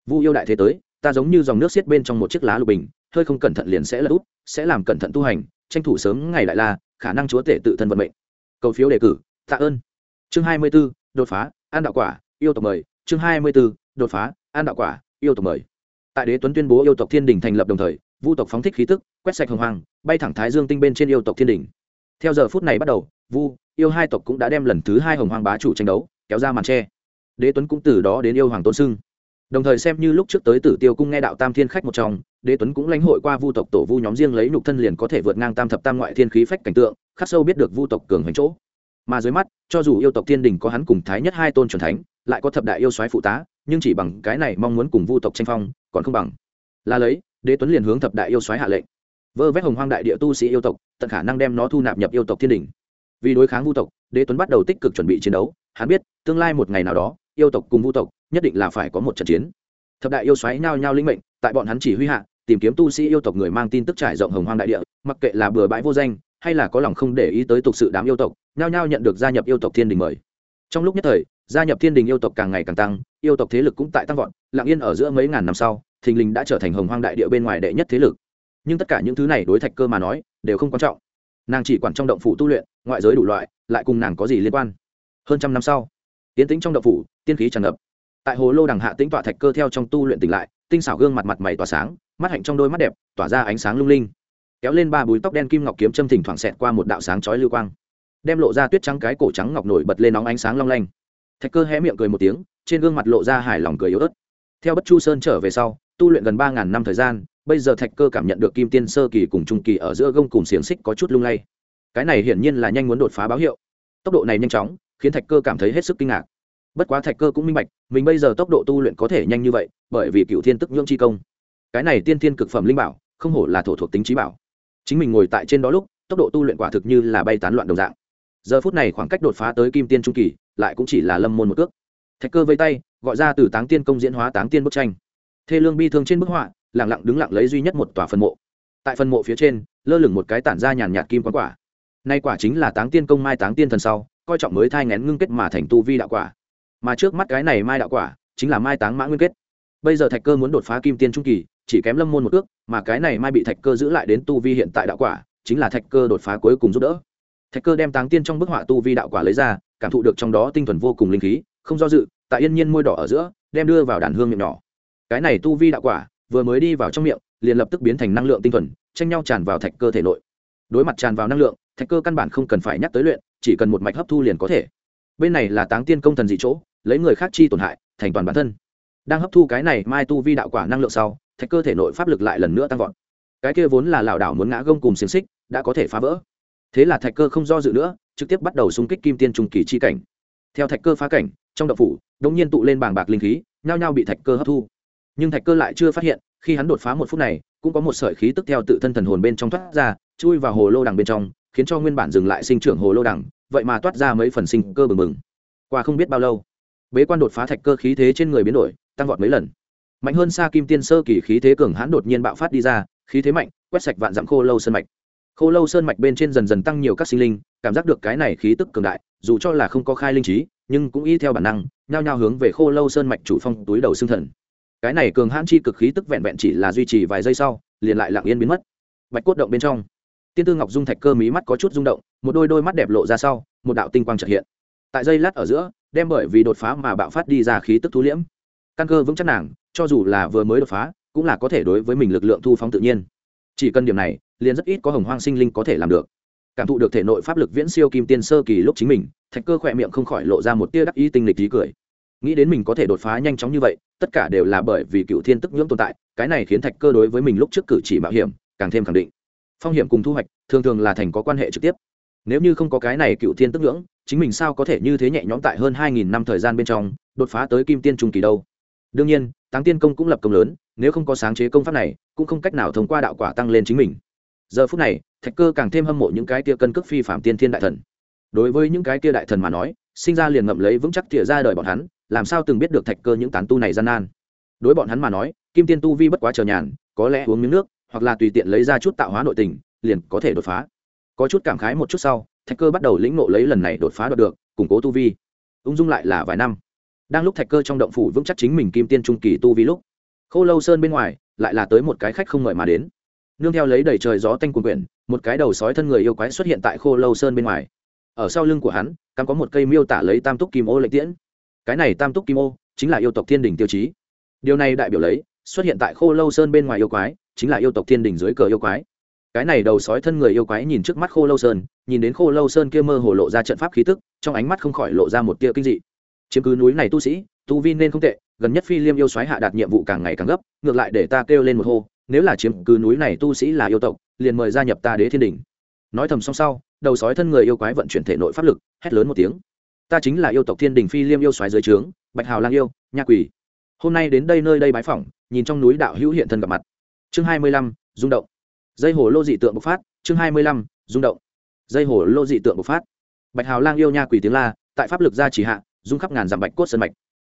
vu yêu đại thế tới ta giống như dòng nước xiết bên trong một chiếc lá lục bình hơi không cẩn thận liền sẽ lật út, sẽ làm cẩn thận tu hành tranh thủ sớm ngày lại la khả năng chúa tể tự thân vận mệnh. Cầu phiếu đề cử tạ ơn. Chương hai mươi 24, đột phá an đạo quả yêu tộc mời. Chương hai mươi 24, đột phá an đạo quả yêu tộc mời. Tại đế tuấn tuyên bố yêu tộc thiên đình thành lập đồng thời vu tộc phóng thích khí tức quét sạch hồng hoàng bay thẳng thái dương tinh bên trên yêu tộc thiên đình. Theo giờ phút này bắt đầu vu yêu hai tộc cũng đã đem lần thứ hai hồng hoàng bá chủ tranh đấu kéo ra màn tre. Đế tuấn cũng từ đó đến yêu hoàng tôn sưng đồng thời xem như lúc trước tới tử tiêu cung nghe đạo tam thiên khách một trong, đế tuấn cũng lãnh hội qua vu tộc tổ vu nhóm riêng lấy nhục thân liền có thể vượt ngang tam thập tam ngoại thiên khí phách cảnh tượng, khắc sâu biết được vu tộc cường hoành chỗ. Mà dưới mắt, cho dù yêu tộc thiên đình có hắn cùng thái nhất hai tôn c thánh, lại có thập đại yêu soái phụ tá, nhưng chỉ bằng cái này mong muốn cùng vu tộc tranh phong, còn không bằng. Là lấy, đế tuấn liền hướng thập đại yêu soái hạ lệnh. Vơ vét hồng hoang đại địa tu sĩ yêu tộc, tận khả năng đem nó thu nạp nhập yêu tộc thiên đình. Vì đối kháng vu tộc, đế tuấn bắt đầu tích cực chuẩn bị chiến đấu. Hắn biết, tương lai một ngày nào đó, yêu tộc cùng vu tộc nhất định là phải có một trận chiến. Thập đại yêu xoáy nhao nhao linh mệnh, tại bọn hắn chỉ huy hạ, tìm kiếm tu sĩ yêu tộc người mang tin tức trải rộng hồng hoang đại địa, mặc kệ là bừa bãi vô danh, hay là có lòng không để ý tới tục sự đám yêu tộc, nhao nhao nhận được gia nhập yêu tộc thiên đình mời. Trong lúc nhất thời, gia nhập thiên đình yêu tộc càng ngày càng tăng, yêu tộc thế lực cũng tại tăng vọt lạng yên ở giữa mấy ngàn năm sau, thình lình đã trở thành hồng hoang đại địa bên ngoài đệ nhất thế lực. Nhưng tất cả những thứ này đối thạch cơ mà nói, đều không quan trọng. Nàng chỉ quản trong động phủ tu luyện, ngoại giới đủ loại, lại cùng nàng có gì liên quan? Hơn trăm năm sau tiến tĩnh trong động phủ, tiên khí tràn ngập tại hồ lô đằng hạ tĩnh tọa thạch cơ theo trong tu luyện tỉnh lại, tinh xảo gương mặt mặt mày tỏa sáng, mắt hạnh trong đôi mắt đẹp, tỏa ra ánh sáng lung linh. Kéo lên ba búi tóc đen kim ngọc kiếm châm thỉnh thoảng xẹt qua một đạo sáng chói lưu quang, đem lộ ra tuyết trắng cái cổ trắng ngọc nổi bật lên nóng ánh sáng long lanh. Thạch cơ hé miệng cười một tiếng, trên gương mặt lộ ra hài lòng cười yếu ớt. Theo bất chu sơn trở về sau, tu luyện gần ba ngàn năm thời gian, bây giờ thạch cơ cảm nhận được kim tiên sơ kỳ cùng trung kỳ ở giữa gông cùng xiềng xích có chút lung lay. Cái này hiển nhiên là nhanh muốn đột phá báo hiệu. Tốc độ này nhanh chóng, khiến thạch cơ cảm thấy hết sức kinh ngạc bất quá thạch cơ cũng minh bạch, mình bây giờ tốc độ tu luyện có thể nhanh như vậy, bởi vì cựu thiên tức nhưỡng chi công. Cái này tiên thiên cực phẩm linh bảo, không hổ là thổ thuộc tính trí bảo. Chính mình ngồi tại trên đó lúc, tốc độ tu luyện quả thực như là bay tán loạn đồng dạng. Giờ phút này khoảng cách đột phá tới kim tiên trung kỳ, lại cũng chỉ là lâm môn một cước. Thạch cơ vây tay, gọi ra từ táng tiên công diễn hóa táng tiên bức tranh. Thê lương bi thương trên bức họa lẳng lặng đứng lặng lấy duy nhất một tòa phần mộ. Tại phần mộ phía trên, lơ lửng một cái tản ra nhàn nhạt kim quán quả. Nay quả chính là táng tiên công mai táng tiên thần sau, coi trọng mới thai ngén ngưng kết mà thành tu vi đạo quả mà trước mắt cái này mai đạo quả chính là mai táng mã nguyên kết. Bây giờ thạch cơ muốn đột phá kim tiên trung kỳ, chỉ kém lâm môn một ước mà cái này mai bị thạch cơ giữ lại đến tu vi hiện tại đạo quả, chính là thạch cơ đột phá cuối cùng giúp đỡ. Thạch cơ đem táng tiên trong bức họa tu vi đạo quả lấy ra, cảm thụ được trong đó tinh thuần vô cùng linh khí, không do dự, tại yên nhiên môi đỏ ở giữa, đem đưa vào đàn hương miệng nhỏ. Cái này tu vi đạo quả, vừa mới đi vào trong miệng, liền lập tức biến thành năng lượng tinh thuần, tranh nhau tràn vào thạch cơ thể nội. Đối mặt tràn vào năng lượng, thạch cơ căn bản không cần phải nhắc tới luyện, chỉ cần một mạch hấp thu liền có thể. Bên này là táng tiên công thần dị chỗ lấy người khác chi tổn hại, thành toàn bản thân. Đang hấp thu cái này mai tu vi đạo quả năng lượng sau, thạch cơ thể nội pháp lực lại lần nữa tăng vọt. Cái kia vốn là lảo đảo muốn ngã gông cùng xiềng xích, đã có thể phá vỡ. Thế là thạch cơ không do dự nữa, trực tiếp bắt đầu xung kích kim tiên trung kỳ chi cảnh. Theo thạch cơ phá cảnh, trong đậu phủ, đống nhiên tụ lên bàng bạc linh khí, nhao nhao bị thạch cơ hấp thu. Nhưng thạch cơ lại chưa phát hiện, khi hắn đột phá một phút này, cũng có một sợi khí tức theo tự thân thần hồn bên trong thoát ra, chui vào hồ lô đằng bên trong, khiến cho nguyên bản dừng lại sinh trưởng hồ lô đằng, vậy mà toát ra mấy phần sinh cơ bừng bừng. Qua không biết bao lâu bế quan đột phá thạch cơ khí thế trên người biến đổi, tăng vọt mấy lần. Mạnh hơn xa kim tiên sơ kỳ khí thế cường hãn đột nhiên bạo phát đi ra, khí thế mạnh, quét sạch vạn dặm khô lâu sơn mạch. Khô lâu sơn mạch bên trên dần dần tăng nhiều các sinh linh, cảm giác được cái này khí tức cường đại, dù cho là không có khai linh trí, nhưng cũng y theo bản năng, nhao nhao hướng về khô lâu sơn mạch chủ phong túi đầu xương thần. Cái này cường hãn chi cực khí tức vẹn vẹn chỉ là duy trì vài giây sau, liền lại lặng yên biến mất. Bạch cốt động bên trong, tiên tư ngọc dung thạch cơ mí mắt có chút rung động, một đôi đôi mắt đẹp lộ ra sau, một đạo tinh quang trợ hiện. Tại dây lát ở giữa đem bởi vì đột phá mà bạo phát đi ra khí tức thu liễm. Căn cơ vững chắc nàng, cho dù là vừa mới đột phá, cũng là có thể đối với mình lực lượng thu phóng tự nhiên. Chỉ cần điểm này, liền rất ít có hồng hoang sinh linh có thể làm được. Cảm thụ được thể nội pháp lực viễn siêu kim tiên sơ kỳ lúc chính mình, thạch cơ khỏe miệng không khỏi lộ ra một tia đắc ý tinh lịch tí cười. Nghĩ đến mình có thể đột phá nhanh chóng như vậy, tất cả đều là bởi vì cựu thiên tức nhưỡng tồn tại, cái này khiến thạch cơ đối với mình lúc trước cử chỉ mạo hiểm, càng thêm khẳng định. Phong hiểm cùng thu hoạch, thường thường là thành có quan hệ trực tiếp. Nếu như không có cái này cựu thiên tức nhưỡng chính mình sao có thể như thế nhẹ nhõm tại hơn hai nghìn năm thời gian bên trong, đột phá tới kim tiên trung kỳ đâu? Đương nhiên, táng tiên công cũng lập công lớn, nếu không có sáng chế công pháp này, cũng không cách nào thông qua đạo quả tăng lên chính mình. Giờ phút này, thạch cơ càng thêm hâm mộ những cái kia cân cước phi phạm tiên thiên đại thần. Đối với những cái kia đại thần mà nói, sinh ra liền ngậm lấy vững chắc tỉa ra đời bọn hắn, làm sao từng biết được thạch cơ những tán tu này gian nan? Đối bọn hắn mà nói, kim tiên tu vi bất quá chờ nhàn, có lẽ uống miếng nước, hoặc là tùy tiện lấy ra chút tạo hóa nội tình, liền có thể đột phá. Có chút cảm khái một chút sau thạch cơ bắt đầu lĩnh ngộ lấy lần này đột phá đoạt được, củng cố tu vi. Ung dung lại là vài năm. Đang lúc thạch cơ trong động phủ vững chắc chính mình kim tiên trung kỳ tu vi lúc, khô lâu sơn bên ngoài lại là tới một cái khách không mời mà đến. Nương theo lấy đầy trời gió tanh cuồng quyển một cái đầu sói thân người yêu quái xuất hiện tại khô lâu sơn bên ngoài. Ở sau lưng của hắn, cắm có một cây miêu tả lấy tam túc kim ô lệnh tiễn. Cái này tam túc kim ô chính là yêu tộc thiên đình tiêu chí. Điều này đại biểu lấy, xuất hiện tại khô lâu sơn bên ngoài yêu quái chính là yêu tộc thiên đình dưới cờ yêu quái cái này đầu sói thân người yêu quái nhìn trước mắt khô lâu sơn, nhìn đến khô lâu sơn kia mơ hồ lộ ra trận pháp khí tức, trong ánh mắt không khỏi lộ ra một tia kinh dị. Chiếm cứ núi này tu sĩ, tu vi nên không tệ, gần nhất phi liêm yêu xoáy hạ đạt nhiệm vụ càng ngày càng gấp, ngược lại để ta kêu lên một hô, nếu là chiếm cứ núi này tu sĩ là yêu tộc, liền mời gia nhập ta đế thiên đình. Nói thầm xong sau, đầu sói thân người yêu quái vận chuyển thể nội pháp lực, hét lớn một tiếng. Ta chính là yêu tộc thiên đình phi liêm yêu xoáy dưới trướng, bạch hào lang yêu, nha quỷ. Hôm nay đến đây nơi đây bái phỏng, nhìn trong núi đạo hữu hiện thân gặp mặt. Chương hai mươi lăm, rung động dây hồ lô dị tượng bộc phát, chương hai mươi lăm, rung động. Dây hồ lô dị tượng bộc phát. Bạch hào lang yêu nha quỷ tiếng la, tại pháp lực gia chỉ hạ rung khắp ngàn dặm bạch cốt sơn mạch.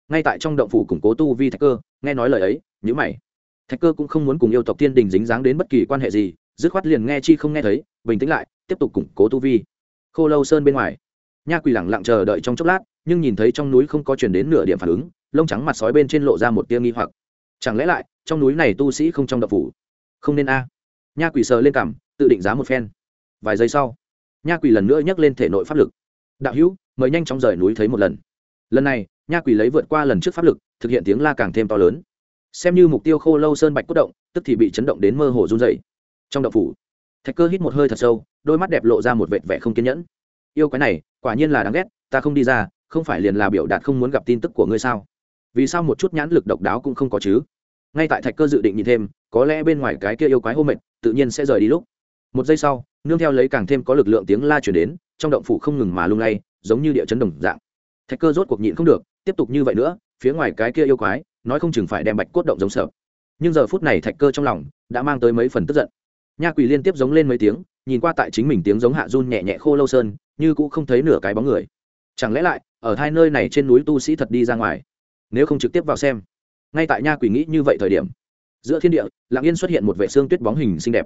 Ngay tại trong động phủ củng cố tu vi thạch cơ, nghe nói lời ấy nhữ mày. Thạch cơ cũng không muốn cùng yêu tộc thiên đình dính dáng đến bất kỳ quan hệ gì, dứt khoát liền nghe chi không nghe thấy, bình tĩnh lại, tiếp tục củng cố tu vi. Khô lâu sơn bên ngoài, nha quỷ lẳng lặng chờ đợi trong chốc lát, nhưng nhìn thấy trong núi không có chuyển đến nửa điểm phản ứng, lông trắng mặt sói bên trên lộ ra một tia nghi hoặc. Chẳng lẽ lại, trong núi này tu sĩ không trong động phủ? Không nên a nha quỷ sờ lên cằm tự định giá một phen. Vài giây sau, nha quỷ lần nữa nhấc lên thể nội pháp lực. Đạo hữu, mời nhanh chóng rời núi thấy một lần. Lần này, nha quỷ lấy vượt qua lần trước pháp lực, thực hiện tiếng la càng thêm to lớn. Xem như mục tiêu khô lâu sơn bạch cốt động, tức thì bị chấn động đến mơ hồ run dày trong động phủ, thạch cơ hít một hơi thật sâu, đôi mắt đẹp lộ ra một vệt vẻ không kiên nhẫn. Yêu quái này, quả nhiên là đáng ghét, ta không đi ra, không phải liền là biểu đạt không muốn gặp tin tức của ngươi sao? Vì sao một chút nhãn lực độc đáo cũng không có chứ? Ngay tại thạch cơ dự định nhìn thêm, có lẽ bên ngoài cái kia yêu quái hô mệt, tự nhiên sẽ rời đi lúc. Một giây sau, nương theo lấy càng thêm có lực lượng tiếng la chuyển đến, trong động phủ không ngừng mà lung lay, giống như địa chấn đồng dạng. Thạch cơ rốt cuộc nhịn không được, tiếp tục như vậy nữa, phía ngoài cái kia yêu quái, nói không chừng phải đem bạch cốt động giống sợ. Nhưng giờ phút này thạch cơ trong lòng đã mang tới mấy phần tức giận. Nha quỷ liên tiếp giống lên mấy tiếng, nhìn qua tại chính mình tiếng giống hạ run nhẹ nhẹ khô lâu sơn, như cũng không thấy nửa cái bóng người. Chẳng lẽ lại, ở hai nơi này trên núi tu sĩ thật đi ra ngoài? Nếu không trực tiếp vào xem ngay tại nha quỷ nghĩ như vậy thời điểm, giữa thiên địa lạng yên xuất hiện một vệ xương tuyết bóng hình xinh đẹp.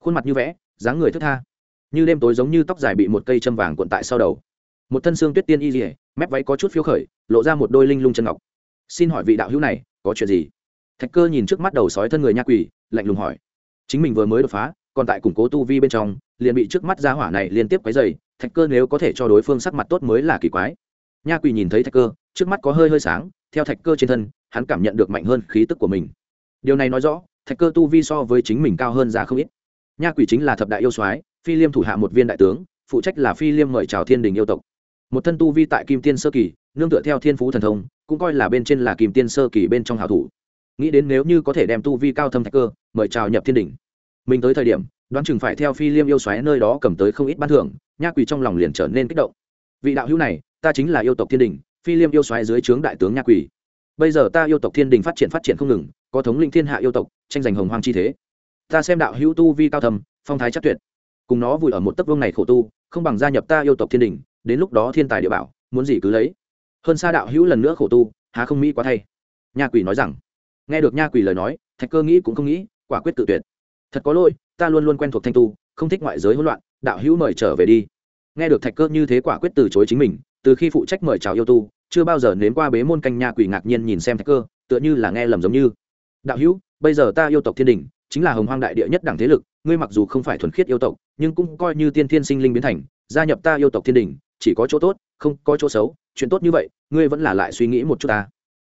Khuôn mặt như vẽ, dáng người thức tha. Như đêm tối giống như tóc dài bị một cây châm vàng cuộn tại sau đầu. Một thân xương tuyết tiên y dỉa mép váy có chút phiếu khởi, lộ ra một đôi linh lung chân ngọc. Xin hỏi vị đạo hữu này, có chuyện gì? Thạch cơ nhìn trước mắt đầu sói thân người nha quỷ, lạnh lùng hỏi. Chính mình vừa mới đột phá, còn tại củng cố tu vi bên trong, liền bị trước mắt ra hỏa này liên tiếp quấy dày thạch cơ nếu có thể cho đối phương sắc mặt tốt mới là kỳ quái. Nha quỷ nhìn thấy thạch cơ, trước mắt có hơi hơi sáng, theo thạch cơ trên thân hắn cảm nhận được mạnh hơn khí tức của mình. Điều này nói rõ, thạch cơ tu vi so với chính mình cao hơn ra không ít. Nha quỷ chính là thập đại yêu soái, phi liêm thủ hạ một viên đại tướng, phụ trách là phi liêm mời chào thiên đình yêu tộc. Một thân tu vi tại kim tiên sơ kỳ, nương tựa theo thiên phú thần thông, cũng coi là bên trên là kim tiên sơ kỳ bên trong hảo thủ. Nghĩ đến nếu như có thể đem tu vi cao thâm thạch cơ, mời chào nhập thiên đình. Mình tới thời điểm, đoán chừng phải theo phi liêm yêu xoáy nơi đó cầm tới không ít ban thưởng, nha quỷ trong lòng liền trở nên kích động. Vị đạo hữu này, ta chính là yêu tộc thiên đình, phi liêm yêu xoáy dưới trướng đại tướng nha quỷ bây giờ ta yêu tộc thiên đình phát triển phát triển không ngừng, có thống linh thiên hạ yêu tộc, tranh giành hồng hoang chi thế. Ta xem đạo hữu tu vi cao thầm phong thái chắc tuyệt. Cùng nó vùi ở một tấc vương này khổ tu, không bằng gia nhập ta yêu tộc thiên đình, đến lúc đó thiên tài địa bảo, muốn gì cứ lấy. Hơn xa đạo hữu lần nữa khổ tu, há không mỹ quá thay. Nha quỷ nói rằng, nghe được nha quỷ lời nói, thạch cơ nghĩ cũng không nghĩ, quả quyết tự tuyệt. Thật có lỗi, ta luôn luôn quen thuộc thanh tu, không thích ngoại giới hỗn loạn, đạo hữu mời trở về đi. Nghe được thạch cơ như thế quả quyết từ chối chính mình, từ khi phụ trách mời chào yêu tu chưa bao giờ nếm qua bế môn canh nha quỷ ngạc nhiên nhìn xem thạch cơ, tựa như là nghe lầm giống như. Đạo hữu, bây giờ ta yêu tộc thiên đình, chính là hồng hoang đại địa nhất đẳng thế lực, ngươi mặc dù không phải thuần khiết yêu tộc, nhưng cũng coi như tiên thiên sinh linh biến thành, gia nhập ta yêu tộc thiên đình, chỉ có chỗ tốt, không có chỗ xấu, chuyện tốt như vậy, ngươi vẫn là lại suy nghĩ một chút ta.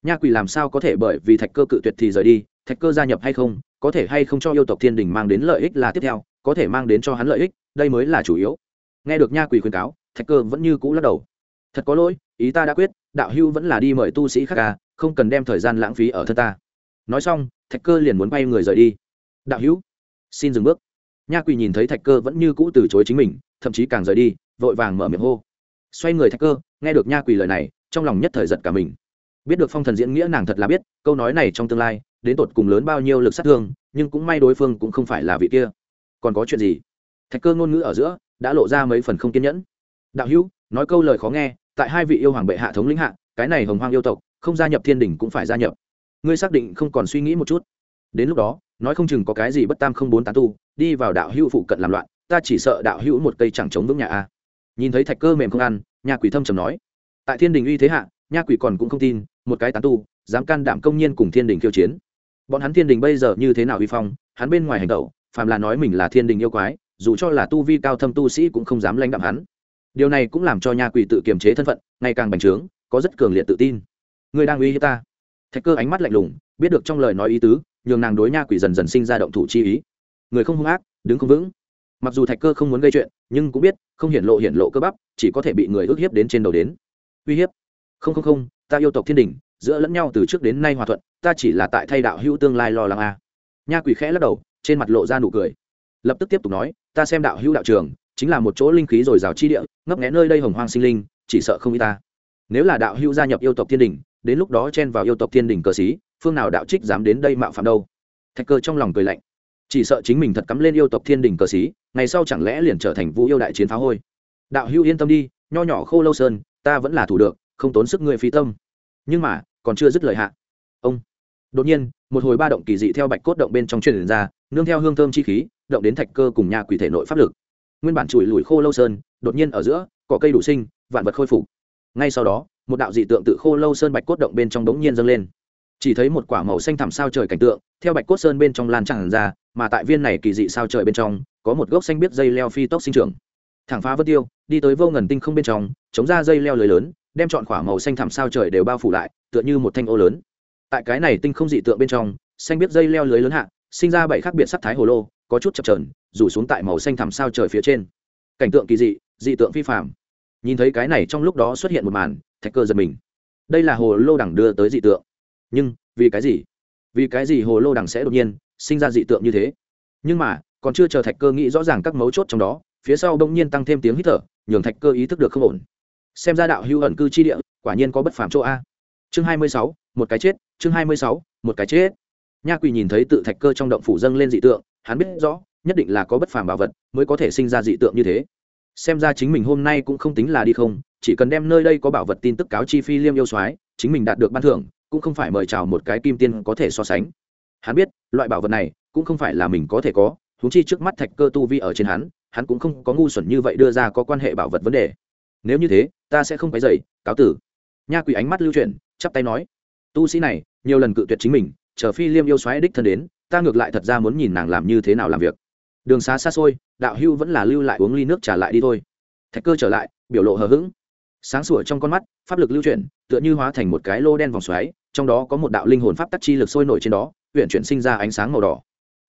Nha quỷ làm sao có thể bởi vì thạch cơ cự tuyệt thì rời đi, thạch cơ gia nhập hay không, có thể hay không cho yêu tộc thiên đình mang đến lợi ích là tiếp theo, có thể mang đến cho hắn lợi ích, đây mới là chủ yếu. Nghe được nha quỷ khuyên cáo, thạch cơ vẫn như cũ lắc đầu. Thật có lỗi, ý ta đã quyết đạo hưu vẫn là đi mời tu sĩ khác ca à, không cần đem thời gian lãng phí ở thân ta. Nói xong thạch cơ liền muốn bay người rời đi. Đạo hữu xin dừng bước. Nha quỳ nhìn thấy thạch cơ vẫn như cũ từ chối chính mình thậm chí càng rời đi vội vàng mở miệng hô. Xoay người thạch cơ nghe được nha quỳ lời này trong lòng nhất thời giật cả mình. Biết được phong thần diễn nghĩa nàng thật là biết câu nói này trong tương lai đến tột cùng lớn bao nhiêu lực sát thương nhưng cũng may đối phương cũng không phải là vị kia. Còn có chuyện gì? Thạch cơ ngôn ngữ ở giữa đã lộ ra mấy phần không kiên nhẫn. Đạo hữu nói câu lời khó nghe tại hai vị yêu hoàng bệ hạ thống lĩnh hạ, cái này hồng hoang yêu tộc, không gia nhập thiên đình cũng phải gia nhập. Ngươi xác định không còn suy nghĩ một chút? Đến lúc đó, nói không chừng có cái gì bất tam không bốn tán tu, đi vào đạo hữu phụ cận làm loạn, ta chỉ sợ đạo hữu một cây chẳng chống vững nhà a. Nhìn thấy thạch cơ mềm không ăn nhà quỷ thâm trầm nói. Tại thiên đình uy thế hạ, nha quỷ còn cũng không tin, một cái tán tu, dám can đảm công nhiên cùng thiên đình khiêu chiến. Bọn hắn thiên đình bây giờ như thế nào uy phong, hắn bên ngoài hành động, phàm là nói mình là thiên đình yêu quái, dù cho là tu vi cao thâm tu sĩ cũng không dám lãnh đạm hắn điều này cũng làm cho nha quỷ tự kiềm chế thân phận, ngày càng bành trướng, có rất cường liệt tự tin. Người đang uy hiếp ta. Thạch cơ ánh mắt lạnh lùng, biết được trong lời nói ý tứ, nhường nàng đối nha quỷ dần dần sinh ra động thủ chi ý. Người không hung ác, đứng không vững. Mặc dù thạch cơ không muốn gây chuyện, nhưng cũng biết, không hiển lộ hiển lộ cơ bắp, chỉ có thể bị người ức hiếp đến trên đầu đến. Uy hiếp. Không không không, ta yêu tộc thiên đình, giữa lẫn nhau từ trước đến nay hòa thuận, ta chỉ là tại thay đạo hữu tương lai lo lắng a. Nha quỷ khẽ lắc đầu, trên mặt lộ ra nụ cười. Lập tức tiếp tục nói, ta xem đạo hữu đạo trường chính là một chỗ linh khí dồi dào chi địa, ngấp nghé nơi đây hồng hoang sinh linh, chỉ sợ không y ta. Nếu là đạo hữu gia nhập yêu tộc thiên đình, đến lúc đó chen vào yêu tộc thiên đình cờ xí, phương nào đạo trích dám đến đây mạo phạm đâu? Thạch cơ trong lòng cười lạnh. Chỉ sợ chính mình thật cắm lên yêu tộc thiên đình cờ xí, ngày sau chẳng lẽ liền trở thành vũ yêu đại chiến phá hôi? Đạo hữu yên tâm đi, nho nhỏ khô lâu sơn, ta vẫn là thủ được, không tốn sức người phí tâm. Nhưng mà, còn chưa dứt lời hạ. Ông. Đột nhiên, một hồi ba động kỳ dị theo bạch cốt động bên trong truyền ra, nương theo hương thơm chi khí, động đến thạch cơ cùng nhà quỷ thể nội pháp lực nguyên bản chùi lùi khô lâu sơn, đột nhiên ở giữa, cỏ cây đủ sinh, vạn vật khôi phục. Ngay sau đó, một đạo dị tượng tự khô lâu sơn bạch cốt động bên trong đống nhiên dâng lên. Chỉ thấy một quả màu xanh thẳm sao trời cảnh tượng, theo bạch cốt sơn bên trong lan tràn ra, mà tại viên này kỳ dị sao trời bên trong, có một gốc xanh biết dây leo phi tốc sinh trưởng. Thẳng phá vân tiêu, đi tới vô ngần tinh không bên trong, chống ra dây leo lưới lớn, đem chọn quả màu xanh thẳm sao trời đều bao phủ lại, tựa như một thanh ô lớn. Tại cái này tinh không dị tượng bên trong, xanh biết dây leo lưới lớn hạ, sinh ra bảy khác biệt sắc thái hồ lô có chút chập trờn rủ xuống tại màu xanh thẳm sao trời phía trên. Cảnh tượng kỳ dị dị tượng phi phạm nhìn thấy cái này trong lúc đó xuất hiện một màn, thạch cơ giật mình. Đây là hồ lô đẳng đưa tới dị tượng. Nhưng, vì cái gì? Vì cái gì hồ lô đẳng sẽ đột nhiên sinh ra dị tượng như thế? Nhưng mà, còn chưa chờ thạch cơ nghĩ rõ ràng các mấu chốt trong đó, phía sau bỗng nhiên tăng thêm tiếng hít thở, nhường thạch cơ ý thức được không ổn. Xem ra đạo hưu ẩn cư chi địa, quả nhiên có bất phàm chỗ a. Chương hai mươi sáu, một cái chết, chương hai mươi sáu, một cái chết. Nha quỳ nhìn thấy tự thạch cơ trong động phủ dâng lên dị tượng hắn biết rõ, nhất định là có bất phàm bảo vật mới có thể sinh ra dị tượng như thế. Xem ra chính mình hôm nay cũng không tính là đi không, chỉ cần đem nơi đây có bảo vật tin tức cáo chi phi liêm yêu soái, chính mình đạt được ban thưởng, cũng không phải mời chào một cái kim tiên có thể so sánh. Hắn biết, loại bảo vật này cũng không phải là mình có thể có thú chi trước mắt thạch cơ tu vi ở trên hắn hắn cũng không có ngu xuẩn như vậy đưa ra có quan hệ bảo vật vấn đề. Nếu như thế, ta sẽ không phải dậy cáo tử. Nha quỷ ánh mắt lưu chuyển, chắp tay nói, tu sĩ này, nhiều lần cự tuyệt chính mình, chờ phi liêm yêu xoáy đích thân đến ta ngược lại thật ra muốn nhìn nàng làm như thế nào làm việc. Đường xá xa xôi, đạo hưu vẫn là lưu lại uống ly nước trả lại đi thôi. Thạch cơ trở lại, biểu lộ hờ hững. Sáng sủa trong con mắt, pháp lực lưu chuyển, tựa như hóa thành một cái lô đen vòng xoáy, trong đó có một đạo linh hồn pháp tắc chi lực sôi nổi trên đó huyện chuyển sinh ra ánh sáng màu đỏ.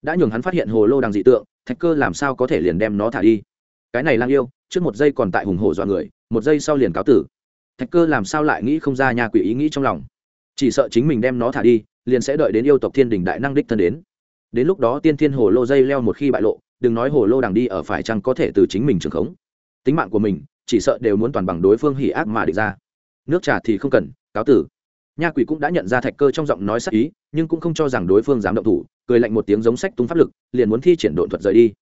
Đã nhường hắn phát hiện hồ lô đằng dị tượng, thạch cơ làm sao có thể liền đem nó thả đi? Cái này lang yêu, trước một giây còn tại hùng hổ dọa người, một giây sau liền cáo tử. Thạch cơ làm sao lại nghĩ không ra nhà quỷ ý nghĩ trong lòng? Chỉ sợ chính mình đem nó thả đi, liền sẽ đợi đến yêu tộc thiên đình đại năng đích thân đến đến lúc đó tiên thiên hồ lô dây leo một khi bại lộ, đừng nói hồ lô đằng đi ở phải chăng có thể từ chính mình trường khống. Tính mạng của mình, chỉ sợ đều muốn toàn bằng đối phương hỉ ác mà địch ra. Nước trà thì không cần, cáo tử. Nha quỷ cũng đã nhận ra thạch cơ trong giọng nói sắc ý, nhưng cũng không cho rằng đối phương dám động thủ, cười lạnh một tiếng giống sách tung pháp lực, liền muốn thi triển độn thuật rời đi.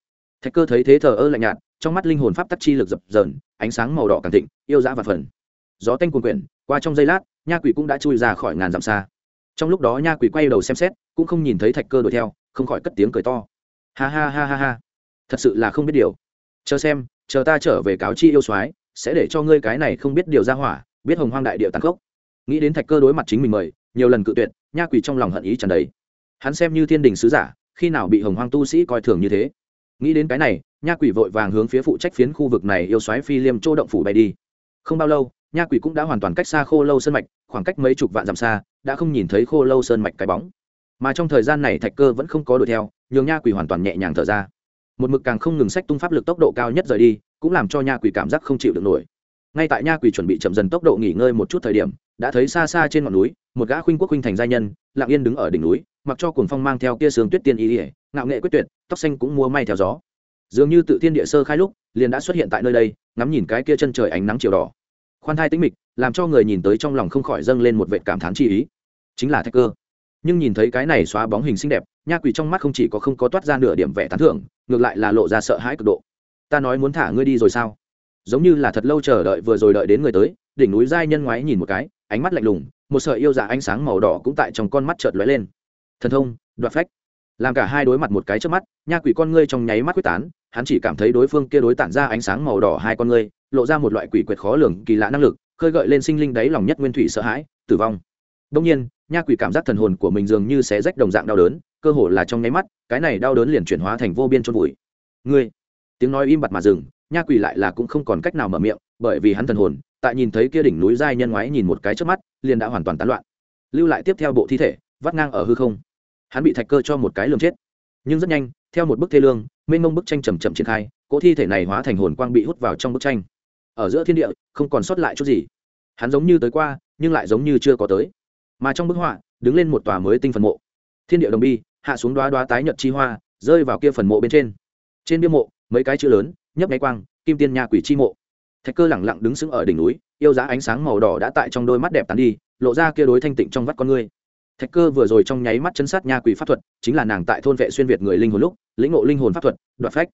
Thạch cơ thấy thế thờ ơ lạnh nhạt, trong mắt linh hồn pháp tắc chi lực dập dờn, ánh sáng màu đỏ càng thịnh, yêu dã và phần. Gió tanh cuồn quyển qua trong giây lát, nha quỷ cũng đã chui ra khỏi ngàn dặm xa. Trong lúc đó nha quỷ quay đầu xem xét, cũng không nhìn thấy thạch cơ đuổi theo không khỏi cất tiếng cười to. Ha ha ha ha ha. Thật sự là không biết điều. Chờ xem, chờ ta trở về cáo chi yêu soái, sẽ để cho ngươi cái này không biết điều ra hỏa, biết hồng hoang đại địa tàn khốc. Nghĩ đến thạch cơ đối mặt chính mình mời, nhiều lần cự tuyệt, nha quỷ trong lòng hận ý trần đấy hắn xem như thiên đình sứ giả, khi nào bị hồng hoang tu sĩ coi thường như thế? Nghĩ đến cái này, nha quỷ vội vàng hướng phía phụ trách phiến khu vực này yêu xoáy phi liêm chỗ động phủ bay đi. Không bao lâu, nha quỷ cũng đã hoàn toàn cách xa khô lâu sơn mạch, khoảng cách mấy chục vạn dặm xa, đã không nhìn thấy khô lâu sơn mạch cái bóng mà trong thời gian này thạch cơ vẫn không có đuổi theo, nhường nha quỷ hoàn toàn nhẹ nhàng thở ra. Một mực càng không ngừng sách tung pháp lực tốc độ cao nhất rời đi, cũng làm cho nha quỷ cảm giác không chịu được nổi. Ngay tại nha quỷ chuẩn bị chậm dần tốc độ nghỉ ngơi một chút thời điểm, đã thấy xa xa trên ngọn núi, một gã khuynh quốc khuynh thành gia nhân, lặng yên đứng ở đỉnh núi, mặc cho cuồng phong mang theo kia sướng tuyết tiên ý ỉa ngạo nghệ quyết tuyệt, tóc xanh cũng mua may theo gió. Dường như tự thiên địa sơ khai lúc, liền đã xuất hiện tại nơi đây, ngắm nhìn cái kia chân trời ánh nắng chiều đỏ. Khoan thai tĩnh mịch, làm cho người nhìn tới trong lòng không khỏi dâng lên một vệ cảm thán chi ý. Chính là thạch cơ nhưng nhìn thấy cái này xóa bóng hình xinh đẹp, nha quỷ trong mắt không chỉ có không có toát ra nửa điểm vẻ tán thưởng, ngược lại là lộ ra sợ hãi cực độ. Ta nói muốn thả ngươi đi rồi sao? Giống như là thật lâu chờ đợi vừa rồi đợi đến người tới, đỉnh núi giai nhân ngoái nhìn một cái, ánh mắt lạnh lùng, một sợi yêu dạ ánh sáng màu đỏ cũng tại trong con mắt chợt lóe lên. Thần thông, đoạt phách. Làm cả hai đối mặt một cái trước mắt, nha quỷ con ngươi trong nháy mắt quyết tán, hắn chỉ cảm thấy đối phương kia đối tản ra ánh sáng màu đỏ hai con ngươi, lộ ra một loại quỷ quyệt khó lường, kỳ lạ năng lực, khơi gợi lên sinh linh đáy lòng nhất nguyên thủy sợ hãi, tử vong đông nhiên, nha quỷ cảm giác thần hồn của mình dường như sẽ rách đồng dạng đau đớn, cơ hồ là trong nháy mắt, cái này đau đớn liền chuyển hóa thành vô biên chôn vùi. Ngươi, tiếng nói im bặt mà dừng, nha quỷ lại là cũng không còn cách nào mở miệng, bởi vì hắn thần hồn, tại nhìn thấy kia đỉnh núi giai nhân ngoái nhìn một cái trước mắt, liền đã hoàn toàn tán loạn. Lưu lại tiếp theo bộ thi thể, vắt ngang ở hư không. Hắn bị thạch cơ cho một cái lường chết. Nhưng rất nhanh, theo một bức thê lương, mênh mông bức tranh chậm chậm triển khai, cỗ thi thể này hóa thành hồn quang bị hút vào trong bức tranh. Ở giữa thiên địa, không còn sót lại chút gì. Hắn giống như tới qua, nhưng lại giống như chưa có tới mà trong bức họa, đứng lên một tòa mới tinh phần mộ. Thiên địa đồng bi, hạ xuống đoá đoá tái nhật chi hoa, rơi vào kia phần mộ bên trên. Trên bia mộ, mấy cái chữ lớn, nhấp nháy quang, kim tiên nha quỷ chi mộ. Thạch cơ lẳng lặng đứng sững ở đỉnh núi, yêu giá ánh sáng màu đỏ đã tại trong đôi mắt đẹp tán đi, lộ ra kia đối thanh tịnh trong vắt con ngươi. Thạch cơ vừa rồi trong nháy mắt chân sát nha quỷ pháp thuật, chính là nàng tại thôn vệ xuyên việt người linh hồn lúc, lĩnh ngộ linh hồn pháp thuật, đoạt phách.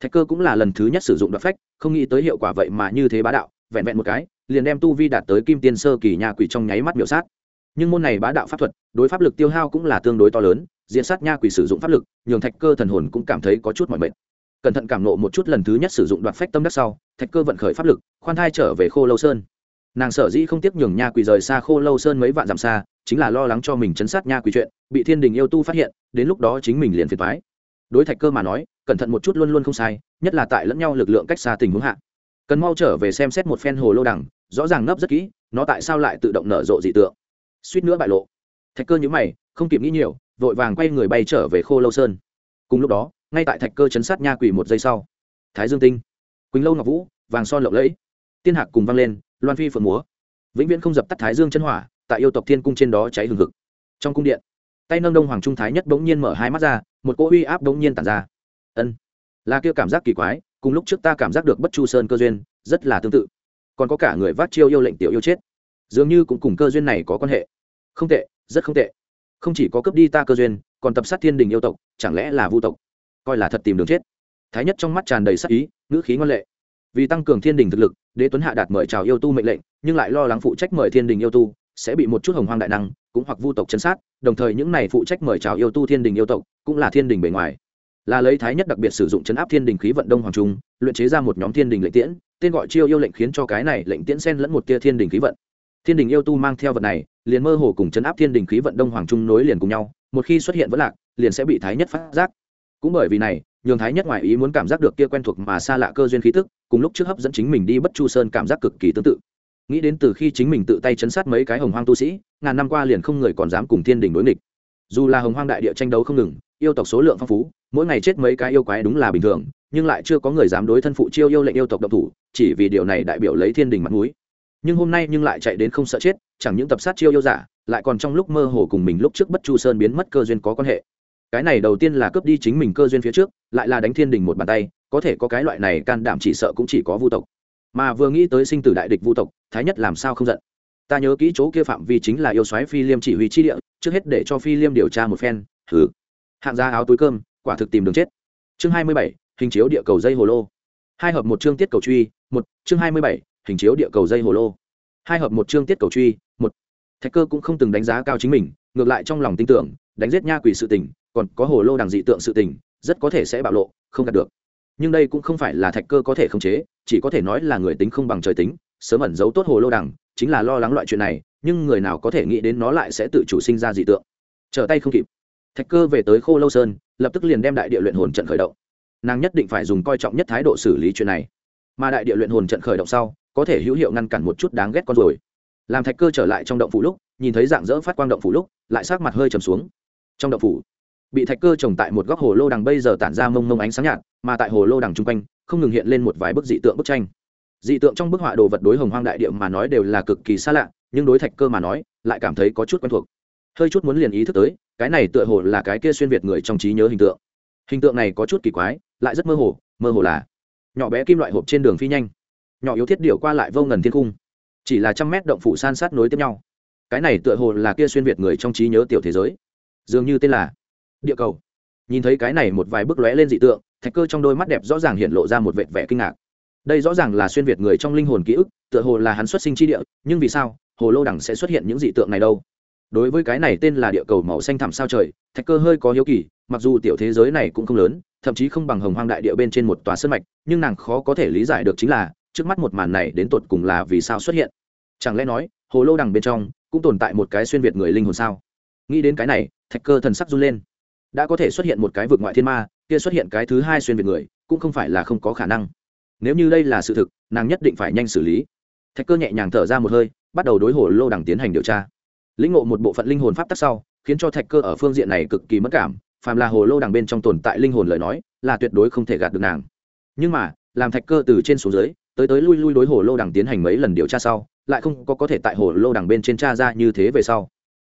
Thạch cơ cũng là lần thứ nhất sử dụng đoạt phách, không nghĩ tới hiệu quả vậy mà như thế bá đạo, vẹn vẹn một cái, liền đem tu vi đạt tới kim tiên sơ kỳ nha quỷ trong nháy mắt biểu sát nhưng môn này bá đạo pháp thuật, đối pháp lực tiêu hao cũng là tương đối to lớn, diễn sát nha quỷ sử dụng pháp lực, nhường thạch cơ thần hồn cũng cảm thấy có chút mọi mệt. Cẩn thận cảm nộ một chút lần thứ nhất sử dụng đoạt phách tâm đắc sau, thạch cơ vận khởi pháp lực, khoan thai trở về khô lâu sơn. Nàng sở dĩ không tiếp nhường nha quỷ rời xa khô lâu sơn mấy vạn dặm xa, chính là lo lắng cho mình chấn sát nha quỷ chuyện, bị thiên đình yêu tu phát hiện, đến lúc đó chính mình liền phiền thoái đối thạch cơ mà nói, cẩn thận một chút luôn luôn không sai, nhất là tại lẫn nhau lực lượng cách xa tình huống hạ. Cần mau trở về xem xét một phen hồ lô đằng, rõ ràng nấp rất kỹ, nó tại sao lại tự động nở rộ dị tượng? Suýt nữa bại lộ. Thạch cơ nhữ mày, không kịp nghĩ nhiều, vội vàng quay người bay trở về khô lâu sơn. Cùng lúc đó, ngay tại thạch cơ chấn sát nha quỷ một giây sau, thái dương tinh, quỳnh lâu ngọc vũ, vàng son lộng lẫy, tiên hạc cùng vang lên, loan phi phượng múa. Vĩnh viễn không dập tắt thái dương chân hỏa, tại yêu tộc thiên cung trên đó cháy hừng hực. Trong cung điện, tay nâng đông hoàng trung thái nhất bỗng nhiên mở hai mắt ra, một cỗ uy áp bỗng nhiên tản ra. Ân, là kia cảm giác kỳ quái, cùng lúc trước ta cảm giác được bất chu sơn cơ duyên, rất là tương tự. Còn có cả người vác chiêu yêu lệnh tiểu yêu chết dường như cũng cùng cơ duyên này có quan hệ. Không tệ, rất không tệ. Không chỉ có cướp đi ta cơ duyên, còn tập sát thiên đình yêu tộc, chẳng lẽ là vu tộc? Coi là thật tìm đường chết. Thái nhất trong mắt tràn đầy sắc ý, ngữ khí ngoan lệ. Vì tăng cường thiên đình thực lực, đế tuấn hạ đạt mời chào yêu tu mệnh lệnh, nhưng lại lo lắng phụ trách mời thiên đình yêu tu sẽ bị một chút hồng hoang đại năng, cũng hoặc vu tộc chấn sát, đồng thời những này phụ trách mời chào yêu tu thiên đình yêu tộc cũng là thiên đình bề ngoài. Là lấy thái nhất đặc biệt sử dụng chấn áp thiên đình khí vận đông hoàng trung, luyện chế ra một nhóm thiên đình lệnh tiễn, tên gọi chiêu yêu lệnh khiến cho cái này lệnh tiễn xen lẫn một tia thiên đình khí vận thiên đình yêu tu mang theo vật này, liền mơ hồ cùng chấn áp thiên đình khí vận đông hoàng trung nối liền cùng nhau, một khi xuất hiện vẫn lạc, liền sẽ bị thái nhất phát giác. Cũng bởi vì này, nhường thái nhất ngoại ý muốn cảm giác được kia quen thuộc mà xa lạ cơ duyên khí tức, cùng lúc trước hấp dẫn chính mình đi bất chu sơn cảm giác cực kỳ tương tự. Nghĩ đến từ khi chính mình tự tay chấn sát mấy cái hồng hoang tu sĩ, ngàn năm qua liền không người còn dám cùng thiên đình đối nghịch. Dù là hồng hoang đại địa tranh đấu không ngừng, yêu tộc số lượng phong phú, mỗi ngày chết mấy cái yêu quái đúng là bình thường, nhưng lại chưa có người dám đối thân phụ chiêu yêu lệnh yêu tộc độc thủ, chỉ vì điều này đại biểu lấy thiên đình mặt núi nhưng hôm nay nhưng lại chạy đến không sợ chết, chẳng những tập sát chiêu yêu giả, lại còn trong lúc mơ hồ cùng mình lúc trước bất chu sơn biến mất cơ duyên có quan hệ. Cái này đầu tiên là cướp đi chính mình cơ duyên phía trước, lại là đánh thiên đình một bàn tay, có thể có cái loại này can đảm chỉ sợ cũng chỉ có vu tộc. Mà vừa nghĩ tới sinh tử đại địch vu tộc, thái nhất làm sao không giận? Ta nhớ kỹ chỗ kia phạm vi chính là yêu soái phi liêm chỉ huy chi địa, trước hết để cho phi liêm điều tra một phen thử hạng ra áo túi cơm, quả thực tìm đường chết. Chương hai mươi bảy, hình chiếu địa cầu dây hồ lô. Hai hợp một chương tiết cầu truy, một, chương hai mươi bảy hình chiếu địa cầu dây hồ lô. Hai hợp một chương tiết cầu truy, một. Thạch cơ cũng không từng đánh giá cao chính mình, ngược lại trong lòng tin tưởng, đánh giết nha quỷ sự tình, còn có hồ lô đằng dị tượng sự tình, rất có thể sẽ bạo lộ, không đạt được. Nhưng đây cũng không phải là thạch cơ có thể khống chế, chỉ có thể nói là người tính không bằng trời tính, sớm ẩn giấu tốt hồ lô đằng, chính là lo lắng loại chuyện này, nhưng người nào có thể nghĩ đến nó lại sẽ tự chủ sinh ra dị tượng. Trở tay không kịp. Thạch cơ về tới khô lâu sơn, lập tức liền đem đại địa luyện hồn trận khởi động. Nàng nhất định phải dùng coi trọng nhất thái độ xử lý chuyện này. Mà đại địa luyện hồn trận khởi động sau có thể hữu hiệu ngăn cản một chút đáng ghét con rồi. Làm thạch cơ trở lại trong động phủ lúc, nhìn thấy dạng dỡ phát quang động phủ lúc, lại sát mặt hơi trầm xuống. Trong động phủ, bị thạch cơ trồng tại một góc hồ lô đằng bây giờ tản ra mông mông ánh sáng nhạt, mà tại hồ lô đằng chung quanh, không ngừng hiện lên một vài bức dị tượng bức tranh. Dị tượng trong bức họa đồ vật đối hồng hoang đại địa mà nói đều là cực kỳ xa lạ, nhưng đối thạch cơ mà nói, lại cảm thấy có chút quen thuộc. Hơi chút muốn liền ý thức tới, cái này tựa hồ là cái kia xuyên việt người trong trí nhớ hình tượng. Hình tượng này có chút kỳ quái, lại rất mơ hồ mơ hồ là nhỏ bé kim loại hộp trên đường phi nhanh nhỏ yếu thiết điệu qua lại vô ngần thiên cung chỉ là trăm mét động phủ san sát nối tiếp nhau. Cái này tựa hồ là kia xuyên việt người trong trí nhớ tiểu thế giới. Dường như tên là địa cầu. Nhìn thấy cái này một vài bước lóe lên dị tượng, thạch cơ trong đôi mắt đẹp rõ ràng hiện lộ ra một vệt vẻ kinh ngạc. Đây rõ ràng là xuyên việt người trong linh hồn ký ức, tựa hồ là hắn xuất sinh chi địa, nhưng vì sao, hồ lô đẳng sẽ xuất hiện những dị tượng này đâu? Đối với cái này tên là địa cầu màu xanh thẳm sao trời, thạch cơ hơi có hiếu kỳ, mặc dù tiểu thế giới này cũng không lớn, thậm chí không bằng hồng hoang đại địa bên trên một tòa sân mạch, nhưng nàng khó có thể lý giải được chính là trước mắt một màn này đến tột cùng là vì sao xuất hiện? Chẳng lẽ nói, hồ lô đằng bên trong cũng tồn tại một cái xuyên việt người linh hồn sao? Nghĩ đến cái này, thạch cơ thần sắc run lên. Đã có thể xuất hiện một cái vượt ngoại thiên ma, kia xuất hiện cái thứ hai xuyên việt người, cũng không phải là không có khả năng. Nếu như đây là sự thực, nàng nhất định phải nhanh xử lý. Thạch cơ nhẹ nhàng thở ra một hơi, bắt đầu đối hồ lô đằng tiến hành điều tra. Lĩnh ngộ một bộ phận linh hồn pháp tắc sau, khiến cho thạch cơ ở phương diện này cực kỳ mất cảm, phàm là hồ lô đằng bên trong tồn tại linh hồn lời nói, là tuyệt đối không thể gạt được nàng. Nhưng mà, làm thạch cơ từ trên xuống dưới tới tới lui lui đối hồ lô đằng tiến hành mấy lần điều tra sau, lại không có có thể tại hồ lô đằng bên trên tra ra như thế về sau.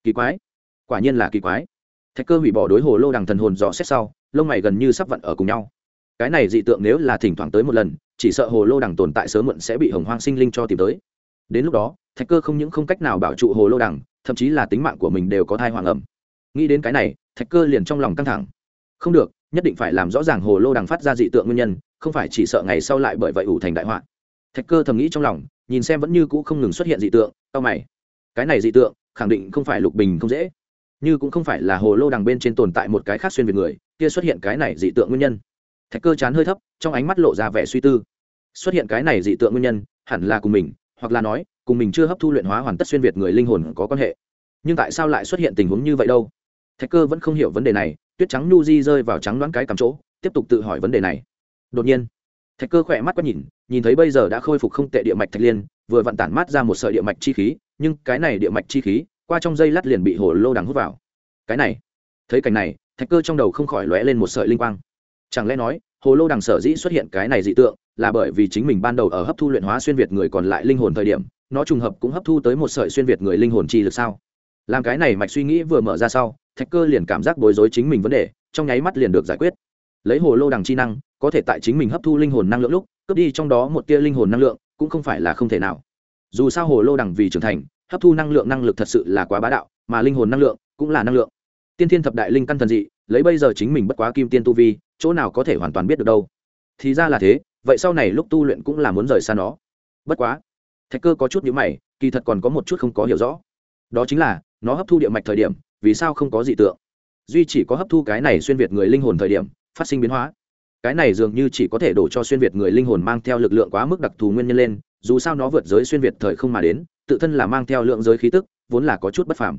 Kỳ quái. Quả nhiên là kỳ quái. Thạch cơ hủy bỏ đối hồ lô đằng thần hồn dò xét sau, lông mày gần như sắp vận ở cùng nhau. Cái này dị tượng nếu là thỉnh thoảng tới một lần, chỉ sợ hồ lô đằng tồn tại sớm muộn sẽ bị hồng hoang sinh linh cho tìm tới. Đến lúc đó, thạch cơ không những không cách nào bảo trụ hồ lô đằng, thậm chí là tính mạng của mình đều có thai hoàng ẩm. Nghĩ đến cái này, thạch cơ liền trong lòng căng thẳng. Không được, nhất định phải làm rõ ràng hồ lô đằng phát ra dị tượng nguyên nhân không phải chỉ sợ ngày sau lại bởi vậy ủ thành đại họa. Thạch cơ thầm nghĩ trong lòng, nhìn xem vẫn như cũ không ngừng xuất hiện dị tượng tao mày. Cái này dị tượng, khẳng định không phải lục bình không dễ. Như cũng không phải là hồ lô đằng bên trên tồn tại một cái khác xuyên việt người, kia xuất hiện cái này dị tượng nguyên nhân. Thạch cơ chán hơi thấp, trong ánh mắt lộ ra vẻ suy tư. Xuất hiện cái này dị tượng nguyên nhân, hẳn là cùng mình, hoặc là nói, cùng mình chưa hấp thu luyện hóa hoàn tất xuyên việt người linh hồn có quan hệ. Nhưng tại sao lại xuất hiện tình huống như vậy đâu? Thạch cơ vẫn không hiểu vấn đề này, tuyết trắng nu di rơi vào trắng đoán cái cắm chỗ, tiếp tục tự hỏi vấn đề này đột nhiên, thạch cơ khỏe mắt quá nhìn nhìn thấy bây giờ đã khôi phục không tệ địa mạch thạch liên, vừa vặn tản mát ra một sợi địa mạch chi khí, nhưng cái này địa mạch chi khí, qua trong dây lát liền bị hồ lô đằng hút vào. Cái này, thấy cảnh này, thạch cơ trong đầu không khỏi lóe lên một sợi linh quang. Chẳng lẽ nói, hồ lô đằng sở dĩ xuất hiện cái này dị tượng, là bởi vì chính mình ban đầu ở hấp thu luyện hóa xuyên việt người còn lại linh hồn thời điểm, nó trùng hợp cũng hấp thu tới một sợi xuyên việt người linh hồn chi lực sao? Làm cái này mạch suy nghĩ vừa mở ra sau, thạch cơ liền cảm giác bối rối chính mình vấn đề, trong nháy mắt liền được giải quyết. Lấy hồ lô đằng chi năng có thể tại chính mình hấp thu linh hồn năng lượng lúc, cướp đi trong đó một tia linh hồn năng lượng, cũng không phải là không thể nào. Dù sao hồ lô đằng vì trưởng thành, hấp thu năng lượng năng lực thật sự là quá bá đạo, mà linh hồn năng lượng cũng là năng lượng. Tiên thiên thập đại linh căn thần dị, lấy bây giờ chính mình bất quá kim tiên tu vi, chỗ nào có thể hoàn toàn biết được đâu. Thì ra là thế, vậy sau này lúc tu luyện cũng là muốn rời xa nó. Bất quá, thạch cơ có chút nhữ mày, kỳ thật còn có một chút không có hiểu rõ. Đó chính là, nó hấp thu địa mạch thời điểm, vì sao không có dị tượng? Duy chỉ có hấp thu cái này xuyên việt người linh hồn thời điểm, phát sinh biến hóa cái này dường như chỉ có thể đổ cho xuyên việt người linh hồn mang theo lực lượng quá mức đặc thù nguyên nhân lên, dù sao nó vượt giới xuyên việt thời không mà đến, tự thân là mang theo lượng giới khí tức, vốn là có chút bất phàm.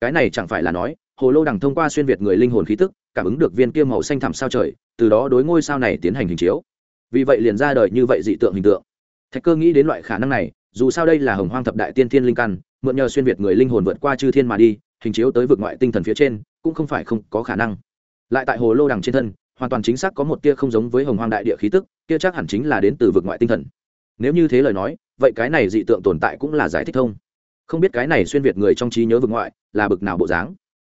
Cái này chẳng phải là nói, hồ lô đằng thông qua xuyên việt người linh hồn khí tức, cảm ứng được viên kia màu xanh thẳm sao trời, từ đó đối ngôi sao này tiến hành hình chiếu. Vì vậy liền ra đời như vậy dị tượng hình tượng. Thạch cơ nghĩ đến loại khả năng này, dù sao đây là hồng hoang thập đại tiên thiên linh căn, mượn nhờ xuyên việt người linh hồn vượt qua chư thiên mà đi, hình chiếu tới vực ngoại tinh thần phía trên, cũng không phải không có khả năng. Lại tại hồ lô đằng trên thân hoàn toàn chính xác có một tia không giống với hồng hoang đại địa khí tức, kia chắc hẳn chính là đến từ vực ngoại tinh thần. Nếu như thế lời nói, vậy cái này dị tượng tồn tại cũng là giải thích thông. Không biết cái này xuyên việt người trong trí nhớ vực ngoại là bực nào bộ dáng.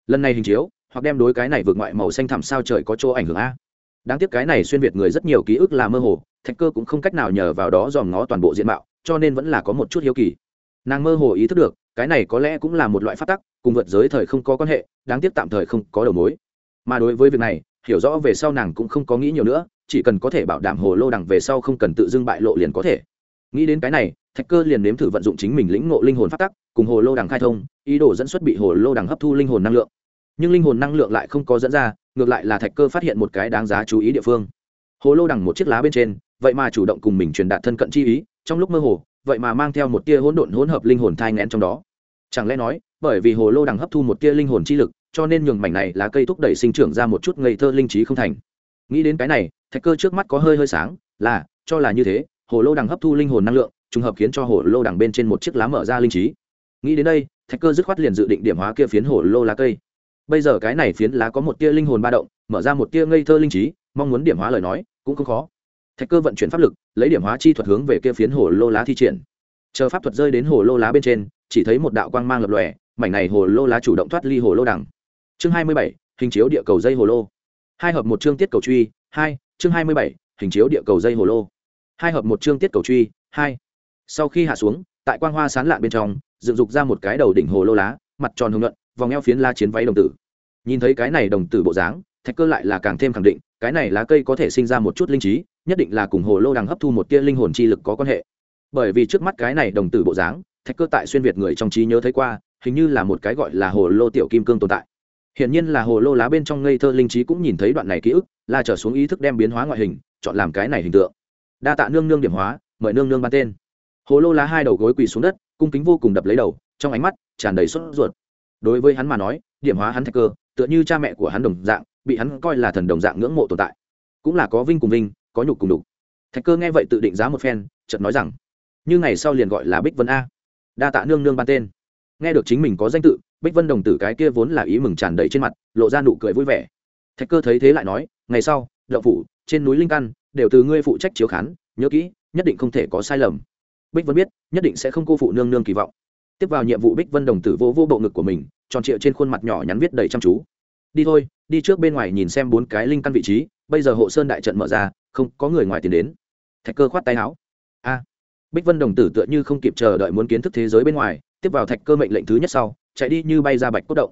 Lần này hình chiếu, hoặc đem đối cái này vượt ngoại màu xanh thẳm sao trời có chỗ ảnh hưởng a. Đáng tiếc cái này xuyên việt người rất nhiều ký ức là mơ hồ, thạch cơ cũng không cách nào nhờ vào đó dòm ngó toàn bộ diện mạo, cho nên vẫn là có một chút hiếu kỳ. Nàng mơ hồ ý thức được, cái này có lẽ cũng là một loại phát tắc, cùng vượt giới thời không có quan hệ, đáng tiếc tạm thời không có đầu mối. Mà đối với việc này hiểu rõ về sau nàng cũng không có nghĩ nhiều nữa, chỉ cần có thể bảo đảm hồ lô đằng về sau không cần tự dưng bại lộ liền có thể. Nghĩ đến cái này, thạch cơ liền nếm thử vận dụng chính mình lĩnh ngộ linh hồn phát tắc, cùng hồ lô đằng khai thông, ý đồ dẫn xuất bị hồ lô đằng hấp thu linh hồn năng lượng. Nhưng linh hồn năng lượng lại không có dẫn ra, ngược lại là thạch cơ phát hiện một cái đáng giá chú ý địa phương. Hồ lô đằng một chiếc lá bên trên, vậy mà chủ động cùng mình truyền đạt thân cận chi ý, trong lúc mơ hồ, vậy mà mang theo một tia hỗn độn hỗn hợp linh hồn thai ngén trong đó. Chẳng lẽ nói, bởi vì hồ lô đằng hấp thu một tia linh hồn chi lực cho nên nhường mảnh này là cây thúc đẩy sinh trưởng ra một chút ngây thơ linh trí không thành. Nghĩ đến cái này, thạch cơ trước mắt có hơi hơi sáng, là, cho là như thế, hồ lô đằng hấp thu linh hồn năng lượng, trùng hợp khiến cho hồ lô đằng bên trên một chiếc lá mở ra linh trí. Nghĩ đến đây, thạch cơ dứt khoát liền dự định điểm hóa kia phiến hồ lô lá cây. Bây giờ cái này phiến lá có một tia linh hồn ba động, mở ra một tia ngây thơ linh trí, mong muốn điểm hóa lời nói, cũng không khó. Thạch cơ vận chuyển pháp lực, lấy điểm hóa chi thuật hướng về kia phiến hồ lô lá thi triển. Chờ pháp thuật rơi đến hồ lô lá bên trên, chỉ thấy một đạo quang mang lập lòe, mảnh này hồ lô lá chủ động thoát ly hồ lô đằng chương hai mươi bảy hình chiếu địa cầu dây hồ lô. Hai hợp một chương tiết cầu truy hai chương hai mươi bảy hình chiếu địa cầu dây hồ lô. Hai hợp một chương tiết cầu truy hai. Sau khi hạ xuống tại quang hoa sán lạ bên trong dựng dục ra một cái đầu đỉnh hồ lô lá mặt tròn hồng luận, vòng eo phiến la chiến váy đồng tử. Nhìn thấy cái này đồng tử bộ dáng thạch cơ lại là càng thêm khẳng định cái này lá cây có thể sinh ra một chút linh trí nhất định là cùng hồ lô đang hấp thu một tia linh hồn chi lực có quan hệ. Bởi vì trước mắt cái này đồng tử bộ dáng thạch cơ tại xuyên việt người trong trí nhớ thấy qua hình như là một cái gọi là hồ lô tiểu kim cương tồn tại hiển nhiên là hồ lô lá bên trong ngây thơ linh trí cũng nhìn thấy đoạn này ký ức là trở xuống ý thức đem biến hóa ngoại hình, chọn làm cái này hình tượng. Đa tạ nương nương điểm hóa, mời nương nương ban tên. Hồ lô lá hai đầu gối quỳ xuống đất, cung kính vô cùng đập lấy đầu, trong ánh mắt tràn đầy sốt ruột. Đối với hắn mà nói, điểm hóa hắn thạch cơ, tựa như cha mẹ của hắn đồng dạng, bị hắn coi là thần đồng dạng ngưỡng mộ tồn tại. Cũng là có vinh cùng vinh, có nhục cùng nhục. thạch cơ nghe vậy tự định giá một phen, chợt nói rằng, như ngày sau liền gọi là bích vân a. Đa tạ nương nương ban tên. Nghe được chính mình có danh tự bích vân đồng tử cái kia vốn là ý mừng tràn đầy trên mặt, lộ ra nụ cười vui vẻ. Thạch cơ thấy thế lại nói, ngày sau đậu phủ, trên núi linh căn, đều từ ngươi phụ trách chiếu khán, nhớ kỹ, nhất định không thể có sai lầm. Bích vân biết, nhất định sẽ không cô phụ nương nương kỳ vọng. Tiếp vào nhiệm vụ, bích vân đồng tử vô vô bộ ngực của mình, tròn trịa trên khuôn mặt nhỏ nhắn viết đầy chăm chú. Đi thôi, đi trước bên ngoài nhìn xem bốn cái linh căn vị trí, bây giờ hộ sơn đại trận mở ra, không có người ngoài tiến đến. Thạch cơ khoát tay áo. A. Bích vân đồng tử tựa như không kịp chờ đợi muốn kiến thức thế giới bên ngoài, tiếp vào thạch cơ mệnh lệnh thứ nhất sau chạy đi như bay ra bạch cốt động.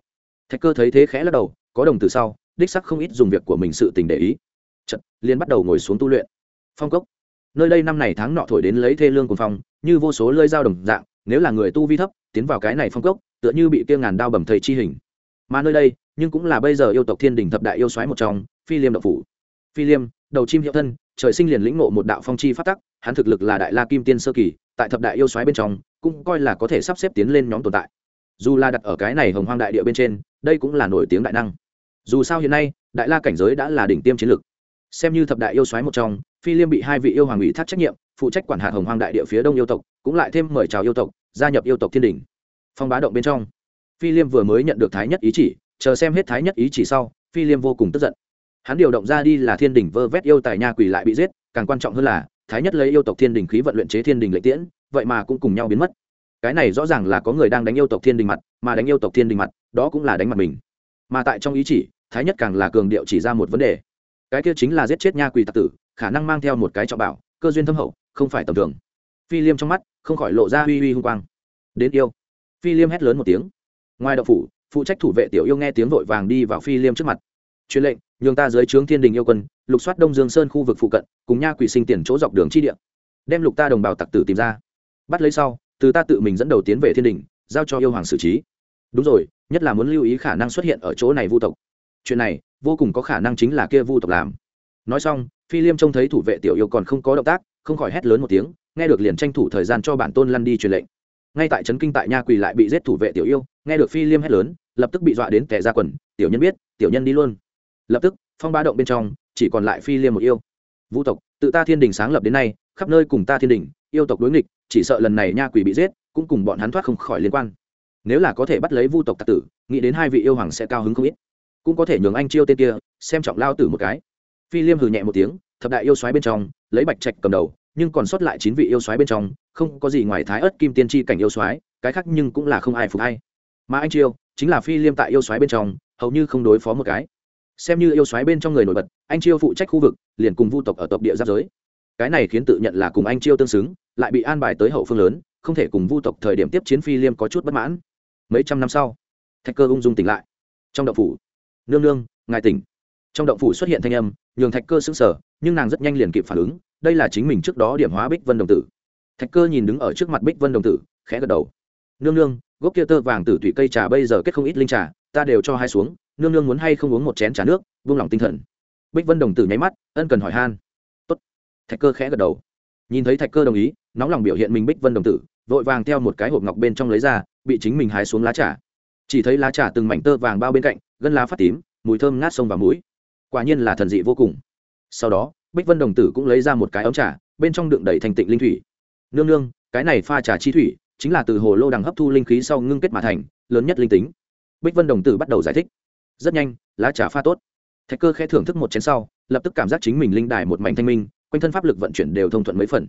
Thạch cơ thấy thế khẽ lắc đầu, có đồng tử sau, đích sắc không ít dùng việc của mình sự tình để ý. Chật liên bắt đầu ngồi xuống tu luyện. Phong cốc. Nơi đây năm này tháng nọ thổi đến lấy thê lương cùng phong, như vô số lơi dao đồng dạng, nếu là người tu vi thấp, tiến vào cái này phong cốc, tựa như bị kia ngàn đao bầm thầy chi hình. Mà nơi đây, nhưng cũng là bây giờ yêu tộc thiên đình thập đại yêu xoáy một trong, phi liêm đậu phủ. Phi liêm, đầu chim hiệu thân, trời sinh liền lĩnh ngộ một đạo phong chi phát tắc, hắn thực lực là đại la kim tiên sơ kỳ, tại thập đại yêu xoáy bên trong, cũng coi là có thể sắp xếp tiến lên nhóm tồn tại dù là đặt ở cái này hồng hoang đại địa bên trên, đây cũng là nổi tiếng đại năng. Dù sao hiện nay, đại la cảnh giới đã là đỉnh tiêm chiến lược. xem như thập đại yêu xoáy một trong, phi liêm bị hai vị yêu hoàng ủy thác trách nhiệm, phụ trách quản hạt hồng hoang đại địa phía đông yêu tộc, cũng lại thêm mời chào yêu tộc, gia nhập yêu tộc thiên đình. Phong bá động bên trong, phi liêm vừa mới nhận được thái nhất ý chỉ, chờ xem hết thái nhất ý chỉ sau, phi liêm vô cùng tức giận. Hắn điều động ra đi là thiên đình vơ vét yêu tài nha quỷ lại bị giết, càng quan trọng hơn là, thái nhất lấy yêu tộc thiên đình khí vận luyện chế thiên đình lệ tiễn, vậy mà cũng cùng nhau biến mất cái này rõ ràng là có người đang đánh yêu tộc thiên đình mặt, mà đánh yêu tộc thiên đình mặt, đó cũng là đánh mặt mình. Mà tại trong ý chỉ, thái nhất càng là cường điệu chỉ ra một vấn đề. Cái kia chính là giết chết nha quỷ tặc tử, khả năng mang theo một cái trọng bảo, cơ duyên thâm hậu, không phải tầm thường. Phi liêm trong mắt, không khỏi lộ ra uy uy hung quang. Đến yêu. Phi liêm hét lớn một tiếng. Ngoài đậu phủ, phụ trách thủ vệ tiểu yêu nghe tiếng vội vàng đi vào phi liêm trước mặt. Truyền lệnh, nhường ta dưới trướng thiên đình yêu quân, lục soát đông dương sơn khu vực phụ cận, cùng nha quỷ sinh tiền chỗ dọc đường chi địa. Đem lục ta đồng bào tặc tử tìm ra. Bắt lấy sau từ ta tự mình dẫn đầu tiến về thiên đình, giao cho yêu hoàng xử trí. Đúng rồi, nhất là muốn lưu ý khả năng xuất hiện ở chỗ này vu tộc. Chuyện này, vô cùng có khả năng chính là kia vu tộc làm. Nói xong, phi liêm trông thấy thủ vệ tiểu yêu còn không có động tác, không khỏi hét lớn một tiếng, nghe được liền tranh thủ thời gian cho bản tôn lăn đi truyền lệnh. Ngay tại trấn kinh tại nha quỳ lại bị giết thủ vệ tiểu yêu, nghe được phi liêm hét lớn, lập tức bị dọa đến tẻ ra quần, tiểu nhân biết, tiểu nhân đi luôn. Lập tức, phong ba động bên trong, chỉ còn lại phi liêm một yêu. Vũ tộc, tự ta thiên đình sáng lập đến nay khắp nơi cùng ta thiên đình, yêu tộc đối nghịch, chỉ sợ lần này nha quỷ bị giết, cũng cùng bọn hắn thoát không khỏi liên quan. Nếu là có thể bắt lấy vu tộc tặc tử, nghĩ đến hai vị yêu hoàng sẽ cao hứng không ít. Cũng có thể nhường anh chiêu tên kia, xem trọng lao tử một cái. Phi liêm hừ nhẹ một tiếng, thập đại yêu xoáy bên trong, lấy bạch trạch cầm đầu, nhưng còn sót lại chín vị yêu xoáy bên trong, không có gì ngoài thái ớt kim tiên tri cảnh yêu xoáy cái khác nhưng cũng là không ai phục hay mà anh chiêu, chính là phi liêm tại yêu xoáy bên trong, hầu như không đối phó một cái. Xem như yêu xoáy bên trong người nổi bật, anh chiêu phụ trách khu vực, liền cùng vu tộc ở tộc địa giáp giới cái này khiến tự nhận là cùng anh chiêu tương xứng, lại bị an bài tới hậu phương lớn, không thể cùng vu tộc thời điểm tiếp chiến phi liêm có chút bất mãn. Mấy trăm năm sau, thạch cơ ung dung tỉnh lại. Trong động phủ, nương nương, ngài tỉnh. Trong động phủ xuất hiện thanh âm, nhường thạch cơ sững sờ, nhưng nàng rất nhanh liền kịp phản ứng, đây là chính mình trước đó điểm hóa bích vân đồng tử. Thạch cơ nhìn đứng ở trước mặt bích vân đồng tử, khẽ gật đầu. Nương nương, gốc kia tơ vàng tử thủy cây trà bây giờ kết không ít linh trà, ta đều cho hai xuống, nương nương muốn hay không uống một chén trà nước, vung lòng tinh thần. Bích vân đồng tử nháy mắt, ân cần hỏi han thạch cơ khẽ gật đầu. Nhìn thấy thạch cơ đồng ý, nóng lòng biểu hiện mình bích vân đồng tử, vội vàng theo một cái hộp ngọc bên trong lấy ra, bị chính mình hái xuống lá trà. Chỉ thấy lá trà từng mảnh tơ vàng bao bên cạnh, gân lá phát tím, mùi thơm ngát sông vào mũi. Quả nhiên là thần dị vô cùng. Sau đó, bích vân đồng tử cũng lấy ra một cái ống trà, bên trong đựng đầy thành tịnh linh thủy. Nương nương, cái này pha trà chi thủy, chính là từ hồ lô đằng hấp thu linh khí sau ngưng kết mà thành, lớn nhất linh tính. Bích vân đồng tử bắt đầu giải thích. Rất nhanh, lá trà pha tốt. Thạch cơ khẽ thưởng thức một chén sau, lập tức cảm giác chính mình linh đài một mảnh thanh minh quanh thân pháp lực vận chuyển đều thông thuận mấy phần.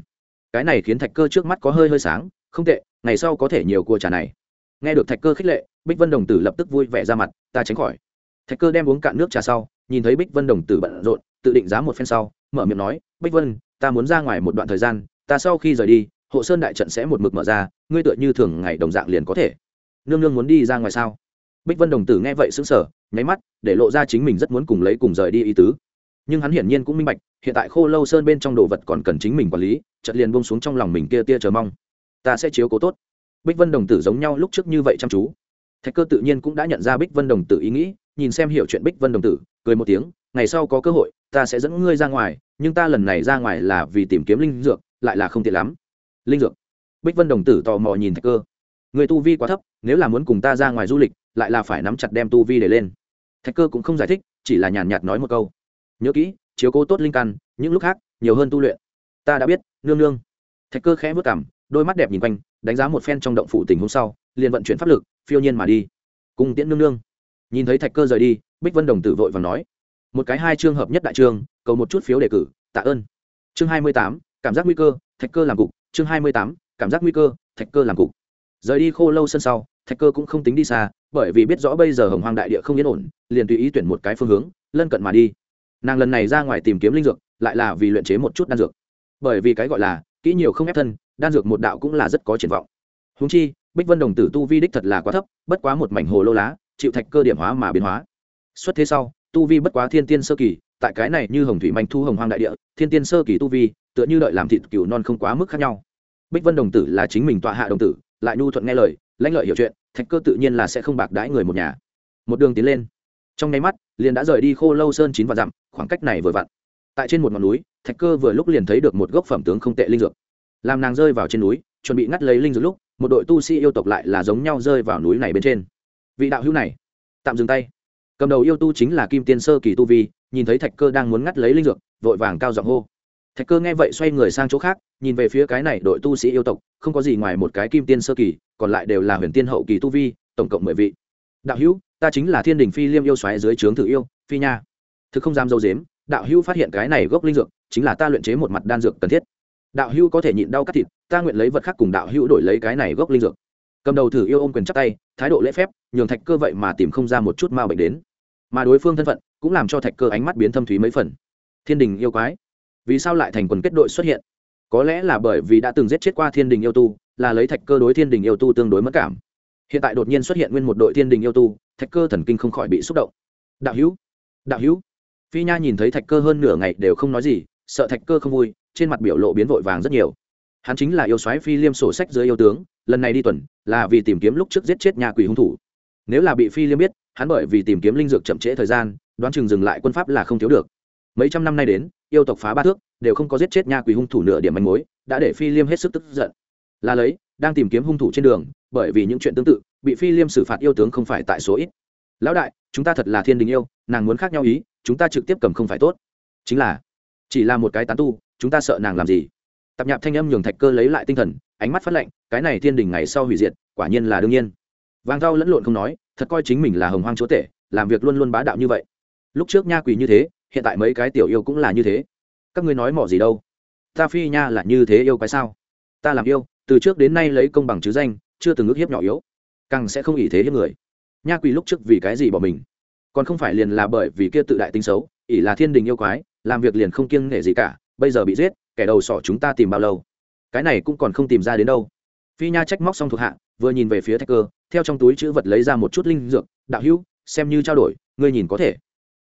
Cái này khiến thạch cơ trước mắt có hơi hơi sáng, không tệ, ngày sau có thể nhiều cua trà này. Nghe được thạch cơ khích lệ, bích vân đồng tử lập tức vui vẻ ra mặt, ta tránh khỏi. Thạch cơ đem uống cạn nước trà sau, nhìn thấy bích vân đồng tử bận rộn, tự định giá một phen sau, mở miệng nói, bích vân, ta muốn ra ngoài một đoạn thời gian, ta sau khi rời đi, hộ sơn đại trận sẽ một mực mở ra, ngươi tựa như thường ngày đồng dạng liền có thể. Nương nương muốn đi ra ngoài sao? Bích vân đồng tử nghe vậy sững sờ, nháy mắt, để lộ ra chính mình rất muốn cùng lấy cùng rời đi ý tứ nhưng hắn hiển nhiên cũng minh bạch, hiện tại khô lâu sơn bên trong đồ vật còn cần chính mình quản lý chật liền bông xuống trong lòng mình kia tia chờ mong. Ta sẽ chiếu cố tốt. Bích vân đồng tử giống nhau lúc trước như vậy chăm chú. Thạch cơ tự nhiên cũng đã nhận ra bích vân đồng tử ý nghĩ, nhìn xem hiểu chuyện bích vân đồng tử, cười một tiếng, ngày sau có cơ hội, ta sẽ dẫn ngươi ra ngoài, nhưng ta lần này ra ngoài là vì tìm kiếm linh dược, lại là không tiện lắm. Linh dược? Bích vân đồng tử tò mò nhìn thạch cơ. Người tu vi quá thấp, nếu là muốn cùng ta ra ngoài du lịch, lại là phải nắm chặt đem tu vi để lên. Thạch cơ cũng không giải thích, chỉ là nhàn nhạt nói một câu nhớ kỹ, chiếu cố tốt linh căn, những lúc khác, nhiều hơn tu luyện. Ta đã biết, nương nương. Thạch cơ khẽ vất cảm đôi mắt đẹp nhìn quanh, đánh giá một phen trong động phủ tình hôm sau, liền vận chuyển pháp lực, phiêu nhiên mà đi. Cùng tiễn nương nương. Nhìn thấy thạch cơ rời đi, bích vân đồng tử vội và nói, một cái hai chương hợp nhất đại trường cầu một chút phiếu đề cử, tạ ơn. Chương hai mươi tám, cảm giác nguy cơ, thạch cơ làm cục. Chương hai mươi tám, cảm giác nguy cơ, thạch cơ làm cục. Rời đi khô lâu sân sau, thạch cơ cũng không tính đi xa, bởi vì biết rõ bây giờ hồng hoang đại địa không yên ổn, liền tùy ý tuyển một cái phương hướng, lân cận mà đi nàng lần này ra ngoài tìm kiếm linh dược, lại là vì luyện chế một chút đan dược. Bởi vì cái gọi là, kỹ nhiều không ép thân, đan dược một đạo cũng là rất có triển vọng. Húng chi, bích vân đồng tử tu vi đích thật là quá thấp, bất quá một mảnh hồ lô lá, chịu thạch cơ điểm hóa mà biến hóa. Xuất thế sau, tu vi bất quá thiên tiên sơ kỳ, tại cái này như hồng thủy manh thu hồng hoang đại địa, thiên tiên sơ kỳ tu vi, tựa như đợi làm thịt cừu non không quá mức khác nhau. Bích vân đồng tử là chính mình tọa hạ đồng tử, lại nhu thuận nghe lời, lãnh lợi hiểu chuyện, thạch cơ tự nhiên là sẽ không bạc đãi người một nhà. Một đường tiến lên trong nháy mắt, liền đã rời đi khô lâu sơn chín và dặm, khoảng cách này vừa vặn. Tại trên một ngọn núi, thạch cơ vừa lúc liền thấy được một gốc phẩm tướng không tệ linh dược. Làm nàng rơi vào trên núi, chuẩn bị ngắt lấy linh dược lúc, một đội tu sĩ yêu tộc lại là giống nhau rơi vào núi này bên trên. Vị đạo hữu này, tạm dừng tay. Cầm đầu yêu tu chính là kim tiên sơ kỳ tu vi, nhìn thấy thạch cơ đang muốn ngắt lấy linh dược, vội vàng cao giọng hô. Thạch cơ nghe vậy xoay người sang chỗ khác, nhìn về phía cái này đội tu sĩ yêu tộc, không có gì ngoài một cái kim tiên sơ kỳ, còn lại đều là huyền tiên hậu kỳ tu vi, tổng cộng mười vị đạo hữu, ta chính là thiên đình phi liêm yêu xoáy dưới trướng thử yêu, phi nha. Thực không dám dâu dếm, đạo hữu phát hiện cái này gốc linh dược, chính là ta luyện chế một mặt đan dược cần thiết. Đạo hữu có thể nhịn đau cắt thịt, ta nguyện lấy vật khác cùng đạo hữu đổi lấy cái này gốc linh dược. Cầm đầu thử yêu ôm quyền chắc tay, thái độ lễ phép, nhường thạch cơ vậy mà tìm không ra một chút ma bệnh đến. Mà đối phương thân phận, cũng làm cho thạch cơ ánh mắt biến thâm thúy mấy phần. Thiên đình yêu quái, vì sao lại thành quần kết đội xuất hiện? Có lẽ là bởi vì đã từng giết chết qua thiên đình yêu tu, là lấy thạch cơ đối thiên đình yêu tu tương đối mất cảm hiện tại đột nhiên xuất hiện nguyên một đội thiên đình yêu tu, thạch cơ thần kinh không khỏi bị xúc động. Đạo hữu đạo hữu. Phi nha nhìn thấy thạch cơ hơn nửa ngày đều không nói gì, sợ thạch cơ không vui, trên mặt biểu lộ biến vội vàng rất nhiều. Hắn chính là yêu soái phi liêm sổ sách dưới yêu tướng, lần này đi tuần, là vì tìm kiếm lúc trước giết chết nhà quỷ hung thủ. Nếu là bị phi liêm biết, hắn bởi vì tìm kiếm linh dược chậm trễ thời gian, đoán chừng dừng lại quân pháp là không thiếu được. Mấy trăm năm nay đến, yêu tộc phá ba thước, đều không có giết chết nha quỷ hung thủ nửa điểm manh mối, đã để phi liêm hết sức tức giận. Là lấy, đang tìm kiếm hung thủ trên đường bởi vì những chuyện tương tự, bị phi liêm xử phạt yêu tướng không phải tại số ít. Lão đại, chúng ta thật là thiên đình yêu, nàng muốn khác nhau ý, chúng ta trực tiếp cầm không phải tốt. Chính là, chỉ là một cái tán tu, chúng ta sợ nàng làm gì? Tập nhạp thanh âm nhường thạch cơ lấy lại tinh thần, ánh mắt phát lệnh cái này thiên đình ngày sau hủy diệt, quả nhiên là đương nhiên. Vàng thau lẫn lộn không nói, thật coi chính mình là hồng hoang chúa tể, làm việc luôn luôn bá đạo như vậy. Lúc trước nha quỳ như thế, hiện tại mấy cái tiểu yêu cũng là như thế. Các ngươi nói mỏ gì đâu? Ta phi nha là như thế yêu cái sao? Ta làm yêu, từ trước đến nay lấy công bằng chứ danh chưa từng ước hiếp nhỏ yếu. Càng sẽ không ý thế hiếp người. Nha quỳ lúc trước vì cái gì bỏ mình? Còn không phải liền là bởi vì kia tự đại tính xấu, ỷ là thiên đình yêu quái, làm việc liền không kiêng nể gì cả, bây giờ bị giết, kẻ đầu sỏ chúng ta tìm bao lâu? Cái này cũng còn không tìm ra đến đâu. Phi nha trách móc xong thuộc hạ, vừa nhìn về phía thách cơ, theo trong túi chữ vật lấy ra một chút linh dược, đạo hữu, xem như trao đổi, ngươi nhìn có thể.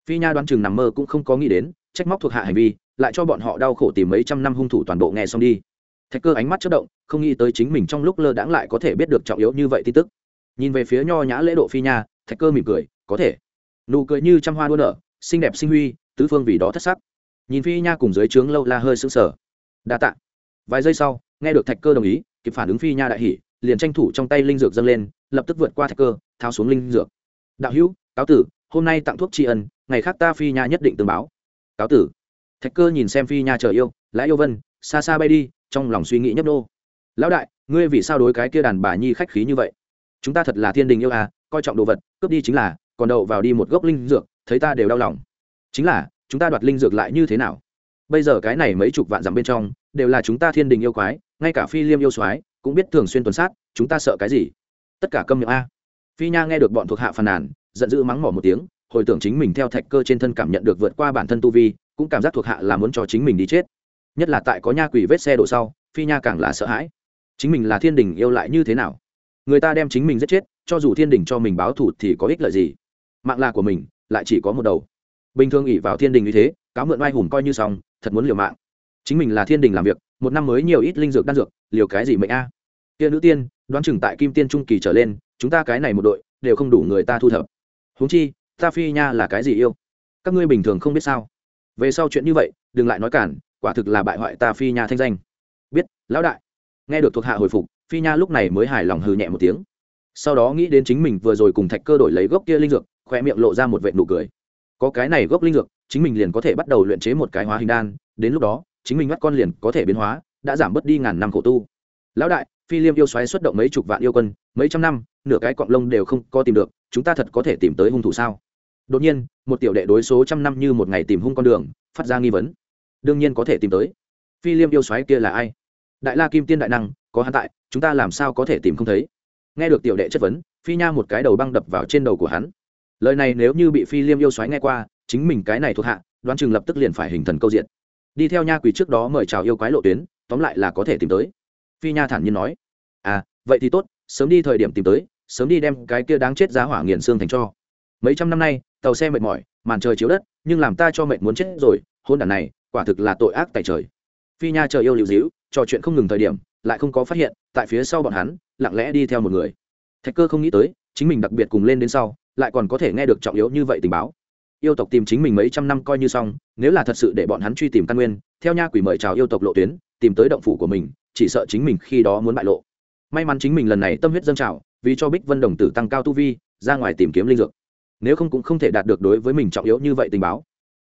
Phi nha đoán chừng nằm mơ cũng không có nghĩ đến, trách móc thuộc hạ hành vi, lại cho bọn họ đau khổ tìm mấy trăm năm hung thủ toàn bộ nghe xong đi thạch cơ ánh mắt chất động, không nghĩ tới chính mình trong lúc lơ đãng lại có thể biết được trọng yếu như vậy tin tức. Nhìn về phía nho nhã lễ độ phi nha, thạch cơ mỉm cười, có thể. Nụ cười như trăm hoa đua nở, xinh đẹp sinh huy, tứ phương vì đó thất sắc. Nhìn phi nha cùng dưới trướng lâu la hơi sững sờ. Đa tạ. Vài giây sau, nghe được thạch cơ đồng ý, kịp phản ứng phi nha đại hỉ, liền tranh thủ trong tay linh dược dâng lên, lập tức vượt qua thạch cơ, tháo xuống linh dược. Đạo hữu, cáo tử, hôm nay tặng thuốc tri ân, ngày khác ta phi nha nhất định tương báo. Cáo tử. Thạch cơ nhìn xem phi nha chờ yêu, lã yêu vân, xa xa bay đi trong lòng suy nghĩ nhấp nô. Lão đại, ngươi vì sao đối cái kia đàn bà nhi khách khí như vậy? Chúng ta thật là thiên đình yêu à coi trọng đồ vật, cướp đi chính là, còn đậu vào đi một gốc linh dược, thấy ta đều đau lòng. Chính là, chúng ta đoạt linh dược lại như thế nào? Bây giờ cái này mấy chục vạn dặm bên trong, đều là chúng ta thiên đình yêu quái, ngay cả phi liêm yêu soái cũng biết thường xuyên tuần sát, chúng ta sợ cái gì? Tất cả câm miệng a. Phi nha nghe được bọn thuộc hạ phàn nàn, giận dữ mắng mỏ một tiếng, hồi tưởng chính mình theo thạch cơ trên thân cảm nhận được vượt qua bản thân tu vi, cũng cảm giác thuộc hạ là muốn cho chính mình đi chết nhất là tại có nha quỷ vết xe đổ sau, phi nha càng là sợ hãi. Chính mình là thiên đình yêu lại như thế nào? Người ta đem chính mình giết chết, cho dù thiên đình cho mình báo thù thì có ích lợi gì? Mạng là của mình, lại chỉ có một đầu. Bình thường ỉ vào thiên đình như thế, cáo mượn oai hùng coi như xong, thật muốn liều mạng. Chính mình là thiên đình làm việc, một năm mới nhiều ít linh dược đan dược, liều cái gì mệnh a? À. nữ tiên, đoán chừng tại kim tiên trung kỳ trở lên, chúng ta cái này một đội, đều không đủ người ta thu thập. Huống chi, ta phi nha là cái gì yêu? Các ngươi bình thường không biết sao? Về sau chuyện như vậy, đừng lại nói cản quả thực là bại hoại ta phi nha thanh danh. Biết, lão đại. Nghe được thuộc hạ hồi phục, phi nha lúc này mới hài lòng hừ nhẹ một tiếng. Sau đó nghĩ đến chính mình vừa rồi cùng thạch cơ đổi lấy gốc kia linh dược khoe miệng lộ ra một vệ nụ cười. Có cái này gốc linh dược, chính mình liền có thể bắt đầu luyện chế một cái hóa hình đan, đến lúc đó, chính mình mắt con liền có thể biến hóa, đã giảm bớt đi ngàn năm khổ tu. Lão đại, phi liêm yêu xoáy xuất động mấy chục vạn yêu quân, mấy trăm năm, nửa cái cọng lông đều không có tìm được, chúng ta thật có thể tìm tới hung thủ sao? Đột nhiên, một tiểu đệ đối số trăm năm như một ngày tìm hung con đường, phát ra nghi vấn đương nhiên có thể tìm tới. Phi liêm yêu xoáy kia là ai? Đại la kim tiên đại năng, có hắn tại, chúng ta làm sao có thể tìm không thấy? Nghe được tiểu đệ chất vấn, phi nha một cái đầu băng đập vào trên đầu của hắn. Lời này nếu như bị phi liêm yêu xoáy nghe qua, chính mình cái này thuộc hạ, đoán chừng lập tức liền phải hình thần câu diện. Đi theo nha quỷ trước đó mời chào yêu quái lộ tuyến, tóm lại là có thể tìm tới. Phi nha thản nhiên nói. À vậy thì tốt, sớm đi thời điểm tìm tới, sớm đi đem cái kia đáng chết giá hỏa nghiền xương thành cho. Mấy trăm năm nay, tàu xe mệt mỏi, màn trời chiếu đất, nhưng làm ta cho mệt muốn chết rồi, hôn đản này quả thực là tội ác tại trời. Phi nha chờ yêu liều dĩu trò chuyện không ngừng thời điểm, lại không có phát hiện, tại phía sau bọn hắn, lặng lẽ đi theo một người. Thạch cơ không nghĩ tới, chính mình đặc biệt cùng lên đến sau, lại còn có thể nghe được trọng yếu như vậy tình báo. Yêu tộc tìm chính mình mấy trăm năm coi như xong, nếu là thật sự để bọn hắn truy tìm căn nguyên, theo nha quỷ mời chào yêu tộc lộ tuyến, tìm tới động phủ của mình, chỉ sợ chính mình khi đó muốn bại lộ. May mắn chính mình lần này tâm huyết dâng trào, vì cho bích vân đồng tử tăng cao tu vi, ra ngoài tìm kiếm linh dược. Nếu không cũng không thể đạt được đối với mình trọng yếu như vậy tình báo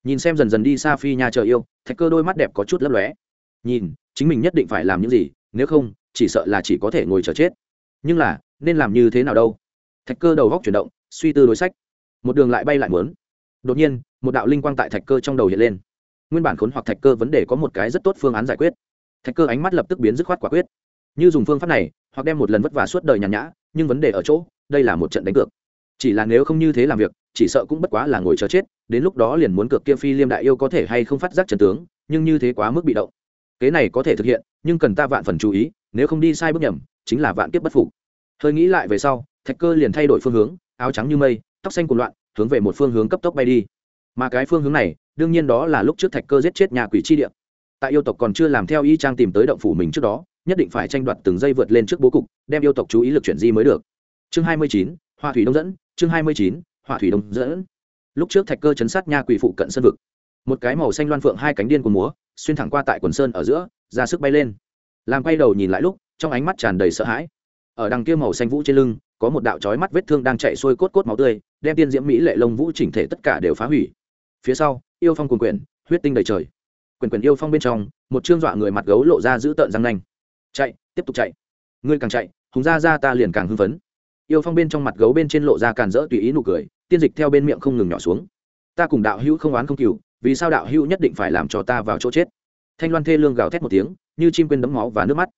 nhìn xem dần dần đi xa phi nha chờ yêu, thạch cơ đôi mắt đẹp có chút lấp lóe. Nhìn, chính mình nhất định phải làm những gì, nếu không, chỉ sợ là chỉ có thể ngồi chờ chết. Nhưng là, nên làm như thế nào đâu? Thạch cơ đầu góc chuyển động, suy tư đối sách. Một đường lại bay lại mướn đột nhiên, một đạo linh quang tại thạch cơ trong đầu hiện lên. Nguyên bản khốn hoặc thạch cơ vấn đề có một cái rất tốt phương án giải quyết. Thạch cơ ánh mắt lập tức biến dứt khoát quả quyết. Như dùng phương pháp này, hoặc đem một lần vất vả suốt đời nhàn nhã, nhưng vấn đề ở chỗ, đây là một trận đánh cược. Chỉ là nếu không như thế làm việc chỉ sợ cũng bất quá là ngồi chờ chết, đến lúc đó liền muốn cược kia phi liêm đại yêu có thể hay không phát giác trần tướng, nhưng như thế quá mức bị động. Kế này có thể thực hiện, nhưng cần ta vạn phần chú ý, nếu không đi sai bước nhầm, chính là vạn kiếp bất phục. Hơi nghĩ lại về sau, thạch cơ liền thay đổi phương hướng, áo trắng như mây, tóc xanh cùng loạn, hướng về một phương hướng cấp tốc bay đi. Mà cái phương hướng này, đương nhiên đó là lúc trước thạch cơ giết chết nhà quỷ chi địa. Tại yêu tộc còn chưa làm theo y trang tìm tới động phủ mình trước đó, nhất định phải tranh đoạt từng giây vượt lên trước bố cục, đem yêu tộc chú ý lực chuyển di mới được. Chương hai mươi chín, hoa thủy đông dẫn, chương hai mươi chín hỏa thủy đông dẫn. Lúc trước thạch cơ chấn sát nha quỷ phụ cận sân vực, một cái màu xanh loan phượng hai cánh điên của múa, xuyên thẳng qua tại quần sơn ở giữa, ra sức bay lên. Làm quay đầu nhìn lại lúc, trong ánh mắt tràn đầy sợ hãi. Ở đằng kia màu xanh vũ trên lưng, có một đạo trói mắt vết thương đang chạy sôi cốt cốt máu tươi, đem tiên diễm mỹ lệ lông vũ chỉnh thể tất cả đều phá hủy. Phía sau, yêu phong cuồng quyển huyết tinh đầy trời. Quyền quyền yêu phong bên trong, một chương dọa người mặt gấu lộ ra giữ tợn răng nanh. Chạy, tiếp tục chạy. Ngươi càng chạy, hùng ra ra ta liền càng hưng phấn. Yêu phong bên trong mặt gấu bên trên lộ ra càn rỡ tùy ý nụ cười tiên dịch theo bên miệng không ngừng nhỏ xuống. Ta cùng đạo hữu không oán không cừu, vì sao đạo hữu nhất định phải làm cho ta vào chỗ chết? Thanh loan thê lương gào thét một tiếng, như chim quên đấm máu và nước mắt.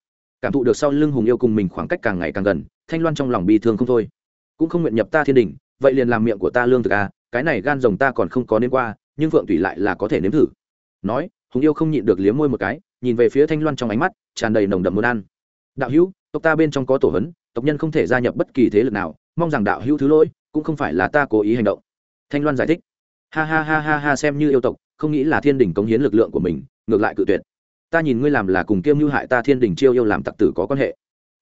Cảm thụ được sau lưng hùng yêu cùng mình khoảng cách càng ngày càng gần, thanh loan trong lòng bi thương không thôi. Cũng không nguyện nhập ta thiên đình, vậy liền làm miệng của ta lương thực à cái này gan rồng ta còn không có nên qua, nhưng phượng thủy lại là có thể nếm thử. Nói, hùng yêu không nhịn được liếm môi một cái, nhìn về phía thanh loan trong ánh mắt, tràn đầy nồng đậm muốn ăn. Đạo hữu, tộc ta bên trong có tổ hấn, tộc nhân không thể gia nhập bất kỳ thế lực nào, mong rằng đạo hữu thứ lỗi cũng không phải là ta cố ý hành động. Thanh loan giải thích. Ha ha ha ha ha, xem như yêu tộc, không nghĩ là thiên đình cống hiến lực lượng của mình, ngược lại cự tuyệt. Ta nhìn ngươi làm là cùng kiêm mưu hại ta thiên đình chiêu yêu làm tặc tử có quan hệ.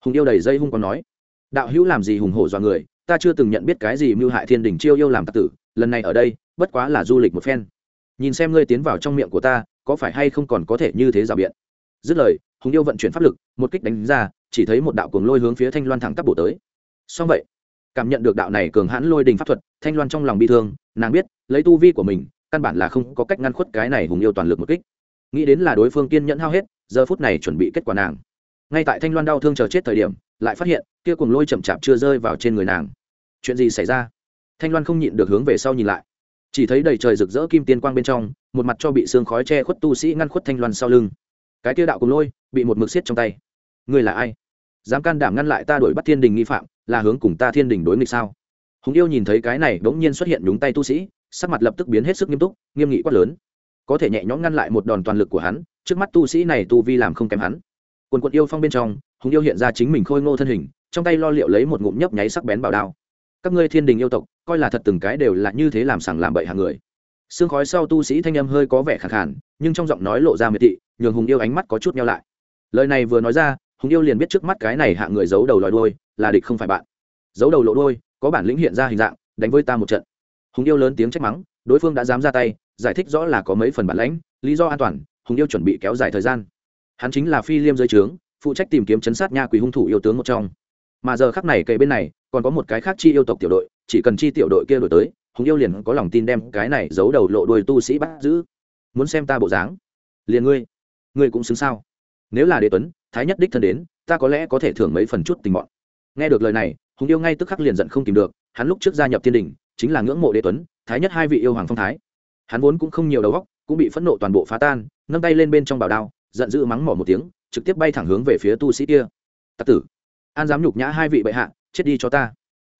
Hùng yêu đầy dây hung còn nói. Đạo hữu làm gì hùng hổ dọa người, ta chưa từng nhận biết cái gì mưu hại thiên đình chiêu yêu làm tặc tử, lần này ở đây, bất quá là du lịch một phen. Nhìn xem ngươi tiến vào trong miệng của ta, có phải hay không còn có thể như thế rào biện? Dứt lời, hùng yêu vận chuyển pháp lực, một kích đánh ra, chỉ thấy một đạo cuồng lôi hướng phía thanh loan thẳng tắp bổ tới. Song vậy cảm nhận được đạo này cường hãn lôi đình pháp thuật, thanh loan trong lòng bi thương, nàng biết, lấy tu vi của mình, căn bản là không có cách ngăn khuất cái này hùng yêu toàn lực một kích. Nghĩ đến là đối phương kiên nhẫn hao hết, giờ phút này chuẩn bị kết quả nàng. Ngay tại thanh loan đau thương chờ chết thời điểm, lại phát hiện, kia cùng lôi chậm chạp chưa rơi vào trên người nàng. Chuyện gì xảy ra? Thanh loan không nhịn được hướng về sau nhìn lại. Chỉ thấy đầy trời rực rỡ kim tiên quang bên trong, một mặt cho bị xương khói che khuất tu sĩ ngăn khuất thanh loan sau lưng. Cái kia đạo cùng lôi, bị một mực xiết trong tay. Ngươi là ai? Dám can đảm ngăn lại ta đuổi bắt thiên đình nghi phạm là hướng cùng ta thiên đình đối nghịch sao? Hùng yêu nhìn thấy cái này bỗng nhiên xuất hiện nhúng tay tu sĩ, sắc mặt lập tức biến hết sức nghiêm túc, nghiêm nghị quát lớn. Có thể nhẹ nhõm ngăn lại một đòn toàn lực của hắn, trước mắt tu sĩ này tu vi làm không kém hắn. Quần quận yêu phong bên trong, hùng yêu hiện ra chính mình khôi ngô thân hình, trong tay lo liệu lấy một ngụm nhấp nháy sắc bén bảo đao. Các ngươi thiên đình yêu tộc, coi là thật từng cái đều là như thế làm sằng làm bậy hàng người. Xương khói sau tu sĩ thanh âm hơi có vẻ khẳng khản nhưng trong giọng nói lộ ra miệt thị, nhường hùng yêu ánh mắt có chút nhau lại. Lời này vừa nói ra hùng yêu liền biết trước mắt cái này hạ người giấu đầu lòi đôi là địch không phải bạn. Giấu đầu lộ đôi có bản lĩnh hiện ra hình dạng, đánh với ta một trận. Hùng yêu lớn tiếng trách mắng, đối phương đã dám ra tay, giải thích rõ là có mấy phần bản lãnh, lý do an toàn, hùng yêu chuẩn bị kéo dài thời gian. Hắn chính là phi liêm dưới trướng, phụ trách tìm kiếm chấn sát nha quỷ hung thủ yêu tướng một trong. Mà giờ khắc này cây bên này, còn có một cái khác chi yêu tộc tiểu đội, chỉ cần chi tiểu đội kia đổi tới, hùng yêu liền có lòng tin đem cái này giấu đầu lộ đuôi tu sĩ bắt giữ. Muốn xem ta bộ dáng. Liền ngươi. Ngươi cũng xứng sao? Nếu là đế tuấn thái nhất đích thân đến, ta có lẽ có thể thưởng mấy phần chút tình bọn. Nghe được lời này, hùng yêu ngay tức khắc liền giận không tìm được, hắn lúc trước gia nhập thiên đình, chính là ngưỡng mộ đế tuấn, thái nhất hai vị yêu hoàng phong thái. Hắn vốn cũng không nhiều đầu góc cũng bị phẫn nộ toàn bộ phá tan, nâng tay lên bên trong bảo đao, giận dữ mắng mỏ một tiếng, trực tiếp bay thẳng hướng về phía tu sĩ kia. Tặc tử, an dám nhục nhã hai vị bệ hạ, chết đi cho ta.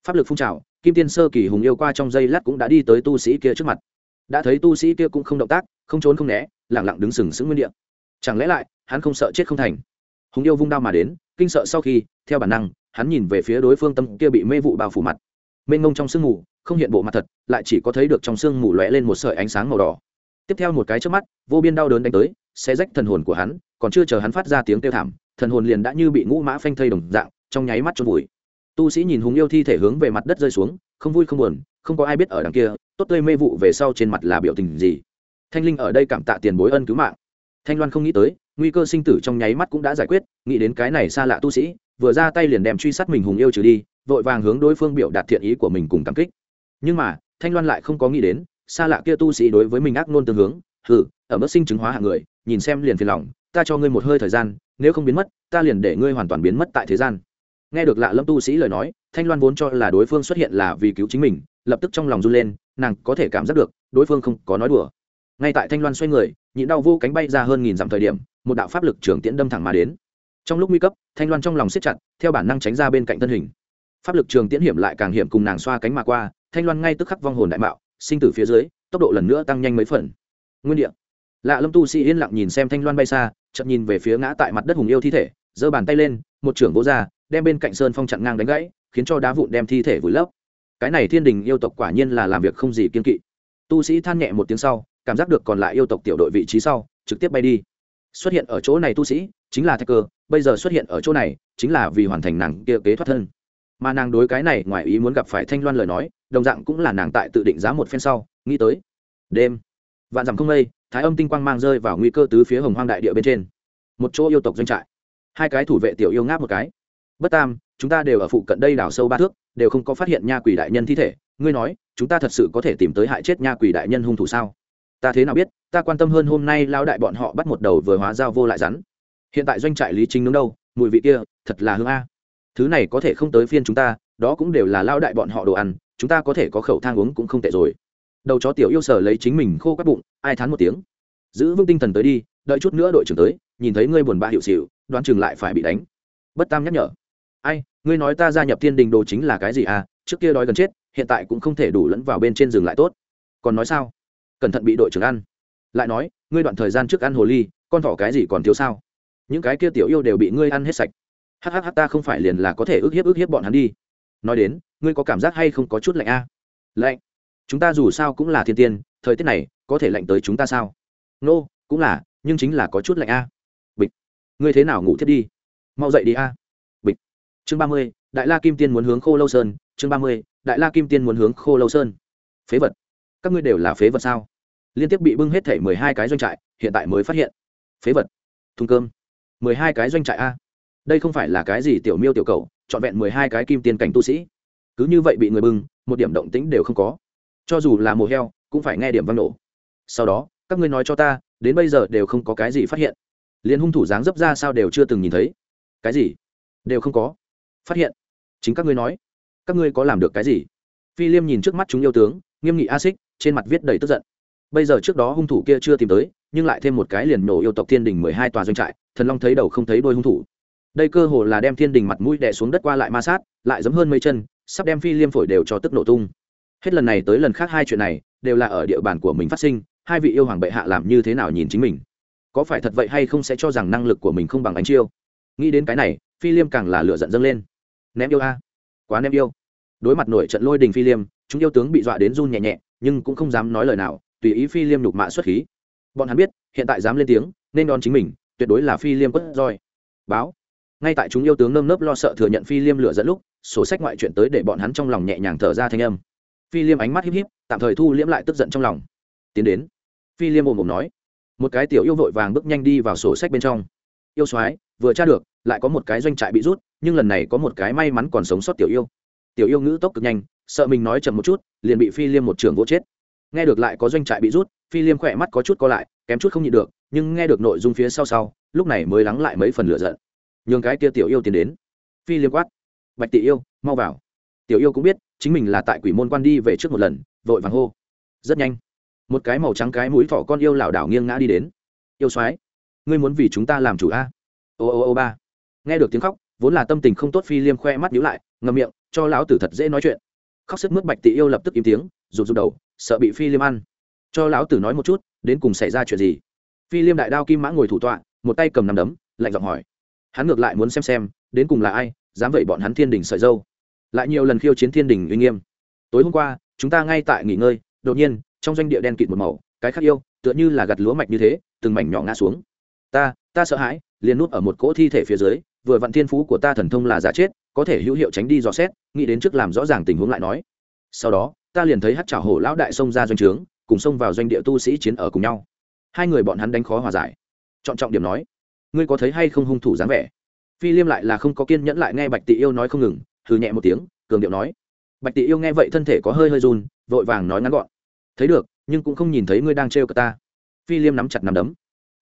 Pháp lực phun trào, kim tiên sơ kỳ hùng yêu qua trong giây lát cũng đã đi tới tu sĩ kia trước mặt. Đã thấy tu sĩ kia cũng không động tác, không trốn không né lẳng lặng đứng sừng sững nguyên địa. Chẳng lẽ lại, hắn không sợ chết không thành? Hùng yêu vung đao mà đến, kinh sợ sau khi, theo bản năng, hắn nhìn về phía đối phương tâm kia bị mê vụ bao phủ mặt. Mênh mông trong sương mù, không hiện bộ mặt thật, lại chỉ có thấy được trong sương mù lóe lên một sợi ánh sáng màu đỏ. Tiếp theo một cái trước mắt, vô biên đau đớn đánh tới sẽ rách thần hồn của hắn, còn chưa chờ hắn phát ra tiếng kêu thảm, thần hồn liền đã như bị ngũ mã phanh thây đồng dạng, trong nháy mắt trôn vùi. Tu sĩ nhìn hùng yêu thi thể hướng về mặt đất rơi xuống, không vui không buồn, không có ai biết ở đằng kia, tốt tươi mê vụ về sau trên mặt là biểu tình gì. Thanh linh ở đây cảm tạ tiền bối ân cứu mạng. Thanh loan không nghĩ tới nguy cơ sinh tử trong nháy mắt cũng đã giải quyết, nghĩ đến cái này xa lạ tu sĩ, vừa ra tay liền đem truy sát mình hùng yêu trừ đi, vội vàng hướng đối phương biểu đạt thiện ý của mình cùng cảm kích. Nhưng mà, thanh loan lại không có nghĩ đến, xa lạ kia tu sĩ đối với mình ác nôn tương hướng, hừ, ở mức sinh chứng hóa hạng người, nhìn xem liền phiền lòng, ta cho ngươi một hơi thời gian, nếu không biến mất, ta liền để ngươi hoàn toàn biến mất tại thế gian. Nghe được lạ lâm tu sĩ lời nói, thanh loan vốn cho là đối phương xuất hiện là vì cứu chính mình, lập tức trong lòng run lên, nàng có thể cảm giác được, đối phương không có nói đùa. Ngay tại thanh loan xoay người, nhịn đau vô cánh bay ra hơn nghìn dặm thời điểm một đạo pháp lực trưởng tiễn đâm thẳng mà đến. Trong lúc nguy cấp, thanh loan trong lòng siết chặt, theo bản năng tránh ra bên cạnh thân hình. Pháp lực trường tiễn hiểm lại càng hiểm cùng nàng xoa cánh mà qua, thanh loan ngay tức khắc vong hồn đại mạo, sinh tử phía dưới, tốc độ lần nữa tăng nhanh mấy phần. Nguyên địa. Lạ lâm tu sĩ yên lặng nhìn xem thanh loan bay xa chậm nhìn về phía ngã tại mặt đất hùng yêu thi thể, giơ bàn tay lên, một trưởng vỗ ra, đem bên cạnh sơn phong chặn ngang đánh gãy, khiến cho đá vụn đem thi thể vùi lấp. Cái này thiên đình yêu tộc quả nhiên là làm việc không gì kiên kỵ. Tu sĩ than nhẹ một tiếng sau, cảm giác được còn lại yêu tộc tiểu đội vị trí sau, trực tiếp bay đi xuất hiện ở chỗ này tu sĩ, chính là thạch cơ, bây giờ xuất hiện ở chỗ này, chính là vì hoàn thành nàng kia kế thoát thân. Mà nàng đối cái này ngoài ý muốn gặp phải thanh loan lời nói, đồng dạng cũng là nàng tại tự định giá một phen sau, nghĩ tới. Đêm, vạn dặm không mây, thái âm tinh quang mang rơi vào nguy cơ tứ phía hồng hoang đại địa bên trên. Một chỗ yêu tộc doanh trại. Hai cái thủ vệ tiểu yêu ngáp một cái. Bất tam, chúng ta đều ở phụ cận đây đào sâu ba thước, đều không có phát hiện nha quỷ đại nhân thi thể. Ngươi nói, chúng ta thật sự có thể tìm tới hại chết nha quỷ đại nhân hung thủ sao? Ta thế nào biết, ta quan tâm hơn hôm nay lao đại bọn họ bắt một đầu vừa hóa dao vô lại rắn. Hiện tại doanh trại lý chính nướng đâu, mùi vị kia, thật là hương a. Thứ này có thể không tới phiên chúng ta, đó cũng đều là lao đại bọn họ đồ ăn, chúng ta có thể có khẩu thang uống cũng không tệ rồi. Đầu chó tiểu yêu sở lấy chính mình khô các bụng, ai thán một tiếng. Giữ vững tinh thần tới đi, đợi chút nữa đội trưởng tới, nhìn thấy ngươi buồn bã hiệu xịu đoán chừng lại phải bị đánh. Bất tam nhắc nhở. Ai, ngươi nói ta gia nhập thiên đình đồ chính là cái gì à trước kia đói gần chết, hiện tại cũng không thể đủ lẫn vào bên trên rừng lại tốt. Còn nói sao? Cẩn thận bị đội trưởng ăn. Lại nói ngươi đoạn thời gian trước ăn hồ ly con thỏ cái gì còn thiếu sao? Những cái kia tiểu yêu đều bị ngươi ăn hết sạch. Hhh ta không phải liền là có thể ức hiếp ức hiếp bọn hắn đi. Nói đến ngươi có cảm giác hay không có chút lạnh a? À? lạnh. Chúng ta dù sao cũng là thiên tiên thời tiết này có thể lạnh tới chúng ta sao? Nô、no, cũng là nhưng chính là có chút lạnh a. À. bịch. Ngươi thế nào ngủ thiết đi? Mau dậy đi a. Bịch. Chương ba mươi đại la kim tiên muốn hướng khô lâu sơn. Chương ba mươi đại la kim tiên muốn hướng khô lâu sơn. Phế vật các ngươi đều là phế vật sao? Liên tiếp bị bưng hết thể mười hai cái doanh trại, hiện tại mới phát hiện. Phế vật. Thùng cơm. mười hai cái doanh trại a. Đây không phải là cái gì tiểu miêu tiểu cầu trọn vẹn mười hai cái kim tiên cảnh tu sĩ. Cứ như vậy bị người bưng, một điểm động tĩnh đều không có. Cho dù là mồ heo, cũng phải nghe điểm văng nổ. Sau đó, các ngươi nói cho ta, đến bây giờ đều không có cái gì phát hiện. Liền hung thủ dáng dấp ra sao đều chưa từng nhìn thấy. Cái gì? Đều không có. Phát hiện. Chính các ngươi nói. Các ngươi có làm được cái gì? Phi liêm nhìn trước mắt chúng yêu tướng, nghiêm nghị a xích trên mặt viết đầy tức giận. Bây giờ trước đó hung thủ kia chưa tìm tới, nhưng lại thêm một cái liền nổ yêu tộc thiên đình mười hai tòa doanh trại, thần long thấy đầu không thấy đôi hung thủ. Đây cơ hồ là đem thiên đình mặt mũi đè xuống đất qua lại ma sát, lại giống hơn mấy chân, sắp đem phi liêm phổi đều cho tức nổ tung. Hết lần này tới lần khác hai chuyện này, đều là ở địa bàn của mình phát sinh, hai vị yêu hoàng bệ hạ làm như thế nào nhìn chính mình? Có phải thật vậy hay không sẽ cho rằng năng lực của mình không bằng ánh chiêu? Nghĩ đến cái này, phi liêm càng là lửa giận dâng lên. Ném yêu a. Quá ném yêu. Đối mặt nổi trận lôi đình phi liêm, chúng yêu tướng bị dọa đến run nhẹ nhẹ nhưng cũng không dám nói lời nào, tùy ý phi liêm nhục mạ xuất khí. Bọn hắn biết, hiện tại dám lên tiếng, nên đón chính mình, tuyệt đối là phi liêm quất roi. Báo. Ngay tại chúng yêu tướng nơm nớp lo sợ thừa nhận phi liêm lửa dẫn lúc, sổ sách ngoại chuyện tới để bọn hắn trong lòng nhẹ nhàng thở ra thanh âm. Phi liêm ánh mắt híp híp, tạm thời thu liễm lại tức giận trong lòng. Tiến đến. Phi liêm ồm ồm nói. Một cái tiểu yêu vội vàng bước nhanh đi vào sổ sách bên trong. Yêu soái, vừa tra được, lại có một cái doanh trại bị rút, nhưng lần này có một cái may mắn còn sống sót tiểu yêu. Tiểu yêu ngữ tốc cực nhanh sợ mình nói chậm một chút, liền bị phi liêm một trường vỗ chết. Nghe được lại có doanh trại bị rút, phi liêm khỏe mắt có chút co lại, kém chút không nhịn được, nhưng nghe được nội dung phía sau sau, lúc này mới lắng lại mấy phần lửa giận. Nhường cái kia tiểu yêu tiến đến. Phi liêm quát. Bạch tị yêu, mau vào. Tiểu yêu cũng biết, chính mình là tại quỷ môn quan đi về trước một lần, vội vàng hô. Rất nhanh. Một cái màu trắng cái mũi thỏ con yêu lảo đảo nghiêng ngã đi đến. Yêu soái, ngươi muốn vì chúng ta làm chủ a? Ô ô ô ba. Nghe được tiếng khóc, vốn là tâm tình không tốt, phi liêm khoe mắt nhíu lại, ngậm miệng, cho lão tử thật dễ nói chuyện khóc sức mướt bạch tị yêu lập tức im tiếng, rụt rụt đầu, sợ bị phi liêm ăn. Cho lão tử nói một chút, đến cùng xảy ra chuyện gì? Phi liêm đại đao kim mã ngồi thủ tọa, một tay cầm nằm đấm, lạnh giọng hỏi. Hắn ngược lại muốn xem xem, đến cùng là ai, dám vậy bọn hắn thiên đình sợi dâu. Lại nhiều lần khiêu chiến thiên đình uy nghiêm. Tối hôm qua, chúng ta ngay tại nghỉ ngơi, đột nhiên, trong doanh địa đen kịt một màu, cái khác yêu, tựa như là gặt lúa mạch như thế, từng mảnh nhỏ ngã xuống. Ta ta sợ hãi, liền nuốt ở một cỗ thi thể phía dưới vừa vặn thiên phú của ta thần thông là giả chết, có thể hữu hiệu tránh đi dò xét, nghĩ đến trước làm rõ ràng tình huống lại nói. Sau đó, ta liền thấy hát chảo hổ lão đại xông ra doanh trướng, cùng xông vào doanh địa tu sĩ chiến ở cùng nhau. Hai người bọn hắn đánh khó hòa giải. Chọn trọng điểm nói, ngươi có thấy hay không hung thủ dáng vẻ? Phi liêm lại là không có kiên nhẫn lại nghe bạch tị yêu nói không ngừng thử nhẹ một tiếng, cường điệu nói, bạch tị yêu nghe vậy thân thể có hơi hơi run, vội vàng nói ngắn gọn, thấy được, nhưng cũng không nhìn thấy ngươi đang trêu cờ ta. Phi liêm nắm chặt nắm đấm,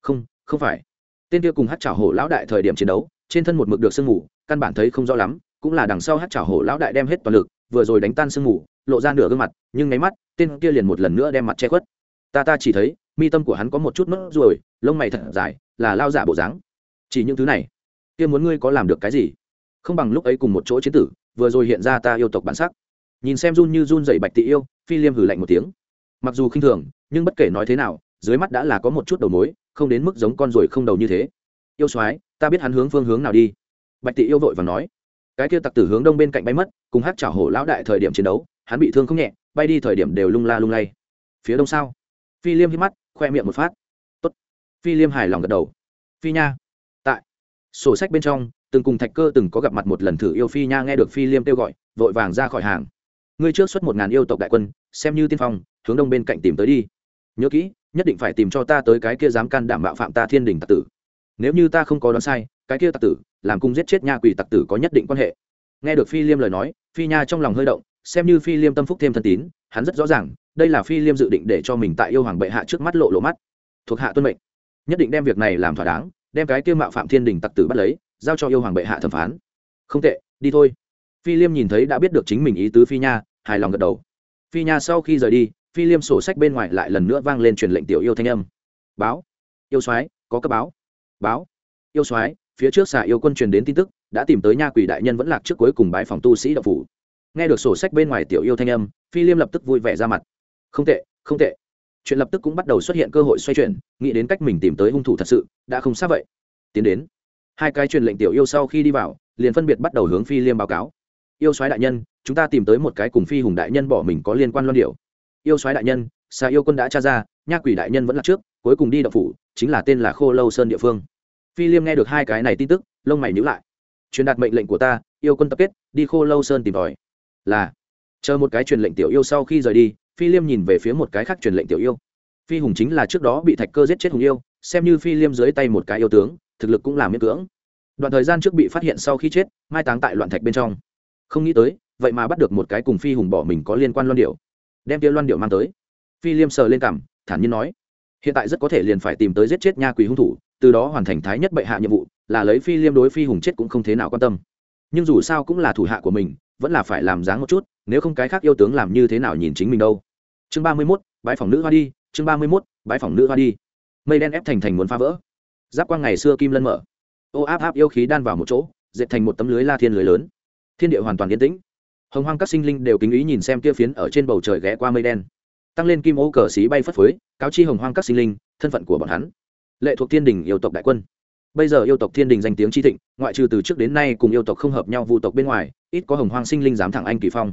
không không phải. Tên kia cùng hát chảo hổ lão đại thời điểm chiến đấu trên thân một mực được sương mù, căn bản thấy không rõ lắm, cũng là đằng sau hát chảo hổ lão đại đem hết toàn lực, vừa rồi đánh tan sương mù, lộ ra nửa gương mặt, nhưng nháy mắt, tên kia liền một lần nữa đem mặt che khuất. Ta ta chỉ thấy, mi tâm của hắn có một chút nốt ruồi lông mày thật dài, là lao giả bộ dáng. Chỉ những thứ này, kia muốn ngươi có làm được cái gì? Không bằng lúc ấy cùng một chỗ chiến tử, vừa rồi hiện ra ta yêu tộc bản sắc. Nhìn xem run như run dậy bạch tị yêu, phi liêm hử lạnh một tiếng. Mặc dù khinh thường, nhưng bất kể nói thế nào, dưới mắt đã là có một chút đầu mối, không đến mức giống con ruồi không đầu như thế. Yêu soái ta biết hắn hướng phương hướng nào đi. Bạch tị yêu vội và nói. Cái kia tặc tử hướng đông bên cạnh bay mất, cùng hát chảo hổ lão đại thời điểm chiến đấu, hắn bị thương không nhẹ, bay đi thời điểm đều lung la lung lay. Phía đông sao? Phi liêm hít mắt, khoe miệng một phát. Tốt. phi liêm hài lòng gật đầu. Phi nha. Tại. Sổ sách bên trong, từng cùng thạch cơ từng có gặp mặt một lần thử yêu phi nha nghe được phi liêm kêu gọi, vội vàng ra khỏi hàng. Ngươi trước xuất một ngàn yêu tộc đại quân, xem như tiên phong, hướng đông bên cạnh tìm tới đi. Nhớ kỹ, nhất định phải tìm cho ta tới cái kia dám can đảm bạo phạm ta thiên đình tặc tử nếu như ta không có đoán sai, cái kia tặc tử, làm cung giết chết nha quỷ tặc tử có nhất định quan hệ. Nghe được phi liêm lời nói, phi nha trong lòng hơi động, xem như phi liêm tâm phúc thêm thân tín, hắn rất rõ ràng, đây là phi liêm dự định để cho mình tại yêu hoàng bệ hạ trước mắt lộ lộ mắt. Thuộc hạ tuân mệnh. Nhất định đem việc này làm thỏa đáng, đem cái kia mạo phạm thiên đình tặc tử bắt lấy, giao cho yêu hoàng bệ hạ thẩm phán. Không tệ, đi thôi. Phi liêm nhìn thấy đã biết được chính mình ý tứ phi nha, hài lòng gật đầu. Phi nha sau khi rời đi, phi liêm sổ sách bên ngoài lại lần nữa vang lên truyền lệnh tiểu yêu thanh âm. Báo. Yêu soái, có cấp báo báo. Yêu soái, phía trước xà yêu quân truyền đến tin tức, đã tìm tới nha quỷ đại nhân vẫn lạc trước cuối cùng bái phòng tu sĩ đạo phủ. Nghe được sổ sách bên ngoài tiểu yêu thanh âm, phi liêm lập tức vui vẻ ra mặt. Không tệ không tệ. Chuyện lập tức cũng bắt đầu xuất hiện cơ hội xoay chuyển, nghĩ đến cách mình tìm tới hung thủ thật sự, đã không xác vậy. Tiến đến. Hai cái truyền lệnh tiểu yêu sau khi đi vào, liền phân biệt bắt đầu hướng phi liêm báo cáo. Yêu soái đại nhân, chúng ta tìm tới một cái cùng phi hùng đại nhân bỏ mình có liên quan loan điệu. Yêu soái đại nhân, xà yêu quân đã tra ra, nha quỷ đại nhân vẫn là trước, cuối cùng đi đậu phủ, chính là tên là khô lâu sơn địa phương phi liêm nghe được hai cái này tin tức, lông mày nhữ lại. Truyền đạt mệnh lệnh của ta, yêu quân tập kết, đi khô lâu sơn tìm tòi. Là, chờ một cái truyền lệnh tiểu yêu sau khi rời đi, phi liêm nhìn về phía một cái khác truyền lệnh tiểu yêu. Phi hùng chính là trước đó bị thạch cơ giết chết hùng yêu, xem như phi liêm dưới tay một cái yêu tướng, thực lực cũng là miễn cưỡng. Đoạn thời gian trước bị phát hiện sau khi chết, mai táng tại loạn thạch bên trong. Không nghĩ tới, vậy mà bắt được một cái cùng phi hùng bỏ mình có liên quan loan điệu. Đem kia loan điệu mang tới. Phi liêm sờ lên cảm thản nhiên nói, hiện tại rất có thể liền phải tìm tới giết chết nha quỷ hung thủ từ đó hoàn thành thái nhất bệ hạ nhiệm vụ, là lấy phi liêm đối phi hùng chết cũng không thế nào quan tâm. Nhưng dù sao cũng là thủ hạ của mình, vẫn là phải làm dáng một chút, nếu không cái khác yêu tướng làm như thế nào nhìn chính mình đâu. Chương ba mươi mốt bãi phòng nữ hoa đi, chương ba mươi mốt bãi phòng nữ hoa đi. Mây đen ép thành thành muốn phá vỡ. Giáp quang ngày xưa kim lân mở. Ô áp áp yêu khí đan vào một chỗ, dệt thành một tấm lưới la thiên lưới lớn. Thiên địa hoàn toàn yên tĩnh. Hồng hoang các sinh linh đều kính ý nhìn xem kia phiến ở trên bầu trời ghé qua mây đen. Tăng lên kim ô cờ xí bay phất phới, cáo chi hồng hoang các sinh linh, thân phận của bọn hắn lệ thuộc thiên đình yêu tộc đại quân. Bây giờ yêu tộc thiên đình danh tiếng chi thịnh, ngoại trừ từ trước đến nay cùng yêu tộc không hợp nhau vu tộc bên ngoài, ít có hồng hoang sinh linh dám thẳng anh kỳ phong.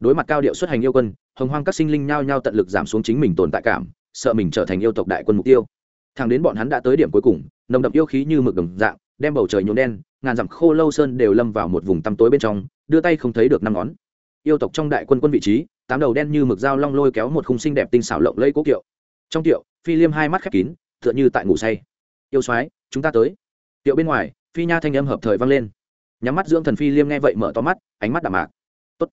Đối mặt cao điệu xuất hành yêu quân, hồng hoang các sinh linh nhao nhao tận lực giảm xuống chính mình tồn tại cảm, sợ mình trở thành yêu tộc đại quân mục tiêu. Thẳng đến bọn hắn đã tới điểm cuối cùng, nồng đậm yêu khí như mực đồng dạng, đem bầu trời nhuộm đen, ngàn dặm khô lâu sơn đều lâm vào một vùng tăm tối bên trong, đưa tay không thấy được năm ngón. Yêu tộc trong đại quân quân vị trí, tám đầu đen như mực dao long lôi kéo một khung sinh đẹp tinh xảo lộng lẫy cố kiệu. Trong kiệu, phi liêm hai mắt khép kín tựa như tại ngủ say. Yêu soái, chúng ta tới. Tiệu bên ngoài, phi nha thanh âm hợp thời vang lên. Nhắm mắt dưỡng thần phi liêm nghe vậy mở to mắt, ánh mắt đạm mạc. Tốt.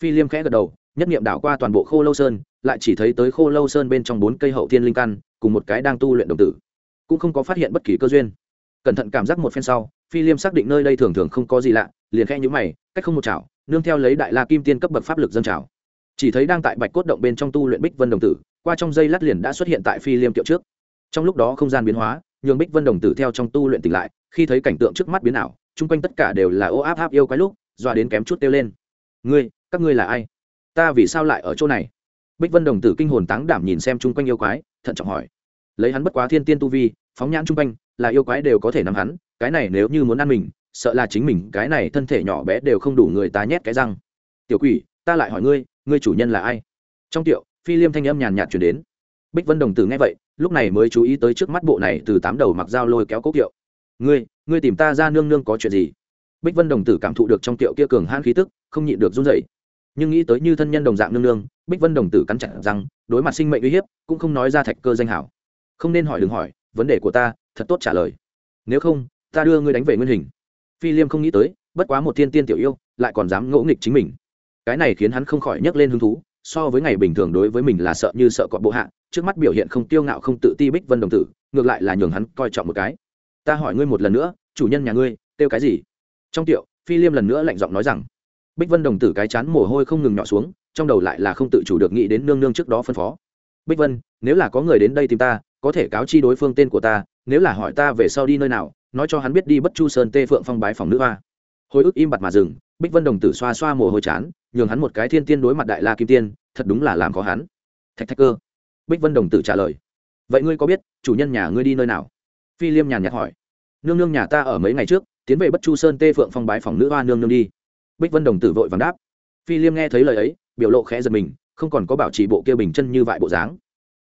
phi liêm khẽ gật đầu, nhất nghiệm đảo qua toàn bộ khô lâu sơn, lại chỉ thấy tới khô lâu sơn bên trong bốn cây hậu thiên linh căn, cùng một cái đang tu luyện đồng tử. Cũng không có phát hiện bất kỳ cơ duyên. Cẩn thận cảm giác một phen sau, phi liêm xác định nơi đây thường thường không có gì lạ, liền khẽ nhũ mày, cách không một chảo, nương theo lấy đại la kim tiên cấp bậc pháp lực dân trào. Chỉ thấy đang tại bạch cốt động bên trong tu luyện bích vân đồng tử, qua trong dây lát liền đã xuất hiện tại phi liêm kiệu trước trong lúc đó không gian biến hóa, nhường bích vân đồng tử theo trong tu luyện tỉnh lại, khi thấy cảnh tượng trước mắt biến ảo, chung quanh tất cả đều là ô áp áp yêu quái lúc, dọa đến kém chút tiêu lên. Ngươi, các ngươi là ai? Ta vì sao lại ở chỗ này? Bích vân đồng tử kinh hồn táng đảm nhìn xem chung quanh yêu quái, thận trọng hỏi. Lấy hắn bất quá thiên tiên tu vi, phóng nhãn chung quanh, là yêu quái đều có thể nắm hắn, cái này nếu như muốn ăn mình, sợ là chính mình cái này thân thể nhỏ bé đều không đủ người ta nhét cái răng. Tiểu quỷ, ta lại hỏi ngươi ngươi chủ nhân là ai? Trong tiệu, phi liêm thanh âm nhàn nhạt chuyển đến bích vân đồng tử nghe vậy, lúc này mới chú ý tới trước mắt bộ này từ tám đầu mặc dao lôi kéo cốc kiệu. Ngươi ngươi tìm ta ra nương nương có chuyện gì? Bích vân đồng tử cảm thụ được trong tiệu kia cường han khí tức, không nhịn được run dậy nhưng nghĩ tới như thân nhân đồng dạng nương nương, bích vân đồng tử cắn chặt rằng đối mặt sinh mệnh uy hiếp, cũng không nói ra thạch cơ danh hảo. Không nên hỏi đừng hỏi, vấn đề của ta, thật tốt trả lời. Nếu không, ta đưa ngươi đánh về nguyên hình. Phi liêm không nghĩ tới, bất quá một thiên tiên tiểu yêu, lại còn dám ngỗ nghịch chính mình. Cái này khiến hắn không khỏi nhấc lên hứng thú so với ngày bình thường đối với mình là sợ như sợ cọp bộ hạ, trước mắt biểu hiện không tiêu ngạo không tự ti bích vân đồng tử, ngược lại là nhường hắn coi trọng một cái. Ta hỏi ngươi một lần nữa, chủ nhân nhà ngươi, kêu cái gì? Trong tiệu, phi liêm lần nữa lạnh giọng nói rằng, bích vân đồng tử cái chán mồ hôi không ngừng nhỏ xuống, trong đầu lại là không tự chủ được nghĩ đến nương nương trước đó phân phó. Bích vân, nếu là có người đến đây tìm ta, có thể cáo chi đối phương tên của ta, nếu là hỏi ta về sau đi nơi nào, nói cho hắn biết đi bất chu sơn tê phượng phong bái phòng nữ hoa. Hồi ức im bặt mà dừng, bích vân đồng tử xoa xoa mồ hôi chán nhường hắn một cái thiên tiên đối mặt đại la kim tiên, thật đúng là làm khó hắn. Thạch thạch cơ, bích vân đồng tử trả lời. Vậy ngươi có biết, chủ nhân nhà ngươi đi nơi nào? Phi liêm nhàn nhạt hỏi. Nương nương nhà ta ở mấy ngày trước, tiến về bất chu sơn tê phượng phong bái phòng nữ hoa nương nương đi. Bích vân đồng tử vội vàng đáp. Phi liêm nghe thấy lời ấy, biểu lộ khẽ giật mình, không còn có bảo trì bộ kia bình chân như vại bộ dáng.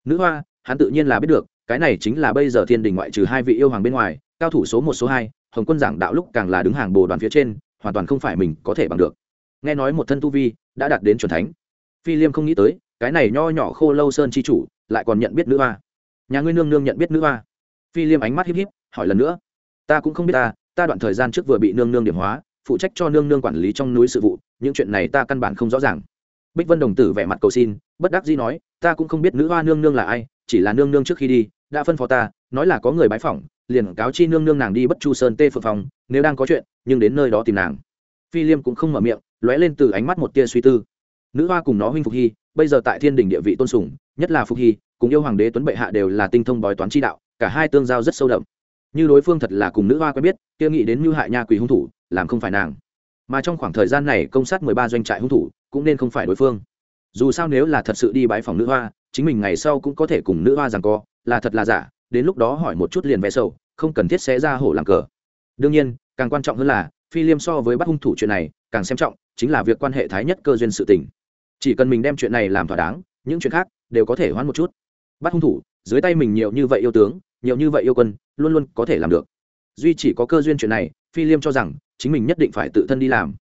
Nữ hoa, hắn tự nhiên là biết được, cái này chính là bây giờ thiên đình ngoại trừ hai vị yêu hoàng bên ngoài, cao thủ số một số hai, hồng quân giảng đạo lúc càng là đứng hàng bồ đoàn phía trên, hoàn toàn không phải mình có thể bằng được nghe nói một thân tu vi đã đạt đến c thánh. Phi liêm không nghĩ tới, cái này nho nhỏ khô lâu sơn chi chủ lại còn nhận biết nữ hoa. Nhà ngươi nương nương nhận biết nữ hoa. Phi liêm ánh mắt híp híp, hỏi lần nữa. Ta cũng không biết ta ta đoạn thời gian trước vừa bị nương nương điểm hóa, phụ trách cho nương nương quản lý trong núi sự vụ, những chuyện này ta căn bản không rõ ràng. Bích vân đồng tử vẻ mặt cầu xin, bất đắc dĩ nói, ta cũng không biết nữ hoa nương nương là ai, chỉ là nương nương trước khi đi, đã phân phó ta, nói là có người bái phỏng, liền cáo chi nương nương nàng đi bất chu sơn tê phượng phòng, nếu đang có chuyện, nhưng đến nơi đó tìm nàng. Phi liêm cũng không mở miệng lóe lên từ ánh mắt một tia suy tư. Nữ hoa cùng nó huynh phục hy, bây giờ tại thiên đình địa vị tôn sùng, nhất là phục hy, cùng yêu hoàng đế tuấn bệ hạ đều là tinh thông bói toán chi đạo, cả hai tương giao rất sâu đậm. Như đối phương thật là cùng nữ hoa quen biết, kia nghĩ đến mưu hại nha quỷ hung thủ, làm không phải nàng. Mà trong khoảng thời gian này, công sát mười ba doanh trại hung thủ, cũng nên không phải đối phương. Dù sao nếu là thật sự đi bãi phòng nữ hoa, chính mình ngày sau cũng có thể cùng nữ hoa rằng co, là thật là giả, đến lúc đó hỏi một chút liền vẽ sầu, không cần thiết sẽ ra hổ làm cờ. Đương nhiên, càng quan trọng hơn là, phi liêm so với bắt hung thủ chuyện này, càng xem trọng chính là việc quan hệ thái nhất cơ duyên sự tình. Chỉ cần mình đem chuyện này làm thỏa đáng, những chuyện khác đều có thể hoãn một chút. Bắt hung thủ, dưới tay mình nhiều như vậy yêu tướng, nhiều như vậy yêu quân, luôn luôn có thể làm được. Duy chỉ có cơ duyên chuyện này, phi liêm cho rằng, chính mình nhất định phải tự thân đi làm.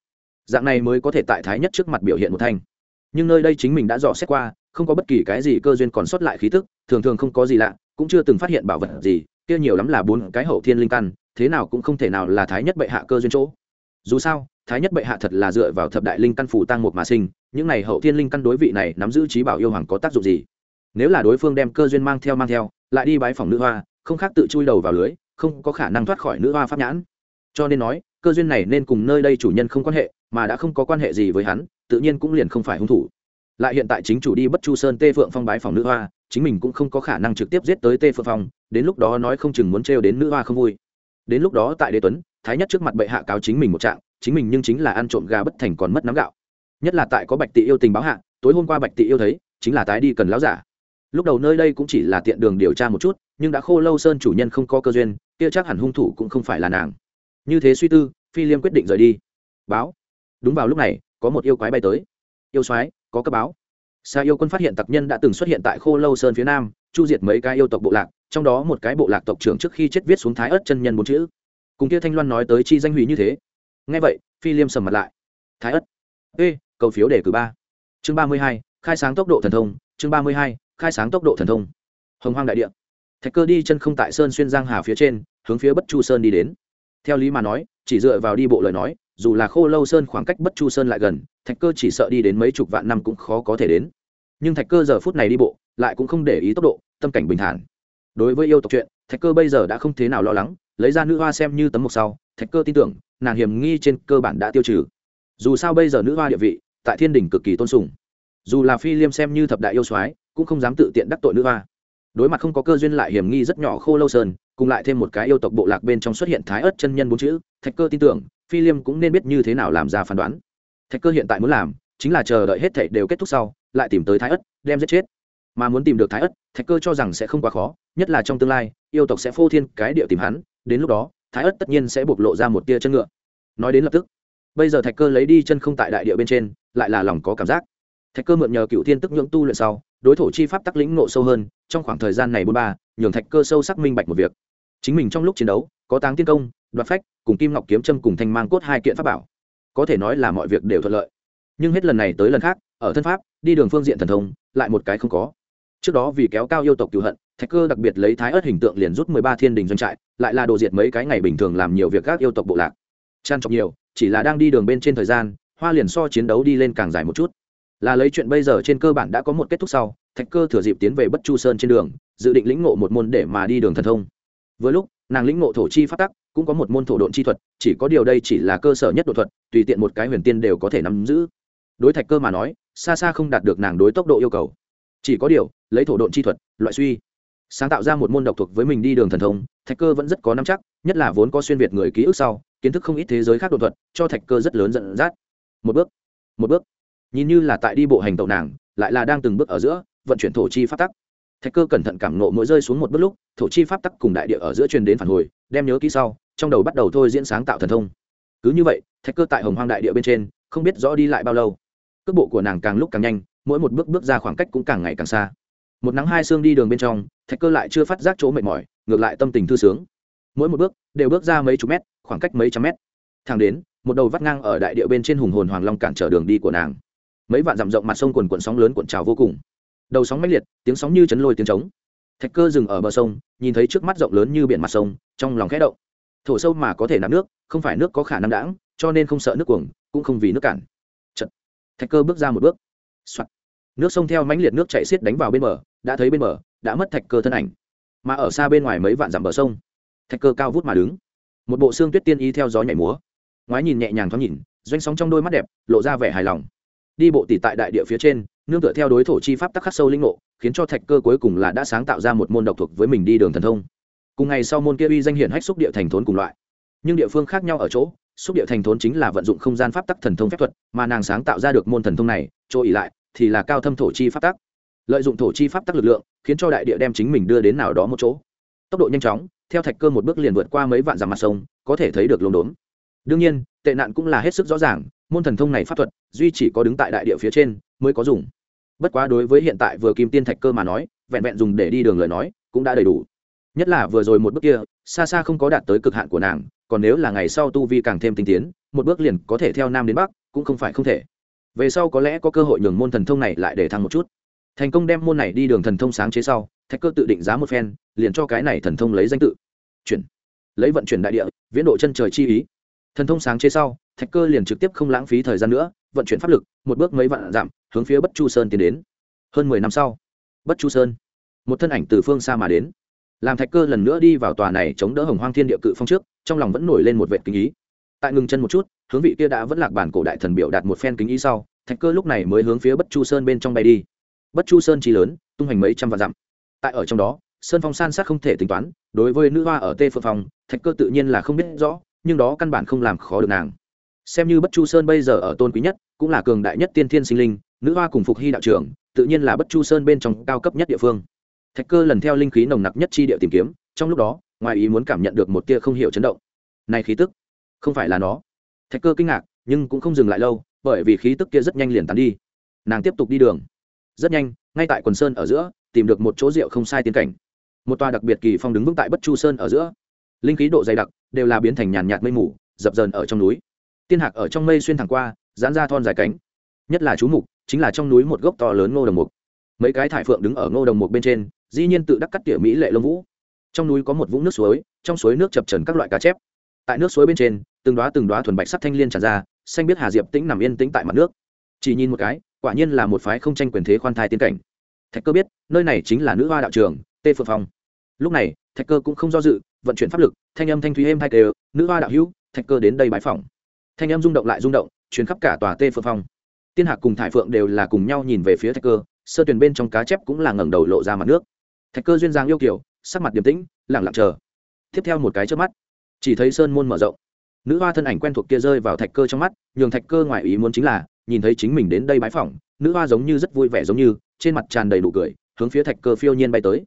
Dạng này mới có thể tại thái nhất trước mặt biểu hiện một thanh nhưng nơi đây chính mình đã dò xét qua, không có bất kỳ cái gì cơ duyên còn sót lại khí tức, thường thường không có gì lạ, cũng chưa từng phát hiện bảo vật gì, kia nhiều lắm là bốn cái hậu thiên linh căn, thế nào cũng không thể nào là thái nhất bệ hạ cơ duyên chỗ. Dù sao thái nhất bệ hạ thật là dựa vào thập đại linh căn phủ tăng một mà sinh, những này hậu thiên linh căn đối vị này nắm giữ trí bảo yêu hoàng có tác dụng gì? Nếu là đối phương đem cơ duyên mang theo mang theo, lại đi bái phòng nữ hoa, không khác tự chui đầu vào lưới, không có khả năng thoát khỏi nữ hoa pháp nhãn. Cho nên nói, cơ duyên này nên cùng nơi đây chủ nhân không quan hệ, mà đã không có quan hệ gì với hắn, tự nhiên cũng liền không phải hung thủ. Lại hiện tại chính chủ đi bất chu sơn tê phượng phong bái phòng nữ hoa, chính mình cũng không có khả năng trực tiếp giết tới tê phượng phong, đến lúc đó nói không chừng muốn trêu đến nữ hoa không vui. Đến lúc đó tại đế tuấn, thái nhất trước mặt bệ hạ cáo chính mình một trạng chính mình nhưng chính là ăn trộm gà bất thành còn mất nắm gạo. Nhất là tại có bạch tị yêu tình báo hạ, tối hôm qua bạch tị yêu thấy, chính là tái đi cần láo giả. Lúc đầu nơi đây cũng chỉ là tiện đường điều tra một chút, nhưng đã khô lâu sơn chủ nhân không có cơ duyên, kia chắc hẳn hung thủ cũng không phải là nàng. Như thế suy tư, phi liêm quyết định rời đi. Báo. Đúng vào lúc này, có một yêu quái bay tới. Yêu soái, có cấp báo. Xa yêu quân phát hiện tặc nhân đã từng xuất hiện tại khô lâu sơn phía nam, chu diệt mấy cái yêu tộc bộ lạc, trong đó một cái bộ lạc tộc trưởng trước khi chết viết xuống thái ớt chân nhân bốn chữ. Cùng kia thanh loan nói tới chi danh hủy như thế ngay vậy, phi liêm sầm mặt lại. Thái ất. Ê, cầu phiếu đề cử ba. Chương ba mươi hai, khai sáng tốc độ thần thông. Chương ba mươi hai, khai sáng tốc độ thần thông. Hồng hoang đại địa. Thạch cơ đi chân không tại sơn xuyên giang hà phía trên, hướng phía bất chu sơn đi đến. Theo lý mà nói, chỉ dựa vào đi bộ lời nói, dù là khô lâu sơn khoảng cách bất chu sơn lại gần, thạch cơ chỉ sợ đi đến mấy chục vạn năm cũng khó có thể đến. Nhưng thạch cơ giờ phút này đi bộ, lại cũng không để ý tốc độ, tâm cảnh bình thản. Đối với yêu tộc chuyện, thạch cơ bây giờ đã không thế nào lo lắng, lấy ra nữ hoa xem như tấm mục sau, thạch cơ tin tưởng nàng hiểm nghi trên cơ bản đã tiêu trừ. Dù sao bây giờ nữ hoa địa vị, tại thiên đình cực kỳ tôn sùng. Dù là phi liêm xem như thập đại yêu soái, cũng không dám tự tiện đắc tội nữ hoa. Đối mặt không có cơ duyên lại hiểm nghi rất nhỏ khô lâu sơn, cùng lại thêm một cái yêu tộc bộ lạc bên trong xuất hiện thái ớt chân nhân bốn chữ, thạch cơ tin tưởng, phi liêm cũng nên biết như thế nào làm ra phán đoán. Thạch cơ hiện tại muốn làm, chính là chờ đợi hết thảy đều kết thúc sau, lại tìm tới thái ớt, đem giết chết. Mà muốn tìm được thái ớt, thạch cơ cho rằng sẽ không quá khó, nhất là trong tương lai, yêu tộc sẽ phô thiên cái địa tìm hắn, đến lúc đó thái ớt tất nhiên sẽ bộc lộ ra một tia chân ngựa. Nói đến lập tức, bây giờ thạch cơ lấy đi chân không tại đại địa bên trên, lại là lòng có cảm giác. Thạch cơ mượn nhờ cựu thiên tức nhưỡng tu luyện sau, đối thủ chi pháp tắc lĩnh nộ sâu hơn, trong khoảng thời gian này bôn ba, nhường thạch cơ sâu sắc minh bạch một việc. Chính mình trong lúc chiến đấu, có táng tiên công, đoạt phách, cùng kim ngọc kiếm châm cùng thanh mang cốt hai kiện pháp bảo. Có thể nói là mọi việc đều thuận lợi. Nhưng hết lần này tới lần khác, ở thân pháp, đi đường phương diện thần thông, lại một cái không có. Trước đó vì kéo cao yêu tộc cựu hận thạch cơ đặc biệt lấy thái ớt hình tượng liền rút mười ba thiên đình doanh trại, lại là đồ diệt mấy cái ngày bình thường làm nhiều việc các yêu tộc bộ lạc. Tràn trọc nhiều, chỉ là đang đi đường bên trên thời gian, hoa liền so chiến đấu đi lên càng dài một chút. Là lấy chuyện bây giờ trên cơ bản đã có một kết thúc sau, thạch cơ thừa dịp tiến về bất chu sơn trên đường, dự định lĩnh ngộ một môn để mà đi đường thần thông. Với lúc, nàng lĩnh ngộ thổ chi phát tắc, cũng có một môn thổ độn chi thuật, chỉ có điều đây chỉ là cơ sở nhất độ thuật, tùy tiện một cái huyền tiên đều có thể nắm giữ. Đối thạch cơ mà nói, xa xa không đạt được nàng đối tốc độ yêu cầu. Chỉ có điều, lấy thổ độn chi thuật, loại suy sáng tạo ra một môn độc thuộc với mình đi đường thần thông, thạch cơ vẫn rất có nắm chắc, nhất là vốn có xuyên việt người ký ức sau, kiến thức không ít thế giới khác đột thuật, cho thạch cơ rất lớn dẫn dắt. Một bước một bước. Nhìn như là tại đi bộ hành tàu nàng, lại là đang từng bước ở giữa, vận chuyển thổ chi pháp tắc. Thạch cơ cẩn thận cảm nộ mỗi rơi xuống một bước lúc, thổ chi pháp tắc cùng đại địa ở giữa truyền đến phản hồi, đem nhớ kỹ sau, trong đầu bắt đầu thôi diễn sáng tạo thần thông. Cứ như vậy, thạch cơ tại hồng hoang đại địa bên trên, không biết rõ đi lại bao lâu. Cước bộ của nàng càng lúc càng nhanh, mỗi một bước bước ra khoảng cách cũng càng ngày càng xa một nắng hai xương đi đường bên trong, thạch cơ lại chưa phát giác chỗ mệt mỏi, ngược lại tâm tình thư sướng. Mỗi một bước, đều bước ra mấy chục mét, khoảng cách mấy trăm mét. Thang đến, một đầu vắt ngang ở đại địa bên trên hùng hồn hoàng long cản trở đường đi của nàng. Mấy vạn dặm rộng mặt sông quần quận sóng lớn cuộn trào vô cùng. Đầu sóng mãnh liệt, tiếng sóng như chấn lôi tiếng trống. Thạch cơ dừng ở bờ sông, nhìn thấy trước mắt rộng lớn như biển mặt sông, trong lòng khẽ động. Thổ sâu mà có thể nạp nước, không phải nước có khả năng đãng, cho nên không sợ nước cuồng, cũng không vì nước cản. Chật. thạch cơ bước ra một bước、Soạn. nước sông theo mãnh liệt nước chạy xiết đánh vào bên bờ đã thấy bên bờ, đã mất thạch cơ thân ảnh. Mà ở xa bên ngoài mấy vạn dặm bờ sông, thạch cơ cao vút mà đứng. Một bộ xương tuyết tiên y theo gió nhảy múa. Ngoái nhìn nhẹ nhàng thoáng nhìn, doanh sóng trong đôi mắt đẹp, lộ ra vẻ hài lòng. Đi bộ tỉ tại đại địa phía trên, nương tựa theo đối thổ chi pháp tắc khắc sâu linh ngộ, khiến cho thạch cơ cuối cùng là đã sáng tạo ra một môn độc thuộc với mình đi đường thần thông. Cùng ngày sau môn kia uy danh hiển hách xúc địa thành thốn cùng loại. Nhưng địa phương khác nhau ở chỗ, xúc địa thành thốn chính là vận dụng không gian pháp tắc thần thông phép thuật, mà nàng sáng tạo ra được môn thần thông này, chỗ ỉ lại thì là cao thâm thổ chi pháp tắc lợi dụng thổ chi pháp tắc lực lượng, khiến cho đại địa đem chính mình đưa đến nào đó một chỗ. Tốc độ nhanh chóng, theo thạch cơ một bước liền vượt qua mấy vạn dặm mặt sông, có thể thấy được lồn đốn. Đương nhiên, tệ nạn cũng là hết sức rõ ràng, môn thần thông này pháp thuật, duy chỉ có đứng tại đại địa phía trên mới có dùng. Bất quá đối với hiện tại vừa kim tiên thạch cơ mà nói, vẹn vẹn dùng để đi đường lời nói, cũng đã đầy đủ. Nhất là vừa rồi một bước kia, xa xa không có đạt tới cực hạn của nàng, còn nếu là ngày sau tu vi càng thêm tinh tiến, một bước liền có thể theo nam đến bắc, cũng không phải không thể. Về sau có lẽ có cơ hội nhường môn thần thông này lại để thăng một chút thành công đem môn này đi đường thần thông sáng chế sau, thạch cơ tự định giá một phen, liền cho cái này thần thông lấy danh tự. Chuyển. Lấy vận chuyển đại địa, viễn độ chân trời chi ý. Thần thông sáng chế sau, thạch cơ liền trực tiếp không lãng phí thời gian nữa, vận chuyển pháp lực, một bước mấy vạn giảm hướng phía bất chu sơn tiến đến. Hơn mười năm sau, bất chu sơn, một thân ảnh từ phương xa mà đến. Làm thạch cơ lần nữa đi vào tòa này chống đỡ hồng hoang thiên địa cự phong trước, trong lòng vẫn nổi lên một vệ kính ý. Tại ngừng chân một chút, hướng vị kia đã vẫn lạc bản cổ đại thần biểu đạt một phen kính ý sau, thạch cơ lúc này mới hướng phía bất chu sơn bên trong bay đi bất chu sơn chi lớn, tung hành mấy trăm vạn dặm. Tại ở trong đó, sơn phong san sát không thể tính toán, đối với nữ hoa ở tê phượng phong, thạch cơ tự nhiên là không biết rõ, nhưng đó căn bản không làm khó được nàng. Xem như bất chu sơn bây giờ ở tôn quý nhất, cũng là cường đại nhất tiên thiên sinh linh, nữ hoa cùng phục hy đạo trưởng, tự nhiên là bất chu sơn bên trong cao cấp nhất địa phương. Thạch cơ lần theo linh khí nồng nặc nhất chi địa tìm kiếm, trong lúc đó, ngoài ý muốn cảm nhận được một tia không hiểu chấn động. Này khí tức, không phải là nó. Thạch cơ kinh ngạc, nhưng cũng không dừng lại lâu, bởi vì khí tức kia rất nhanh liền tán đi. Nàng tiếp tục đi đường rất nhanh, ngay tại quần sơn ở giữa, tìm được một chỗ rượu không sai tiến cảnh. Một tòa đặc biệt kỳ phong đứng vững tại bất chu sơn ở giữa. Linh khí độ dày đặc, đều là biến thành nhàn nhạt mây mù, dập dờn ở trong núi. Tiên hạc ở trong mây xuyên thẳng qua dán ra thon dài cánh. Nhất là chú mục, chính là trong núi một gốc to lớn ngô đồng mục. Mấy cái thải phượng đứng ở ngô đồng mục bên trên, dĩ nhiên tự đắc cắt tỉa mỹ lệ lông vũ. Trong núi có một vũng nước suối, trong suối nước chập trần các loại cá chép. Tại nước suối bên trên, từng đoá từng đoá thuần bạch sắc thanh liên tràn ra, xanh biết hà diệp tĩnh nằm yên tĩnh tại mặt nước. Chỉ nhìn một cái quả nhiên là một phái không tranh quyền thế khoan thai tiên cảnh. Thạch cơ biết, nơi này chính là nữ hoa đạo trường, tê phượng phong. Lúc này, thạch cơ cũng không do dự, vận chuyển pháp lực, thanh âm thanh thúy êm hai tê nữ hoa đạo hữu, thạch cơ đến đây bãi phòng thanh âm rung động lại rung động chuyến khắp cả tòa tê phượng phong. Tiên hạc cùng thải phượng đều là cùng nhau nhìn về phía thạch cơ, sơ tuyển bên trong cá chép cũng là ngẩng đầu lộ ra mặt nước. Thạch cơ duyên dáng yêu kiểu sắc mặt điềm tĩnh lẳng lặng chờ. Tiếp theo một cái trước mắt, chỉ thấy sơn môn mở rộng. Nữ hoa thân ảnh quen thuộc kia rơi vào thạch cơ trong mắt, nhường thạch cơ ngoài ý muốn chính là nhìn thấy chính mình đến đây bái phỏng, nữ hoa giống như rất vui vẻ giống như, trên mặt tràn đầy đủ cười, hướng phía thạch cơ phiêu nhiên bay tới.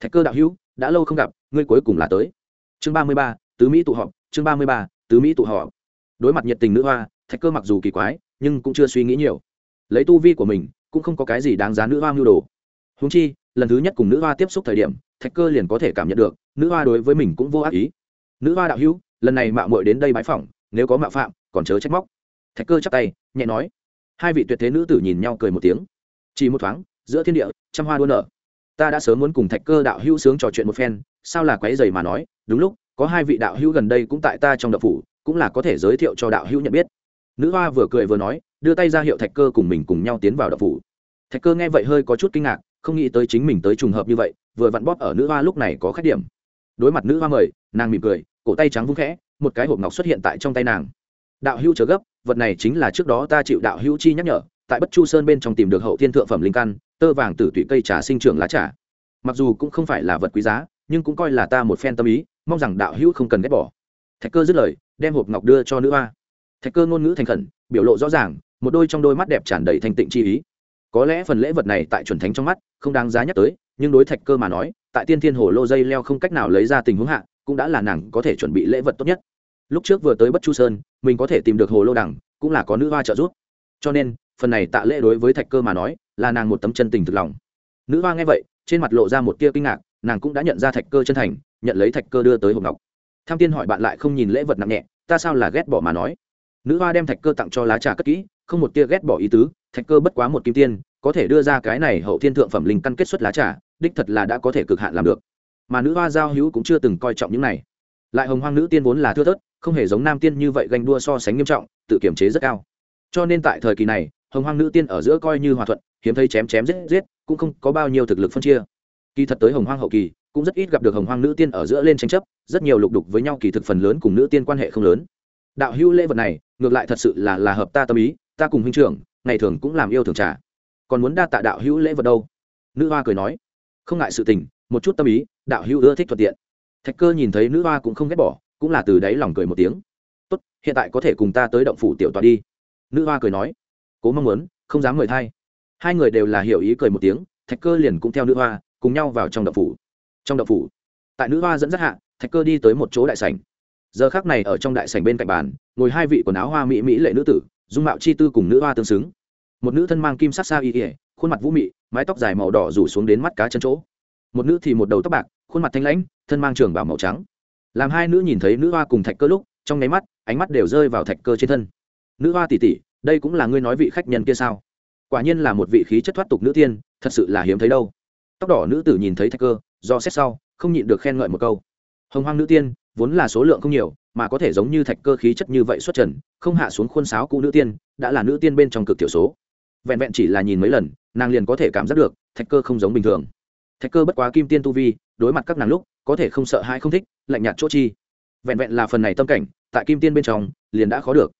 Thạch cơ đạo hữu, đã lâu không gặp, ngươi cuối cùng là tới. Chương ba mươi ba, tứ mỹ tụ họp, chương ba mươi ba, tứ mỹ tụ họp. Đối mặt nhiệt tình nữ hoa, thạch cơ mặc dù kỳ quái, nhưng cũng chưa suy nghĩ nhiều. Lấy tu vi của mình, cũng không có cái gì đáng giá nữ hoa mưu đồ. Húng chi, lần thứ nhất cùng nữ hoa tiếp xúc thời điểm, thạch cơ liền có thể cảm nhận được, nữ hoa đối với mình cũng vô ác ý. Nữ hoa đạo hữu, lần này mạo muội đến đây bái phỏng, nếu có mạo phạm, còn chớ trách móc. Thạch cơ chắp tay, nhẹ nói hai vị tuyệt thế nữ tử nhìn nhau cười một tiếng. Chỉ một thoáng, giữa thiên địa, trăm hoa đua nở. Ta đã sớm muốn cùng thạch cơ đạo hữu sướng trò chuyện một phen, sao là quái dày mà nói, đúng lúc, có hai vị đạo hữu gần đây cũng tại ta trong đập phủ, cũng là có thể giới thiệu cho đạo hữu nhận biết. Nữ hoa vừa cười vừa nói, đưa tay ra hiệu thạch cơ cùng mình cùng nhau tiến vào đập phủ. Thạch cơ nghe vậy hơi có chút kinh ngạc, không nghĩ tới chính mình tới trùng hợp như vậy, vừa vặn bóp ở nữ hoa lúc này có khách điểm. Đối mặt nữ hoa mời, nàng mỉm cười, cổ tay trắng vung khẽ, một cái hộp ngọc xuất hiện tại trong tay nàng đạo hữu chờ gấp, vật này chính là trước đó ta chịu đạo hữu chi nhắc nhở, tại bất chu sơn bên trong tìm được hậu thiên thượng phẩm linh căn, tơ vàng tử tụy cây trà sinh trưởng lá trà. Mặc dù cũng không phải là vật quý giá, nhưng cũng coi là ta một phen tâm ý, mong rằng đạo hữu không cần ghét bỏ. Thạch cơ dứt lời, đem hộp ngọc đưa cho nữ hoa. Thạch cơ ngôn ngữ thành khẩn, biểu lộ rõ ràng, một đôi trong đôi mắt đẹp tràn đầy thanh tịnh chi ý. Có lẽ phần lễ vật này tại chuẩn thánh trong mắt, không đáng giá nhắc tới, nhưng đối thạch cơ mà nói, tại tiên thiên hồ lô dây leo không cách nào lấy ra tình huống hạ, cũng đã là nàng có thể chuẩn bị lễ vật tốt nhất lúc trước vừa tới bất chu sơn mình có thể tìm được hồ lô đẳng, cũng là có nữ hoa trợ giúp. Cho nên phần này tạ lễ đối với thạch cơ mà nói là nàng một tấm chân tình thực lòng. Nữ hoa nghe vậy trên mặt lộ ra một tia kinh ngạc nàng cũng đã nhận ra thạch cơ chân thành nhận lấy thạch cơ đưa tới hộp ngọc. Tham tiên hỏi bạn lại không nhìn lễ vật nặng nhẹ ta sao là ghét bỏ mà nói? Nữ hoa đem thạch cơ tặng cho lá trà cất kỹ không một tia ghét bỏ ý tứ thạch cơ bất quá một kim tiên có thể đưa ra cái này hậu thiên thượng phẩm linh căn kết xuất lá trà đích thật là đã có thể cực hạn làm được. Mà nữ hoa giao hữu cũng chưa từng coi trọng những này. Lại hồng hoang nữ tiên vốn là thưa thớt không hề giống nam tiên như vậy ganh đua so sánh nghiêm trọng, tự kiểm chế rất cao. Cho nên tại thời kỳ này, hồng hoang nữ tiên ở giữa coi như hòa thuận, hiếm thấy chém chém giết giết, cũng không có bao nhiêu thực lực phân chia. Kỳ thật tới hồng hoang hậu kỳ, cũng rất ít gặp được hồng hoang nữ tiên ở giữa lên tranh chấp, rất nhiều lục đục với nhau kỳ thực phần lớn cùng nữ tiên quan hệ không lớn. Đạo hữu lễ vật này, ngược lại thật sự là là hợp ta tâm ý, ta cùng huynh trưởng, ngày thường cũng làm yêu thường trả còn muốn đa tạ đạo hữu lễ vật đâu? Nữ hoa cười nói. Không ngại sự tình, một chút tâm ý, đạo hữu ưa thích thuận tiện. Thạch cơ nhìn thấy nữ hoa cũng không ghét bỏ cũng là từ đáy lòng cười một tiếng. Tốt, hiện tại có thể cùng ta tới động phủ tiểu tòa đi. Nữ hoa cười nói. Cố mong muốn, không dám mời thay hai người đều là hiểu ý cười một tiếng, thạch cơ liền cũng theo nữ hoa cùng nhau vào trong động phủ. Trong động phủ, tại nữ hoa dẫn dắt hạ, thạch cơ đi tới một chỗ đại sảnh. Giờ khác này ở trong đại sảnh bên cạnh bàn, ngồi hai vị quần áo hoa mỹ mỹ lệ nữ tử, dung mạo chi tư cùng nữ hoa tương xứng. Một nữ thân mang kim sắc xa y ỉa khuôn mặt vũ mị, mái tóc dài màu đỏ rủ xuống đến mắt cá chân chỗ. Một nữ thì một đầu tóc bạc, khuôn mặt thanh lãnh, thân mang trường bảo màu trắng làm hai nữ nhìn thấy nữ hoa cùng thạch cơ lúc, trong nháy mắt, ánh mắt đều rơi vào thạch cơ trên thân. Nữ hoa tỷ tỷ đây cũng là ngươi nói vị khách nhân kia sao? Quả nhiên là một vị khí chất thoát tục nữ tiên, thật sự là hiếm thấy đâu. Tóc đỏ nữ tử nhìn thấy thạch cơ, do xét sau, không nhịn được khen ngợi một câu. Hồng hoang nữ tiên, vốn là số lượng không nhiều, mà có thể giống như thạch cơ khí chất như vậy xuất trần, không hạ xuống khuôn sáo cũ nữ tiên, đã là nữ tiên bên trong cực thiểu số. Vẹn vẹn chỉ là nhìn mấy lần, nàng liền có thể cảm giác được, thạch cơ không giống bình thường. Thạch cơ bất quá kim tiên tu vi đối mặt các nàng lúc có thể không sợ hai không thích lạnh nhạt chỗ chi. Vẹn vẹn là phần này tâm cảnh tại kim tiên bên trong liền đã khó được.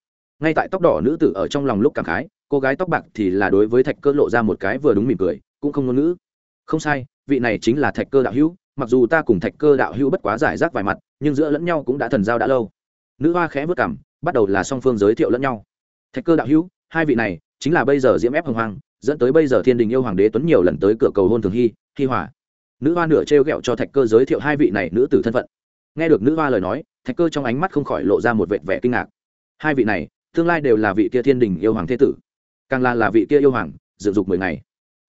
Ngay tại tóc đỏ nữ tử ở trong lòng lúc cảm khái cô gái tóc bạc thì là đối với thạch cơ lộ ra một cái vừa đúng mỉm cười cũng không ngôn ngữ. Không sai vị này chính là thạch cơ đạo hữu mặc dù ta cùng thạch cơ đạo hữu bất quá giải rác vài mặt nhưng giữa lẫn nhau cũng đã thần giao đã lâu. Nữ hoa khẽ vất cảm bắt đầu là song phương giới thiệu lẫn nhau. Thạch cơ đạo hữu hai vị này chính là bây giờ diễm ép hồng hoàng, dẫn tới bây giờ thiên đình yêu hoàng đế tuấn nhiều lần tới cửa cầu hôn thường hy hi hòa nữ hoa nửa t r cho thạch cơ giới thiệu hai vị này nữ tử thân phận. Nghe được nữ hoa lời nói, thạch cơ trong ánh mắt không khỏi lộ ra một vệt vẻ kinh ngạc. Hai vị này, tương lai đều là vị kia thiên đình yêu hoàng thế tử. Càng là là vị kia yêu hoàng, dựng dục mười ngày.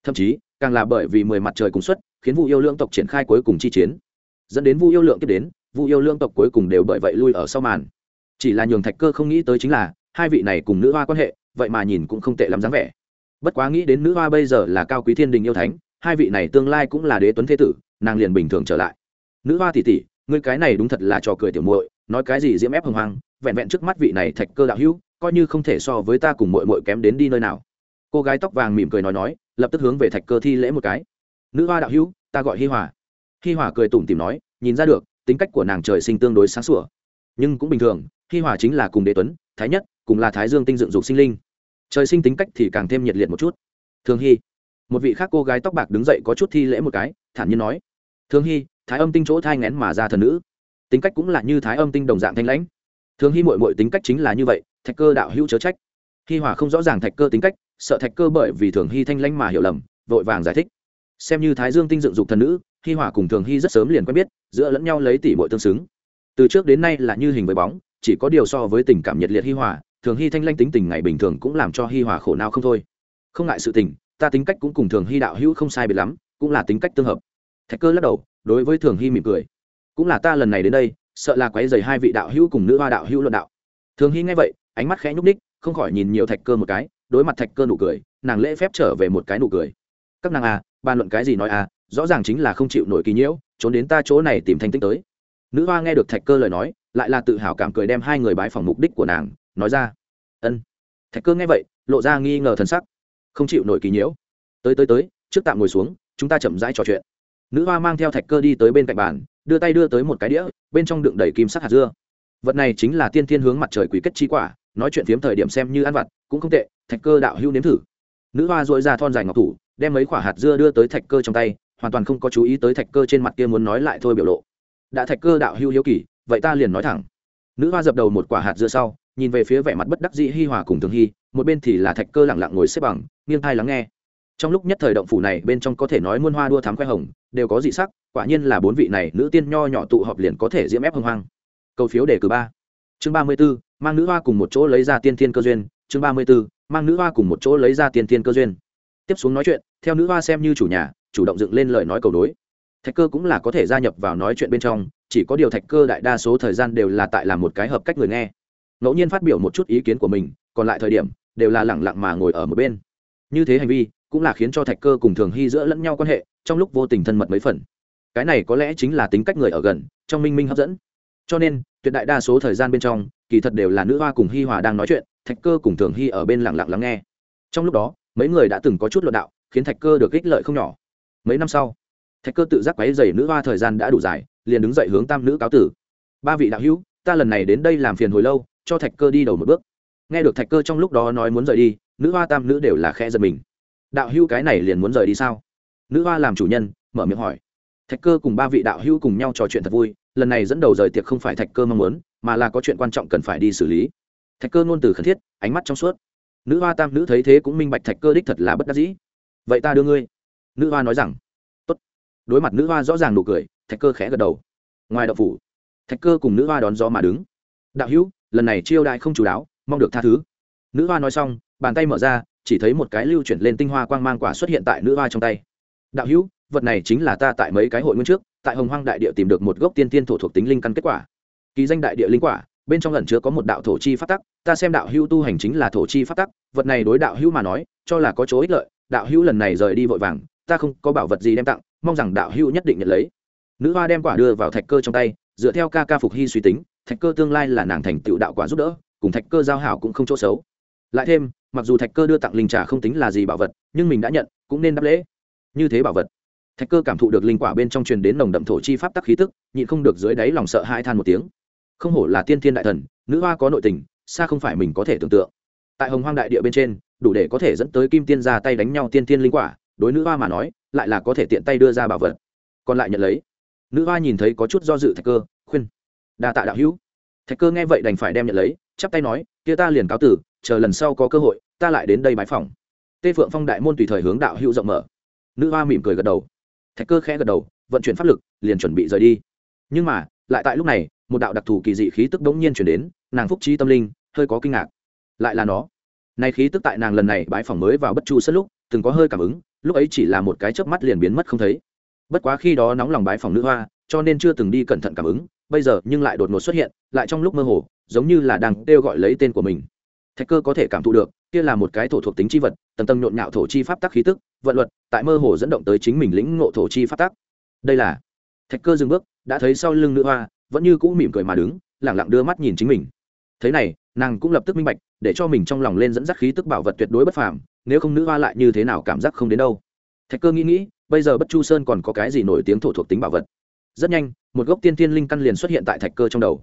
Thậm chí, càng là bởi vì mười mặt trời cùng xuất, khiến vu yêu lương tộc triển khai cuối cùng chi chiến. Dẫn đến vu yêu lượng tiếp đến, vu yêu lương tộc cuối cùng đều bởi vậy lui ở sau màn. Chỉ là nhường thạch cơ không nghĩ tới chính là, hai vị này cùng nữ hoa quan hệ, vậy mà nhìn cũng không tệ lắm dáng vẻ. Bất quá nghĩ đến nữ hoa bây giờ là cao quý thiên đình yêu thánh hai vị này tương lai cũng là đế tuấn thế tử, nàng liền bình thường trở lại. Nữ hoa tỷ tỷ, ngươi cái này đúng thật là trò cười tiểu muội, nói cái gì diễm ép hồng hoang, vẹn vẹn trước mắt vị này thạch cơ đạo hữu, coi như không thể so với ta cùng muội muội kém đến đi nơi nào. Cô gái tóc vàng mỉm cười nói nói, lập tức hướng về thạch cơ thi lễ một cái. Nữ hoa đạo hữu, ta gọi hi hòa. Hi hòa cười tủm tìm nói, nhìn ra được, tính cách của nàng trời sinh tương đối sáng sủa. Nhưng cũng bình thường, hi hòa chính là cùng đế tuấn, thái nhất, cùng là thái dương tinh dựng dục sinh linh. Trời sinh tính cách thì càng thêm nhiệt liệt một chút. Thường hy một vị khác cô gái tóc bạc đứng dậy có chút thi lễ một cái, thản nhiên nói thường hy, thái âm tinh chỗ thai ngén mà ra thần nữ. Tính cách cũng là như thái âm tinh đồng dạng thanh lãnh. Thường hy mội mội tính cách chính là như vậy, thạch cơ đạo hữu chớ trách. Hi hòa không rõ ràng thạch cơ tính cách, sợ thạch cơ bởi vì thường hy thanh lãnh mà hiểu lầm, vội vàng giải thích. Xem như thái dương tinh dựng dục thần nữ, hi hòa cùng thường hy rất sớm liền quen biết, giữa lẫn nhau lấy tỷ bội tương xứng. Từ trước đến nay là như hình với bóng, chỉ có điều so với tình cảm nhiệt liệt hi hòa, thường hy thanh lanh tính tình ngày bình thường cũng làm cho hi hòa khổ não không thôi. Không ngại sự tình ta tính cách cũng cùng thường hy đạo hữu không sai biệt lắm, cũng là tính cách tương hợp. Thạch cơ lắc đầu, đối với thường hy mỉm cười. Cũng là ta lần này đến đây, sợ là quấy dày hai vị đạo hữu cùng nữ hoa đạo hữu luận đạo. Thường hy nghe vậy, ánh mắt khẽ nhúc ních không khỏi nhìn nhiều thạch cơ một cái, đối mặt thạch cơ nụ cười, nàng lễ phép trở về một cái nụ cười. Các nàng à bàn luận cái gì nói à rõ ràng chính là không chịu nổi kỳ nhiễu, trốn đến ta chỗ này tìm thanh tích tới. Nữ hoa nghe được thạch cơ lời nói, lại là tự hào cảm cười đem hai người bái phòng mục đích của nàng, nói ra. Ân. Thạch cơ nghe vậy, lộ ra nghi ngờ thần sắc không chịu nổi kỳ nhiễu. Tới tới tới, trước tạm ngồi xuống, chúng ta chậm rãi trò chuyện. Nữ hoa mang theo thạch cơ đi tới bên cạnh bàn, đưa tay đưa tới một cái đĩa, bên trong đựng đầy kim sắc hạt dưa. Vật này chính là tiên thiên hướng mặt trời quý kết chi quả, nói chuyện phiếm thời điểm xem như ăn vặt, cũng không tệ, thạch cơ đạo hưu nếm thử. Nữ hoa dội ra thon dài ngọc thủ, đem mấy quả hạt dưa đưa tới thạch cơ trong tay, hoàn toàn không có chú ý tới thạch cơ trên mặt kia muốn nói lại thôi biểu lộ. Đã thạch cơ đạo hưu hiếu kỳ, vậy ta liền nói thẳng. Nữ hoa dập đầu một quả hạt dưa sau, nhìn về phía vẻ mặt bất đắc dĩ hi hòa cùng thường hy một bên thì là thạch cơ lẳng lặng ngồi xếp bằng, nghiêng thai lắng nghe. Trong lúc nhất thời động phủ này, bên trong có thể nói muôn hoa đua thám khoe hồng, đều có dị sắc, quả nhiên là bốn vị này nữ tiên nho nhỏ tụ họp liền có thể diễm ép hưng hoang. Câu phiếu đề cử ba. Chương ba mươi b ố mang nữ hoa cùng một chỗ lấy ra tiên thiên cơ duyên. Chương ba mươi b ố mang nữ hoa cùng một chỗ lấy ra tiên thiên cơ duyên. Tiếp xuống nói chuyện, theo nữ hoa xem như chủ nhà, chủ động dựng lên lời nói cầu đối. Thạch cơ cũng là có thể gia nhập vào nói chuyện bên trong, chỉ có điều thạch cơ đại đa số thời gian đều là tại làm một cái hợp cách người nghe. Ngẫu nhiên phát biểu một chút ý kiến của mình, còn lại thời điểm đều là lẳng lặng mà ngồi ở một bên. Như thế hành vi cũng là khiến cho thạch cơ cùng thường hy giữa lẫn nhau quan hệ trong lúc vô tình thân mật mấy phần. Cái này có lẽ chính là tính cách người ở gần, trong minh minh hấp dẫn. Cho nên, tuyệt đại đa số thời gian bên trong, kỳ thật đều là nữ hoa cùng hi hòa đang nói chuyện, thạch cơ cùng thường hy ở bên lặng lặng lắng nghe. Trong lúc đó, mấy người đã từng có chút luận đạo, khiến thạch cơ được ích lợi không nhỏ. Mấy năm sau, thạch cơ tự giác quáy dày nữ hoa thời gian đã đủ dài, liền đứng dậy hướng tam nữ cáo tử. Ba vị đạo hữu, ta lần này đến đây làm phiền hồi lâu, cho thạch cơ đi đầu một bước nghe được thạch cơ trong lúc đó nói muốn rời đi, nữ hoa tam nữ đều là khe giật mình. Đạo hữu cái này liền muốn rời đi sao? Nữ hoa làm chủ nhân, mở miệng hỏi. Thạch cơ cùng ba vị đạo hữu cùng nhau trò chuyện thật vui, lần này dẫn đầu rời tiệc không phải thạch cơ mong muốn, mà là có chuyện quan trọng cần phải đi xử lý. Thạch cơ ngôn từ khẩn thiết, ánh mắt trong suốt. Nữ hoa tam nữ thấy thế cũng minh bạch thạch cơ đích thật là bất đắc dĩ. Vậy ta đưa ngươi. Nữ hoa nói rằng. Tốt. Đối mặt nữ hoa rõ ràng nụ cười, thạch cơ khẽ gật đầu. Ngoài đậu phủ, thạch cơ cùng nữ hoa đón gió mà đứng. Đạo hữu, lần này chiêu đại không chú đáo mong được tha thứ. Nữ hoa nói xong, bàn tay mở ra, chỉ thấy một cái lưu chuyển lên tinh hoa quang mang quả xuất hiện tại nữ hoa trong tay. Đạo hữu, vật này chính là ta tại mấy cái hội nguyên trước, tại hồng hoang đại địa tìm được một gốc tiên tiên thổ thuộc tính linh căn kết quả. Ký danh đại địa linh quả, bên trong lần chứa có một đạo thổ chi phát tắc, ta xem đạo hữu tu hành chính là thổ chi phát tắc, vật này đối đạo hữu mà nói, cho là có chỗ ích lợi, đạo hữu lần này rời đi vội vàng, ta không có bảo vật gì đem tặng, mong rằng đạo hữu nhất định nhận lấy. Nữ hoa đem quả đưa vào thạch cơ trong tay, dựa theo ca ca phục hy suy tính, thạch cơ tương lai là nàng thành tựu đạo quả giúp đỡ cùng thạch cơ giao hảo cũng không chỗ xấu. Lại thêm, mặc dù thạch cơ đưa tặng linh trà không tính là gì bảo vật, nhưng mình đã nhận, cũng nên đáp lễ. Như thế bảo vật, thạch cơ cảm thụ được linh quả bên trong truyền đến nồng đậm thổ chi pháp tắc khí tức, nhịn không được dưới đáy lòng sợ hãi than một tiếng. Không hổ là tiên thiên đại thần, nữ hoa có nội tình, xa không phải mình có thể tưởng tượng. Tại hồng hoang đại địa bên trên, đủ để có thể dẫn tới kim tiên ra tay đánh nhau tiên thiên linh quả, đối nữ hoa mà nói, lại là có thể tiện tay đưa ra bảo vật. Còn lại nhận lấy. Nữ hoa nhìn thấy có chút do dự thạch cơ, khuyên, đa tạ đạo hữu thạch cơ nghe vậy đành phải đem nhận lấy, chắp tay nói, kia ta liền cáo tử, chờ lần sau có cơ hội, ta lại đến đây bái phòng tê phượng phong đại môn tùy thời hướng đạo hữu rộng mở. Nữ hoa mỉm cười gật đầu. Thạch cơ khẽ gật đầu, vận chuyển pháp lực, liền chuẩn bị rời đi. Nhưng mà, lại tại lúc này, một đạo đặc thù kỳ dị khí tức bỗng nhiên chuyển đến, nàng phúc trí tâm linh, hơi có kinh ngạc. Lại là nó. Nay khí tức tại nàng lần này bãi phòng mới vào bất chu sân lúc, từng có hơi cảm ứng, lúc ấy chỉ là một cái chớp mắt liền biến mất không thấy. Bất quá khi đó nóng lòng bái phòng nữ hoa, cho nên chưa từng đi cẩn thận cảm ứng bây giờ nhưng lại đột ngột xuất hiện, lại trong lúc mơ hồ, giống như là đang kêu gọi lấy tên của mình. Thạch cơ có thể cảm thụ được, kia là một cái thổ thuộc tính chi vật, tầng tầng nhộn nhạo thổ chi pháp tắc khí tức, vận luật, tại mơ hồ dẫn động tới chính mình lĩnh ngộ thổ chi pháp tắc. Đây là, thạch cơ dừng bước, đã thấy sau lưng nữ hoa, vẫn như cũ mỉm cười mà đứng, lẳng lặng đưa mắt nhìn chính mình. Thế này, nàng cũng lập tức minh bạch, để cho mình trong lòng lên dẫn dắt khí tức bảo vật tuyệt đối bất phàm, nếu không nữ hoa lại như thế nào cảm giác không đến đâu. Thạch cơ nghĩ nghĩ, bây giờ bất chu sơn còn có cái gì nổi tiếng thổ thuộc tính bảo vật? Rất nhanh một gốc tiên tiên linh căn liền xuất hiện tại thạch cơ trong đầu.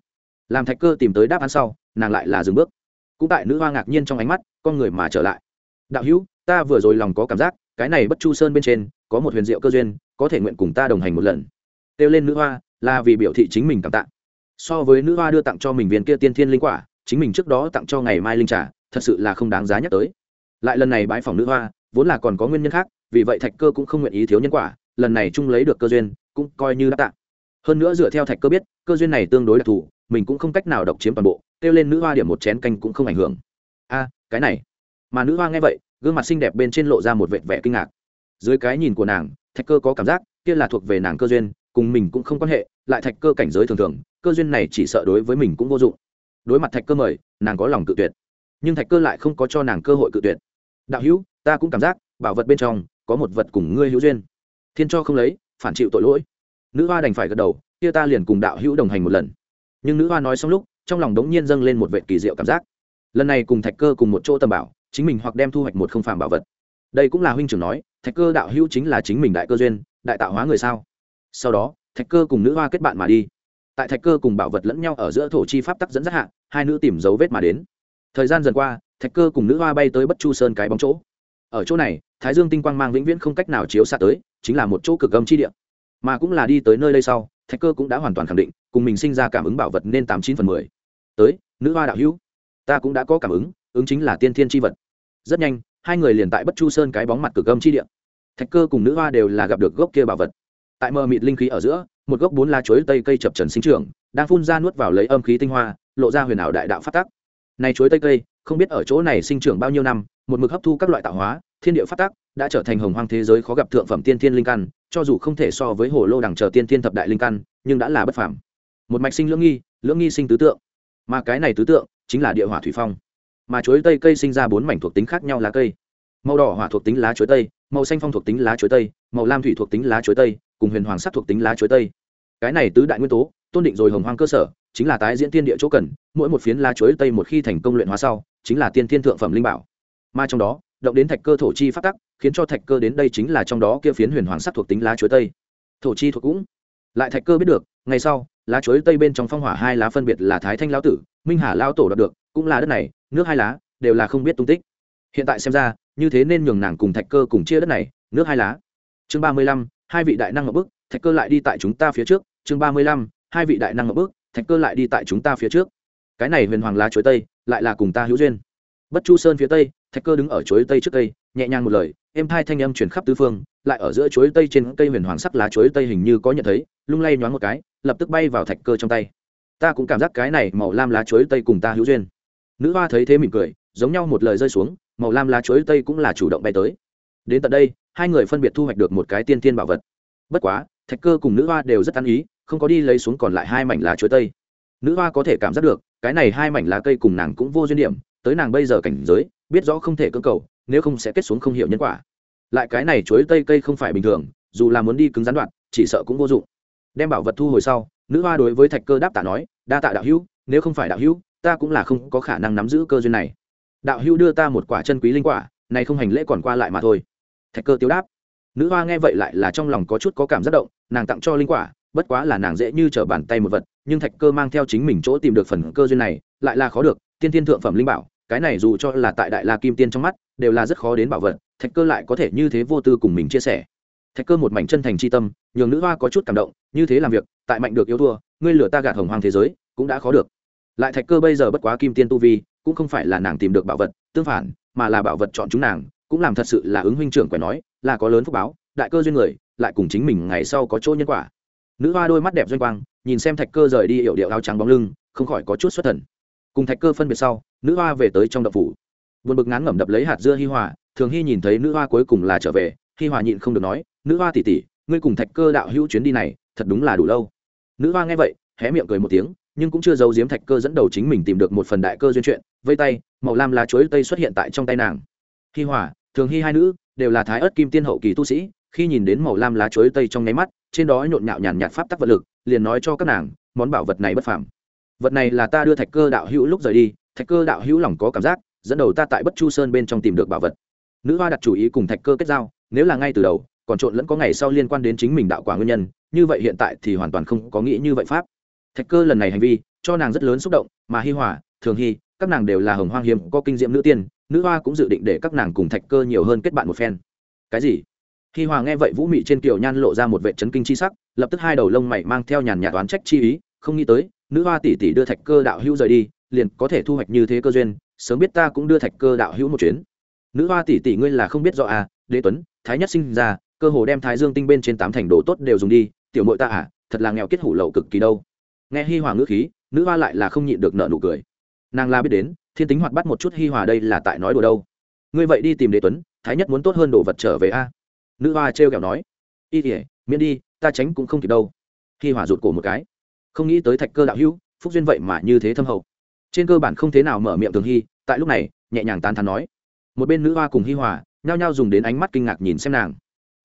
Làm thạch cơ tìm tới đáp án sau, nàng lại là dừng bước. Cũng tại nữ hoa ngạc nhiên trong ánh mắt, con người mà trở lại. Đạo hữu, ta vừa rồi lòng có cảm giác, cái này bất chu sơn bên trên, có một huyền diệu cơ duyên, có thể nguyện cùng ta đồng hành một lần. Kêu lên nữ hoa, là vì biểu thị chính mình cảm tạ. So với nữ hoa đưa tặng cho mình viên kia tiên thiên linh quả, chính mình trước đó tặng cho ngày mai linh trà, thật sự là không đáng giá nhắc tới. Lại lần này bãi phòng nữ hoa, vốn là còn có nguyên nhân khác, vì vậy thạch cơ cũng không nguyện ý thiếu nhân quả, lần này chung lấy được cơ duyên, cũng coi như đã tặng hơn nữa dựa theo thạch cơ biết, cơ duyên này tương đối đặc thù, mình cũng không cách nào độc chiếm toàn bộ, kêu lên nữ hoa điểm một chén canh cũng không ảnh hưởng. A, cái này. Mà nữ hoa nghe vậy, gương mặt xinh đẹp bên trên lộ ra một vệt vẻ kinh ngạc. Dưới cái nhìn của nàng, thạch cơ có cảm giác, kia là thuộc về nàng cơ duyên, cùng mình cũng không quan hệ, lại thạch cơ cảnh giới thường thường, cơ duyên này chỉ sợ đối với mình cũng vô dụng. Đối mặt thạch cơ mời, nàng có lòng cự tuyệt. Nhưng thạch cơ lại không có cho nàng cơ hội cự tuyệt. Đạo hữu, ta cũng cảm giác, bảo vật bên trong, có một vật cùng ngươi hữu duyên. Thiên cho không lấy, phản chịu tội lỗi nữ hoa đành phải gật đầu, kia ta liền cùng đạo hữu đồng hành một lần. Nhưng nữ hoa nói xong lúc, trong lòng đống nhiên dâng lên một vệ kỳ diệu cảm giác. Lần này cùng thạch cơ cùng một chỗ tầm bảo, chính mình hoặc đem thu hoạch một không phàm bảo vật. Đây cũng là huynh trưởng nói, thạch cơ đạo hữu chính là chính mình đại cơ duyên, đại tạo hóa người sao? Sau đó, thạch cơ cùng nữ hoa kết bạn mà đi. Tại thạch cơ cùng bảo vật lẫn nhau ở giữa thổ chi pháp tắc dẫn dắt hạ, hai nữ tìm dấu vết mà đến. Thời gian dần qua, thạch cơ cùng nữ hoa bay tới bất chu sơn cái bóng chỗ. Ở chỗ này, thái dương tinh quang mang vĩnh viễn không cách nào chiếu xa tới, chính là một chỗ cực âm chi địa mà cũng là đi tới nơi đây sau, thạch cơ cũng đã hoàn toàn khẳng định, cùng mình sinh ra cảm ứng bảo vật nên tám chín phần mười. Tới, nữ hoa đạo hữu, ta cũng đã có cảm ứng ứng chính là tiên thiên tri vật. Rất nhanh, hai người liền tại bất chu sơn cái bóng mặt cửa gâm chi địa. Thạch cơ cùng nữ hoa đều là gặp được gốc kia bảo vật. Tại mờ mịt linh khí ở giữa, một gốc bốn lá chuối tây cây chập trần sinh trưởng, đang phun ra nuốt vào lấy âm khí tinh hoa, lộ ra huyền ảo đại đạo phát tắc. Này chuối tây cây, không biết ở chỗ này sinh trưởng bao nhiêu năm, một mực hấp thu các loại tạo hóa thiên địa phát tác, đã trở thành hồng hoang thế giới khó gặp thượng phẩm tiên thiên linh căn cho dù không thể so với hồ lô đẳng chờ tiên thiên thập đại linh căn nhưng đã là bất phàm. Một mạch sinh lưỡng nghi lưỡng nghi sinh tứ tượng. Mà cái này tứ tượng chính là địa hỏa thủy phong. Mà chuối tây cây sinh ra bốn mảnh thuộc tính khác nhau lá cây. Màu đỏ hỏa thuộc tính lá chuối tây màu xanh phong thuộc tính lá chuối tây màu lam thủy thuộc tính lá chuối tây cùng huyền hoàng sắc thuộc tính lá chuối tây. Cái này tứ đại nguyên tố tôn định rồi hồng hoang cơ sở chính là tái diễn tiên địa chỗ cần mỗi một phiến lá chuối tây một khi thành công luyện hóa sau chính là tiên thiên thượng phẩm linh bảo. Mà trong đó động đến thạch cơ thổ chi phát tắc, khiến cho thạch cơ đến đây chính là trong đó kia phiến huyền hoàng sắc thuộc tính lá chuối tây. Thổ chi thuộc cũng. Lại thạch cơ biết được, ngày sau, lá chuối tây bên trong phong hỏa hai lá phân biệt là thái thanh lão tử, minh hà lao tổ đạt được, cũng là đất này, nước hai lá, đều là không biết tung tích. Hiện tại xem ra, như thế nên nhường nàng cùng thạch cơ cùng chia đất này, nước hai lá. Chương ba mươi lăm, hai vị đại năng ở bước thạch cơ lại đi tại chúng ta phía trước. Chương ba mươi lăm, hai vị đại năng ở bước thạch cơ lại đi tại chúng ta phía trước. Cái này huyền hoàng lá chuối tây, lại là cùng ta hữu duyên bất chu sơn phía tây, thạch cơ đứng ở chuối tây trước cây, nhẹ nhàng một lời, êm hai thanh âm chuyển khắp tứ phương, lại ở giữa chuối tây trên cây huyền hoàng sắc lá chuối tây hình như có nhận thấy, lung lay nhoáng một cái, lập tức bay vào thạch cơ trong tay. Ta cũng cảm giác cái này màu lam lá chuối tây cùng ta hữu duyên. Nữ hoa thấy thế mỉm cười, giống nhau một lời rơi xuống, màu lam lá chuối tây cũng là chủ động bay tới. Đến tận đây, hai người phân biệt thu hoạch được một cái tiên tiên bảo vật. Bất quá, thạch cơ cùng nữ hoa đều rất ăn ý, không có đi lấy xuống còn lại hai mảnh lá chuối tây. Nữ hoa có thể cảm giác được, cái này hai mảnh lá cây cùng nàng cũng vô duyên điểm tới nàng bây giờ cảnh giới, biết rõ không thể cơ cầu, nếu không sẽ kết xuống không hiểu nhân quả. Lại cái này chuối tây cây không phải bình thường, dù là muốn đi cứng gián đoạn, chỉ sợ cũng vô dụng. Đem bảo vật thu hồi sau, nữ hoa đối với thạch cơ đáp tạ nói, đa tạ đạo hữu, nếu không phải đạo hữu, ta cũng là không có khả năng nắm giữ cơ duyên này. Đạo hữu đưa ta một quả chân quý linh quả, này không hành lễ còn qua lại mà thôi. Thạch cơ tiêu đáp. Nữ hoa nghe vậy lại là trong lòng có chút có cảm giác động, nàng tặng cho linh quả, bất quá là nàng dễ như trở bàn tay một vật, nhưng thạch cơ mang theo chính mình chỗ tìm được phần cơ duyên này, lại là khó được tiên tiên thượng phẩm linh bảo, cái này dù cho là tại đại la kim tiên trong mắt, đều là rất khó đến bảo vật, thạch cơ lại có thể như thế vô tư cùng mình chia sẻ. Thạch cơ một mảnh chân thành c h i tâm, nhường nữ hoa có chút cảm động, như thế làm việc, tại mạnh được yêu thua, ngươi lửa ta gạt hồng hoàng thế giới, cũng đã khó được. Lại thạch cơ bây giờ bất quá kim tiên tu vi, cũng không phải là nàng tìm được bảo vật, tương phản, mà là bảo vật chọn chúng nàng, cũng làm thật sự là ứng huynh trưởng quẻ nói, là có lớn phúc báo, đại cơ duyên người, lại cùng chính mình ngày sau có chỗ nhân quả. Nữ hoa đôi mắt đẹp doanh quang, nhìn xem thạch cơ rời đi hiệu điệu áo trắng bóng lưng, không khỏi có chút xuất thần cùng thạch cơ phân biệt sau, nữ hoa về tới trong đậu phủ. Vượt bực ngán ngẩm đập lấy hạt dưa hi hòa, thường hy nhìn thấy nữ hoa cuối cùng là trở về, hi hòa nhịn không được nói, nữ hoa tỉ tỉ ngươi cùng thạch cơ đạo hữu chuyến đi này, thật đúng là đủ lâu. Nữ hoa nghe vậy, hé miệng cười một tiếng, nhưng cũng chưa giấu giếm thạch cơ dẫn đầu chính mình tìm được một phần đại cơ duyên chuyện, vây tay, màu lam lá chuối tây xuất hiện tại trong tay nàng. Hi hòa, thường hy hai nữ, đều là thái ớt kim tiên hậu kỳ tu sĩ, khi nhìn đến màu lam lá chuối tây trong nháy mắt, trên đó nhộn nhạo nhàn nhạt pháp tắc vật lực, liền nói cho các nàng, món bảo vật này bất phàm vật này là ta đưa thạch cơ đạo hữu lúc rời đi, thạch cơ đạo hữu lòng có cảm giác, dẫn đầu ta tại bất chu sơn bên trong tìm được bảo vật. Nữ hoa đặt chủ ý cùng thạch cơ kết giao, nếu là ngay từ đầu, còn trộn lẫn có ngày sau liên quan đến chính mình đạo quả nguyên nhân, như vậy hiện tại thì hoàn toàn không có nghĩ như vậy pháp. Thạch cơ lần này hành vi, cho nàng rất lớn xúc động, mà hi hòa, thường hy các nàng đều là hồng hoang hiếm, có kinh diệm nữ tiên, nữ hoa cũng dự định để các nàng cùng thạch cơ nhiều hơn kết bạn một phen. Cái gì? Hi hòa nghe vậy vũ mị trên kiều nhan lộ ra một vệ chấn kinh chi sắc, lập tức hai đầu lông mày mang theo nhàn nhạt oán trách chi ý, không nghĩ tới nữ hoa tỷ tỷ đưa thạch cơ đạo hữu rời đi, liền có thể thu hoạch như thế cơ duyên, sớm biết ta cũng đưa thạch cơ đạo hữu một chuyến. Nữ hoa tỷ tỷ ngươi là không biết rõ à đế tuấn, thái nhất sinh ra, cơ hồ đem thái dương tinh bên trên tám thành đồ tốt đều dùng đi, tiểu mội ta à thật là nghèo kết hủ lậu cực kỳ đâu. Nghe hi hòa ngữ khí, nữ hoa lại là không nhịn được nợ nụ cười. Nàng la biết đến, thiên tính hoạt bắt một chút hi hòa đây là tại nói đùa đâu. Ngươi vậy đi tìm đế tuấn, thái nhất muốn tốt hơn đồ vật trở về a nữ hoa trêu kẹo nói. Y tỉa miễn đi, ta tránh cũng không kịp đâu. Hi hòa rụt cổ một cái không nghĩ tới thạch cơ đạo hữu, phúc duyên vậy mà như thế thâm hậu. Trên cơ bản không thế nào mở miệng thường hy, tại lúc này, nhẹ nhàng tán thán nói. Một bên nữ hoa cùng hi hòa, nhao nhao dùng đến ánh mắt kinh ngạc nhìn xem nàng.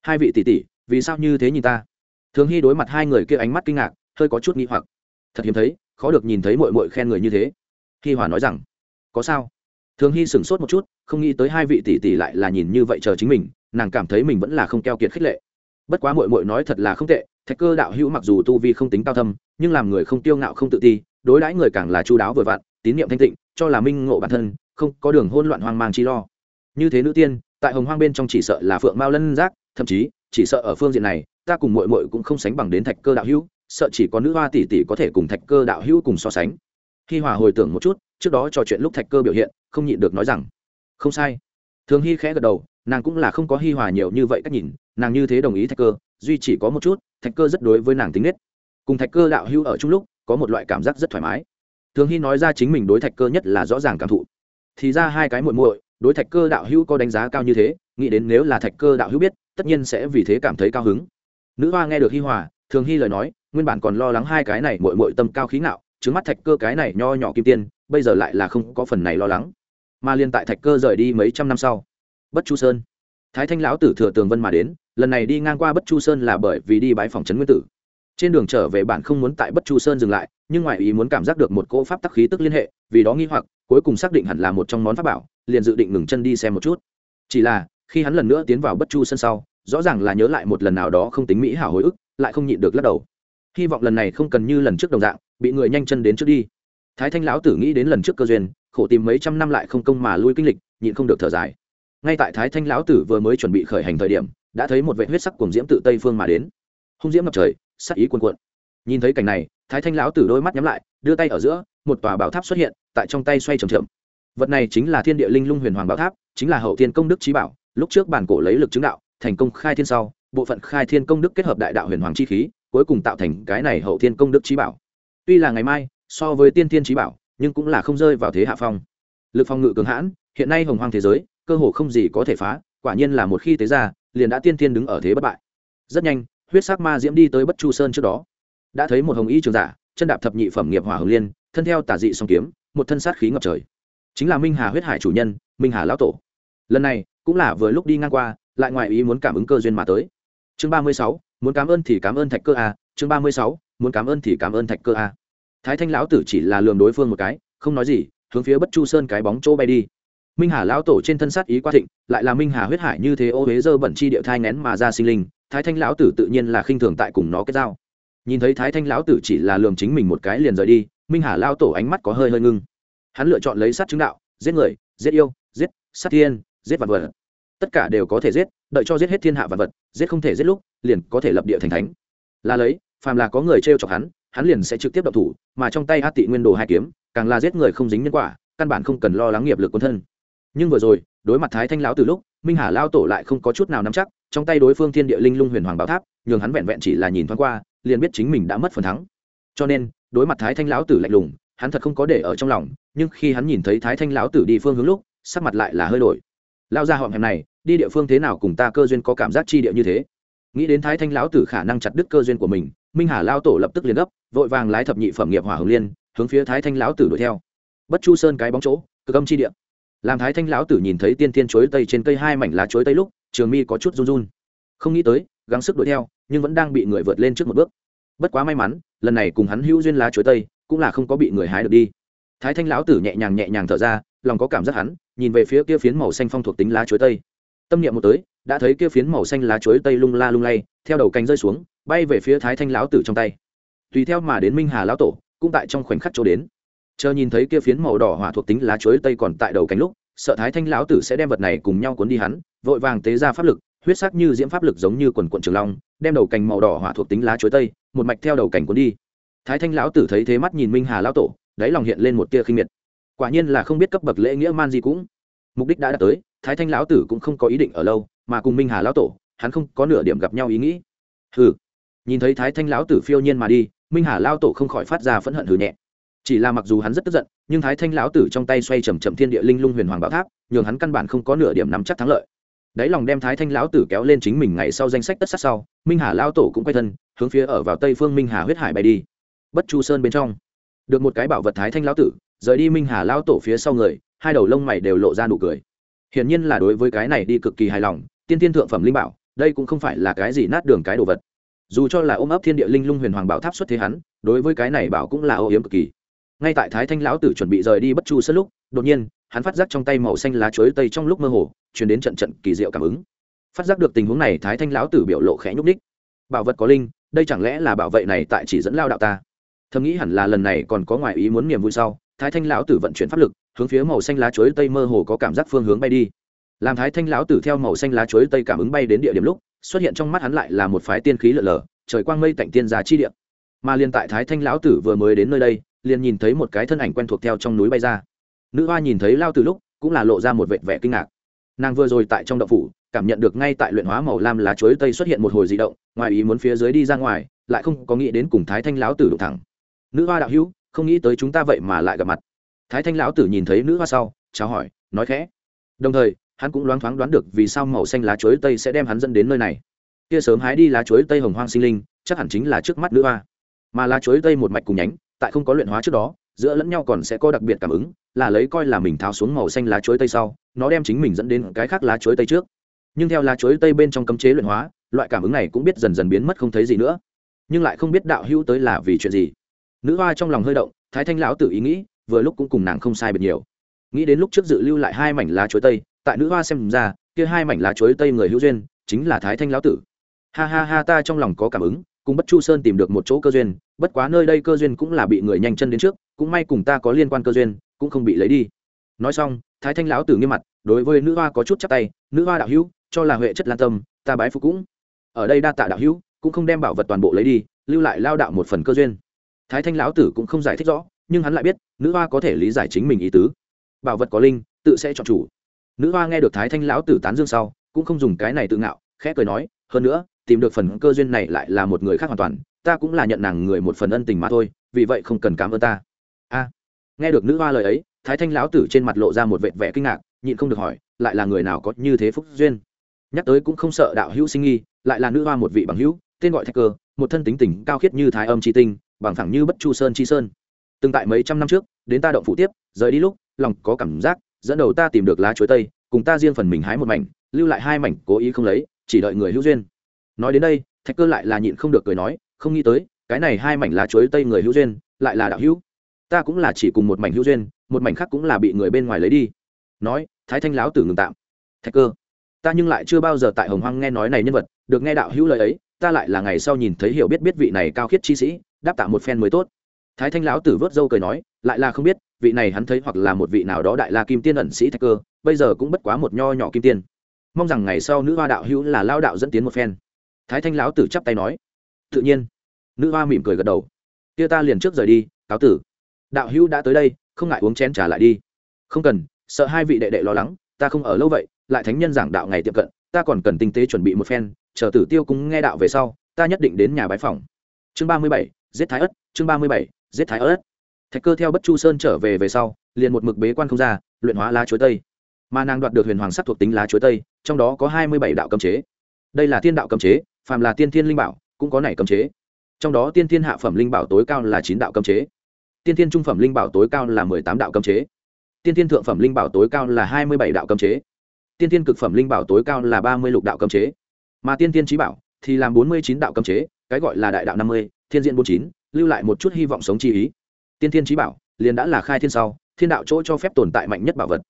Hai vị tỷ tỷ, vì sao như thế nhìn ta? Thường hy đối mặt hai người kia ánh mắt kinh ngạc, hơi có chút nghi hoặc. Thật hiếm thấy, khó được nhìn thấy mội mội khen người như thế. Hi hòa nói rằng, có sao? Thường hy sửng sốt một chút, không nghĩ tới hai vị tỷ tỷ lại là nhìn như vậy chờ chính mình, nàng cảm thấy mình vẫn là không keo kiệt khích lệ. Bất quá mội mội nói thật là không tệ thạch cơ đạo hữu mặc dù tu vi không tính cao thâm, nhưng làm người không tiêu ngạo không tự ti, đối đãi người càng là chu đáo vừa vặn, tín nhiệm thanh tịnh, cho là minh ngộ bản thân, không có đường hôn loạn hoang mang chi lo. Như thế nữ tiên, tại hồng hoang bên trong chỉ sợ là phượng mao lân giác, thậm chí, chỉ sợ ở phương diện này, ta cùng mội mội cũng không sánh bằng đến thạch cơ đạo hữu, sợ chỉ có nữ hoa tỷ tỷ có thể cùng thạch cơ đạo hữu cùng so sánh. Hi hòa hồi tưởng một chút, trước đó trò chuyện lúc thạch cơ biểu hiện, không nhịn được nói rằng, không sai. Thường hy khẽ gật đầu, nàng cũng là không có hi hòa nhiều như vậy cách nhìn nàng như thế đồng ý thạch cơ, duy chỉ có một chút, thạch cơ rất đối với nàng tính nết. Cùng thạch cơ đạo hưu ở chung lúc, có một loại cảm giác rất thoải mái. Thường hy nói ra chính mình đối thạch cơ nhất là rõ ràng cảm thụ. Thì ra hai cái muội muội, đối thạch cơ đạo hữu có đánh giá cao như thế, nghĩ đến nếu là thạch cơ đạo hữu biết, tất nhiên sẽ vì thế cảm thấy cao hứng. Nữ hoa nghe được hi hòa, thường hy lời nói, nguyên bản còn lo lắng hai cái này muội muội tâm cao khí ngạo, trứng mắt thạch cơ cái này nho nhỏ kim tiên, bây giờ lại là không có phần này lo lắng. Mà liên tại thạch cơ rời đi mấy trăm năm sau, bất chu sơn, thái thanh lão tử thừa tường vân mà đến lần này đi ngang qua bất chu sơn là bởi vì đi bãi phòng trấn nguyên tử. Trên đường trở về bản không muốn tại bất chu sơn dừng lại, nhưng ngoại ý muốn cảm giác được một cỗ pháp tắc khí tức liên hệ, vì đó nghi hoặc, cuối cùng xác định hẳn là một trong món pháp bảo, liền dự định ngừng chân đi xem một chút. Chỉ là, khi hắn lần nữa tiến vào bất chu sơn sau, rõ ràng là nhớ lại một lần nào đó không tính mỹ hảo hồi ức, lại không nhịn được lắc đầu. Hy vọng lần này không cần như lần trước đồng dạng, bị người nhanh chân đến trước đi. Thái thanh lão tử nghĩ đến lần trước cơ duyên, khổ tìm mấy trăm năm lại không công mà lui kinh lịch, nhịn không được thở dài. Ngay tại thái thanh lão tử vừa mới chuẩn bị khởi hành thời điểm đã thấy một vệ huyết sắc cuồng diễm tự tây phương mà đến. Hung diễm ngập trời sắc ý cuồn cuộn. Nhìn thấy cảnh này, thái thanh lão tử đôi mắt nhắm lại, đưa tay ở giữa, một tòa bảo tháp xuất hiện, tại trong tay xoay trầm trầm vật này chính là thiên địa linh lung huyền hoàng bảo tháp, chính là hậu thiên công đức trí bảo, lúc trước bản cổ lấy lực chứng đạo, thành công khai thiên sau, bộ phận khai thiên công đức kết hợp đại đạo huyền hoàng chi khí, cuối cùng tạo thành cái này hậu thiên công đức trí bảo. Tuy là ngày mai, so với tiên thiên trí bảo, nhưng cũng là không rơi vào thế hạ phong. Lực phòng ngự cường hãn, hiện nay hồng hoang thế giới, cơ hồ không gì có thể phá, quả nhiên là một khi tế ra liền đã tiên tiên đứng ở thế bất bại. Rất nhanh, huyết sắc ma diễm đi tới bất chu sơn trước đó. Đã thấy một hồng y trường giả, chân đạp thập nhị phẩm nghiệp hỏa hồng liên, thân theo tả dị song kiếm, một thân sát khí ngập trời. Chính là minh hà huyết hải chủ nhân, minh hà lão tổ. Lần này, cũng là vừa lúc đi ngang qua, lại ngoài ý muốn cảm ứng cơ duyên mà tới. Chương ba mươi sáu, muốn cảm ơn thì cảm ơn thạch cơ a, chương ba mươi sáu, muốn cảm ơn thì cảm ơn thạch cơ a. Thái thanh lão tử chỉ là lường đối phương một cái, không nói gì, hướng phía bất chu sơn cái bóng chỗ bay đi minh hà lão tổ trên thân sát ý quá thịnh, lại là minh hà huyết hải như thế ô huế dơ bẩn chi địa thai nén mà ra sinh linh, thái thanh lão tử tự nhiên là khinh thường tại cùng nó kết giao. Nhìn thấy thái thanh lão tử chỉ là lường chính mình một cái liền rời đi, minh hà lao tổ ánh mắt có hơi hơi ngưng. Hắn lựa chọn lấy sát chứng đạo, giết người, giết yêu, giết, sát thiên, giết vật vật. Tất cả đều có thể giết, đợi cho giết hết thiên hạ vật vật, giết không thể giết lúc, liền có thể lập địa thành thánh. Là lấy, phàm là có người t r e o chọc hắn hắn liền sẽ trực tiếp đập thủ, mà trong tay hát tị nguyên đồ hai kiếm, càng là giết người không dính nhân quả, căn bản không cần lo lắng nghiệp lực quân thân nhưng vừa rồi, đối mặt thái thanh lão từ lúc, minh hà lao tổ lại không có chút nào nắm chắc, trong tay đối phương thiên địa linh lung huyền hoàng bảo tháp, nhường hắn vẹn vẹn chỉ là nhìn thoáng qua, liền biết chính mình đã mất phần thắng. Cho nên, đối mặt thái thanh lão tử lạnh lùng, hắn thật không có để ở trong lòng, nhưng khi hắn nhìn thấy thái thanh lão tử đi phương hướng lúc, sắc mặt lại là hơi đổi. Lao ra họng hẻm này, đi địa phương thế nào cùng ta cơ duyên có cảm giác chi địa như thế? Nghĩ đến thái thanh lão tử khả năng chặt đứt cơ duyên của mình, minh hà lao tổ lập tức liền gấp, vội vàng lái thập nhị phẩm nghiệp hỏa hồng liên, hướng phía thái thanh lão tử đuổi theo. Bất chu sơn cái bóng chỗ, cực âm chi địa làm thái thanh lão tử nhìn thấy tiên tiên chuối tây trên cây hai mảnh lá chuối tây lúc, trường mi có chút run run. Không nghĩ tới, gắng sức đuổi theo, nhưng vẫn đang bị người vượt lên trước một bước. Bất quá may mắn, lần này cùng hắn hữu duyên lá chuối tây, cũng là không có bị người hái được đi. Thái thanh lão tử nhẹ nhàng nhẹ nhàng thở ra, lòng có cảm giác hắn, nhìn về phía kia phiến màu xanh phong thuộc tính lá chuối tây. Tâm niệm một tới, đã thấy kia phiến màu xanh lá chuối tây lung la lung lay, theo đầu cánh rơi xuống, bay về phía thái thanh lão tử trong tay. Tùy theo mà đến minh hà lão tổ, cũng tại trong khoảnh khắc chỗ đến chờ nhìn thấy kia phiến màu đỏ hỏa thuộc tính lá chuối tây còn tại đầu cánh lúc, sợ thái thanh lão tử sẽ đem vật này cùng nhau cuốn đi hắn, vội vàng tế ra pháp lực, huyết sắc như diễm pháp lực giống như quần quận trường long, đem đầu cành màu đỏ hỏa thuộc tính lá chuối tây, một mạch theo đầu cành cuốn đi. Thái thanh lão tử thấy thế mắt nhìn minh hà lão tổ, đáy lòng hiện lên một tia khinh miệt. Quả nhiên là không biết cấp bậc lễ nghĩa man gì cũng. Mục đích đã đạt tới, thái thanh lão tử cũng không có ý định ở lâu, mà cùng minh hà lão tổ, hắn không có nửa điểm gặp nhau ý nghĩ. Hừ. Nhìn thấy thái thanh lão tử phiêu nhiên mà đi, minh hà lão tổ không khỏi phát ra phẫn hận hừ nhẹ chỉ là mặc dù hắn rất tức giận, nhưng thái thanh lão tử trong tay xoay chầm chậm thiên địa linh lung huyền hoàng bảo tháp, nhường hắn căn bản không có nửa điểm nắm chắc thắng lợi. Đáy lòng đem thái thanh lão tử kéo lên chính mình ngày sau danh sách tất sát sau, minh hà lão tổ cũng quay thân, hướng phía ở vào tây phương minh hà huyết hải bay đi. Bất chu sơn bên trong, được một cái bảo vật thái thanh lão tử, rời đi minh hà lão tổ phía sau người, hai đầu lông mày đều lộ ra nụ cười. Hiển nhiên là đối với cái này đi cực kỳ hài lòng, tiên tiên thượng phẩm linh bảo, đây cũng không phải là cái gì nát đường cái đồ vật. Dù cho là ôm ấp thiên địa linh lung huyền hoàng bảo tháp xuất thế hắn, đối với cái này bảo cũng là ô yếm cực kỳ ngay tại thái thanh lão tử chuẩn bị rời đi bất chu sân lúc, đột nhiên, hắn phát giác trong tay màu xanh lá chuối tây trong lúc mơ hồ chuyển đến trận trận kỳ diệu cảm ứng. Phát giác được tình huống này, thái thanh lão tử biểu lộ khẽ nhúc ních bảo vật có linh, đây chẳng lẽ là bảo vệ này tại chỉ dẫn lao đạo ta? Thầm nghĩ hẳn là lần này còn có ngoài ý muốn niềm vui sau, thái thanh lão tử vận chuyển pháp lực, hướng phía màu xanh lá chuối tây mơ hồ có cảm giác phương hướng bay đi. Làm thái thanh lão tử theo màu xanh lá chuối tây cảm ứng bay đến địa điểm lúc, xuất hiện trong mắt hắn lại là một phái tiên khí lở lở trời quang mây tạnh tiên giá chi địa. Mà liên tại thái thanh lão tử vừa mới đến nơi đây liền nhìn thấy một cái thân ảnh quen thuộc theo trong núi bay ra. Nữ hoa nhìn thấy lao từ lúc, cũng là lộ ra một vệt vẻ kinh ngạc. Nàng vừa rồi tại trong đậu phủ, cảm nhận được ngay tại luyện hóa màu lam lá chuối tây xuất hiện một hồi di động, ngoài ý muốn phía dưới đi ra ngoài, lại không có nghĩ đến cùng thái thanh lão tử đụng thẳng. Nữ hoa đạo hữu, không nghĩ tới chúng ta vậy mà lại gặp mặt. Thái thanh lão tử nhìn thấy nữ hoa sau, chào hỏi, nói khẽ. Đồng thời, hắn cũng loáng thoáng đoán được vì sao màu xanh lá chuối tây sẽ đem hắn dẫn đến nơi này. Kia sớm hái đi lá chuối tây hồng hoang sinh linh, chắc hẳn chính là trước mắt nữ hoa. Mà lá chuối tây một mạch cùng nhánh tại không có luyện hóa trước đó, giữa lẫn nhau còn sẽ có đặc biệt cảm ứng, là lấy coi là mình tháo xuống màu xanh lá chuối tây sau, nó đem chính mình dẫn đến cái khác lá chuối tây trước. Nhưng theo lá chuối tây bên trong cấm chế luyện hóa, loại cảm ứng này cũng biết dần dần biến mất không thấy gì nữa. Nhưng lại không biết đạo hữu tới là vì chuyện gì. Nữ hoa trong lòng hơi động, thái thanh lão tự ý nghĩ, vừa lúc cũng cùng nàng không sai biệt nhiều. Nghĩ đến lúc trước dự lưu lại hai mảnh lá chuối tây, tại nữ hoa xem ra, kia hai mảnh lá chuối tây người hữu duyên, chính là thái thanh lão tử. Ha ha ha, ta trong lòng có cảm ứng cùng bất chu sơn tìm được một chỗ cơ duyên, bất quá nơi đây cơ duyên cũng là bị người nhanh chân đến trước, cũng may cùng ta có liên quan cơ duyên, cũng không bị lấy đi. Nói xong, thái thanh lão tử nghiêm mặt, đối với nữ hoa có chút chắc tay, nữ hoa đạo hữu, cho là huệ chất lan tâm, ta bái phục cũng. Ở đây đa tạ đạo hữu, cũng không đem bảo vật toàn bộ lấy đi, lưu lại lao đạo một phần cơ duyên. Thái thanh lão tử cũng không giải thích rõ, nhưng hắn lại biết, nữ hoa có thể lý giải chính mình ý tứ. Bảo vật có linh, tự sẽ chọn chủ. Nữ hoa nghe được thái thanh lão tử tán dương sau, cũng không dùng cái này tự ngạo, khẽ cười nói, hơn nữa tìm được phần cơ duyên này lại là một người khác hoàn toàn, ta cũng là nhận nàng người một phần ân tình mà thôi, vì vậy không cần cảm ơn ta. A. Nghe được nữ hoa lời ấy, thái thanh lão tử trên mặt lộ ra một vệt vẻ kinh ngạc, nhịn không được hỏi, lại là người nào có như thế phúc duyên? Nhắc tới cũng không sợ đạo hữu sinh nghi, lại là nữ hoa một vị bằng hữu, tên gọi thạch cơ, một thân tính tình cao khiết như thái âm c tinh, bằng thẳng như bất chu sơn chi sơn. Từng tại mấy trăm năm trước, đến ta động phụ tiếp, rời đi lúc, lòng có cảm giác, dẫn đầu ta tìm được lá chuối tây, cùng ta riêng phần mình hái một mảnh, lưu lại hai mảnh cố ý không lấy, chỉ đợi người hữu duyên nói đến đây, thạch cơ lại là nhịn không được cười nói, không nghĩ tới, cái này hai mảnh lá chuối tây người hữu duyên, lại là đạo hữu. Ta cũng là chỉ cùng một mảnh hữu duyên, một mảnh khác cũng là bị người bên ngoài lấy đi. Nói, thái thanh láo tử ngừng tạm. Thạch cơ, ta nhưng lại chưa bao giờ tại hồng hoang nghe nói này nhân vật, được nghe đạo hữu lời ấy, ta lại là ngày sau nhìn thấy hiểu biết biết vị này cao khiết chi sĩ, đáp tạ một phen mới tốt. Thái thanh lão tử vớt dâu cười nói, lại là không biết, vị này hắn thấy hoặc là một vị nào đó đại la kim tiên ẩn sĩ thạch cơ, bây giờ cũng bất quá một nho nhỏ kim tiên. Mong rằng ngày sau nữ hoa đạo hữu là lao đạo dẫn tiến một phen thái thanh lão tử chắp tay nói. Tự nhiên. Nữ hoa mỉm cười gật đầu. Kia ta liền trước rời đi, cáo tử. Đạo hữu đã tới đây, không ngại uống chén trả lại đi. Không cần, sợ hai vị đệ đệ lo lắng, ta không ở lâu vậy, lại thánh nhân giảng đạo ngày tiệm cận, ta còn cần tinh tế chuẩn bị một phen, chờ tử tiêu cũng nghe đạo về sau, ta nhất định đến nhà bái phòng chương ba mươi bảy, giết thái ất chương ba mươi bảy, giết thái ất thạch cơ theo bất chu sơn trở về về sau, liền một mực bế quan không ra, luyện hóa lá chuối tây. Mà nàng đoạt được huyền hoàng sắc thuộc tính lá chuối tây, trong đó có hai mươi bảy đạo cấm chế. Đây là thiên đạo cấm chế phàm là tiên thiên linh bảo, cũng có này cấm chế. Trong đó tiên thiên hạ phẩm linh bảo tối cao là chín đạo cấm chế. Tiên thiên trung phẩm linh bảo tối cao là mười tám đạo cấm chế. Tiên thiên thượng phẩm linh bảo tối cao là hai mươi bảy đạo cấm chế. Tiên thiên cực phẩm linh bảo tối cao là ba mươi lục đạo cấm chế. Mà tiên thiên trí bảo thì làm bốn mươi chín đạo cấm chế, cái gọi là đại đạo năm mươi, thiên diện bốn chín, lưu lại một chút hy vọng sống chi ý. Tiên thiên trí bảo liền đã là khai thiên sau, thiên đạo chỗ cho phép tồn tại mạnh nhất bảo vật.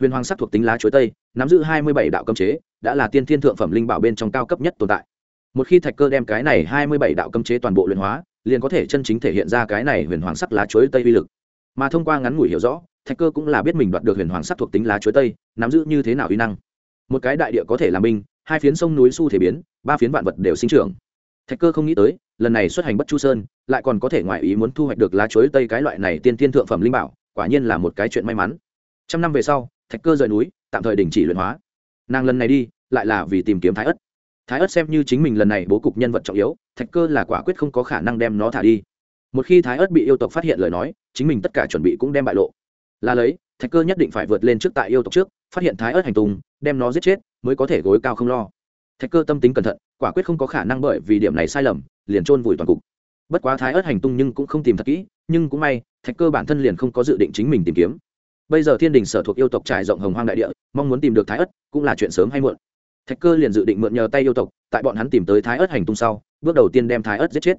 Huyền hoàng sắc thuộc tính lá chuối tây, nắm giữ hai mươi bảy đạo cấm chế, đã là tiên thiên thượng phẩm linh bảo bên trong cao cấp nhất tồn tại một khi thạch cơ đem cái này hai mươi bảy đạo cấm chế toàn bộ luyện hóa, liền có thể chân chính thể hiện ra cái này huyền hoàng sắc lá chuối tây uy lực. Mà thông qua ngắn ngủi hiểu rõ, thạch cơ cũng là biết mình đoạt được huyền hoàng sắc thuộc tính lá chuối tây, nắm giữ như thế nào uy năng. Một cái đại địa có thể làm binh, hai phiến sông núi su thể biến, ba phiến vạn vật đều sinh trưởng. Thạch cơ không nghĩ tới, lần này xuất hành bất chu sơn, lại còn có thể ngoại ý muốn thu hoạch được lá chuối tây cái loại này tiên tiên thượng phẩm linh bảo, quả nhiên là một cái chuyện may mắn. Trăm năm về sau, thạch cơ rời núi, tạm thời đình chỉ luyện hóa. Nàng lần này đi, lại là vì tìm kiếm thái ất thái ớt xem như chính mình lần này bố cục nhân vật trọng yếu, thạch cơ là quả quyết không có khả năng đem nó thả đi. Một khi thái ớt bị yêu tộc phát hiện lời nói, chính mình tất cả chuẩn bị cũng đem bại lộ. Là lấy, thạch cơ nhất định phải vượt lên trước tại yêu tộc trước, phát hiện thái ớt hành tùng đem nó giết chết, mới có thể gối cao không lo. Thạch cơ tâm tính cẩn thận, quả quyết không có khả năng bởi vì điểm này sai lầm, liền trôn vùi toàn cục. Bất quá thái ớt hành tung nhưng cũng không tìm thật kỹ, nhưng cũng may, thạch cơ bản thân liền không có dự định chính mình tìm kiếm. Bây giờ thiên đình sở thuộc yêu tộc trải rộng hồng hoang đại địa, mong muốn tìm được thái ớt cũng là chuyện sớm hay muộn thạch cơ liền dự định mượn nhờ tay yêu tộc, tại bọn hắn tìm tới thái ớt hành tung sau, bước đầu tiên đem thái ớt giết chết.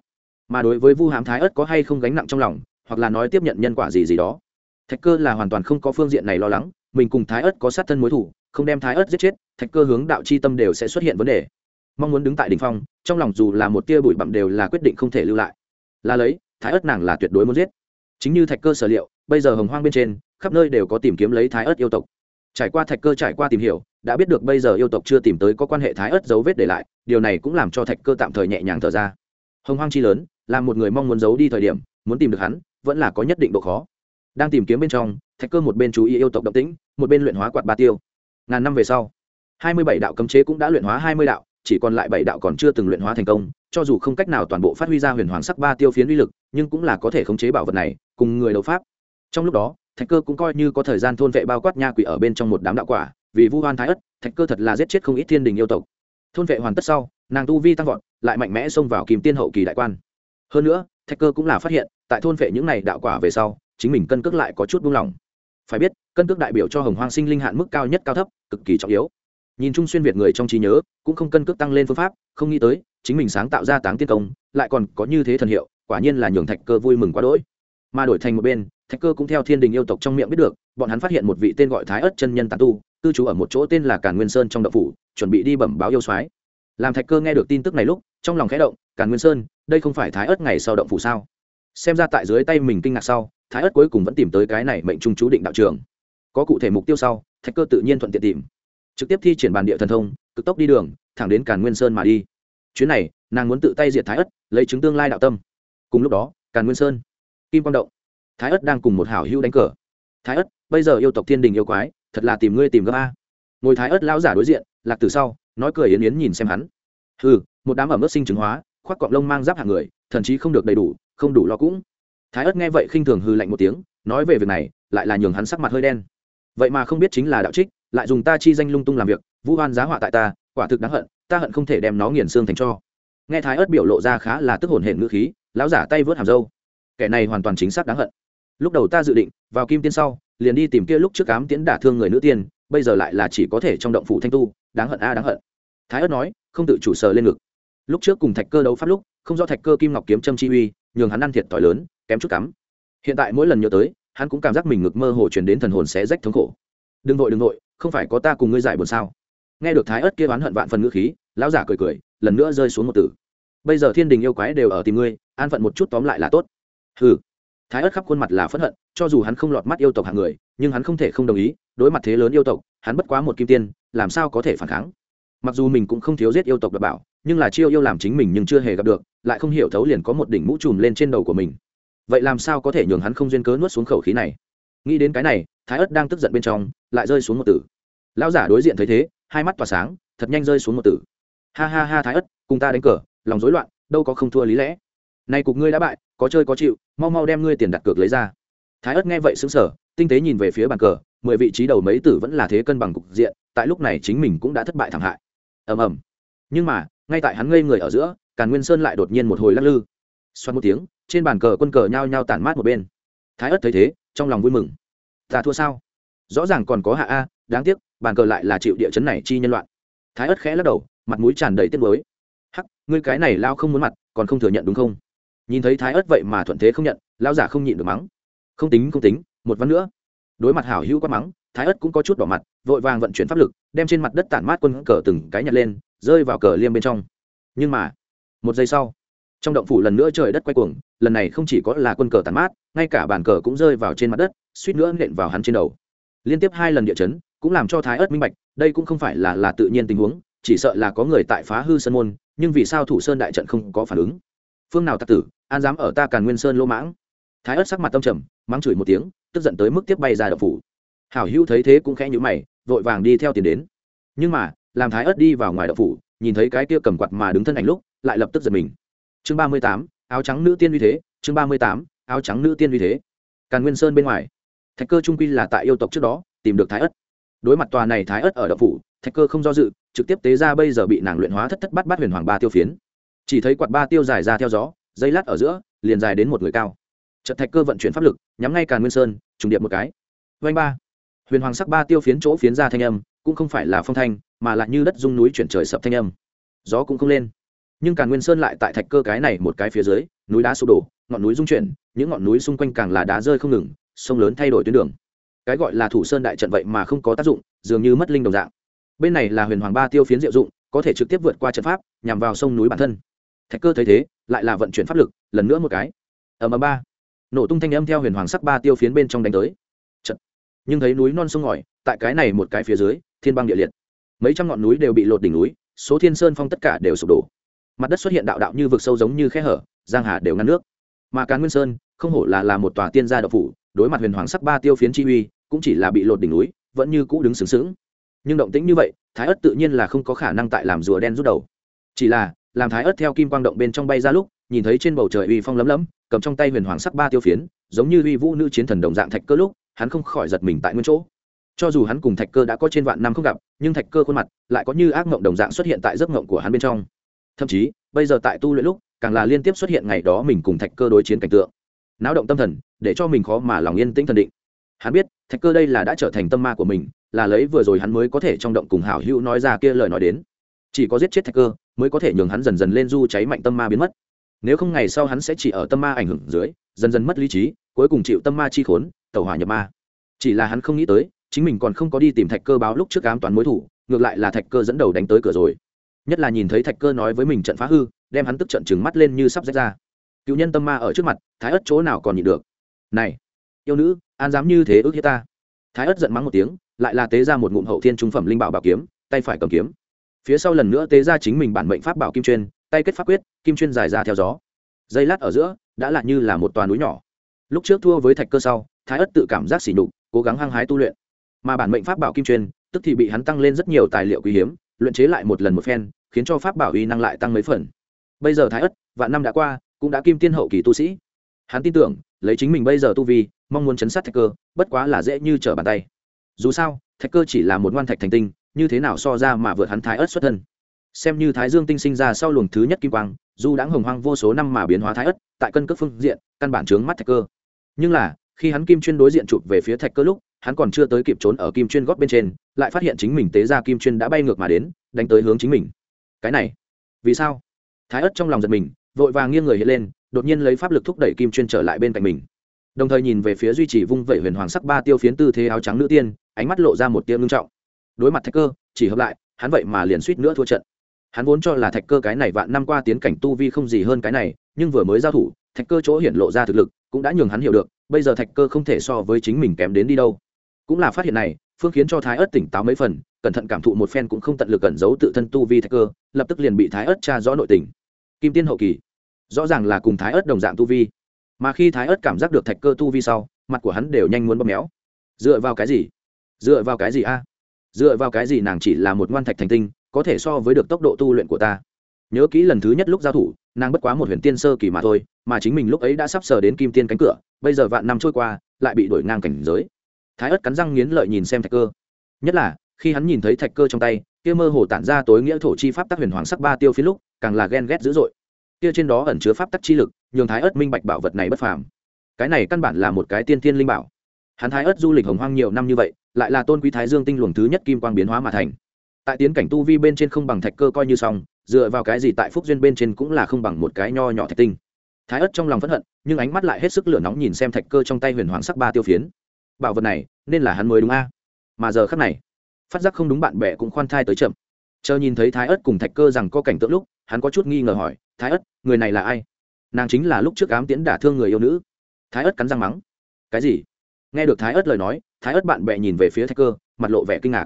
Mà đối với vu hám thái ớt có hay không gánh nặng trong lòng, hoặc là nói tiếp nhận nhân quả gì gì đó. Thạch cơ là hoàn toàn không có phương diện này lo lắng, mình cùng thái ớt có sát thân mối thủ, không đem thái ớt giết chết, thạch cơ hướng đạo c h i tâm đều sẽ xuất hiện vấn đề. Mong muốn đứng tại đ ỉ n h phong, trong lòng dù là một tia bụi bặm đều là quyết định không thể lưu lại. Là lấy, thái ớt nàng là tuyệt đối muốn giết. Chính như thạch cơ sở liệu, bây giờ hồng hoang bên trên, khắp nơi đều có tìm kiếm lấy thái ớt yêu tộc. Trải qua thạch cơ trải qua tìm hiểu đã biết được bây giờ yêu tộc chưa tìm tới có quan hệ thái ớt dấu vết để lại, điều này cũng làm cho thạch cơ tạm thời nhẹ nhàng thở ra. Hồng hoang chi lớn, là một người mong muốn giấu đi thời điểm, muốn tìm được hắn, vẫn là có nhất định độ khó. Đang tìm kiếm bên trong, thạch cơ một bên chú ý yêu tộc động tĩnh, một bên luyện hóa quạt ba tiêu. Ngàn năm về sau, hai mươi bảy đạo cấm chế cũng đã luyện hóa hai mươi đạo, chỉ còn lại bảy đạo còn chưa từng luyện hóa thành công, cho dù không cách nào toàn bộ phát huy ra huyền hoàng sắc ba tiêu phiến uy lực, nhưng cũng là có thể khống chế bảo vật này, cùng người đấu pháp. Trong lúc đó, thạch cơ cũng coi như có thời gian thôn vệ bao quát nha quỷ ở bên trong một đám đạo quả vì vu hoan thái ất, thạch cơ thật là giết chết không ít thiên đình yêu tộc. Thôn vệ hoàn tất sau, nàng tu vi tăng vọt, lại mạnh mẽ xông vào kìm tiên hậu kỳ đại quan. Hơn nữa, thạch cơ cũng là phát hiện, tại thôn vệ những này đạo quả về sau, chính mình cân cước lại có chút buông lỏng. Phải biết, cân cước đại biểu cho hồng hoang sinh linh hạn mức cao nhất cao thấp, cực kỳ trọng yếu. Nhìn chung xuyên việt người trong trí nhớ, cũng không cân cước tăng lên phương pháp, không nghĩ tới, chính mình sáng tạo ra táng tiên công, lại còn có như thế thần hiệu, quả nhiên là nhường thạch cơ vui mừng quá đỗi. Mà đổi thành một bên thạch cơ cũng theo thiên đình yêu tộc trong miệng biết được, bọn hắn phát hiện một vị tên gọi thái ất chân nhân tàn tu, cư trú ở một chỗ tên là càn nguyên sơn trong đậu phủ, chuẩn bị đi bẩm báo yêu soái. Làm thạch cơ nghe được tin tức này lúc, trong lòng khẽ động, càn nguyên sơn, đây không phải thái ất ngày sau động phủ sao? Xem ra tại dưới tay mình kinh ngạc sau, thái ất cuối cùng vẫn tìm tới cái này mệnh trung chú định đạo trường. Có cụ thể mục tiêu sau, thạch cơ tự nhiên thuận tiện tìm. Trực tiếp thi triển bàn địa thần thông, cực tốc đi đường, thẳng đến càn nguyên sơn mà đi. Chuyến này, nàng muốn tự tay diệt thái ất lấy chứng tương lai đạo tâm. Cùng lúc đó, càn nguyên sơn, kim quang động thái ất đang cùng một hảo hữu đánh cờ. Thái ất, bây giờ yêu tộc thiên đình yêu quái, thật là tìm ngươi tìm gấp a. Ngồi thái ất lão giả đối diện, lạc từ sau, nói cười yến yến nhìn xem hắn. Ừ một đám ẩm ướt sinh chứng hóa, khoác cọng lông mang giáp hạng người, thần chí không được đầy đủ, không đủ lo cũng. Thái ất nghe vậy khinh thường hư lạnh một tiếng, nói về việc này, lại là nhường hắn sắc mặt hơi đen. Vậy mà không biết chính là đạo trích, lại dùng ta chi danh lung tung làm việc vu hoan giá họa tại ta, quả thực đáng hận, ta hận không thể đem nó nghiền xương thành cho. Nghe thái ớt biểu lộ ra khá là tức hồn hển ngữ khí, lão giả tay vớt hàm dâu kẻ này hoàn toàn chính xác đáng hận lúc đầu ta dự định, vào kim tiên sau, liền đi tìm kia lúc trước cám tiễn đả thương người nữ tiên, bây giờ lại là chỉ có thể trong động phủ thanh tu, đáng hận a, đáng hận. Thái ớt nói, không tự chủ sờ lên ngực. Lúc trước cùng thạch cơ đấu pháp lúc, không do thạch cơ kim ngọc kiếm châm chi uy, nhường hắn ăn thiệt thòi lớn, kém chút cắm. Hiện tại mỗi lần nhớ tới, hắn cũng cảm giác mình ngực mơ hồ truyền đến thần hồn sẽ rách thống khổ. Đừng nội đừng nội không phải có ta cùng ngươi giải buồn sao? Nghe được thái ớt kia oán hận vạn phần ngữ khí, lão giả cười cười, lần nữa rơi xuống một tử. Bây giờ thiên đình yêu quái đều ở tìm ngươi, an phận một chút tóm lại là tốt. Hừ thái ớt khắp khuôn mặt là phẫn hận, cho dù hắn không lọt mắt yêu tộc hạng người, nhưng hắn không thể không đồng ý, đối mặt thế lớn yêu tộc, hắn bất quá một kim tiên, làm sao có thể phản kháng? Mặc dù mình cũng không thiếu giết yêu tộc đảm bảo, nhưng là chiêu yêu làm chính mình nhưng chưa hề gặp được, lại không hiểu thấu liền có một đỉnh mũ trùm lên trên đầu của mình. Vậy làm sao có thể nhường hắn không duyên cớ nuốt xuống khẩu khí này? Nghĩ đến cái này, thái ớt đang tức giận bên trong, lại rơi xuống một tử. Lão giả đối diện thấy thế, hai mắt tỏa sáng, thật nhanh rơi xuống một tử. Ha ha ha thái ớt cùng ta đánh cờ, lòng rối loạn, đâu có không thua lý lẽ. Nay cục ngươi đã bại có chơi có chịu, mau mau đem ngươi tiền đặt cược lấy ra. Thái ất nghe vậy xứng sở tinh tế nhìn về phía bàn cờ, mười vị trí đầu mấy tử vẫn là thế cân bằng cục diện, tại lúc này chính mình cũng đã thất bại thảm hại. Ầm ầm. Nhưng mà, ngay tại hắn ngây người ở giữa, càn nguyên sơn lại đột nhiên một hồi lắc lư. Xoắn một tiếng, trên bàn cờ quân cờ nhao nhao tản mát một bên. Thái ất thấy thế, trong lòng vui mừng. Ta thua sao? Rõ ràng còn có hạ a, đáng tiếc, bàn cờ lại là chịu địa chấn này chi nhân loạn. Thái ất khẽ lắc đầu, mặt mũi tràn đầy tiếc mới hắc, ngươi cái này lao không muốn mặt, còn không thừa nhận đúng không? Nhìn thấy thái ớt vậy mà thuận thế không nhận lao giả không nhịn được mắng. Không tính không tính, một văn nữa. Đối mặt hảo hữu quát mắng, thái ớt cũng có chút đỏ mặt, vội vàng vận chuyển pháp lực, đem trên mặt đất tản mát quân cờ từng cái nhặt lên, rơi vào cờ liêm bên trong. Nhưng mà, một giây sau, trong động phủ lần nữa trời đất quay cuồng, lần này không chỉ có là quân cờ tàn mát, ngay cả bàn cờ cũng rơi vào trên mặt đất, suýt nữa nện vào hắn trên đầu. Liên tiếp hai lần địa chấn, cũng làm cho thái ớt minh bạch, đây cũng không phải là là tự nhiên tình huống, chỉ sợ là có người tại phá hư sơn môn, nhưng vì sao thủ sơn đại trận không có phản ứng? Phương nào tặc tử, an dám ở ta càn nguyên sơn lô mãng? Thái ớt sắc mặt tâm trầm, mắng chửi một tiếng, tức giận tới mức tiếp bay ra đập phủ. Hảo hữu thấy thế cũng khẽ nhữ mày, vội vàng đi theo tiền đến. Nhưng mà, làm thái ớt đi vào ngoài đập phủ, nhìn thấy cái kia cầm quạt mà đứng thân ảnh lúc, lại lập tức giật mình. Chương ba mươi tám, áo trắng nữ tiên uy thế, chương ba mươi tám, áo trắng nữ tiên uy thế. Càn nguyên sơn bên ngoài. Thạch cơ trung quy là tại yêu tộc trước đó, tìm được thái ất đối mặt tòa này thái ất ở đậu phủ, thạch cơ không do dự, trực tiếp tế ra bây giờ bị nàng luyện hóa thất thất bát bát huyền hoàng ba tiêu phiến chỉ thấy quạt ba tiêu dài ra theo gió, dây lát ở giữa, liền dài đến một người cao. Trận thạch cơ vận chuyển pháp lực, nhắm ngay càn nguyên sơn, trùng điệp một cái. Vanh ba. Huyền hoàng sắc ba tiêu phiến chỗ phiến ra thanh âm, cũng không phải là phong thanh, mà lại như đất dung núi chuyển trời sập thanh âm. Gió cũng không lên. Nhưng càn nguyên sơn lại tại thạch cơ cái này một cái phía dưới, núi đá sụp đổ, ngọn núi rung chuyển, những ngọn núi xung quanh càng là đá rơi không ngừng, sông lớn thay đổi tuyến đường. Cái gọi là thủ sơn đại trận vậy mà không có tác dụng, dường như mất linh đồng dạng. Bên này là huyền hoàng ba tiêu phiến diệu dụng, có thể trực tiếp vượt qua trận pháp, nhằm vào sông núi bản thân thạch cơ thấy thế, lại là vận chuyển pháp lực, lần nữa một cái. Ở ầm ba. Nổ tung thanh âm theo huyền hoàng sắc ba tiêu phiến bên trong đánh tới. Trận nhưng thấy núi non sông ngòi, tại cái này một cái phía dưới, thiên băng địa liệt. Mấy trăm ngọn núi đều bị lột đỉnh núi, số thiên sơn phong tất cả đều sụp đổ. Mặt đất xuất hiện đạo đạo như vực sâu giống như khe hở, giang hà đều ngăn nước. Mà cán nguyên sơn, không hổ là là một tòa tiên gia độc phủ, đối mặt huyền hoàng sắc ba tiêu phiến chi uy, cũng chỉ là bị lột đỉnh núi, vẫn như cũ đứng sướng sướng nhưng động tĩnh như vậy, thái ất tự nhiên là không có khả năng tại làm rùa đen rút đầu. Chỉ là làm thái ất theo kim quang động bên trong bay ra lúc, nhìn thấy trên bầu trời uy phong lấm lấm, cầm trong tay huyền hoàng sắc ba tiêu phiến, giống như uy vũ nữ chiến thần đồng dạng thạch cơ lúc, hắn không khỏi giật mình tại nguyên chỗ. Cho dù hắn cùng thạch cơ đã có trên vạn năm không gặp, nhưng thạch cơ khuôn mặt lại có như ác mộng đồng dạng xuất hiện tại giấc mộng của hắn bên trong. Thậm chí, bây giờ tại tu luyện lúc, càng là liên tiếp xuất hiện ngày đó mình cùng thạch cơ đối chiến cảnh tượng. Náo động tâm thần, để cho mình khó mà lòng yên tĩnh thần định. Hắn biết, thạch cơ đây là đã trở thành tâm ma của mình, là lấy vừa rồi hắn mới có thể trong động cùng hảo hữu nói ra kia lời nói đến. Chỉ có giết chết thạch cơ mới có thể nhường hắn dần dần lên du cháy mạnh tâm ma biến mất. Nếu không ngày sau hắn sẽ chỉ ở tâm ma ảnh hưởng dưới, dần dần mất lý trí, cuối cùng chịu tâm ma chi khốn tàu hỏa nhập ma. Chỉ là hắn không nghĩ tới, chính mình còn không có đi tìm thạch cơ báo lúc trước ám toán mối thủ, ngược lại là thạch cơ dẫn đầu đánh tới cửa rồi. Nhất là nhìn thấy thạch cơ nói với mình trận phá hư, đem hắn tức trận trừng mắt lên như sắp rách ra. Cựu nhân tâm ma ở trước mặt, thái ất chỗ nào còn nhịn được? Này, yêu nữ, an dám như thế ước hiếp ta? Thái ất giận mắng một tiếng, lại là tế ra một ngụm hậu thiên trung phẩm linh bảo bảo kiếm, tay phải cầm kiếm phía sau lần nữa tế ra chính mình bản mệnh pháp bảo kim chuyên, tay kết pháp quyết, kim chuyên dài ra theo gió. Dây lát ở giữa, đã là như là một toàn núi nhỏ. Lúc trước thua với thạch cơ sau, thái ất tự cảm giác xỉ nhục, cố gắng hăng hái tu luyện. Mà bản mệnh pháp bảo kim chuyên, tức thì bị hắn tăng lên rất nhiều tài liệu quý hiếm, luyện chế lại một lần một phen, khiến cho pháp bảo uy năng lại tăng mấy phần. Bây giờ thái ất, vạn năm đã qua, cũng đã kim tiên hậu kỳ tu sĩ. Hắn tin tưởng, lấy chính mình bây giờ tu vi, mong muốn chấn sát thạch cơ, bất quá là dễ như trở bàn tay. Dù sao, thạch cơ chỉ là một ngoan thạch thành tinh như thế nào so ra mà vượt hắn thái ớt xuất thân. Xem như thái dương tinh sinh ra sau luồng thứ nhất kim quang, dù đã hồng hoang vô số năm mà biến hóa thái ớt, tại cân cước phương diện, căn bản trướng mắt thạch cơ. Nhưng là, khi hắn kim chuyên đối diện chụp về phía thạch cơ lúc, hắn còn chưa tới kịp trốn ở kim chuyên góp bên trên, lại phát hiện chính mình tế ra kim chuyên đã bay ngược mà đến, đánh tới hướng chính mình. Cái này, vì sao? Thái ớt trong lòng giật mình, vội vàng nghiêng người hiện lên, đột nhiên lấy pháp lực thúc đẩy kim chuyên trở lại bên cạnh mình. Đồng thời nhìn về phía duy trì vung vẩy huyền hoàng sắc ba tiêu phiến tư thế áo trắng nữ tiên, ánh mắt lộ ra một tia ngưng trọng đối mặt thạch cơ, chỉ hợp lại, hắn vậy mà liền suýt nữa thua trận. Hắn vốn cho là thạch cơ cái này vạn năm qua tiến cảnh tu vi không gì hơn cái này, nhưng vừa mới giao thủ, thạch cơ chỗ hiện lộ ra thực lực, cũng đã nhường hắn hiểu được, bây giờ thạch cơ không thể so với chính mình kém đến đi đâu. Cũng là phát hiện này, phương khiến cho thái ớt tỉnh táo mấy phần, cẩn thận cảm thụ một phen cũng không tận lực cẩn giấu tự thân tu vi thạch cơ, lập tức liền bị thái ớt tra rõ nội tình. Kim tiên hậu kỳ. Rõ ràng là cùng thái ớt đồng dạng tu vi. Mà khi thái ớt cảm giác được thạch cơ tu vi sau, mặt của hắn đều nhanh muốn bóp méo. Dựa vào cái gì? Dựa vào cái gì a? Dựa vào cái gì nàng chỉ là một ngoan thạch thành tinh, có thể so với được tốc độ tu luyện của ta? Nhớ kỹ lần thứ nhất lúc giao thủ, nàng bất quá một huyền tiên sơ kỳ mà thôi, mà chính mình lúc ấy đã sắp sờ đến kim tiên cánh cửa, bây giờ vạn năm trôi qua, lại bị đổi ngang cảnh giới. Thái ớt cắn răng nghiến lợi nhìn xem thạch cơ. Nhất là, khi hắn nhìn thấy thạch cơ trong tay, kia mơ hồ tản ra tối nghĩa thổ chi pháp tắc huyền hoàng sắc ba tiêu phía lúc, càng là ghen ghét dữ dội. Kia trên đó ẩn chứa pháp tắc chi lực, nhường thái ớt minh bạch bảo vật này bất phàm. Cái này căn bản là một cái tiên tiên linh bảo hắn thái ớt du lịch hồng hoang nhiều năm như vậy, lại là tôn quý thái dương tinh luồng thứ nhất kim quang biến hóa mà thành. Tại tiến cảnh tu vi bên trên không bằng thạch cơ coi như xong, dựa vào cái gì tại phúc duyên bên trên cũng là không bằng một cái nho nhỏ thạch tinh. Thái ớt trong lòng phẫn hận, nhưng ánh mắt lại hết sức lửa nóng nhìn xem thạch cơ trong tay huyền hoàng sắc ba tiêu phiến. Bảo vật này, nên là hắn mới đúng a. Mà giờ khắc này, phát giác không đúng bạn bè cũng khoan thai tới chậm. Chờ nhìn thấy thái ớt cùng thạch cơ rằng có cảnh tượng lúc, hắn có chút nghi ngờ hỏi, thái ớt, người này là ai? Nàng chính là lúc trước ám tiễn đả thương người yêu nữ. Thái ớt cắn răng mắng, cái gì? Nghe được thái ớt lời nói, thái ớt bạn bè nhìn về phía thạch cơ, mặt lộ vẻ kinh ngạc.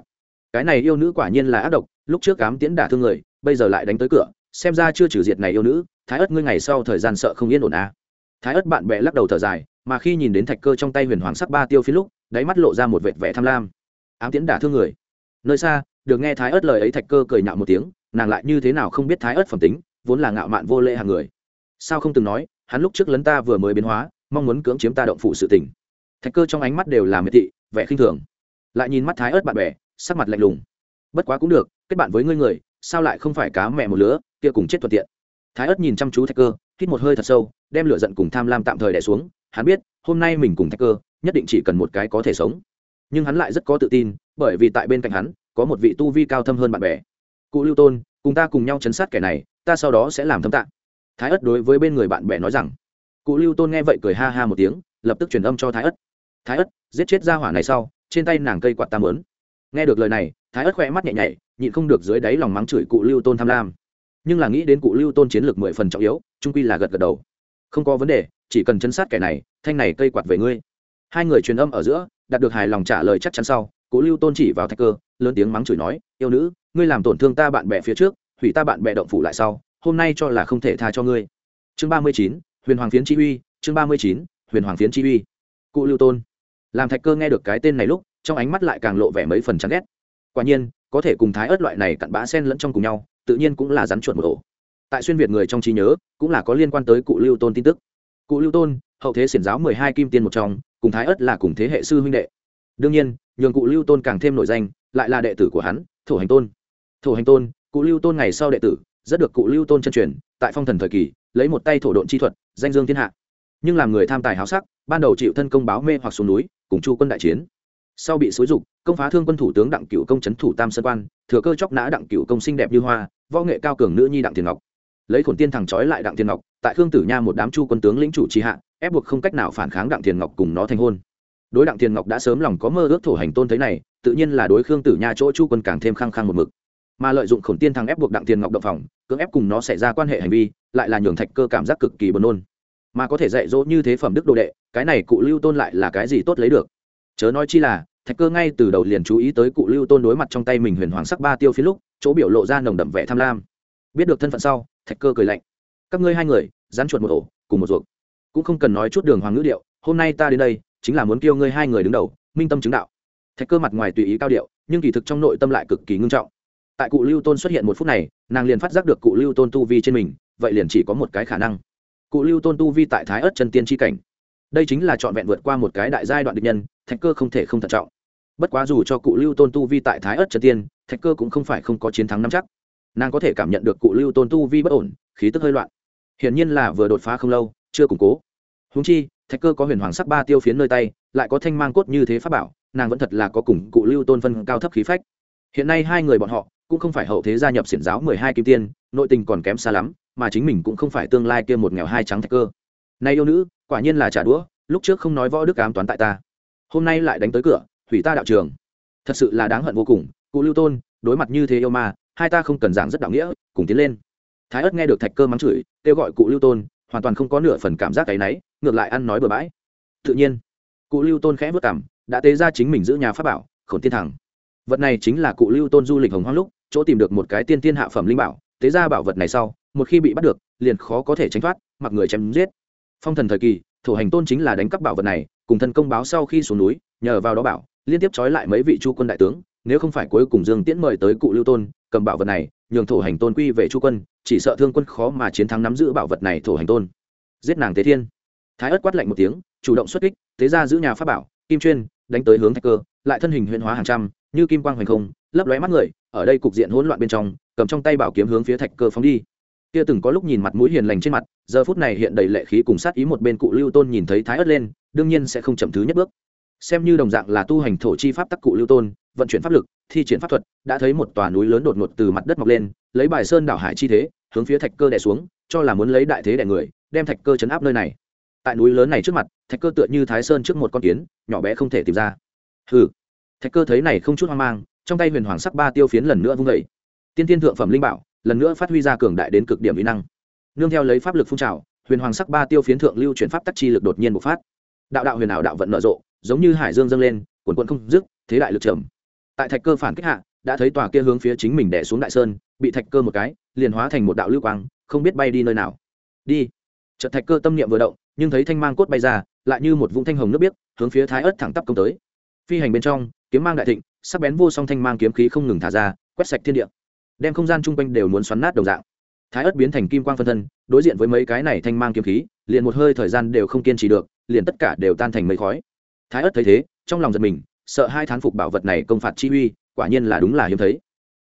Cái này yêu nữ quả nhiên là ác độc, lúc trước ám tiễn đả thương người, bây giờ lại đánh tới cửa, xem ra chưa trừ diệt này yêu nữ, thái ớt ngươi ngày sau thời gian sợ không yên ổn à. thái ớt bạn bè lắc đầu thở dài, mà khi nhìn đến thạch cơ trong tay huyền hoàng sắc ba tiêu phi lúc, đáy mắt lộ ra một vệt vẻ tham lam. Ám tiễn đả thương người. Nơi xa, được nghe thái ớt lời ấy thạch cơ cười nhạo một tiếng, nàng lại như thế nào không biết thái ớt phẩm tính, vốn là ngạo mạn vô lệ hàng người. Sao không từng nói, hắn lúc trước lấn ta vừa mới biến hóa, mong muốn cưỡng chiếm ta động phụ sự tình thạch cơ trong ánh mắt đều là miệt thị, vẻ khinh thường. Lại nhìn mắt thái ớt bạn bè, sắc mặt lạnh lùng. Bất quá cũng được, kết bạn với ngươi người, sao lại không phải cá mẹ một lứa, kia cùng chết thuận tiện. Thái ớt nhìn chăm chú thạch cơ, hít một hơi thật sâu, đem lửa giận cùng tham lam tạm thời đẻ xuống. Hắn biết, hôm nay mình cùng thạch cơ, nhất định chỉ cần một cái có thể sống. Nhưng hắn lại rất có tự tin, bởi vì tại bên cạnh hắn, có một vị tu vi cao thâm hơn bạn bè. Cụ lưu tôn, cùng ta cùng nhau chấn sát kẻ này, ta sau đó sẽ làm thâm tạng. Thái ất đối với bên người bạn bè nói rằng. Cụ lưu tôn nghe vậy cười ha ha một tiếng, lập tức truyền âm cho thái ất thái ất, giết chết ra hỏa này sau, trên tay nàng cây quạt tam lớn nghe được lời này, thái ất khỏe mắt nhẹ nhảy nhịn không được dưới đáy lòng mắng chửi cụ lưu tôn tham lam. Nhưng là nghĩ đến cụ lưu tôn chiến lược mười phần trọng yếu, trung quy là gật gật đầu. Không có vấn đề, chỉ cần chấn sát kẻ này, thanh này cây quạt về ngươi. Hai người truyền âm ở giữa, đạt được hài lòng trả lời chắc chắn sau, cụ lưu tôn chỉ vào thạch cơ, lớn tiếng mắng chửi nói, yêu nữ, ngươi làm tổn thương ta bạn bè phía trước, hủy ta bạn bè động phủ lại sau, hôm nay cho là không thể tha cho ngươi. Chương ba mươi chín, huyền hoàng phiến chi uy, chương ba mươi chín, huyền hoàng phiến chi uy. Cụ lưu tôn làm thạch cơ nghe được cái tên này lúc, trong ánh mắt lại càng lộ vẻ mấy phần chán ghét. Quả nhiên, có thể cùng thái ớt loại này cặn bã sen lẫn trong cùng nhau, tự nhiên cũng là rắn chuột một ổ. Tại xuyên việt người trong trí nhớ, cũng là có liên quan tới cụ lưu tôn tin tức. Cụ lưu tôn, hậu thế xiển giáo mười hai kim tiên một trong, cùng thái ớt là cùng thế hệ sư huynh đệ. Đương nhiên, nhường cụ lưu tôn càng thêm nổi danh, lại là đệ tử của hắn, thổ hành tôn. Thổ hành tôn, cụ lưu tôn ngày sau đệ tử, rất được cụ lưu tôn chân truyền, tại phong thần thời kỳ, lấy một tay thổ độn chi thuật, danh dương thiên hạ. Nhưng làm người tham tài háo sắc, ban đầu chịu thân công báo mê hoặc xuống núi cùng chu quân đại chiến. Sau bị xối dục, công phá thương quân thủ tướng đặng cựu công trấn thủ tam sơn quan, thừa cơ chóc nã đặng cựu công xinh đẹp như hoa, võ nghệ cao cường nữ nhi đặng tiền ngọc. Lấy khổn tiên thẳng trói lại đặng tiền ngọc, tại khương tử nha một đám chu quân tướng lĩnh chủ trì hạ, ép buộc không cách nào phản kháng đặng tiền ngọc cùng nó thành hôn. Đối đặng tiền ngọc đã sớm lòng có mơ ước thổ hành tôn thế này, tự nhiên là đối khương tử nha chỗ chu quân càng thêm khăng khăng một mực. Mà lợi dụng khổn tiên thằng ép buộc đặng tiền ngọc động phòng, cưỡng ép cùng nó xảy ra quan hệ hành vi, lại là nhường thạch cơ cảm giác cực kỳ buồn nôn. Mà có thể dạy dỗ như thế phẩm đức đồ đệ cái này cụ lưu tôn lại là cái gì tốt lấy được? Chớ nói chi là, thạch cơ ngay từ đầu liền chú ý tới cụ lưu tôn đối mặt trong tay mình huyền hoàng sắc ba tiêu phía lúc, chỗ biểu lộ ra nồng đậm vẻ tham lam. Biết được thân phận sau, thạch cơ cười lạnh. Các ngươi hai người rắn chuột một ổ, cùng một ruột. Cũng không cần nói chút đường hoàng ngữ điệu, hôm nay ta đến đây, chính là muốn kêu ngươi hai người đứng đầu, minh tâm chứng đạo. Thạch cơ mặt ngoài tùy ý cao điệu, nhưng kỳ thực trong nội tâm lại cực kỳ ngưng trọng. Tại cụ lưu tôn xuất hiện một phút này, nàng liền phát giác được cụ lưu tôn tu vi trên mình, vậy liền chỉ có một cái khả năng. Cụ lưu tôn tu vi tại thái ớt chân tiên tri cảnh đây chính là trọn vẹn vượt qua một cái đại giai đoạn địch nhân, thạch cơ không thể không thận trọng. Bất quá dù cho cụ lưu tôn tu vi tại thái ớt trần tiên, thạch cơ cũng không phải không có chiến thắng năm chắc. Nàng có thể cảm nhận được cụ lưu tôn tu vi bất ổn, khí tức hơi loạn. Hiển nhiên là vừa đột phá không lâu, chưa củng cố. Húng chi, thạch cơ có huyền hoàng sắc ba tiêu phiến nơi tay, lại có thanh mang cốt như thế pháp bảo, nàng vẫn thật là có cùng cụ lưu tôn phân cao thấp khí phách. Hiện nay hai người bọn họ cũng không phải hậu thế gia nhập xiển giáo mười hai kim tiên, nội tình còn kém xa lắm, mà chính mình cũng không phải tương lai kia một nghèo hai trắng thạch cơ nay yêu nữ, quả nhiên là trả đũa, lúc trước không nói võ đức ám toán tại ta. Hôm nay lại đánh tới cửa, hủy ta đạo trường. Thật sự là đáng hận vô cùng, cụ lưu tôn, đối mặt như thế yêu ma, hai ta không cần giảng rất đạo nghĩa, cùng tiến lên. Thái ớt nghe được thạch cơ mắng chửi, kêu gọi cụ lưu tôn, hoàn toàn không có nửa phần cảm giác cái náy, ngược lại ăn nói bừa bãi. Tự nhiên, cụ lưu tôn khẽ vất cảm đã tế ra chính mình giữ nhà pháp bảo, khổn tiên thẳng. Vật này chính là cụ lưu tôn du lịch hồng hoang lúc, chỗ tìm được một cái tiên tiên hạ phẩm linh bảo, tế ra bảo vật này sau, một khi bị bắt được, liền khó có thể tránh thoát, mặc người chém giết phong thần thời kỳ, thổ hành tôn chính là đánh cắp bảo vật này, cùng thân công báo sau khi xuống núi, nhờ vào đó bảo, liên tiếp trói lại mấy vị chu quân đại tướng, nếu không phải cuối cùng dương tiễn mời tới cụ lưu tôn, cầm bảo vật này, nhường thổ hành tôn quy về chu quân, chỉ sợ thương quân khó mà chiến thắng nắm giữ bảo vật này thổ hành tôn. Giết nàng tế thiên. Thái ớt quát lạnh một tiếng, chủ động xuất kích, tế ra giữ nhà pháp bảo, kim chuyên, đánh tới hướng thạch cơ, lại thân hình huyện hóa hàng trăm, như kim quang hoành không, lấp lóe mắt người, ở đây cục diện hỗn loạn bên trong, cầm trong tay bảo kiếm hướng phía thạch cơ phóng đi kia từng có lúc nhìn mặt mũi hiền lành trên mặt, giờ phút này hiện đầy lệ khí cùng sát ý một bên cụ lưu tôn nhìn thấy thái ớt lên, đương nhiên sẽ không chậm thứ nhất bước. Xem như đồng dạng là tu hành thổ chi pháp tắc cụ lưu tôn, vận chuyển pháp lực, thi triển pháp thuật, đã thấy một tòa núi lớn đột ngột từ mặt đất mọc lên, lấy bài sơn đảo hải chi thế, hướng phía thạch cơ đè xuống, cho là muốn lấy đại thế đè người, đem thạch cơ chấn áp nơi này. Tại núi lớn này trước mặt, thạch cơ tựa như thái sơn trước một con kiến, nhỏ bé không thể tìm ra. Hừ. Thạch cơ thấy này không chút hoang mang, trong tay huyền hoàng sắc ba tiêu phiến lần nữa vung vẩy tiên tiên thượng phẩm linh bảo lần nữa phát huy ra cường đại đến cực điểm uy năng. Nương theo lấy pháp lực phun trào, huyền hoàng sắc ba tiêu phiến thượng lưu chuyển pháp tắc chi lực đột nhiên bộc phát. Đạo đạo huyền ảo đạo vận nở rộ, giống như hải dương dâng lên quần quận không dứt, thế đại lực trầm. Tại thạch cơ phản kích hạ, đã thấy tòa kia hướng phía chính mình đè xuống đại sơn, bị thạch cơ một cái, liền hóa thành một đạo lưu quang, không biết bay đi nơi nào. Đi. Trận thạch cơ tâm niệm vừa động, nhưng thấy thanh mang cốt bay ra, lại như một vũng thanh hồng nước biếc, hướng phía thái ớt thẳng tắp công tới. Phi hành bên trong, kiếm mang đại thịnh, sắc bén vô song thanh mang kiếm khí không ngừng thả ra, quét sạch thiên địa đem không gian chung quanh đều muốn xoắn nát đồng dạng. Thái ớt biến thành kim quang phân thân, đối diện với mấy cái này thanh mang kiếm khí, liền một hơi thời gian đều không kiên trì được, liền tất cả đều tan thành mây khói. Thái ớt thấy thế, trong lòng giật mình, sợ hai thán phục bảo vật này công phạt chi uy, quả nhiên là đúng là hiếm thấy.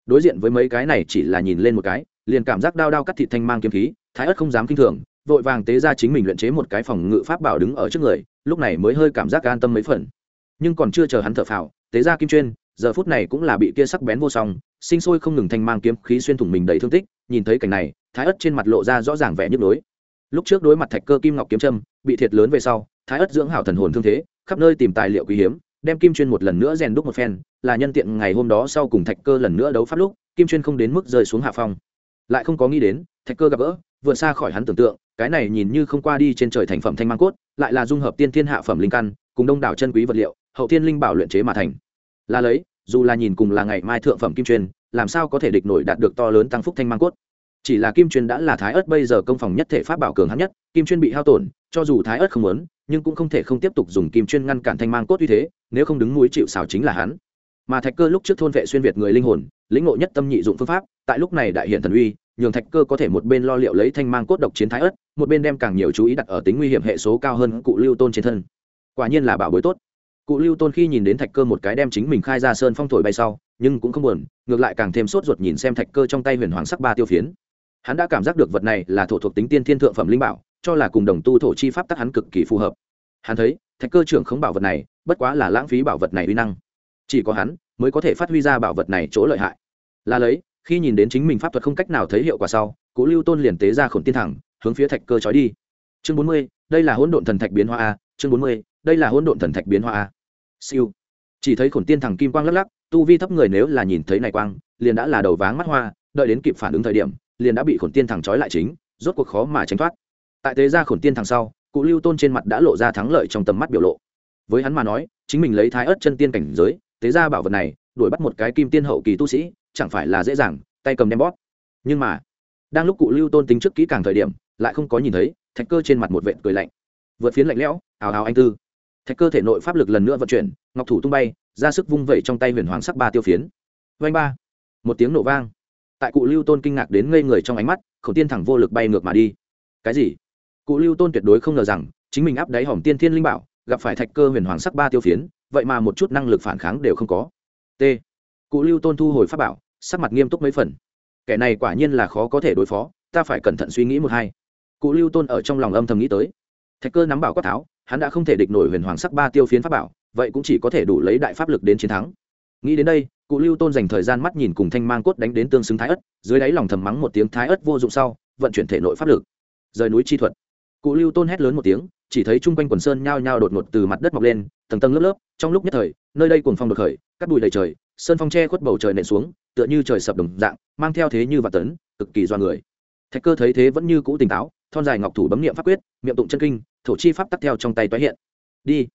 Đối diện với mấy cái này chỉ là nhìn lên một cái, liền cảm giác đao đao cắt thịt thanh mang kiếm khí, thái ớt không dám kinh thường, vội vàng tế ra chính mình luyện chế một cái phòng ngự pháp bảo đứng ở trước người, lúc này mới hơi cảm giác an tâm mấy phần. Nhưng còn chưa chờ hắn thở phào, tế ra kim chuyên, giờ phút này cũng là bị kia sắc bén vô song sinh sôi không ngừng thanh mang kiếm khí xuyên thủng mình đầy thương tích, nhìn thấy cảnh này, thái ất trên mặt lộ ra rõ ràng vẻ nhức nhối. Lúc trước đối mặt thạch cơ kim ngọc kiếm trâm bị thiệt lớn về sau, thái ất dưỡng hảo thần hồn thương thế, khắp nơi tìm tài liệu quý hiếm, đem kim chuyên một lần nữa rèn đúc một phen, là nhân tiện ngày hôm đó sau cùng thạch cơ lần nữa đấu pháp lúc, kim chuyên không đến mức rơi xuống hạ phong. Lại không có nghĩ đến, thạch cơ gặp gỡ, vượt xa khỏi hắn tưởng tượng, cái này nhìn như không qua đi trên trời thành phẩm thanh mang cốt, lại là dung hợp tiên thiên hạ phẩm linh căn, cùng đông đảo chân quý vật liệu, hậu thiên linh bảo luyện chế mà thành. Là lấy dù là nhìn cùng là ngày mai thượng phẩm kim truyền, làm sao có thể địch nổi đạt được to lớn tăng phúc thanh mang cốt? Chỉ là kim truyền đã là thái ớt bây giờ công phòng nhất thể pháp bảo cường hắn nhất, kim chuyên bị hao tổn, cho dù thái ớt không muốn, nhưng cũng không thể không tiếp tục dùng kim chuyên ngăn cản thanh mang cốt uy thế, nếu không đứng núi chịu xào chính là hắn. Mà thạch cơ lúc trước thôn vệ xuyên việt người linh hồn, lĩnh ngộ nhất tâm nhị dụng phương pháp, tại lúc này đại hiện thần uy, nhường thạch cơ có thể một bên lo liệu lấy thanh mang cốt độc chiến thái ớt một bên đem càng nhiều chú ý đặt ở tính nguy hiểm hệ số cao hơn cụ lưu tôn trên thân. Quả nhiên là bảo bối tốt cụ lưu tôn khi nhìn đến thạch cơ một cái đem chính mình khai ra sơn phong thổi bay sau, nhưng cũng không buồn, ngược lại càng thêm sốt ruột nhìn xem thạch cơ trong tay huyền hoàng sắc ba tiêu phiến. Hắn đã cảm giác được vật này là thổ thuộc tính tiên thiên thượng phẩm linh bảo, cho là cùng đồng tu thổ chi pháp tắc hắn cực kỳ phù hợp. Hắn thấy, thạch cơ trưởng không bảo vật này, bất quá là lãng phí bảo vật này uy năng. Chỉ có hắn mới có thể phát huy ra bảo vật này chỗ lợi hại. Là lấy, khi nhìn đến chính mình pháp thuật không cách nào thấy hiệu quả sau, cụ lưu tôn liền tế ra khổn tiên thẳng, hướng phía thạch cơ trói đi. Chương bốn mươi, đây là hỗn độn thần thạch biến hoa a, chương bốn mươi, đây là hỗn độn thần thạch biến hoa a siêu. Chỉ thấy khổn tiên thằng kim quang lắc lắc, tu vi thấp người nếu là nhìn thấy này quang, liền đã là đầu váng mắt hoa, đợi đến kịp phản ứng thời điểm, liền đã bị khổn tiên thằng trói lại chính, rốt cuộc khó mà tránh thoát. Tại thế ra khổn tiên thằng sau, cụ lưu tôn trên mặt đã lộ ra thắng lợi trong tầm mắt biểu lộ. Với hắn mà nói, chính mình lấy thái ớt chân tiên cảnh giới thế ra bảo vật này, đuổi bắt một cái kim tiên hậu kỳ tu sĩ, chẳng phải là dễ dàng, tay cầm đem bóp. Nhưng mà, đang lúc cụ lưu tôn tính trước kỹ càng thời điểm, lại không có nhìn thấy, thạch cơ trên mặt một vệt cười lạnh. Vượt phiến lạnh lẽo, ào ào anh tư thạch cơ thể nội pháp lực lần nữa vận chuyển, ngọc thủ tung bay, ra sức vung vẩy trong tay huyền hoàng sắc ba tiêu phiến. Vanh ba. Một tiếng nổ vang. Tại cụ lưu tôn kinh ngạc đến ngây người trong ánh mắt khẩu tiên thẳng vô lực bay ngược mà đi. Cái gì? Cụ lưu tôn tuyệt đối không ngờ rằng, chính mình áp đáy hỏng tiên thiên linh bảo, gặp phải thạch cơ huyền hoàng sắc ba tiêu phiến, vậy mà một chút năng lực phản kháng đều không có. T. Cụ lưu tôn thu hồi pháp bảo, sắc mặt nghiêm túc mấy phần. Kẻ này quả nhiên là khó có thể đối phó, ta phải cẩn thận suy nghĩ một hai. Cụ lưu tôn ở trong lòng âm thầm nghĩ tới. Thạch cơ nắm bảo quát tháo hắn đã không thể địch nổi huyền hoàng sắc ba tiêu phiến pháp bảo, vậy cũng chỉ có thể đủ lấy đại pháp lực đến chiến thắng. Nghĩ đến đây, cụ lưu tôn dành thời gian mắt nhìn cùng thanh mang cốt đánh đến tương xứng thái ất, dưới đáy lòng thầm mắng một tiếng thái ất vô dụng sau, vận chuyển thể nội pháp lực. Rời núi chi thuật. Cụ lưu tôn hét lớn một tiếng, chỉ thấy chung quanh quần sơn nhao nhao đột ngột từ mặt đất mọc lên, tầng tầng lớp lớp, trong lúc nhất thời, nơi đây cuồng phong đột khởi cắt bụi đầy trời, sơn phong che khuất bầu trời nện xuống, tựa như trời sập đồng dạng, mang theo thế như vạn tấn, cực kỳ do người. Thạch cơ thấy thế vẫn như cũ tỉnh táo, thon dài ngọc thủ bấm niệm pháp quyết, miệng tụng chân kinh thổ chi pháp tắc theo trong tay tái hiện. Đi.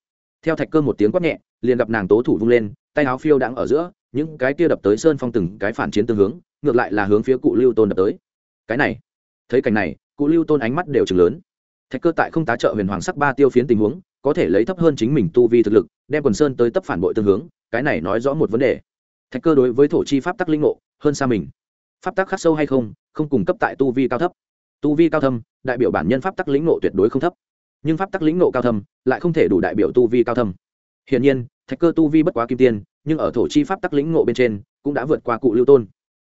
Theo thạch cơ một tiếng quát nhẹ, liền gặp nàng tố thủ vung lên, tay áo phiêu đang ở giữa, những cái kia đập tới sơn phong từng cái phản chiến tương hướng, ngược lại là hướng phía cụ lưu tôn đập tới. Cái này. Thấy cảnh này, cụ lưu tôn ánh mắt đều chừng lớn. Thạch cơ tại không tá trợ huyền hoàng sắc ba tiêu phiến tình huống, có thể lấy thấp hơn chính mình tu vi thực lực, đem quần sơn tới tấp phản bội tương hướng, cái này nói rõ một vấn đề. Thạch cơ đối với thổ chi pháp tắc linh ngộ, hơn xa mình. Pháp tắc khắc sâu hay không không cung cấp tại tu vi cao thấp. Tu vi cao thâm, đại biểu bản nhân pháp tắc lĩnh ngộ tuyệt đối không thấp nhưng pháp tắc lĩnh ngộ cao thâm lại không thể đủ đại biểu tu vi cao thâm. Hiển nhiên, thạch cơ tu vi bất quá kim tiên, nhưng ở thổ chi pháp tắc lĩnh ngộ bên trên cũng đã vượt qua cụ lưu tôn.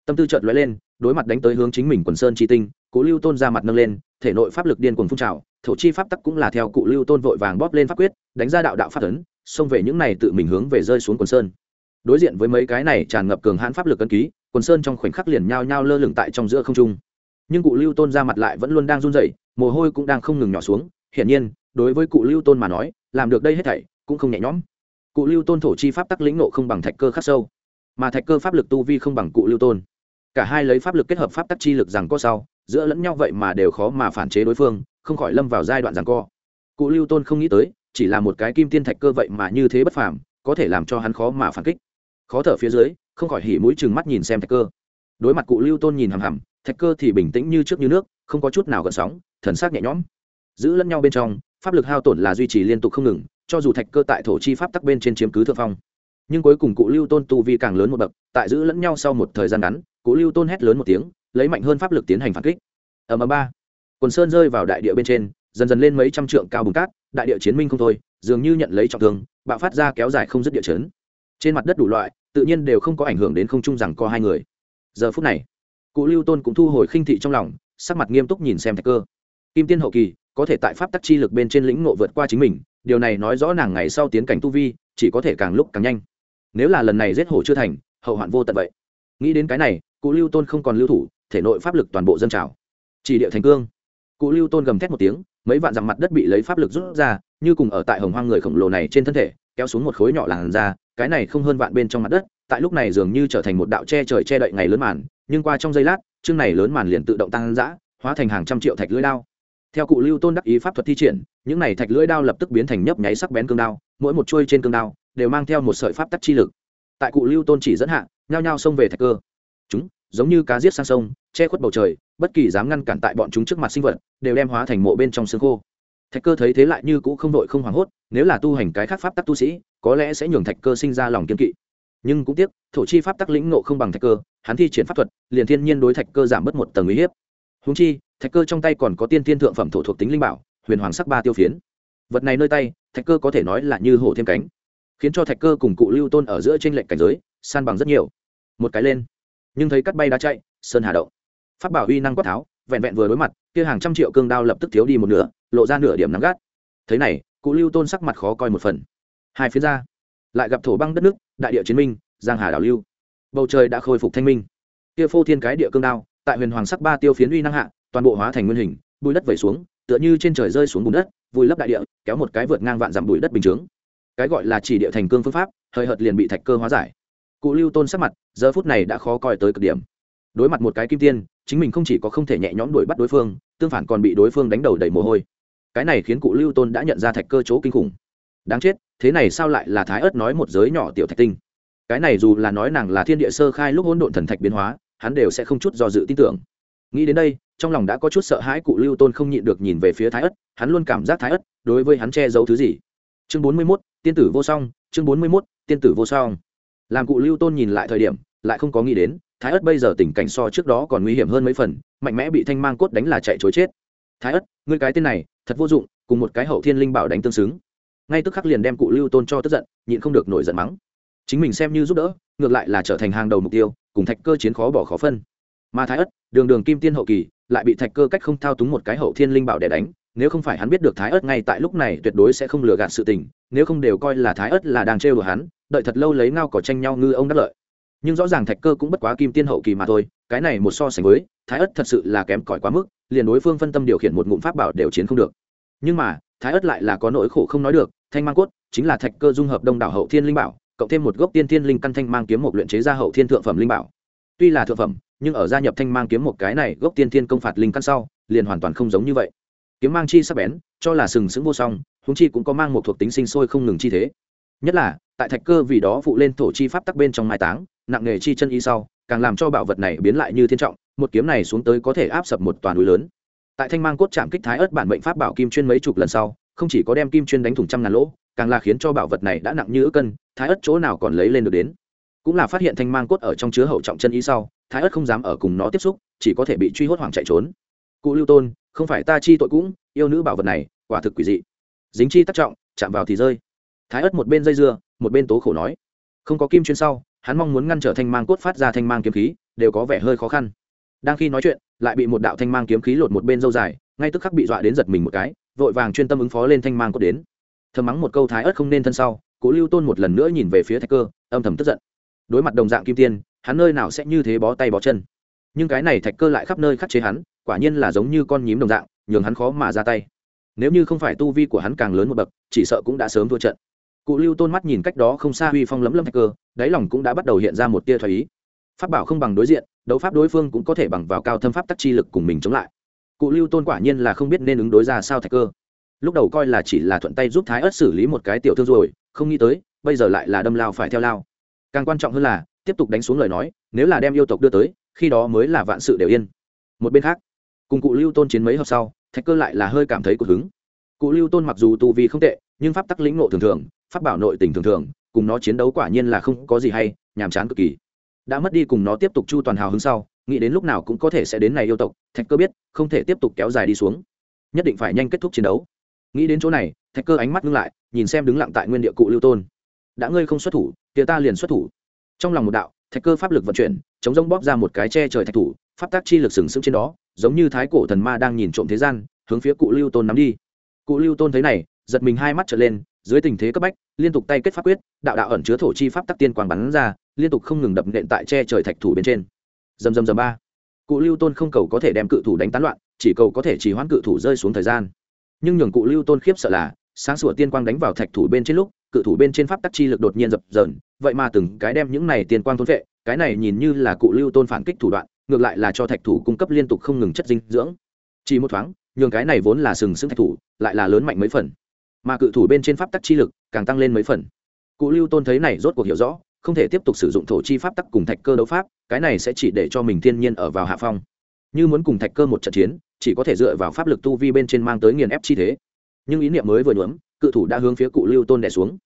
Tâm tư chợt lóe lên, đối mặt đánh tới hướng chính mình quần sơn chi tinh, cụ lưu tôn ra mặt nâng lên, thể nội pháp lực điên cuồng phun trào, thổ chi pháp tắc cũng là theo cụ lưu tôn vội vàng bóp lên pháp quyết, đánh ra đạo đạo pháp ấn, xông về những này tự mình hướng về rơi xuống quần sơn. Đối diện với mấy cái này tràn ngập cường hãn pháp lực cân ký, quần sơn trong khoảnh khắc liền nhao nhao lơ lửng tại trong giữa không trung. Nhưng cụ lưu tôn ra mặt lại vẫn luôn đang run rẩy, mồ hôi cũng đang không ngừng nhỏ xuống hiển nhiên, đối với cụ lưu tôn mà nói, làm được đây hết thảy cũng không nhẹ nhõm. Cụ lưu tôn thổ chi pháp tắc lĩnh nộ không bằng thạch cơ khắc sâu, mà thạch cơ pháp lực tu vi không bằng cụ lưu tôn. Cả hai lấy pháp lực kết hợp pháp tắc chi lực rằng co sau, giữa lẫn nhau vậy mà đều khó mà phản chế đối phương, không khỏi lâm vào giai đoạn rằng co. Cụ lưu tôn không nghĩ tới, chỉ là một cái kim tiên thạch cơ vậy mà như thế bất phàm, có thể làm cho hắn khó mà phản kích. Khó thở phía dưới, không khỏi hỉ mũi chừng mắt nhìn xem thạch cơ. Đối mặt cụ lưu tôn nhìn hằm hằm, thạch cơ thì bình tĩnh như trước như nước, không có chút nào gợn sóng, thần sắc nhẹ nhõm giữ lẫn nhau bên trong, pháp lực hao tổn là duy trì liên tục không ngừng, cho dù thạch cơ tại thổ chi pháp tắc bên trên chiếm cứ thượng phong. Nhưng cuối cùng cụ lưu tôn tu vi càng lớn một bậc, tại giữ lẫn nhau sau một thời gian ngắn, cụ lưu tôn hét lớn một tiếng, lấy mạnh hơn pháp lực tiến hành phản kích. Ở mờ ba. Quần sơn rơi vào đại địa bên trên, dần dần lên mấy trăm trượng cao bùn cát, đại địa chiến minh không thôi, dường như nhận lấy trọng thương, bạo phát ra kéo dài không dứt địa chấn. Trên mặt đất đủ loại, tự nhiên đều không có ảnh hưởng đến không trung rằng có hai người. Giờ phút này, cụ lưu tôn cũng thu hồi khinh thị trong lòng, sắc mặt nghiêm túc nhìn xem thạch cơ. Kim tiên hậu kỳ có thể tại pháp tắc chi lực bên trên lĩnh ngộ vượt qua chính mình, điều này nói rõ nàng ngày sau tiến cảnh tu vi, chỉ có thể càng lúc càng nhanh. Nếu là lần này giết hổ chưa thành, hậu hoạn vô tận vậy. Nghĩ đến cái này, cụ lưu tôn không còn lưu thủ, thể nội pháp lực toàn bộ dân trào. Chỉ địa thành cương. Cụ lưu tôn gầm thét một tiếng, mấy vạn dặm mặt đất bị lấy pháp lực rút ra, như cùng ở tại hồng hoang người khổng lồ này trên thân thể, kéo xuống một khối nhỏ làn ra cái này không hơn vạn bên trong mặt đất, tại lúc này dường như trở thành một đạo che trời che đậy ngày lớn màn, nhưng qua trong giây lát, chương này lớn màn liền tự động tăng dã, hóa thành hàng trăm triệu thạch lưỡi đao theo cụ lưu tôn đắc ý pháp thuật thi triển, những này thạch lưỡi đao lập tức biến thành nhấp nháy sắc bén cương đao, mỗi một chuôi trên cương đao đều mang theo một sợi pháp tắc chi lực. Tại cụ lưu tôn chỉ dẫn hạ, nhao nhao xông về thạch cơ. Chúng, giống như cá giết sang sông, che khuất bầu trời, bất kỳ dám ngăn cản tại bọn chúng trước mặt sinh vật, đều đem hóa thành mộ bên trong xương khô. Thạch cơ thấy thế lại như cũ không đội không hoảng hốt, nếu là tu hành cái khác pháp tắc tu sĩ, có lẽ sẽ nhường thạch cơ sinh ra lòng kiên kỵ. Nhưng cũng tiếc, thổ chi pháp tắc lĩnh nộ không bằng thạch cơ, hắn thi triển pháp thuật, liền thiên nhiên đối thạch cơ giảm bớt một tầng uy hiếp. Húng chi thạch cơ trong tay còn có tiên tiên thượng phẩm thổ thuộc tính linh bảo, huyền hoàng sắc ba tiêu phiến. Vật này nơi tay, thạch cơ có thể nói là như hổ thêm cánh, khiến cho thạch cơ cùng cụ lưu tôn ở giữa t r ê n lệnh cảnh giới, san bằng rất nhiều. Một cái lên, nhưng thấy cắt bay đá chạy, sơn hà động. Phát bảo uy năng quát tháo, vẹn vẹn vừa đối mặt, kia hàng trăm triệu cương đao lập tức thiếu đi một nửa, lộ ra nửa điểm nắng gắt. Thế này, cụ lưu tôn sắc mặt khó coi một phần. Hai phía ra, lại gặp thổ băng đất nước, đại địa chiến minh, giang hà đảo lưu. Bầu trời đã khôi phục thanh minh. Kia phô thiên cái địa cương đao, tại huyền hoàng sắc ba tiêu phiến uy năng hạ toàn bộ hóa thành nguyên hình, bùi đất vẩy xuống, tựa như trên trời rơi xuống bùn đất, vùi lấp đại địa, kéo một cái vượt ngang vạn dặm bùi đất bình chướng. Cái gọi là chỉ địa thành cương phương pháp, hơi hợt liền bị thạch cơ hóa giải. Cụ lưu tôn sắc mặt, giờ phút này đã khó coi tới cực điểm. Đối mặt một cái kim tiên, chính mình không chỉ có không thể nhẹ nhõm đuổi bắt đối phương, tương phản còn bị đối phương đánh đầu đầy mồ hôi. Cái này khiến cụ lưu tôn đã nhận ra thạch cơ chỗ kinh khủng. Đáng chết, thế này sao lại là thái ớt nói một giới nhỏ tiểu thạch tinh? Cái này dù là nói nàng là thiên địa sơ khai lúc hỗn độn thần thạch biến hóa, hắn đều sẽ không chút do dự tin tưởng nghĩ đến đây, trong lòng đã có chút sợ hãi cụ lưu tôn không nhịn được nhìn về phía thái ất, hắn luôn cảm giác thái ất đối với hắn che giấu thứ gì. Chương bốn mươi mốt, tiên tử vô song, chương bốn mươi mốt, tiên tử vô song. Làm cụ lưu tôn nhìn lại thời điểm, lại không có nghĩ đến, thái ất bây giờ tình cảnh so trước đó còn nguy hiểm hơn mấy phần, mạnh mẽ bị thanh mang cốt đánh là chạy chối chết. Thái ất, ngươi cái tên này, thật vô dụng, cùng một cái hậu thiên linh bảo đánh tương xứng. Ngay tức khắc liền đem cụ lưu tôn cho tức giận, nhịn không được nổi giận mắng. Chính mình xem như giúp đỡ, ngược lại là trở thành hàng đầu mục tiêu, cùng thạch cơ chiến khó bỏ khó phân mà thái ất, đường đường kim tiên hậu kỳ, lại bị thạch cơ cách không thao túng một cái hậu thiên linh bảo để đánh, nếu không phải hắn biết được thái ất ngay tại lúc này tuyệt đối sẽ không lừa gạt sự tình, nếu không đều coi là thái ất là đang trêu đùa hắn, đợi thật lâu lấy ngao cỏ tranh nhau ngư ông đắc lợi. Nhưng rõ ràng thạch cơ cũng bất quá kim tiên hậu kỳ mà thôi, cái này một so sánh với, thái ất thật sự là kém cỏi quá mức, liền đối phương phân tâm điều khiển một ngụm pháp bảo đều chiến không được. Nhưng mà, thái ất lại là có nỗi khổ không nói được, thanh mang cốt, chính là thạch cơ dung hợp đông đảo hậu thiên linh bảo, cộng thêm một gốc tiên thiên linh căn thanh mang kiếm một luyện chế ra hậu thiên thượng phẩm linh bảo. Tuy là thượng phẩm nhưng ở gia nhập thanh mang kiếm một cái này, gốc tiên thiên công phạt linh căn sau, liền hoàn toàn không giống như vậy. Kiếm mang chi sắc bén, cho là sừng sững vô song húng chi cũng có mang một thuộc tính sinh sôi không ngừng chi thế. Nhất là, tại thạch cơ vì đó phụ lên thổ chi pháp tắc bên trong mai táng, nặng nghề chi chân y sau, càng làm cho bảo vật này biến lại như thiên trọng, một kiếm này xuống tới có thể áp sập một toàn núi lớn. Tại thanh mang cốt chạm kích thái ớt bản bệnh pháp bảo kim chuyên mấy chục lần sau, không chỉ có đem kim chuyên đánh thủng trăm ngàn lỗ, càng là khiến cho bảo vật này đã nặng như ước cân, thái ớt chỗ nào còn lấy lên được đến. Cũng là phát hiện thanh mang cốt ở trong chứa hậu trọng chân ý sau thái ớt không dám ở cùng nó tiếp xúc, chỉ có thể bị truy hốt hoảng chạy trốn. Cụ lưu tôn, không phải ta chi tội cũng, yêu nữ bảo vật này, quả thực quỷ dị. Dính chi tác trọng, chạm vào thì rơi. Thái ớt một bên dây dưa, một bên tố khổ nói. Không có kim chuyên sau, hắn mong muốn ngăn trở thanh mang cốt phát ra thanh mang kiếm khí, đều có vẻ hơi khó khăn. Đang khi nói chuyện, lại bị một đạo thanh mang kiếm khí lột một bên dâu dài, ngay tức khắc bị dọa đến giật mình một cái, vội vàng chuyên tâm ứng phó lên thanh mang cốt đến. Thầm mắng một câu thái ớt không nên thân sau cố lưu tôn một lần nữa nhìn về phía thạch cơ, âm thầm tức giận. Đối mặt đồng dạng kim tiên hắn nơi nào sẽ như thế bó tay bó chân. Nhưng cái này thạch cơ lại khắp nơi khắc chế hắn, quả nhiên là giống như con nhím đồng dạng, nhường hắn khó mà ra tay. Nếu như không phải tu vi của hắn càng lớn một bậc, chỉ sợ cũng đã sớm thua trận. Cụ lưu tôn mắt nhìn cách đó không xa huy phong lấm lâm thạch cơ, đáy lòng cũng đã bắt đầu hiện ra một tia thoái ý. Pháp bảo không bằng đối diện, đấu pháp đối phương cũng có thể bằng vào cao thâm pháp tắc chi lực cùng mình chống lại. Cụ lưu tôn quả nhiên là không biết nên ứng đối ra sao thạch cơ. Lúc đầu coi là chỉ là thuận tay giúp thái ớt xử lý một cái tiểu thương rồi, không nghĩ tới, bây giờ lại là đâm lao phải theo lao. Càng quan trọng hơn là tiếp tục đánh xuống lời nói, nếu là đem yêu tộc đưa tới, khi đó mới là vạn sự đều yên. Một bên khác, cùng cụ lưu tôn chiến mấy hợp sau, thạch cơ lại là hơi cảm thấy cụ hứng. Cụ lưu tôn mặc dù tu vi không tệ, nhưng pháp tắc lĩnh nộ thường thường, pháp bảo nội tình thường thường, cùng nó chiến đấu quả nhiên là không có gì hay, nhàm chán cực kỳ. Đã mất đi cùng nó tiếp tục chu toàn hào hứng sau, nghĩ đến lúc nào cũng có thể sẽ đến này yêu tộc, thạch cơ biết, không thể tiếp tục kéo dài đi xuống. Nhất định phải nhanh kết thúc chiến đấu. Nghĩ đến chỗ này, thạch cơ ánh mắt ngưng lại, nhìn xem đứng lặng tại nguyên địa cụ lưu tôn. Đã ngươi không xuất thủ, kia ta liền xuất thủ trong lòng một đạo, thạch cơ pháp lực vận chuyển, chống rông bóp ra một cái che trời thạch thủ, pháp tác chi lực sừng sững trên đó, giống như thái cổ thần ma đang nhìn trộm thế gian, hướng phía cụ lưu tôn nắm đi. Cụ lưu tôn thấy này, giật mình hai mắt trở lên, dưới tình thế cấp bách, liên tục tay kết pháp quyết, đạo đạo ẩn chứa thổ chi pháp tắc tiên quang bắn ra, liên tục không ngừng đập nện tại che trời thạch thủ bên trên. Dầm dầm dầm ba. Cụ lưu tôn không cầu có thể đem cự thủ đánh tán loạn, chỉ cầu có thể chỉ hoãn cự thủ rơi xuống thời gian. Nhưng nhường cụ lưu tôn khiếp sợ là, sáng sủa tiên quang đánh vào thạch thủ bên trên lúc cự thủ bên trên pháp tắc chi lực đột nhiên dập dờn, vậy mà từng cái đem những này tiền quang thôn vệ cái này nhìn như là cụ lưu tôn phản kích thủ đoạn, ngược lại là cho thạch thủ cung cấp liên tục không ngừng chất dinh dưỡng. Chỉ một thoáng, nhường cái này vốn là sừng sững thạch thủ, lại là lớn mạnh mấy phần. Mà cự thủ bên trên pháp tắc chi lực càng tăng lên mấy phần. Cụ lưu tôn thấy này rốt cuộc hiểu rõ, không thể tiếp tục sử dụng thổ chi pháp tắc cùng thạch cơ đấu pháp, cái này sẽ chỉ để cho mình thiên nhiên ở vào hạ phong. Như muốn cùng thạch cơ một trận chiến, chỉ có thể dựa vào pháp lực tu vi bên trên mang tới nghiền ép chi thế. Nhưng ý niệm mới vừa nhuốm cự thủ đã hướng phía cụ lưu tôn đẻ xuống.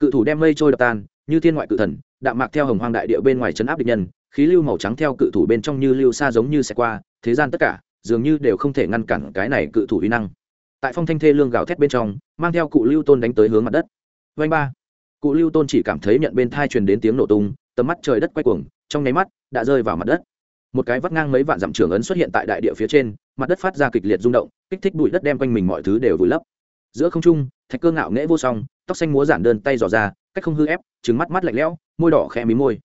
Cự thủ đem mây trôi đập tan, như thiên ngoại cự thần, đạm mạc theo hồng hoang đại địa bên ngoài chấn áp địch nhân, khí lưu màu trắng theo cự thủ bên trong như lưu xa giống như xe qua, thế gian tất cả, dường như đều không thể ngăn cản cái này cự thủ uy năng. Tại phong thanh thê lương gào thét bên trong, mang theo cụ lưu tôn đánh tới hướng mặt đất. Vanh ba. Cụ lưu tôn chỉ cảm thấy nhận bên thai truyền đến tiếng nổ tung, tầm mắt trời đất quay cuồng, trong nháy mắt, đã rơi vào mặt đất. Một cái vắt ngang mấy vạn dặm trường ấn xuất hiện tại đại địa phía trên, mặt đất phát ra kịch liệt rung động, kích thích bụi đất đem quanh mình mọi thứ đều vùi lấp giữa không trung, thạch cơ ngạo nghễ vô song, tóc xanh múa giản đơn tay dò ra, cách không hư ép trứng mắt mắt lạnh lẽo, môi đỏ khẽ mí môi.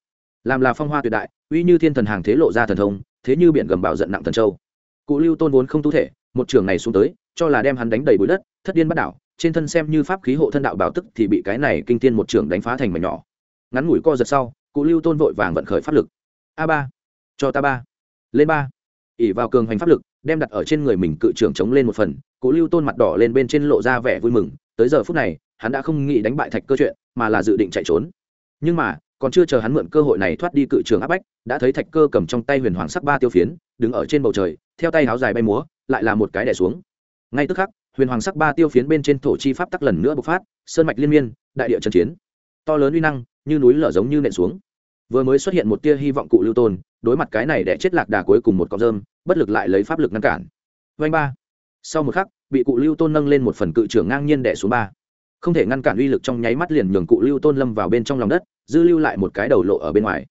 Làm là phong hoa tuyệt đại, uy như thiên thần hàng thế lộ ra thần thông, thế như biển gầm bạo giận nặng thần châu. Cụ lưu tôn vốn không tu thể, một trường này xuống tới, cho là đem hắn đánh đầy bụi đất, thất điên bắt đảo, trên thân xem như pháp khí hộ thân đạo bảo tức thì bị cái này kinh tiên một trường đánh phá thành mảnh nhỏ. Ngắn ngủi co giật sau, cụ lưu tôn vội vàng vận khởi pháp lực. A ba, cho ta ba, lên ba. ỉ vào cường hành pháp lực, đem đặt ở trên người mình cự trưởng chống lên một phần Cố lưu tôn mặt đỏ lên bên trên lộ ra vẻ vui mừng, tới giờ phút này, hắn đã không nghĩ đánh bại thạch cơ chuyện, mà là dự định chạy trốn. Nhưng mà, còn chưa chờ hắn mượn cơ hội này thoát đi cự trường áp bách, đã thấy thạch cơ cầm trong tay huyền hoàng sắc ba tiêu phiến, đứng ở trên bầu trời, theo tay háo dài bay múa, lại là một cái đẻ xuống. Ngay tức khắc, huyền hoàng sắc ba tiêu phiến bên trên thổ chi pháp tắc lần nữa bộc phát, sơn mạch liên miên, đại địa trần chiến. To lớn uy năng, như núi lở giống như nện xuống. Vừa mới xuất hiện một tia hy vọng cụ lưu tôn, đối mặt cái này để chết lạc đà cuối cùng một cọng rơm, bất lực lại lấy pháp lực ngăn cản. Vanh ba sau một khắc, bị cụ lưu tôn nâng lên một phần cự trưởng ngang nhiên đẻ xuống ba. Không thể ngăn cản uy lực trong nháy mắt liền nhường cụ lưu tôn lâm vào bên trong lòng đất dư lưu lại một cái đầu lộ ở bên ngoài.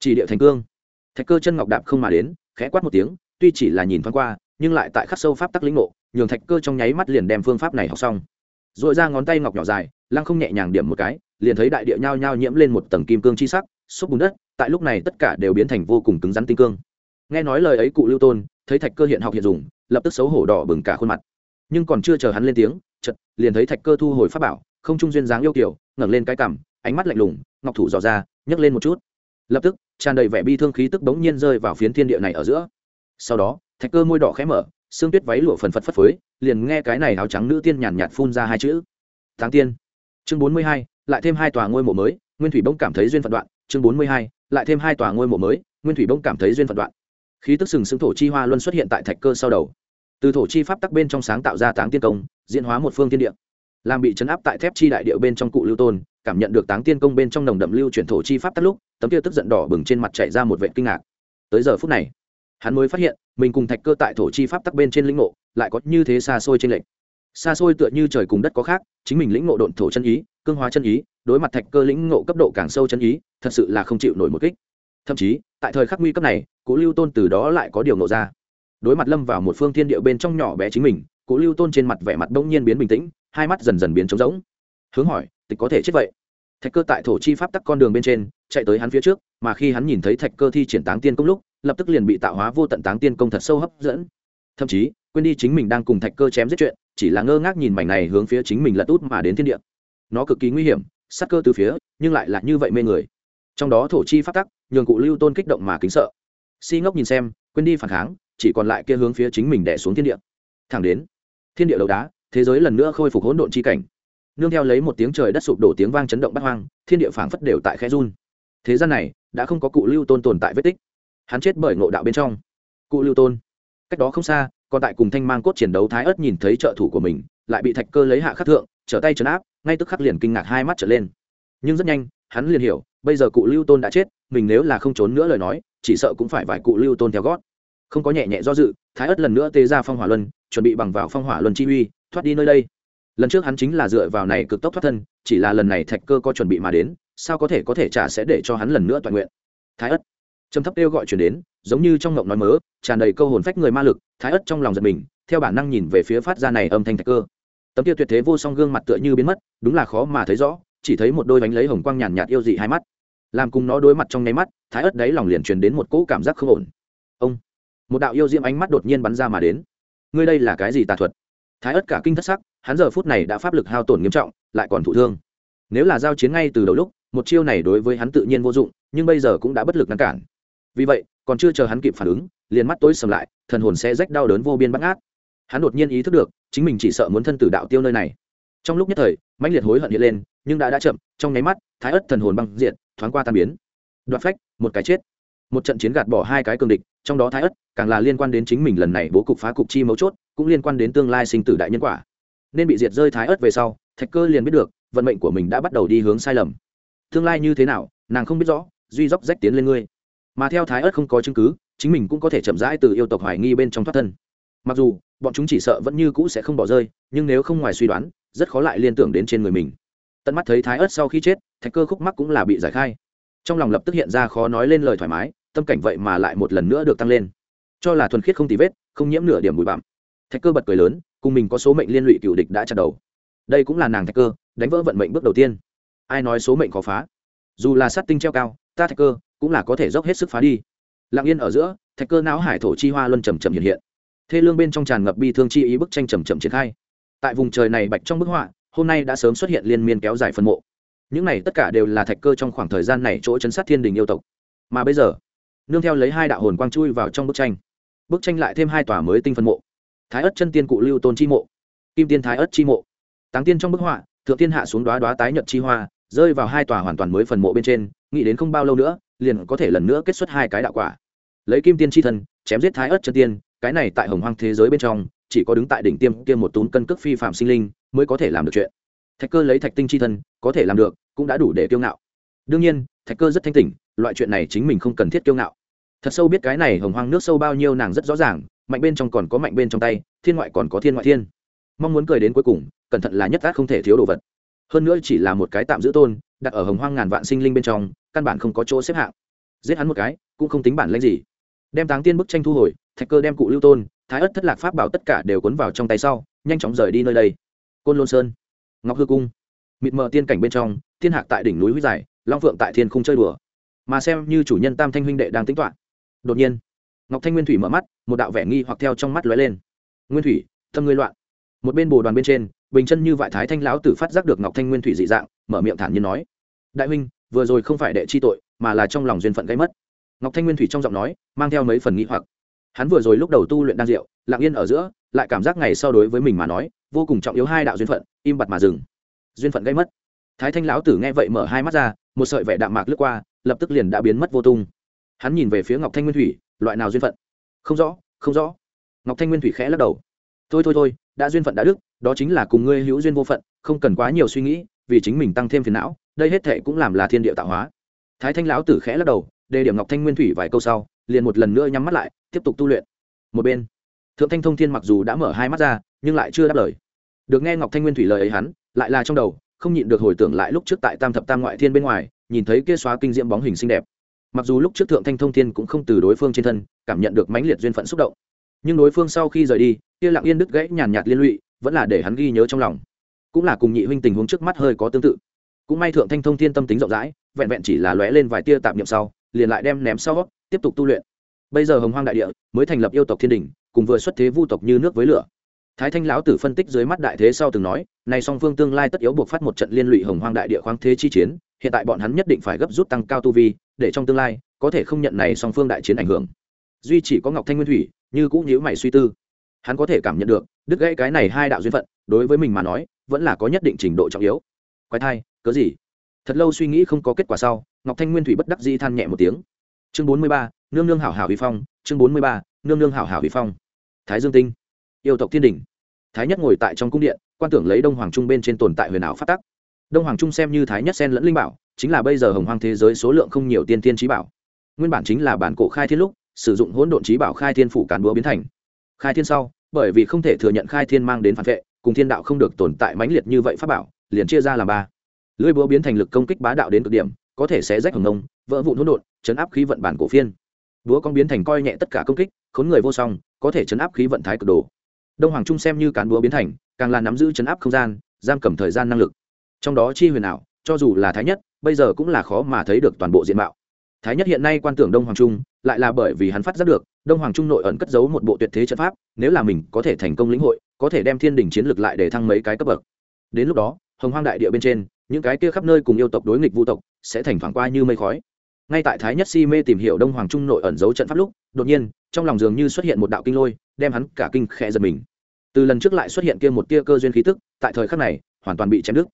Chỉ địa thành cương. Thạch cơ chân ngọc đạp không mà đến, khẽ quát một tiếng, tuy chỉ là nhìn thoáng qua, nhưng lại tại khắc sâu pháp tắc lĩnh ngộ, nhường thạch cơ trong nháy mắt liền đem phương pháp này học xong. Rồi ra ngón tay ngọc nhỏ dài, lăng không nhẹ nhàng điểm một cái, liền thấy đại địa nhao nhao nhiễm lên một tầng kim cương chi sắc, xúc bùn đất, tại lúc này tất cả đều biến thành vô cùng cứng rắn tinh cương. Nghe nói lời ấy cụ lưu tôn, thấy thạch cơ hiện học hiện dùng lập tức xấu hổ đỏ bừng cả khuôn mặt. Nhưng còn chưa chờ hắn lên tiếng chật liền thấy thạch cơ thu hồi pháp bảo, không trung duyên dáng yêu kiểu ngẩng lên cái cằm, ánh mắt lạnh lùng, ngọc thủ dò ra, nhấc lên một chút. Lập tức, tràn đầy vẻ bi thương khí tức bỗng nhiên rơi vào phiến thiên địa này ở giữa. Sau đó, thạch cơ môi đỏ khẽ mở, xương tuyết váy lụa phần phật phất phới, liền nghe cái này áo trắng nữ tiên nhàn nhạt phun ra hai chữ. Tháng tiên. Chương bốn mươi hai, lại thêm hai tòa ngôi mộ mới, nguyên thủy bỗng cảm thấy duyên phận đoạn. Chương bốn mươi hai, lại thêm hai tòa ngôi mộ mới, nguyên thủy bỗng cảm thấy duyên phận đoạn. Khí tức sừng sững thổ chi hoa luân xuất hiện tại thạch cơ sau đầu từ thổ chi pháp tắc bên trong sáng tạo ra táng tiên công, diễn hóa một phương tiên địa. Làm bị chấn áp tại thép chi đại địa bên trong cụ lưu tôn, cảm nhận được táng tiên công bên trong nồng đậm lưu chuyển thổ chi pháp tắt lúc, tấm kia tức giận đỏ bừng trên mặt chạy ra một vệ kinh ngạc. Tới giờ phút này, hắn mới phát hiện, mình cùng thạch cơ tại thổ chi pháp tắc bên trên lĩnh ngộ, lại có như thế xa xôi trên lệnh xa xôi tựa như trời cùng đất có khác, chính mình lĩnh ngộ độn thổ chân ý, cương hóa chân ý, đối mặt thạch cơ lĩnh ngộ cấp độ càng sâu chân ý, thật sự là không chịu nổi một kích. Thậm chí, tại thời khắc nguy cấp này, cụ lưu tôn từ đó lại có điều ngộ ra đối mặt lâm vào một phương thiên địa bên trong nhỏ bé chính mình cố lưu tôn trên mặt vẻ mặt bỗng nhiên biến bình tĩnh, hai mắt dần dần biến trống rỗng. Hướng hỏi, tịch có thể chết vậy? Thạch cơ tại thổ chi pháp tắc con đường bên trên, chạy tới hắn phía trước, mà khi hắn nhìn thấy thạch cơ thi triển táng tiên công lúc, lập tức liền bị tạo hóa vô tận táng tiên công thật sâu hấp dẫn. Thậm chí, quên đi chính mình đang cùng thạch cơ chém giết chuyện, chỉ là ngơ ngác nhìn mảnh này hướng phía chính mình lật út mà đến thiên địa. Nó cực kỳ nguy hiểm sắc cơ từ phía, nhưng lại là như vậy mê người. Trong đó thổ chi pháp tắc, nhường cụ lưu tôn kích động mà kính sợ. Si ngốc nhìn xem, quên đi phản kháng chỉ còn lại kia hướng phía chính mình đè xuống thiên địa. Thẳng đến, thiên địa đầu đá, thế giới lần nữa khôi phục hỗn độn chi cảnh. Nương theo lấy một tiếng trời đất sụp đổ tiếng vang chấn động bắt hoang, thiên địa phảng phất đều tại khe run. Thế gian này, đã không có cụ lưu tôn tồn tại vết tích. Hắn chết bởi ngộ đạo bên trong. Cụ lưu tôn. Cách đó không xa, còn tại cùng thanh mang cốt chiến đấu thái ớt nhìn thấy trợ thủ của mình, lại bị thạch cơ lấy hạ khắc thượng, trở tay trấn áp, ngay tức khắc liền kinh ngạc hai mắt trở lên. Nhưng rất nhanh, hắn liền hiểu, bây giờ cụ lưu tôn đã chết, mình nếu là không trốn nữa lời nói, chỉ sợ cũng phải vài cụ lưu tôn theo gót không có nhẹ nhẹ do dự, thái ất lần nữa tê ra phong hỏa luân, chuẩn bị bằng vào phong hỏa luân chi uy, thoát đi nơi đây. Lần trước hắn chính là dựa vào này cực tốc thoát thân, chỉ là lần này thạch cơ có chuẩn bị mà đến, sao có thể có thể trả sẽ để cho hắn lần nữa toàn nguyện? Thái ất. Trầm thấp kêu gọi chuyển đến, giống như trong ngộng nói mớ, tràn đầy câu hồn phách người ma lực, thái ất trong lòng giật mình, theo bản năng nhìn về phía phát ra này âm thanh thạch cơ. Tấm kia tuyệt thế vô song gương mặt tựa như biến mất, đúng là khó mà thấy rõ, chỉ thấy một đôi bánh lấy hồng quang nhàn nhạt yêu dị hai mắt. Làm cùng nó đối mặt trong nháy mắt, thái ất đáy lòng liền truyền đến một cỗ cảm giác không ổn. Ông một đạo yêu diễm ánh mắt đột nhiên bắn ra mà đến. Ngươi đây là cái gì tà thuật? Thái ất cả kinh thất sắc, hắn giờ phút này đã pháp lực hao tổn nghiêm trọng, lại còn thụ thương. Nếu là giao chiến ngay từ đầu lúc, một chiêu này đối với hắn tự nhiên vô dụng, nhưng bây giờ cũng đã bất lực ngăn cản. Vì vậy, còn chưa chờ hắn kịp phản ứng, liền mắt tối sầm lại, thần hồn sẽ rách đau đớn vô biên bắt ngát. Hắn đột nhiên ý thức được, chính mình chỉ sợ muốn thân tử đạo tiêu nơi này. Trong lúc nhất thời, mãnh liệt hối hận hiện lên, nhưng đã đã chậm, trong nháy mắt, thái ất thần hồn băng diện thoáng qua tan biến. Đoạt phách, một cái chết một trận chiến gạt bỏ hai cái cương địch, trong đó thái ất, càng là liên quan đến chính mình lần này bố cục phá cục chi mấu chốt, cũng liên quan đến tương lai sinh tử đại nhân quả. Nên bị diệt rơi thái ất về sau, thạch cơ liền biết được, vận mệnh của mình đã bắt đầu đi hướng sai lầm. Tương lai như thế nào, nàng không biết rõ, duy dốc rách tiến lên ngươi. Mà theo thái ất không có chứng cứ, chính mình cũng có thể chậm rãi từ yêu tộc hoài nghi bên trong thoát thân. Mặc dù, bọn chúng chỉ sợ vẫn như cũ sẽ không bỏ rơi, nhưng nếu không ngoài suy đoán, rất khó lại liên tưởng đến trên người mình. Tận mắt thấy thái ớt sau khi chết, thạch cơ khúc mắc cũng là bị giải khai trong lòng lập tức hiện ra khó nói lên lời thoải mái, tâm cảnh vậy mà lại một lần nữa được tăng lên. Cho là thuần khiết không tì vết, không nhiễm nửa điểm bụi bặm. Thạch cơ bật cười lớn, cùng mình có số mệnh liên lụy cựu địch đã chặt đầu. Đây cũng là nàng thạch cơ, đánh vỡ vận mệnh bước đầu tiên. Ai nói số mệnh khó phá? Dù là sát tinh treo cao, ta thạch cơ cũng là có thể dốc hết sức phá đi. Lặng yên ở giữa, thạch cơ não hải thổ chi hoa luân trầm trầm hiện hiện. Thê lương bên trong tràn ngập bi thương chi ý bức tranh trầm trầm triển khai. Tại vùng trời này bạch trong bức họa, hôm nay đã sớm xuất hiện liên miên kéo dài phân mộ những này tất cả đều là thạch cơ trong khoảng thời gian này chỗ chấn sát thiên đình yêu tộc. Mà bây giờ, nương theo lấy hai đạo hồn quang chui vào trong bức tranh. Bức tranh lại thêm hai tòa mới tinh phân mộ. Thái ất chân tiên cụ lưu tôn chi mộ, kim tiên thái ất chi mộ. Táng tiên trong bức họa, thượng tiên hạ xuống đoá đoá tái nhật chi hoa, rơi vào hai tòa hoàn toàn mới phần mộ bên trên, nghĩ đến không bao lâu nữa, liền có thể lần nữa kết xuất hai cái đạo quả. Lấy kim tiên chi thân, chém giết thái ớt chân tiên, cái này tại hồng hoang thế giới bên trong, chỉ có đứng tại đỉnh tiêm kia một tún cân cước phi phạm sinh linh mới có thể làm được chuyện thạch cơ lấy thạch tinh chi thân, có thể làm được, cũng đã đủ để kiêu ngạo. Đương nhiên, thạch cơ rất thanh tỉnh, loại chuyện này chính mình không cần thiết kiêu ngạo. Thật sâu biết cái này hồng hoang nước sâu bao nhiêu nàng rất rõ ràng, mạnh bên trong còn có mạnh bên trong tay, thiên ngoại còn có thiên ngoại thiên. Mong muốn cười đến cuối cùng, cẩn thận là nhất át không thể thiếu đồ vật. Hơn nữa chỉ là một cái tạm giữ tôn, đặt ở hồng hoang ngàn vạn sinh linh bên trong, căn bản không có chỗ xếp hạng. Giết hắn một cái, cũng không tính bản lãnh gì. Đem táng tiên bức tranh thu hồi, thạch cơ đem cụ lưu tôn, thái ất thất lạc pháp bảo tất cả đều cuốn vào trong tay sau, nhanh chóng rời đi nơi đây. Côn lôn sơn ngọc hư cung. Mịt mờ tiên cảnh bên trong, thiên hạc tại đỉnh núi huyết dài long phượng tại thiên không chơi đùa. Mà xem như chủ nhân tam thanh huynh đệ đang tính toạ đột nhiên, ngọc thanh nguyên thủy mở mắt, một đạo vẻ nghi hoặc theo trong mắt lóe lên. Nguyên thủy tâm ngươi loạn. Một bên bồ đoàn bên trên, bình chân như vại thái thanh lão tử phát giác được ngọc thanh nguyên thủy dị dạng, mở miệng thản nhiên nói, đại huynh, vừa rồi không phải đệ chi tội, mà là trong lòng duyên phận gây mất. Ngọc thanh nguyên thủy trong giọng nói, mang theo mấy phần nghi hoặc hắn vừa rồi lúc đầu tu luyện đan rượu, lặng yên ở giữa, lại cảm giác ngày sau đối với mình mà nói, vô cùng trọng yếu hai đạo duyên phận, im bặt mà dừng. Duyên phận gây mất. Thái thanh lão tử nghe vậy mở hai mắt ra, một sợi vẻ đạm mạc lướt qua, lập tức liền đã biến mất vô tung. Hắn nhìn về phía ngọc thanh nguyên thủy, loại nào duyên phận? Không rõ không rõ. Ngọc thanh nguyên thủy khẽ lắc đầu. Thôi thôi thôi, đã duyên phận đã đức, đó chính là cùng ngươi hữu duyên vô phận, không cần quá nhiều suy nghĩ, vì chính mình tăng thêm phiền não, đây hết thệ cũng làm là thiên địa tạo hóa. Thái thanh lão tử khẽ lắc đầu, đề điểm ngọc thanh nguyên thủy vài câu sau liền một lần nữa nhắm mắt lại, tiếp tục tu luyện. Một bên, thượng thanh thông thiên mặc dù đã mở hai mắt ra, nhưng lại chưa đáp lời. Được nghe ngọc thanh nguyên thủy lời ấy hắn, lại là trong đầu, không nhịn được hồi tưởng lại lúc trước tại tam thập tam ngoại thiên bên ngoài, nhìn thấy kia xóa kinh diễm bóng hình xinh đẹp. Mặc dù lúc trước thượng thanh thông thiên cũng không từ đối phương trên thân, cảm nhận được mãnh liệt duyên phận xúc động. Nhưng đối phương sau khi rời đi, kia lặng yên đứt gãy nhàn nhạt liên lụy, vẫn là để hắn ghi nhớ trong lòng. Cũng là cùng nhị huynh tình huống trước mắt hơi có tương tự. Cũng may thượng thanh thông thiên tâm tính rộng rãi, vẹn vẹn chỉ là lóe lên vài tia tạm niệm sau, liền lại đem ném sau tiếp tục tu luyện. Bây giờ hồng hoang đại địa mới thành lập yêu tộc thiên đình, cùng vừa xuất thế vu tộc như nước với lửa. Thái thanh lão tử phân tích dưới mắt đại thế sau từng nói này song phương tương lai tất yếu buộc phát một trận liên lụy hồng hoang đại địa khoáng thế chi chiến, hiện tại bọn hắn nhất định phải gấp rút tăng cao tu vi, để trong tương lai, có thể không nhận này song phương đại chiến ảnh hưởng. Duy chỉ có ngọc thanh nguyên thủy, như cũ nhíu mày suy tư. Hắn có thể cảm nhận được, đứt gãy cái này hai đạo duyên phận, đối với mình mà nói, vẫn là có nhất định trình độ trọng yếu. Quái thai, cớ gì? Thật lâu suy nghĩ không có kết quả sau, ngọc thanh nguyên thủy bất đắc dĩ than nhẹ một tiếng chương bốn mươi ba, nương nương hảo hảo huy phong, chương bốn mươi ba, nương nương hảo hảo huy phong. Thái dương tinh, yêu tộc thiên đình thái nhất ngồi tại trong cung điện, quan tưởng lấy đông hoàng trung bên trên tồn tại huyền ảo phát tắc. Đông hoàng trung xem như thái nhất sen lẫn linh bảo, chính là bây giờ hồng hoang thế giới số lượng không nhiều tiên tiên trí bảo. Nguyên bản chính là bản cổ khai thiên lúc, sử dụng hỗn độn trí bảo khai thiên phủ cản búa biến thành. Khai thiên sau, bởi vì không thể thừa nhận khai thiên mang đến phản vệ, cùng thiên đạo không được tồn tại mãnh liệt như vậy pháp bảo, liền chia ra làm ba. Lưỡi búa biến thành lực công kích bá đạo đến cực điểm, có thể sẽ rách hồng nông vỡ vụn hỗn độn, chấn áp khí vận bản cổ phiên. Búa con biến thành coi nhẹ tất cả công kích, khốn người vô song, có thể chấn áp khí vận thái cực đồ đông hoàng trung xem như cán búa biến thành, càng là nắm giữ chấn áp không gian, giam cầm thời gian năng lực. Trong đó chi huyền ảo, cho dù là thái nhất, bây giờ cũng là khó mà thấy được toàn bộ diện mạo. Thái nhất hiện nay quan tưởng đông hoàng trung, lại là bởi vì hắn phát giác được, đông hoàng trung nội ẩn cất giấu một bộ tuyệt thế trận pháp, nếu là mình có thể thành công lĩnh hội, có thể đem thiên đình chiến lược lại để thăng mấy cái cấp bậc. Đến lúc đó, hồng hoang đại địa bên trên, những cái kia khắp nơi cùng yêu tộc đối nghịch vũ tộc, sẽ thành thoảng qua như mây khói ngay tại thái nhất si mê tìm hiểu đông hoàng trung nội ẩn giấu trận pháp lúc, đột nhiên, trong lòng dường như xuất hiện một đạo kinh lôi, đem hắn cả kinh khẽ giật mình. Từ lần trước lại xuất hiện kia một tia cơ duyên khí tức, tại thời khắc này, hoàn toàn bị chém đứt.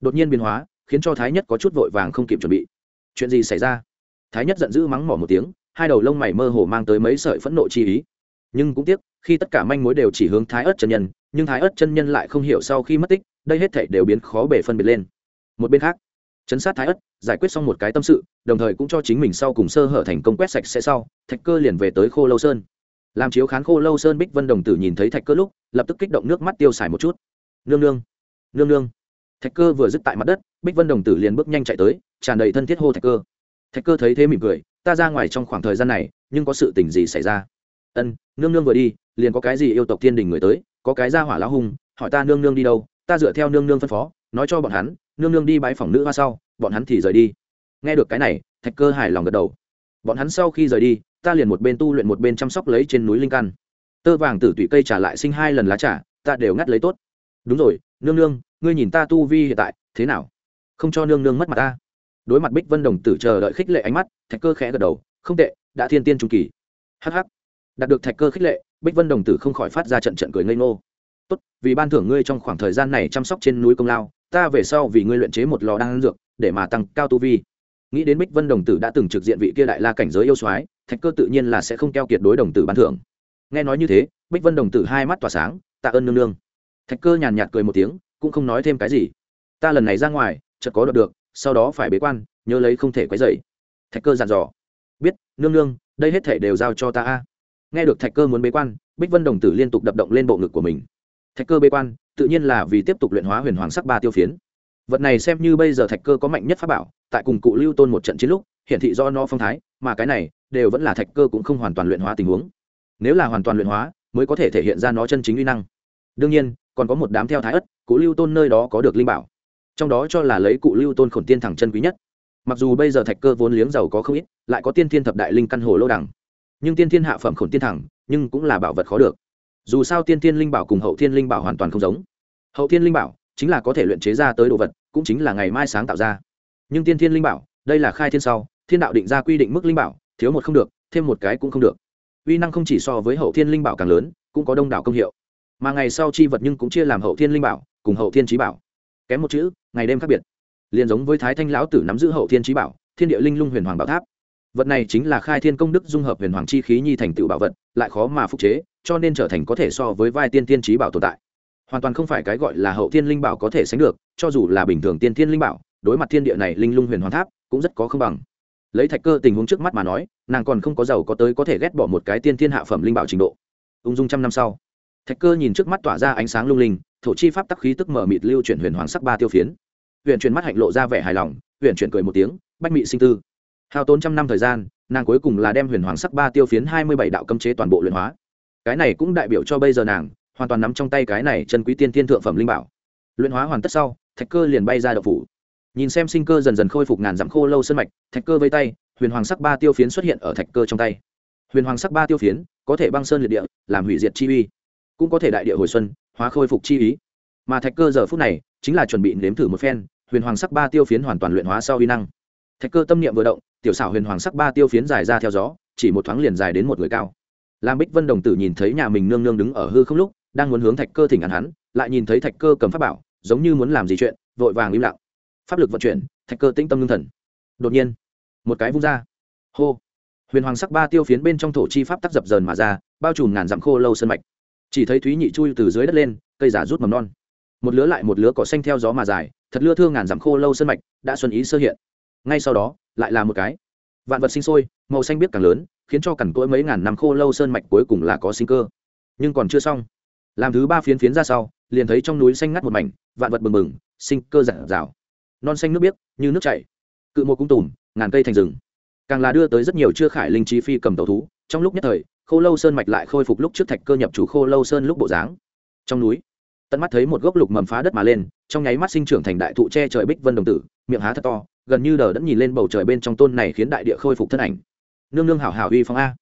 Đột nhiên biến hóa, khiến cho thái nhất có chút vội vàng không kịp chuẩn bị. Chuyện gì xảy ra? Thái nhất giận dữ mắng mỏ một tiếng, hai đầu lông mày mơ hồ mang tới mấy sợi phẫn nộ chi ý. Nhưng cũng tiếc, khi tất cả manh mối đều chỉ hướng thái ớt chân nhân, nhưng thái ớt chân nhân lại không hiểu sau khi mất tích, đây hết thể đều biến khó bể phân biệt lên. Một bên khác chấn sát thái ất, giải quyết xong một cái tâm sự, đồng thời cũng cho chính mình sau cùng sơ hở thành công quét sạch sẽ sau, thạch cơ liền về tới khô lâu sơn. Làm chiếu khán khô lâu sơn bích vân đồng tử nhìn thấy thạch cơ lúc, lập tức kích động nước mắt tiêu xài một chút. Nương nương nương nương. Thạch cơ vừa dứt tại mặt đất, bích vân đồng tử liền bước nhanh chạy tới, tràn đầy thân thiết hô thạch cơ. Thạch cơ thấy thế mỉm cười, ta ra ngoài trong khoảng thời gian này, nhưng có sự tình gì xảy ra? Ân, nương nương vừa đi, liền có cái gì yêu tộc thiên đình người tới, có cái ra hỏa lão hung hỏi ta nương nương đi đâu, ta dựa theo nương nương phân phó, nói cho bọn hắn nương nương đi bãi phòng nữ hoa sau, bọn hắn thì rời đi. Nghe được cái này, thạch cơ hài lòng gật đầu. Bọn hắn sau khi rời đi, ta liền một bên tu luyện một bên chăm sóc lấy trên núi linh căn. Tơ vàng tử tụy cây trả lại sinh hai lần lá trả ta đều ngắt lấy tốt. Đúng rồi, nương nương, ngươi nhìn ta tu vi hiện tại, thế nào? Không cho nương nương mất mặt ta. Đối mặt bích vân đồng tử chờ đợi khích lệ ánh mắt, thạch cơ khẽ gật đầu. Không tệ, đã thiên tiên trung kỳ. Hh đạt được thạch cơ khích lệ, bích vân đồng tử không khỏi phát ra trận trận cười ngây ngô tốt, vì ban thưởng ngươi trong khoảng thời gian này chăm sóc trên núi công lao, ta về sau vì ngươi luyện chế một lò đan dược, để mà tăng cao tu vi. Nghĩ đến bích vân đồng tử đã từng trực diện vị kia đại la cảnh giới yêu soái, thạch cơ tự nhiên là sẽ không keo kiệt đối đồng tử ban thưởng. Nghe nói như thế, bích vân đồng tử hai mắt tỏa sáng, tạ ơn nương nương. Thạch cơ nhàn nhạt cười một tiếng, cũng không nói thêm cái gì. Ta lần này ra ngoài, chợt có được, sau đó phải bế quan, nhớ lấy không thể quấy dậy thạch cơ dặn dò. Biết, nương nương, đây hết thể đều giao cho ta a. Nghe được thạch cơ muốn bế quan, bích vân đồng tử liên tục đập động lên bộ ngực của mình thạch cơ bế quan, tự nhiên là vì tiếp tục luyện hóa huyền hoàng sắc ba tiêu phiến. Vật này xem như bây giờ thạch cơ có mạnh nhất pháp bảo, tại cùng cụ lưu tôn một trận chiến lúc, hiển thị do nó phong thái, mà cái này, đều vẫn là thạch cơ cũng không hoàn toàn luyện hóa tình huống. Nếu là hoàn toàn luyện hóa, mới có thể thể hiện ra nó chân chính uy năng. Đương nhiên, còn có một đám theo thái ất, cụ lưu tôn nơi đó có được linh bảo. Trong đó cho là lấy cụ lưu tôn khổn tiên thẳng chân quý nhất. Mặc dù bây giờ thạch cơ vốn liếng giàu có không ít, lại có tiên thiên thập đại linh căn hồ lô đẳng nhưng tiên thiên hạ phẩm khổn tiên thẳng, nhưng cũng là bảo vật khó được dù sao tiên thiên linh bảo cùng hậu thiên linh bảo hoàn toàn không giống. Hậu thiên linh bảo chính là có thể luyện chế ra tới đồ vật, cũng chính là ngày mai sáng tạo ra. Nhưng tiên thiên linh bảo, đây là khai thiên sau, thiên đạo định ra quy định mức linh bảo, thiếu một không được, thêm một cái cũng không được. Uy năng không chỉ so với hậu thiên linh bảo càng lớn, cũng có đông đảo công hiệu. Mà ngày sau chi vật nhưng cũng chia làm hậu thiên linh bảo cùng hậu thiên trí bảo. Kém một chữ, ngày đêm khác biệt. Liền giống với thái thanh lão tử nắm giữ hậu thiên trí bảo, thiên địa linh lung huyền hoàng bảo tháp. Vật này chính là khai thiên công đức dung hợp huyền hoàng chi khí nhi thành tựu bảo vật lại khó mà phục chế, cho nên trở thành có thể so với vai tiên tiên trí bảo tồn tại. Hoàn toàn không phải cái gọi là hậu thiên linh bảo có thể sánh được, cho dù là bình thường tiên thiên linh bảo, đối mặt thiên địa này linh lung huyền hoàn tháp, cũng rất có không bằng. Lấy thạch cơ tình huống trước mắt mà nói, nàng còn không có giàu có tới có thể ghét bỏ một cái tiên thiên hạ phẩm linh bảo trình độ. Ung dung trăm năm sau, thạch cơ nhìn trước mắt tỏa ra ánh sáng lung linh, thổ chi pháp tắc khí tức mở mịt lưu chuyển huyền hoàng sắc ba tiêu phiến. Huyền chuyển mắt hạnh lộ ra vẻ hài lòng, huyền chuyển cười một tiếng, bách mị sinh tư, hao tốn trăm năm thời gian nàng cuối cùng là đem huyền hoàng sắc ba tiêu phiến hai mươi bảy đạo cấm chế toàn bộ luyện hóa. Cái này cũng đại biểu cho bây giờ nàng hoàn toàn nắm trong tay cái này chân quý tiên thiên thượng phẩm linh bảo. Luyện hóa hoàn tất sau, thạch cơ liền bay ra đậu phủ. Nhìn xem sinh cơ dần dần khôi phục ngàn dặm khô lâu sân mạch, thạch cơ vây tay, huyền hoàng sắc ba tiêu phiến xuất hiện ở thạch cơ trong tay. Huyền hoàng sắc ba tiêu phiến có thể băng sơn liệt địa, làm hủy diệt chi uy, cũng có thể đại địa hồi xuân, hóa khôi phục chi ý. Mà thạch cơ giờ phút này chính là chuẩn bị nếm thử một phen, huyền hoàng sắc ba tiêu phiến hoàn toàn luyện hóa sau uy năng thạch cơ tâm niệm vừa động, tiểu xảo huyền hoàng sắc ba tiêu phiến dài ra theo gió, chỉ một thoáng liền dài đến một người cao. Lam bích vân đồng tử nhìn thấy nhà mình nương nương đứng ở hư không lúc, đang muốn hướng thạch cơ thỉnh ăn hắn, lại nhìn thấy thạch cơ cầm pháp bảo, giống như muốn làm gì chuyện, vội vàng im lặng. Pháp lực vận chuyển, thạch cơ tĩnh tâm ngưng thần. Đột nhiên, một cái vung ra. Hô! Huyền hoàng sắc ba tiêu phiến bên trong thổ chi pháp tắc dập dờn mà ra, bao trùm ngàn dặm khô lâu sân mạch. Chỉ thấy thúy nhị chui từ dưới đất lên, cây giả rút mầm non. Một lứa lại một lứa cỏ xanh theo gió mà dài, thật lưa thương ngàn dặm khô lâu sân mạch, đã xuân ý sơ hiện ngay sau đó, lại là một cái. Vạn vật sinh sôi, màu xanh biết càng lớn, khiến cho cằn cỗi mấy ngàn năm khô lâu sơn mạch cuối cùng là có sinh cơ. Nhưng còn chưa xong. Làm thứ ba phiến phiến ra sau, liền thấy trong núi xanh ngắt một mảnh, vạn vật bừng bừng, sinh cơ giản rào non xanh nước biếc, như nước chảy. Cự một cung tùm, ngàn cây thành rừng. Càng là đưa tới rất nhiều chưa khải linh trí phi cầm tàu thú. Trong lúc nhất thời, khô lâu sơn mạch lại khôi phục lúc trước thạch cơ nhập chủ khô lâu sơn lúc bộ dáng. Trong núi, tận mắt thấy một gốc lục mầm phá đất mà lên, trong nháy mắt sinh trưởng thành đại thụ che trời bích vân đồng tử, miệng há thật to gần như đờ đẫn nhìn lên bầu trời bên trong tôn này khiến đại địa khôi phục thân ảnh. Nương nương hảo hảo uy phong a.